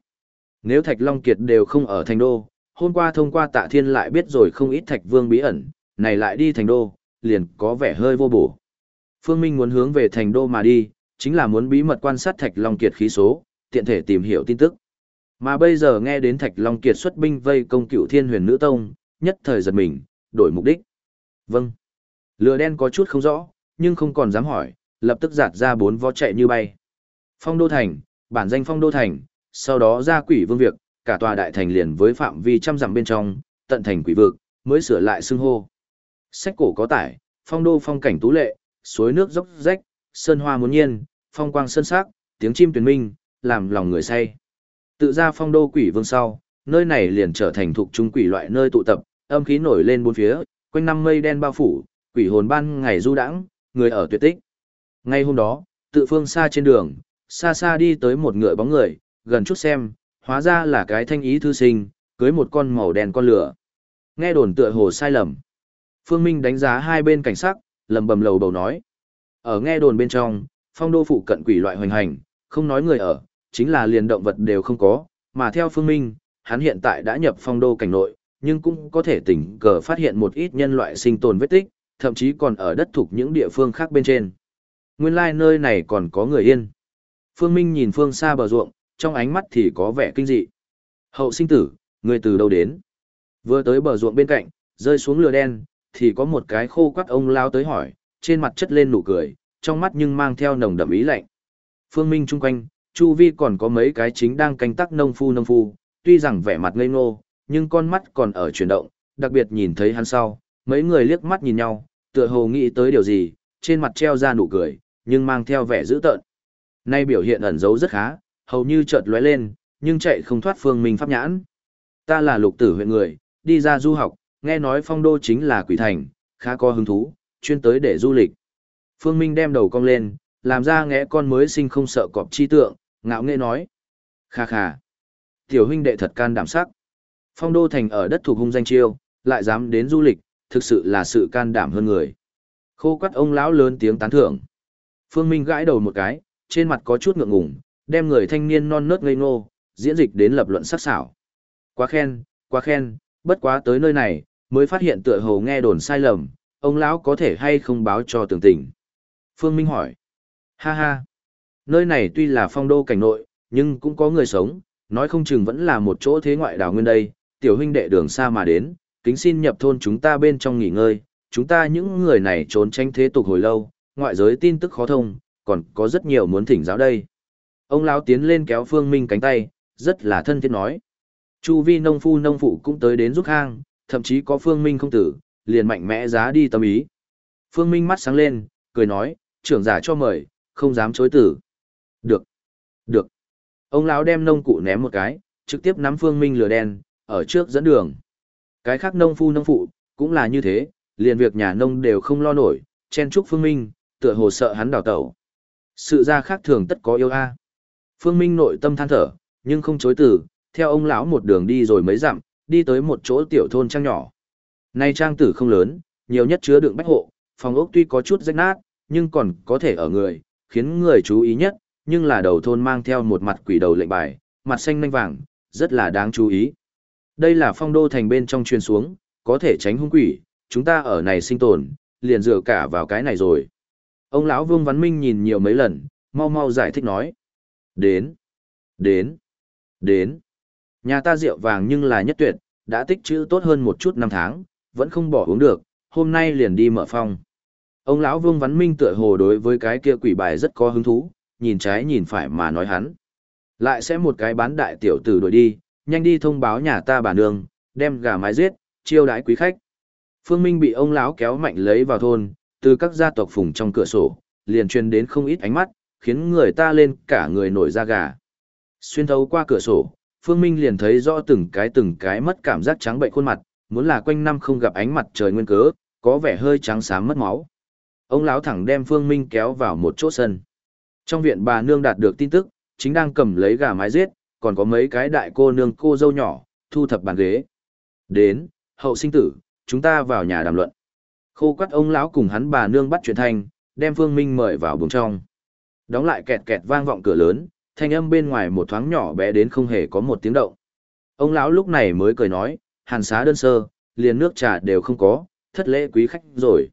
Nếu Thạch Long Kiệt đều không ở thành đô, hôm qua thông qua tạ thiên lại biết rồi không ít Thạch Vương bí ẩn, này lại đi thành đô, liền có vẻ hơi vô bổ. Phương Minh muốn hướng về thành đô mà đi, chính là muốn bí mật quan sát Thạch Long Kiệt khí số, tiện thể tìm hiểu tin tức. Mà bây giờ nghe đến Thạch Long Kiệt xuất binh vây công cựu thiên huyền nữ tông, nhất thời giật mình, đổi mục đích. Vâng. Lừa đen có chút không rõ, nhưng không còn dám hỏi, lập tức giạt ra bốn vó chạy như bay. Phong Đô Thành, bản danh Phong Đô Thành, sau đó ra quỷ vương việc, cả tòa đại thành liền với phạm vi trăm dặm bên trong, tận thành quỷ vực, mới sửa lại xưng hô. Sách cổ có tải, phong đô phong cảnh tú lệ, suối nước dốc rách, sơn hoa muốn nhiên, phong quang sơn sắc, tiếng chim tuyển minh, làm lòng người say. Tự ra phong đô quỷ vương sau, nơi này liền trở thành thuộc trung quỷ loại nơi tụ tập, âm khí nổi lên bốn phía, quanh năm mây đen bao phủ, quỷ hồn ban ngày du đãng, người ở tuyệt tích. Ngay hôm đó, tự phương xa trên đường, xa xa đi tới một ngựa bóng người, gần chút xem, hóa ra là cái thanh ý thư sinh, cưới một con màu đen con lửa. Nghe đồn tựa hồ sai lầm. Phương Minh đánh giá hai bên cảnh sắc, lầm bầm lầu bầu nói. Ở nghe đồn bên trong, phong đô phụ cận quỷ loại hoành hành, không nói người ở, chính là liền động vật đều không có, mà theo Phương Minh, hắn hiện tại đã nhập phong đô cảnh nội, nhưng cũng có thể tỉnh cờ phát hiện một ít nhân loại sinh tồn vết tích, thậm chí còn ở đất thuộc những địa phương khác bên trên. Nguyên lai like nơi này còn có người yên. Phương Minh nhìn phương xa bờ ruộng, trong ánh mắt thì có vẻ kinh dị. Hậu sinh tử, người từ đâu đến? Vừa tới bờ ruộng bên cạnh, rơi xuống lửa đen, thì có một cái khô quắt ông lao tới hỏi, trên mặt chất lên nụ cười, trong mắt nhưng mang theo nồng đậm ý lạnh. Phương Minh chung quanh, chu vi còn có mấy cái chính đang canh tác nông phu nông phu, tuy rằng vẻ mặt ngây ngô, nhưng con mắt còn ở chuyển động, đặc biệt nhìn thấy hắn sau, mấy người liếc mắt nhìn nhau, tựa hồ nghĩ tới điều gì, trên mặt treo ra nụ cười, nhưng mang theo vẻ dữ tợn. Nay biểu hiện ẩn giấu rất khá, hầu như chợt lóe lên, nhưng chạy không thoát phương minh pháp nhãn. Ta là lục tử huyện người, đi ra du học, nghe nói phong đô chính là quỷ thành, khá có hứng thú, chuyên tới để du lịch. Phương Minh đem đầu cong lên, làm ra ngẽ con mới sinh không sợ cọp chi tượng, ngạo nghệ nói. Khà khà. Tiểu huynh đệ thật can đảm sắc. Phong đô thành ở đất thuộc hung danh chiêu, lại dám đến du lịch, thực sự là sự can đảm hơn người. Khô quắt ông lão lớn tiếng tán thưởng. Phương Minh gãi đầu một cái, trên mặt có chút ngượng ngùng, đem người thanh niên non nớt ngây ngô, diễn dịch đến lập luận sắc sảo. Quá khen, quá khen, bất quá tới nơi này, mới phát hiện tựa hồ nghe đồn sai lầm, ông lão có thể hay không báo cho tường tình. Phương Minh hỏi. Ha ha. Nơi này tuy là phong đô cảnh nội, nhưng cũng có người sống, nói không chừng vẫn là một chỗ thế ngoại đảo nguyên đây, tiểu huynh đệ đường xa mà đến, kính xin nhập thôn chúng ta bên trong nghỉ ngơi, chúng ta những người này trốn tranh thế tục hồi lâu, ngoại giới tin tức khó thông, còn có rất nhiều muốn thỉnh giáo đây. Ông lão tiến lên kéo Phương Minh cánh tay, rất là thân thiết nói. Chu vi nông phu nông phụ cũng tới đến giúp hang, thậm chí có Phương Minh không tử, liền mạnh mẽ giá đi tâm ý. Phương Minh mắt sáng lên, cười nói, trưởng giả cho mời, không dám chối tử. Được, được. Ông lão đem nông cụ ném một cái, trực tiếp nắm Phương Minh lửa đen, ở trước dẫn đường. Cái khác nông phu nông phụ, cũng là như thế, liền việc nhà nông đều không lo nổi, chen chúc Phương Minh, tựa hồ sợ hắn đào tẩu. Sự ra khác thường tất có yêu a. Phương Minh nội tâm than thở, nhưng không chối từ, theo ông lão một đường đi rồi mấy dặm, đi tới một chỗ tiểu thôn trang nhỏ. Nay trang tử không lớn, nhiều nhất chứa đựng bách hộ, phòng ốc tuy có chút rách nát, nhưng còn có thể ở người, khiến người chú ý nhất, nhưng là đầu thôn mang theo một mặt quỷ đầu lệnh bài, mặt xanh nanh vàng, rất là đáng chú ý. Đây là phong đô thành bên trong truyền xuống, có thể tránh hung quỷ, chúng ta ở này sinh tồn, liền dựa cả vào cái này rồi. Ông lão Vương Văn Minh nhìn nhiều mấy lần, mau mau giải thích nói. Đến, đến, đến. Nhà ta rượu vàng nhưng là nhất tuyệt, đã tích trữ tốt hơn một chút năm tháng, vẫn không bỏ uống được, hôm nay liền đi mở phong. Ông lão Vương Văn Minh tựa hồ đối với cái kia quỷ bài rất có hứng thú, nhìn trái nhìn phải mà nói hắn. Lại sẽ một cái bán đại tiểu tử đuổi đi, nhanh đi thông báo nhà ta bà nương, đem gà mái giết, chiêu đãi quý khách. Phương Minh bị ông lão kéo mạnh lấy vào thôn, từ các gia tộc phùng trong cửa sổ, liền truyền đến không ít ánh mắt, khiến người ta lên cả người nổi da gà. Xuyên thấu qua cửa sổ, Phương Minh liền thấy rõ từng cái từng cái mất cảm giác trắng bệnh khuôn mặt, muốn là quanh năm không gặp ánh mặt trời nguyên cớ, có vẻ hơi trắng xám mất máu. Ông lão thẳng đem Phương Minh kéo vào một chỗ sân. Trong viện bà nương đạt được tin tức, chính đang cầm lấy gà mái giết, còn có mấy cái đại cô nương cô dâu nhỏ, thu thập bàn ghế. Đến, hậu sinh tử, chúng ta vào nhà đàm luận. Khô quắt ông lão cùng hắn bà nương bắt chuyện thành đem Phương Minh mời vào buồng trong. Đóng lại kẹt kẹt vang vọng cửa lớn, thanh âm bên ngoài một thoáng nhỏ bé đến không hề có một tiếng động. Ông lão lúc này mới cười nói, hàn xá đơn sơ, liền nước trà đều không có, thất lễ quý khách rồi.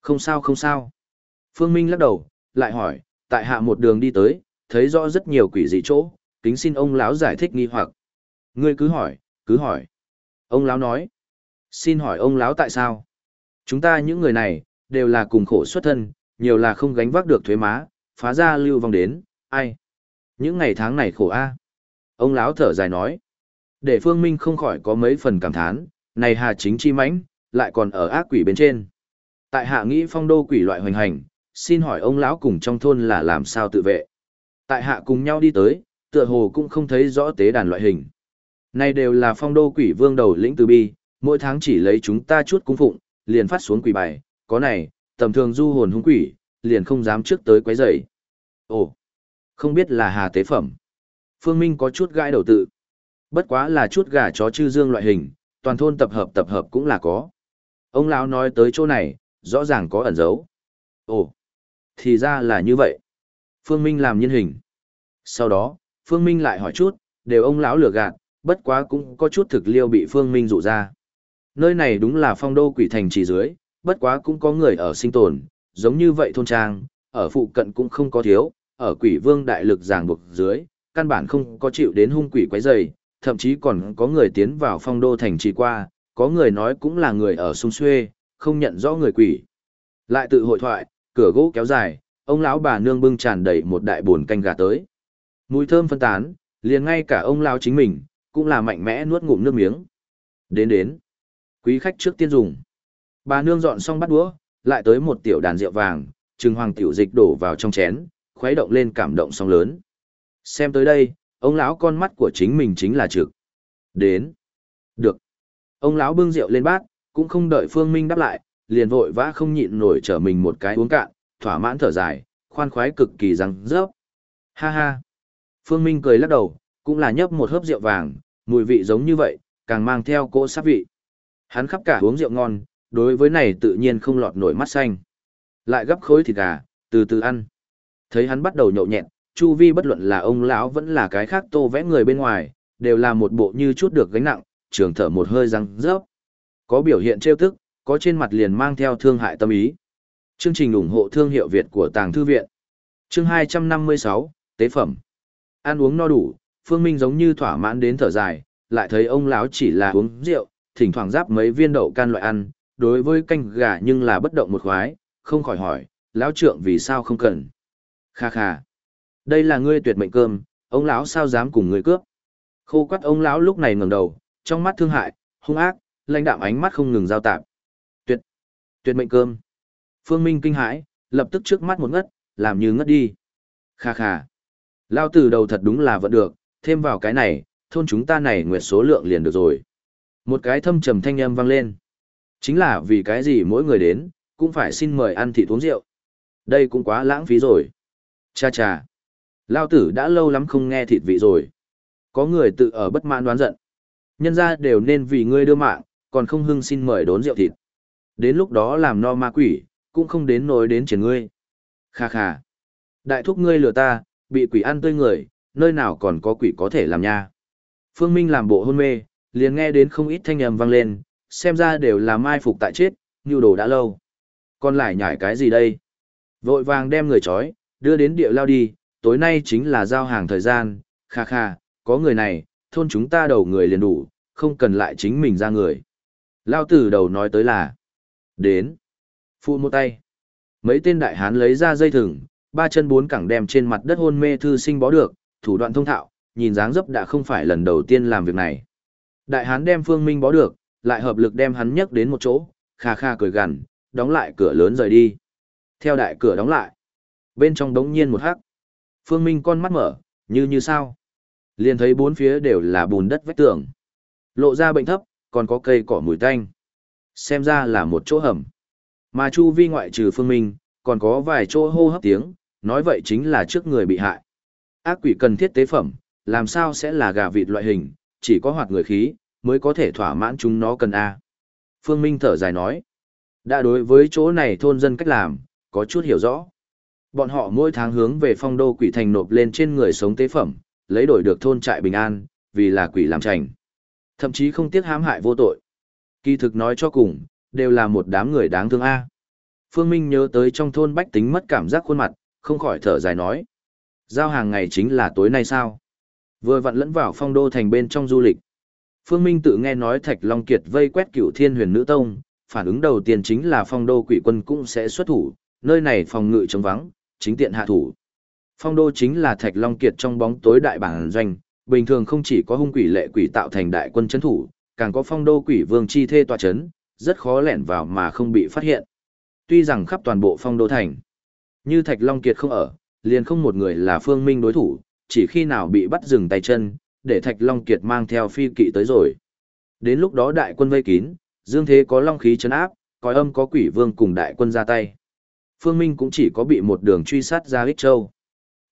Không sao không sao. Phương Minh lắc đầu, lại hỏi, tại hạ một đường đi tới, thấy rõ rất nhiều quỷ dị chỗ, kính xin ông lão giải thích nghi hoặc. Ngươi cứ hỏi, cứ hỏi. Ông lão nói, xin hỏi ông lão tại sao? Chúng ta những người này, đều là cùng khổ xuất thân, nhiều là không gánh vác được thuế má, phá ra lưu vong đến, ai? Những ngày tháng này khổ a. Ông lão thở dài nói, để Phương Minh không khỏi có mấy phần cảm thán, này hà chính chi mãnh, lại còn ở ác quỷ bên trên. Tại hạ nghĩ phong đô quỷ loại hoành hành, xin hỏi ông lão cùng trong thôn là làm sao tự vệ. Tại hạ cùng nhau đi tới, tựa hồ cũng không thấy rõ tế đàn loại hình. Này đều là phong đô quỷ vương đầu lĩnh từ bi, mỗi tháng chỉ lấy chúng ta chút cung phụng, liền phát xuống quỷ bài, có này, tầm thường du hồn hung quỷ, liền không dám trước tới quấy rầy. Ồ, không biết là hà tế phẩm. Phương Minh có chút gãi đầu tự. Bất quá là chút gà chó chư dương loại hình, toàn thôn tập hợp tập hợp cũng là có. Ông lão nói tới chỗ này, rõ ràng có ẩn dấu. Ồ, thì ra là như vậy. Phương Minh làm nhân hình. Sau đó, Phương Minh lại hỏi chút, đều ông lão lừa gạt, bất quá cũng có chút thực liêu bị Phương Minh dụ ra. Nơi này đúng là phong đô quỷ thành trì dưới, bất quá cũng có người ở sinh tồn, giống như vậy thôn trang, ở phụ cận cũng không có thiếu, ở quỷ vương đại lực giảng buộc dưới, căn bản không có chịu đến hung quỷ quấy rầy, thậm chí còn có người tiến vào phong đô thành trì qua, có người nói cũng là người ở sung xuê, không nhận rõ người quỷ. Lại tự hội thoại, cửa gỗ kéo dài, ông lão bà nương bưng tràn đầy một đại bồn canh gà tới. Mùi thơm phân tán, liền ngay cả ông lão chính mình, cũng là mạnh mẽ nuốt ngụm nước miếng. Đến đến. Quý khách trước tiên dùng. Bà nương dọn xong bắt đũa, lại tới một tiểu đàn rượu vàng, trừng hoàng tiểu dịch đổ vào trong chén, khuấy động lên cảm động song lớn. Xem tới đây, ông lão con mắt của chính mình chính là trực. Đến. Được. Ông lão bưng rượu lên bát, cũng không đợi Phương Minh đáp lại, liền vội vã không nhịn nổi trở mình một cái uống cạn, thỏa mãn thở dài, khoan khoái cực kỳ răng rớp. Ha ha. Phương Minh cười lắc đầu, cũng là nhấp một hớp rượu vàng, mùi vị giống như vậy, càng mang theo cỗ sát vị. Hắn khắp cả uống rượu ngon, đối với này tự nhiên không lọt nổi mắt xanh. Lại gấp khối thịt gà, từ từ ăn. Thấy hắn bắt đầu nhậu nhẹn, chu vi bất luận là ông lão vẫn là cái khác tô vẽ người bên ngoài, đều là một bộ như chút được gánh nặng, trường thở một hơi răng rớp. Có biểu hiện trêu tức, có trên mặt liền mang theo thương hại tâm ý. Chương trình ủng hộ thương hiệu Việt của Tàng Thư Viện. Chương 256, Tế Phẩm. Ăn uống no đủ, Phương Minh giống như thỏa mãn đến thở dài, lại thấy ông lão chỉ là uống rượu, thỉnh thoảng giáp mấy viên đậu can loại ăn, đối với canh gà nhưng là bất động một khoái, không khỏi hỏi, lão trượng vì sao không cần. Kha kha. Đây là ngươi tuyệt mệnh cơm, ông lão sao dám cùng ngươi cướp. Khô quắt ông lão lúc này ngẩng đầu, trong mắt thương hại, hung ác, lãnh đạm ánh mắt không ngừng giao tạp. Tuyệt, tuyệt mệnh cơm. Phương Minh kinh hãi, lập tức trước mắt một ngất, làm như ngất đi. Kha kha. Lao từ đầu thật đúng là vẫn được, thêm vào cái này, thôn chúng ta này nguyệt số lượng liền được rồi. Một cái thâm trầm thanh âm vang lên. Chính là vì cái gì mỗi người đến, cũng phải xin mời ăn thịt uống rượu. Đây cũng quá lãng phí rồi. Cha cha. Lao tử đã lâu lắm không nghe thịt vị rồi. Có người tự ở bất mãn đoán giận. Nhân ra đều nên vì ngươi đưa mạng, còn không hưng xin mời đốn rượu thịt. Đến lúc đó làm no ma quỷ, cũng không đến nỗi đến triển ngươi. Kha kha. Đại thúc ngươi lừa ta, bị quỷ ăn tươi người, nơi nào còn có quỷ có thể làm nha. Phương Minh làm bộ hôn mê, liền nghe đến không ít thanh âm vang lên, xem ra đều là mai phục tại chết, như đồ đã lâu. Còn lại nhảy cái gì đây? Vội vàng đem người trói, đưa đến địa lao đi, tối nay chính là giao hàng thời gian, kha kha, có người này, thôn chúng ta đầu người liền đủ, không cần lại chính mình ra người. Lao tử đầu nói tới là, đến, phụ một tay. Mấy tên đại hán lấy ra dây thừng, ba chân bốn cẳng đem trên mặt đất hôn mê thư sinh bó được, thủ đoạn thông thạo, nhìn dáng dấp đã không phải lần đầu tiên làm việc này. Đại hán đem Phương Minh bó được, lại hợp lực đem hắn nhấc đến một chỗ, kha kha cười gằn, đóng lại cửa lớn rời đi. Theo đại cửa đóng lại, bên trong đống nhiên một hắc. Phương Minh con mắt mở, như như sao. Liền thấy bốn phía đều là bùn đất vách tường. Lộ ra bệnh thấp, còn có cây cỏ mùi tanh. Xem ra là một chỗ hầm. Mà chu vi ngoại trừ Phương Minh, còn có vài chỗ hô hấp tiếng, nói vậy chính là trước người bị hại. Ác quỷ cần thiết tế phẩm, làm sao sẽ là gà vịt loại hình, chỉ có hoạt người khí, mới có thể thỏa mãn chúng nó cần A. Phương Minh thở dài nói, đã đối với chỗ này thôn dân cách làm, có chút hiểu rõ. Bọn họ mỗi tháng hướng về phong đô quỷ thành nộp lên trên người sống tế phẩm, lấy đổi được thôn trại bình an, vì là quỷ làm trành. Thậm chí không tiếc hãm hại vô tội. Kỳ thực nói cho cùng, đều là một đám người đáng thương A. Phương Minh nhớ tới trong thôn bách tính mất cảm giác khuôn mặt, không khỏi thở dài nói. Giao hàng ngày chính là tối nay sao? Vừa vặn lẫn vào phong đô thành bên trong du lịch. Phương Minh tự nghe nói Thạch Long Kiệt vây quét cửu thiên huyền nữ tông, phản ứng đầu tiên chính là phong đô quỷ quân cũng sẽ xuất thủ, nơi này phòng ngự chống vắng, chính tiện hạ thủ. Phong đô chính là Thạch Long Kiệt trong bóng tối đại bản doanh, bình thường không chỉ có hung quỷ lệ quỷ tạo thành đại quân chấn thủ, càng có phong đô quỷ vương chi thê tòa chấn, rất khó lẻn vào mà không bị phát hiện. Tuy rằng khắp toàn bộ phong đô thành, như Thạch Long Kiệt không ở, liền không một người là phương minh đối thủ, chỉ khi nào bị bắt dừng tay chân, để Thạch Long Kiệt mang theo phi kỵ tới rồi. Đến lúc đó đại quân vây kín, dương thế có long khí chấn áp, còi âm có quỷ vương cùng đại quân ra tay. Phương Minh cũng chỉ có bị một đường truy sát ra Ích Châu.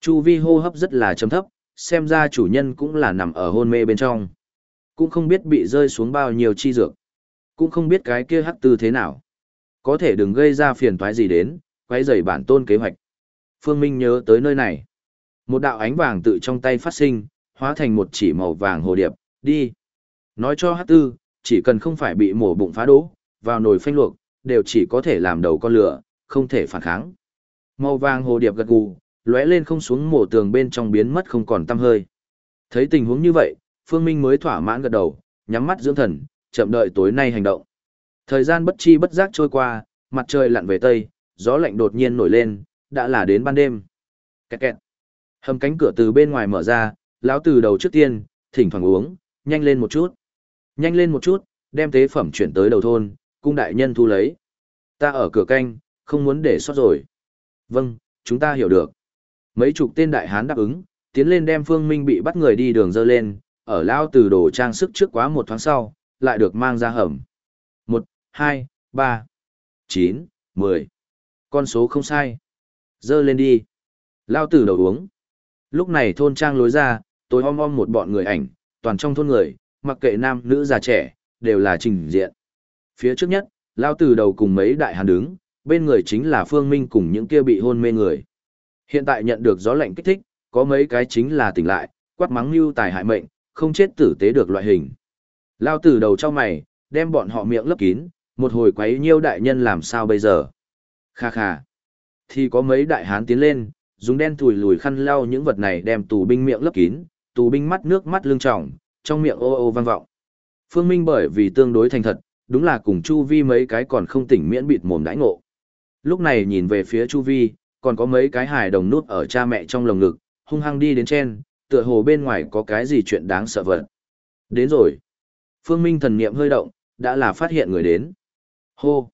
Chu vi hô hấp rất là chấm thấp, xem ra chủ nhân cũng là nằm ở hôn mê bên trong. Cũng không biết bị rơi xuống bao nhiêu chi dược. Cũng không biết cái kia hắc tư thế nào. Có thể đừng gây ra phiền toái gì đến, quay rầy bản tôn kế hoạch. Phương Minh nhớ tới nơi này. Một đạo ánh vàng tự trong tay phát sinh, hóa thành một chỉ màu vàng hồ điệp, đi. Nói cho hắc tư, chỉ cần không phải bị mổ bụng phá đố, vào nồi phanh luộc, đều chỉ có thể làm đầu con lửa, không thể phản kháng. Màu vàng hồ điệp gật gù, lóe lên không xuống mổ tường bên trong biến mất không còn tăm hơi. Thấy tình huống như vậy, Phương Minh mới thỏa mãn gật đầu, nhắm mắt dưỡng thần, chậm đợi tối nay hành động. Thời gian bất chi bất giác trôi qua, mặt trời lặn về tây, gió lạnh đột nhiên nổi lên, đã là đến ban đêm. Kẹt kẹt. Hầm cánh cửa từ bên ngoài mở ra, lão từ đầu trước tiên, thỉnh thoảng uống, nhanh lên một chút. Nhanh lên một chút, đem tế phẩm chuyển tới đầu thôn, cung đại nhân thu lấy. Ta ở cửa canh, không muốn để sót rồi. Vâng, chúng ta hiểu được. Mấy chục tên đại hán đáp ứng, tiến lên đem Phương Minh bị bắt người đi đường dơ lên, ở lao từ đồ trang sức trước quá một tháng sau, lại được mang ra hầm. Một, hai, ba, chín, mười. Con số không sai. Dơ lên đi. Lao từ đầu uống. Lúc này thôn trang lối ra, tối om om một bọn người ảnh, toàn trong thôn người, mặc kệ nam nữ già trẻ, đều là trình diện. Phía trước nhất, Lao từ đầu cùng mấy đại hán đứng, bên người chính là Phương Minh cùng những kia bị hôn mê người. Hiện tại nhận được gió lạnh kích thích, có mấy cái chính là tỉnh lại, quát mắng lưu tài hại mệnh, không chết tử tế được loại hình. Lao từ đầu trong mày, đem bọn họ miệng lấp kín, một hồi quấy nhiêu đại nhân làm sao bây giờ. Kha kha. Thì có mấy đại hán tiến lên, dùng đen thùi lùi khăn lau những vật này đem tù binh miệng lấp kín, tù binh mắt nước mắt lưng tròng, trong miệng ô ô vang vọng. Phương Minh bởi vì tương đối thành thật, đúng là cùng Chu Vi mấy cái còn không tỉnh miễn bịt mồm đãi ngộ. Lúc này nhìn về phía Chu Vi, còn có mấy cái hài đồng nút ở cha mẹ trong lồng ngực, hung hăng đi đến trên, tựa hồ bên ngoài có cái gì chuyện đáng sợ vật. Đến rồi. Phương Minh thần niệm hơi động, đã là phát hiện người đến. Hô.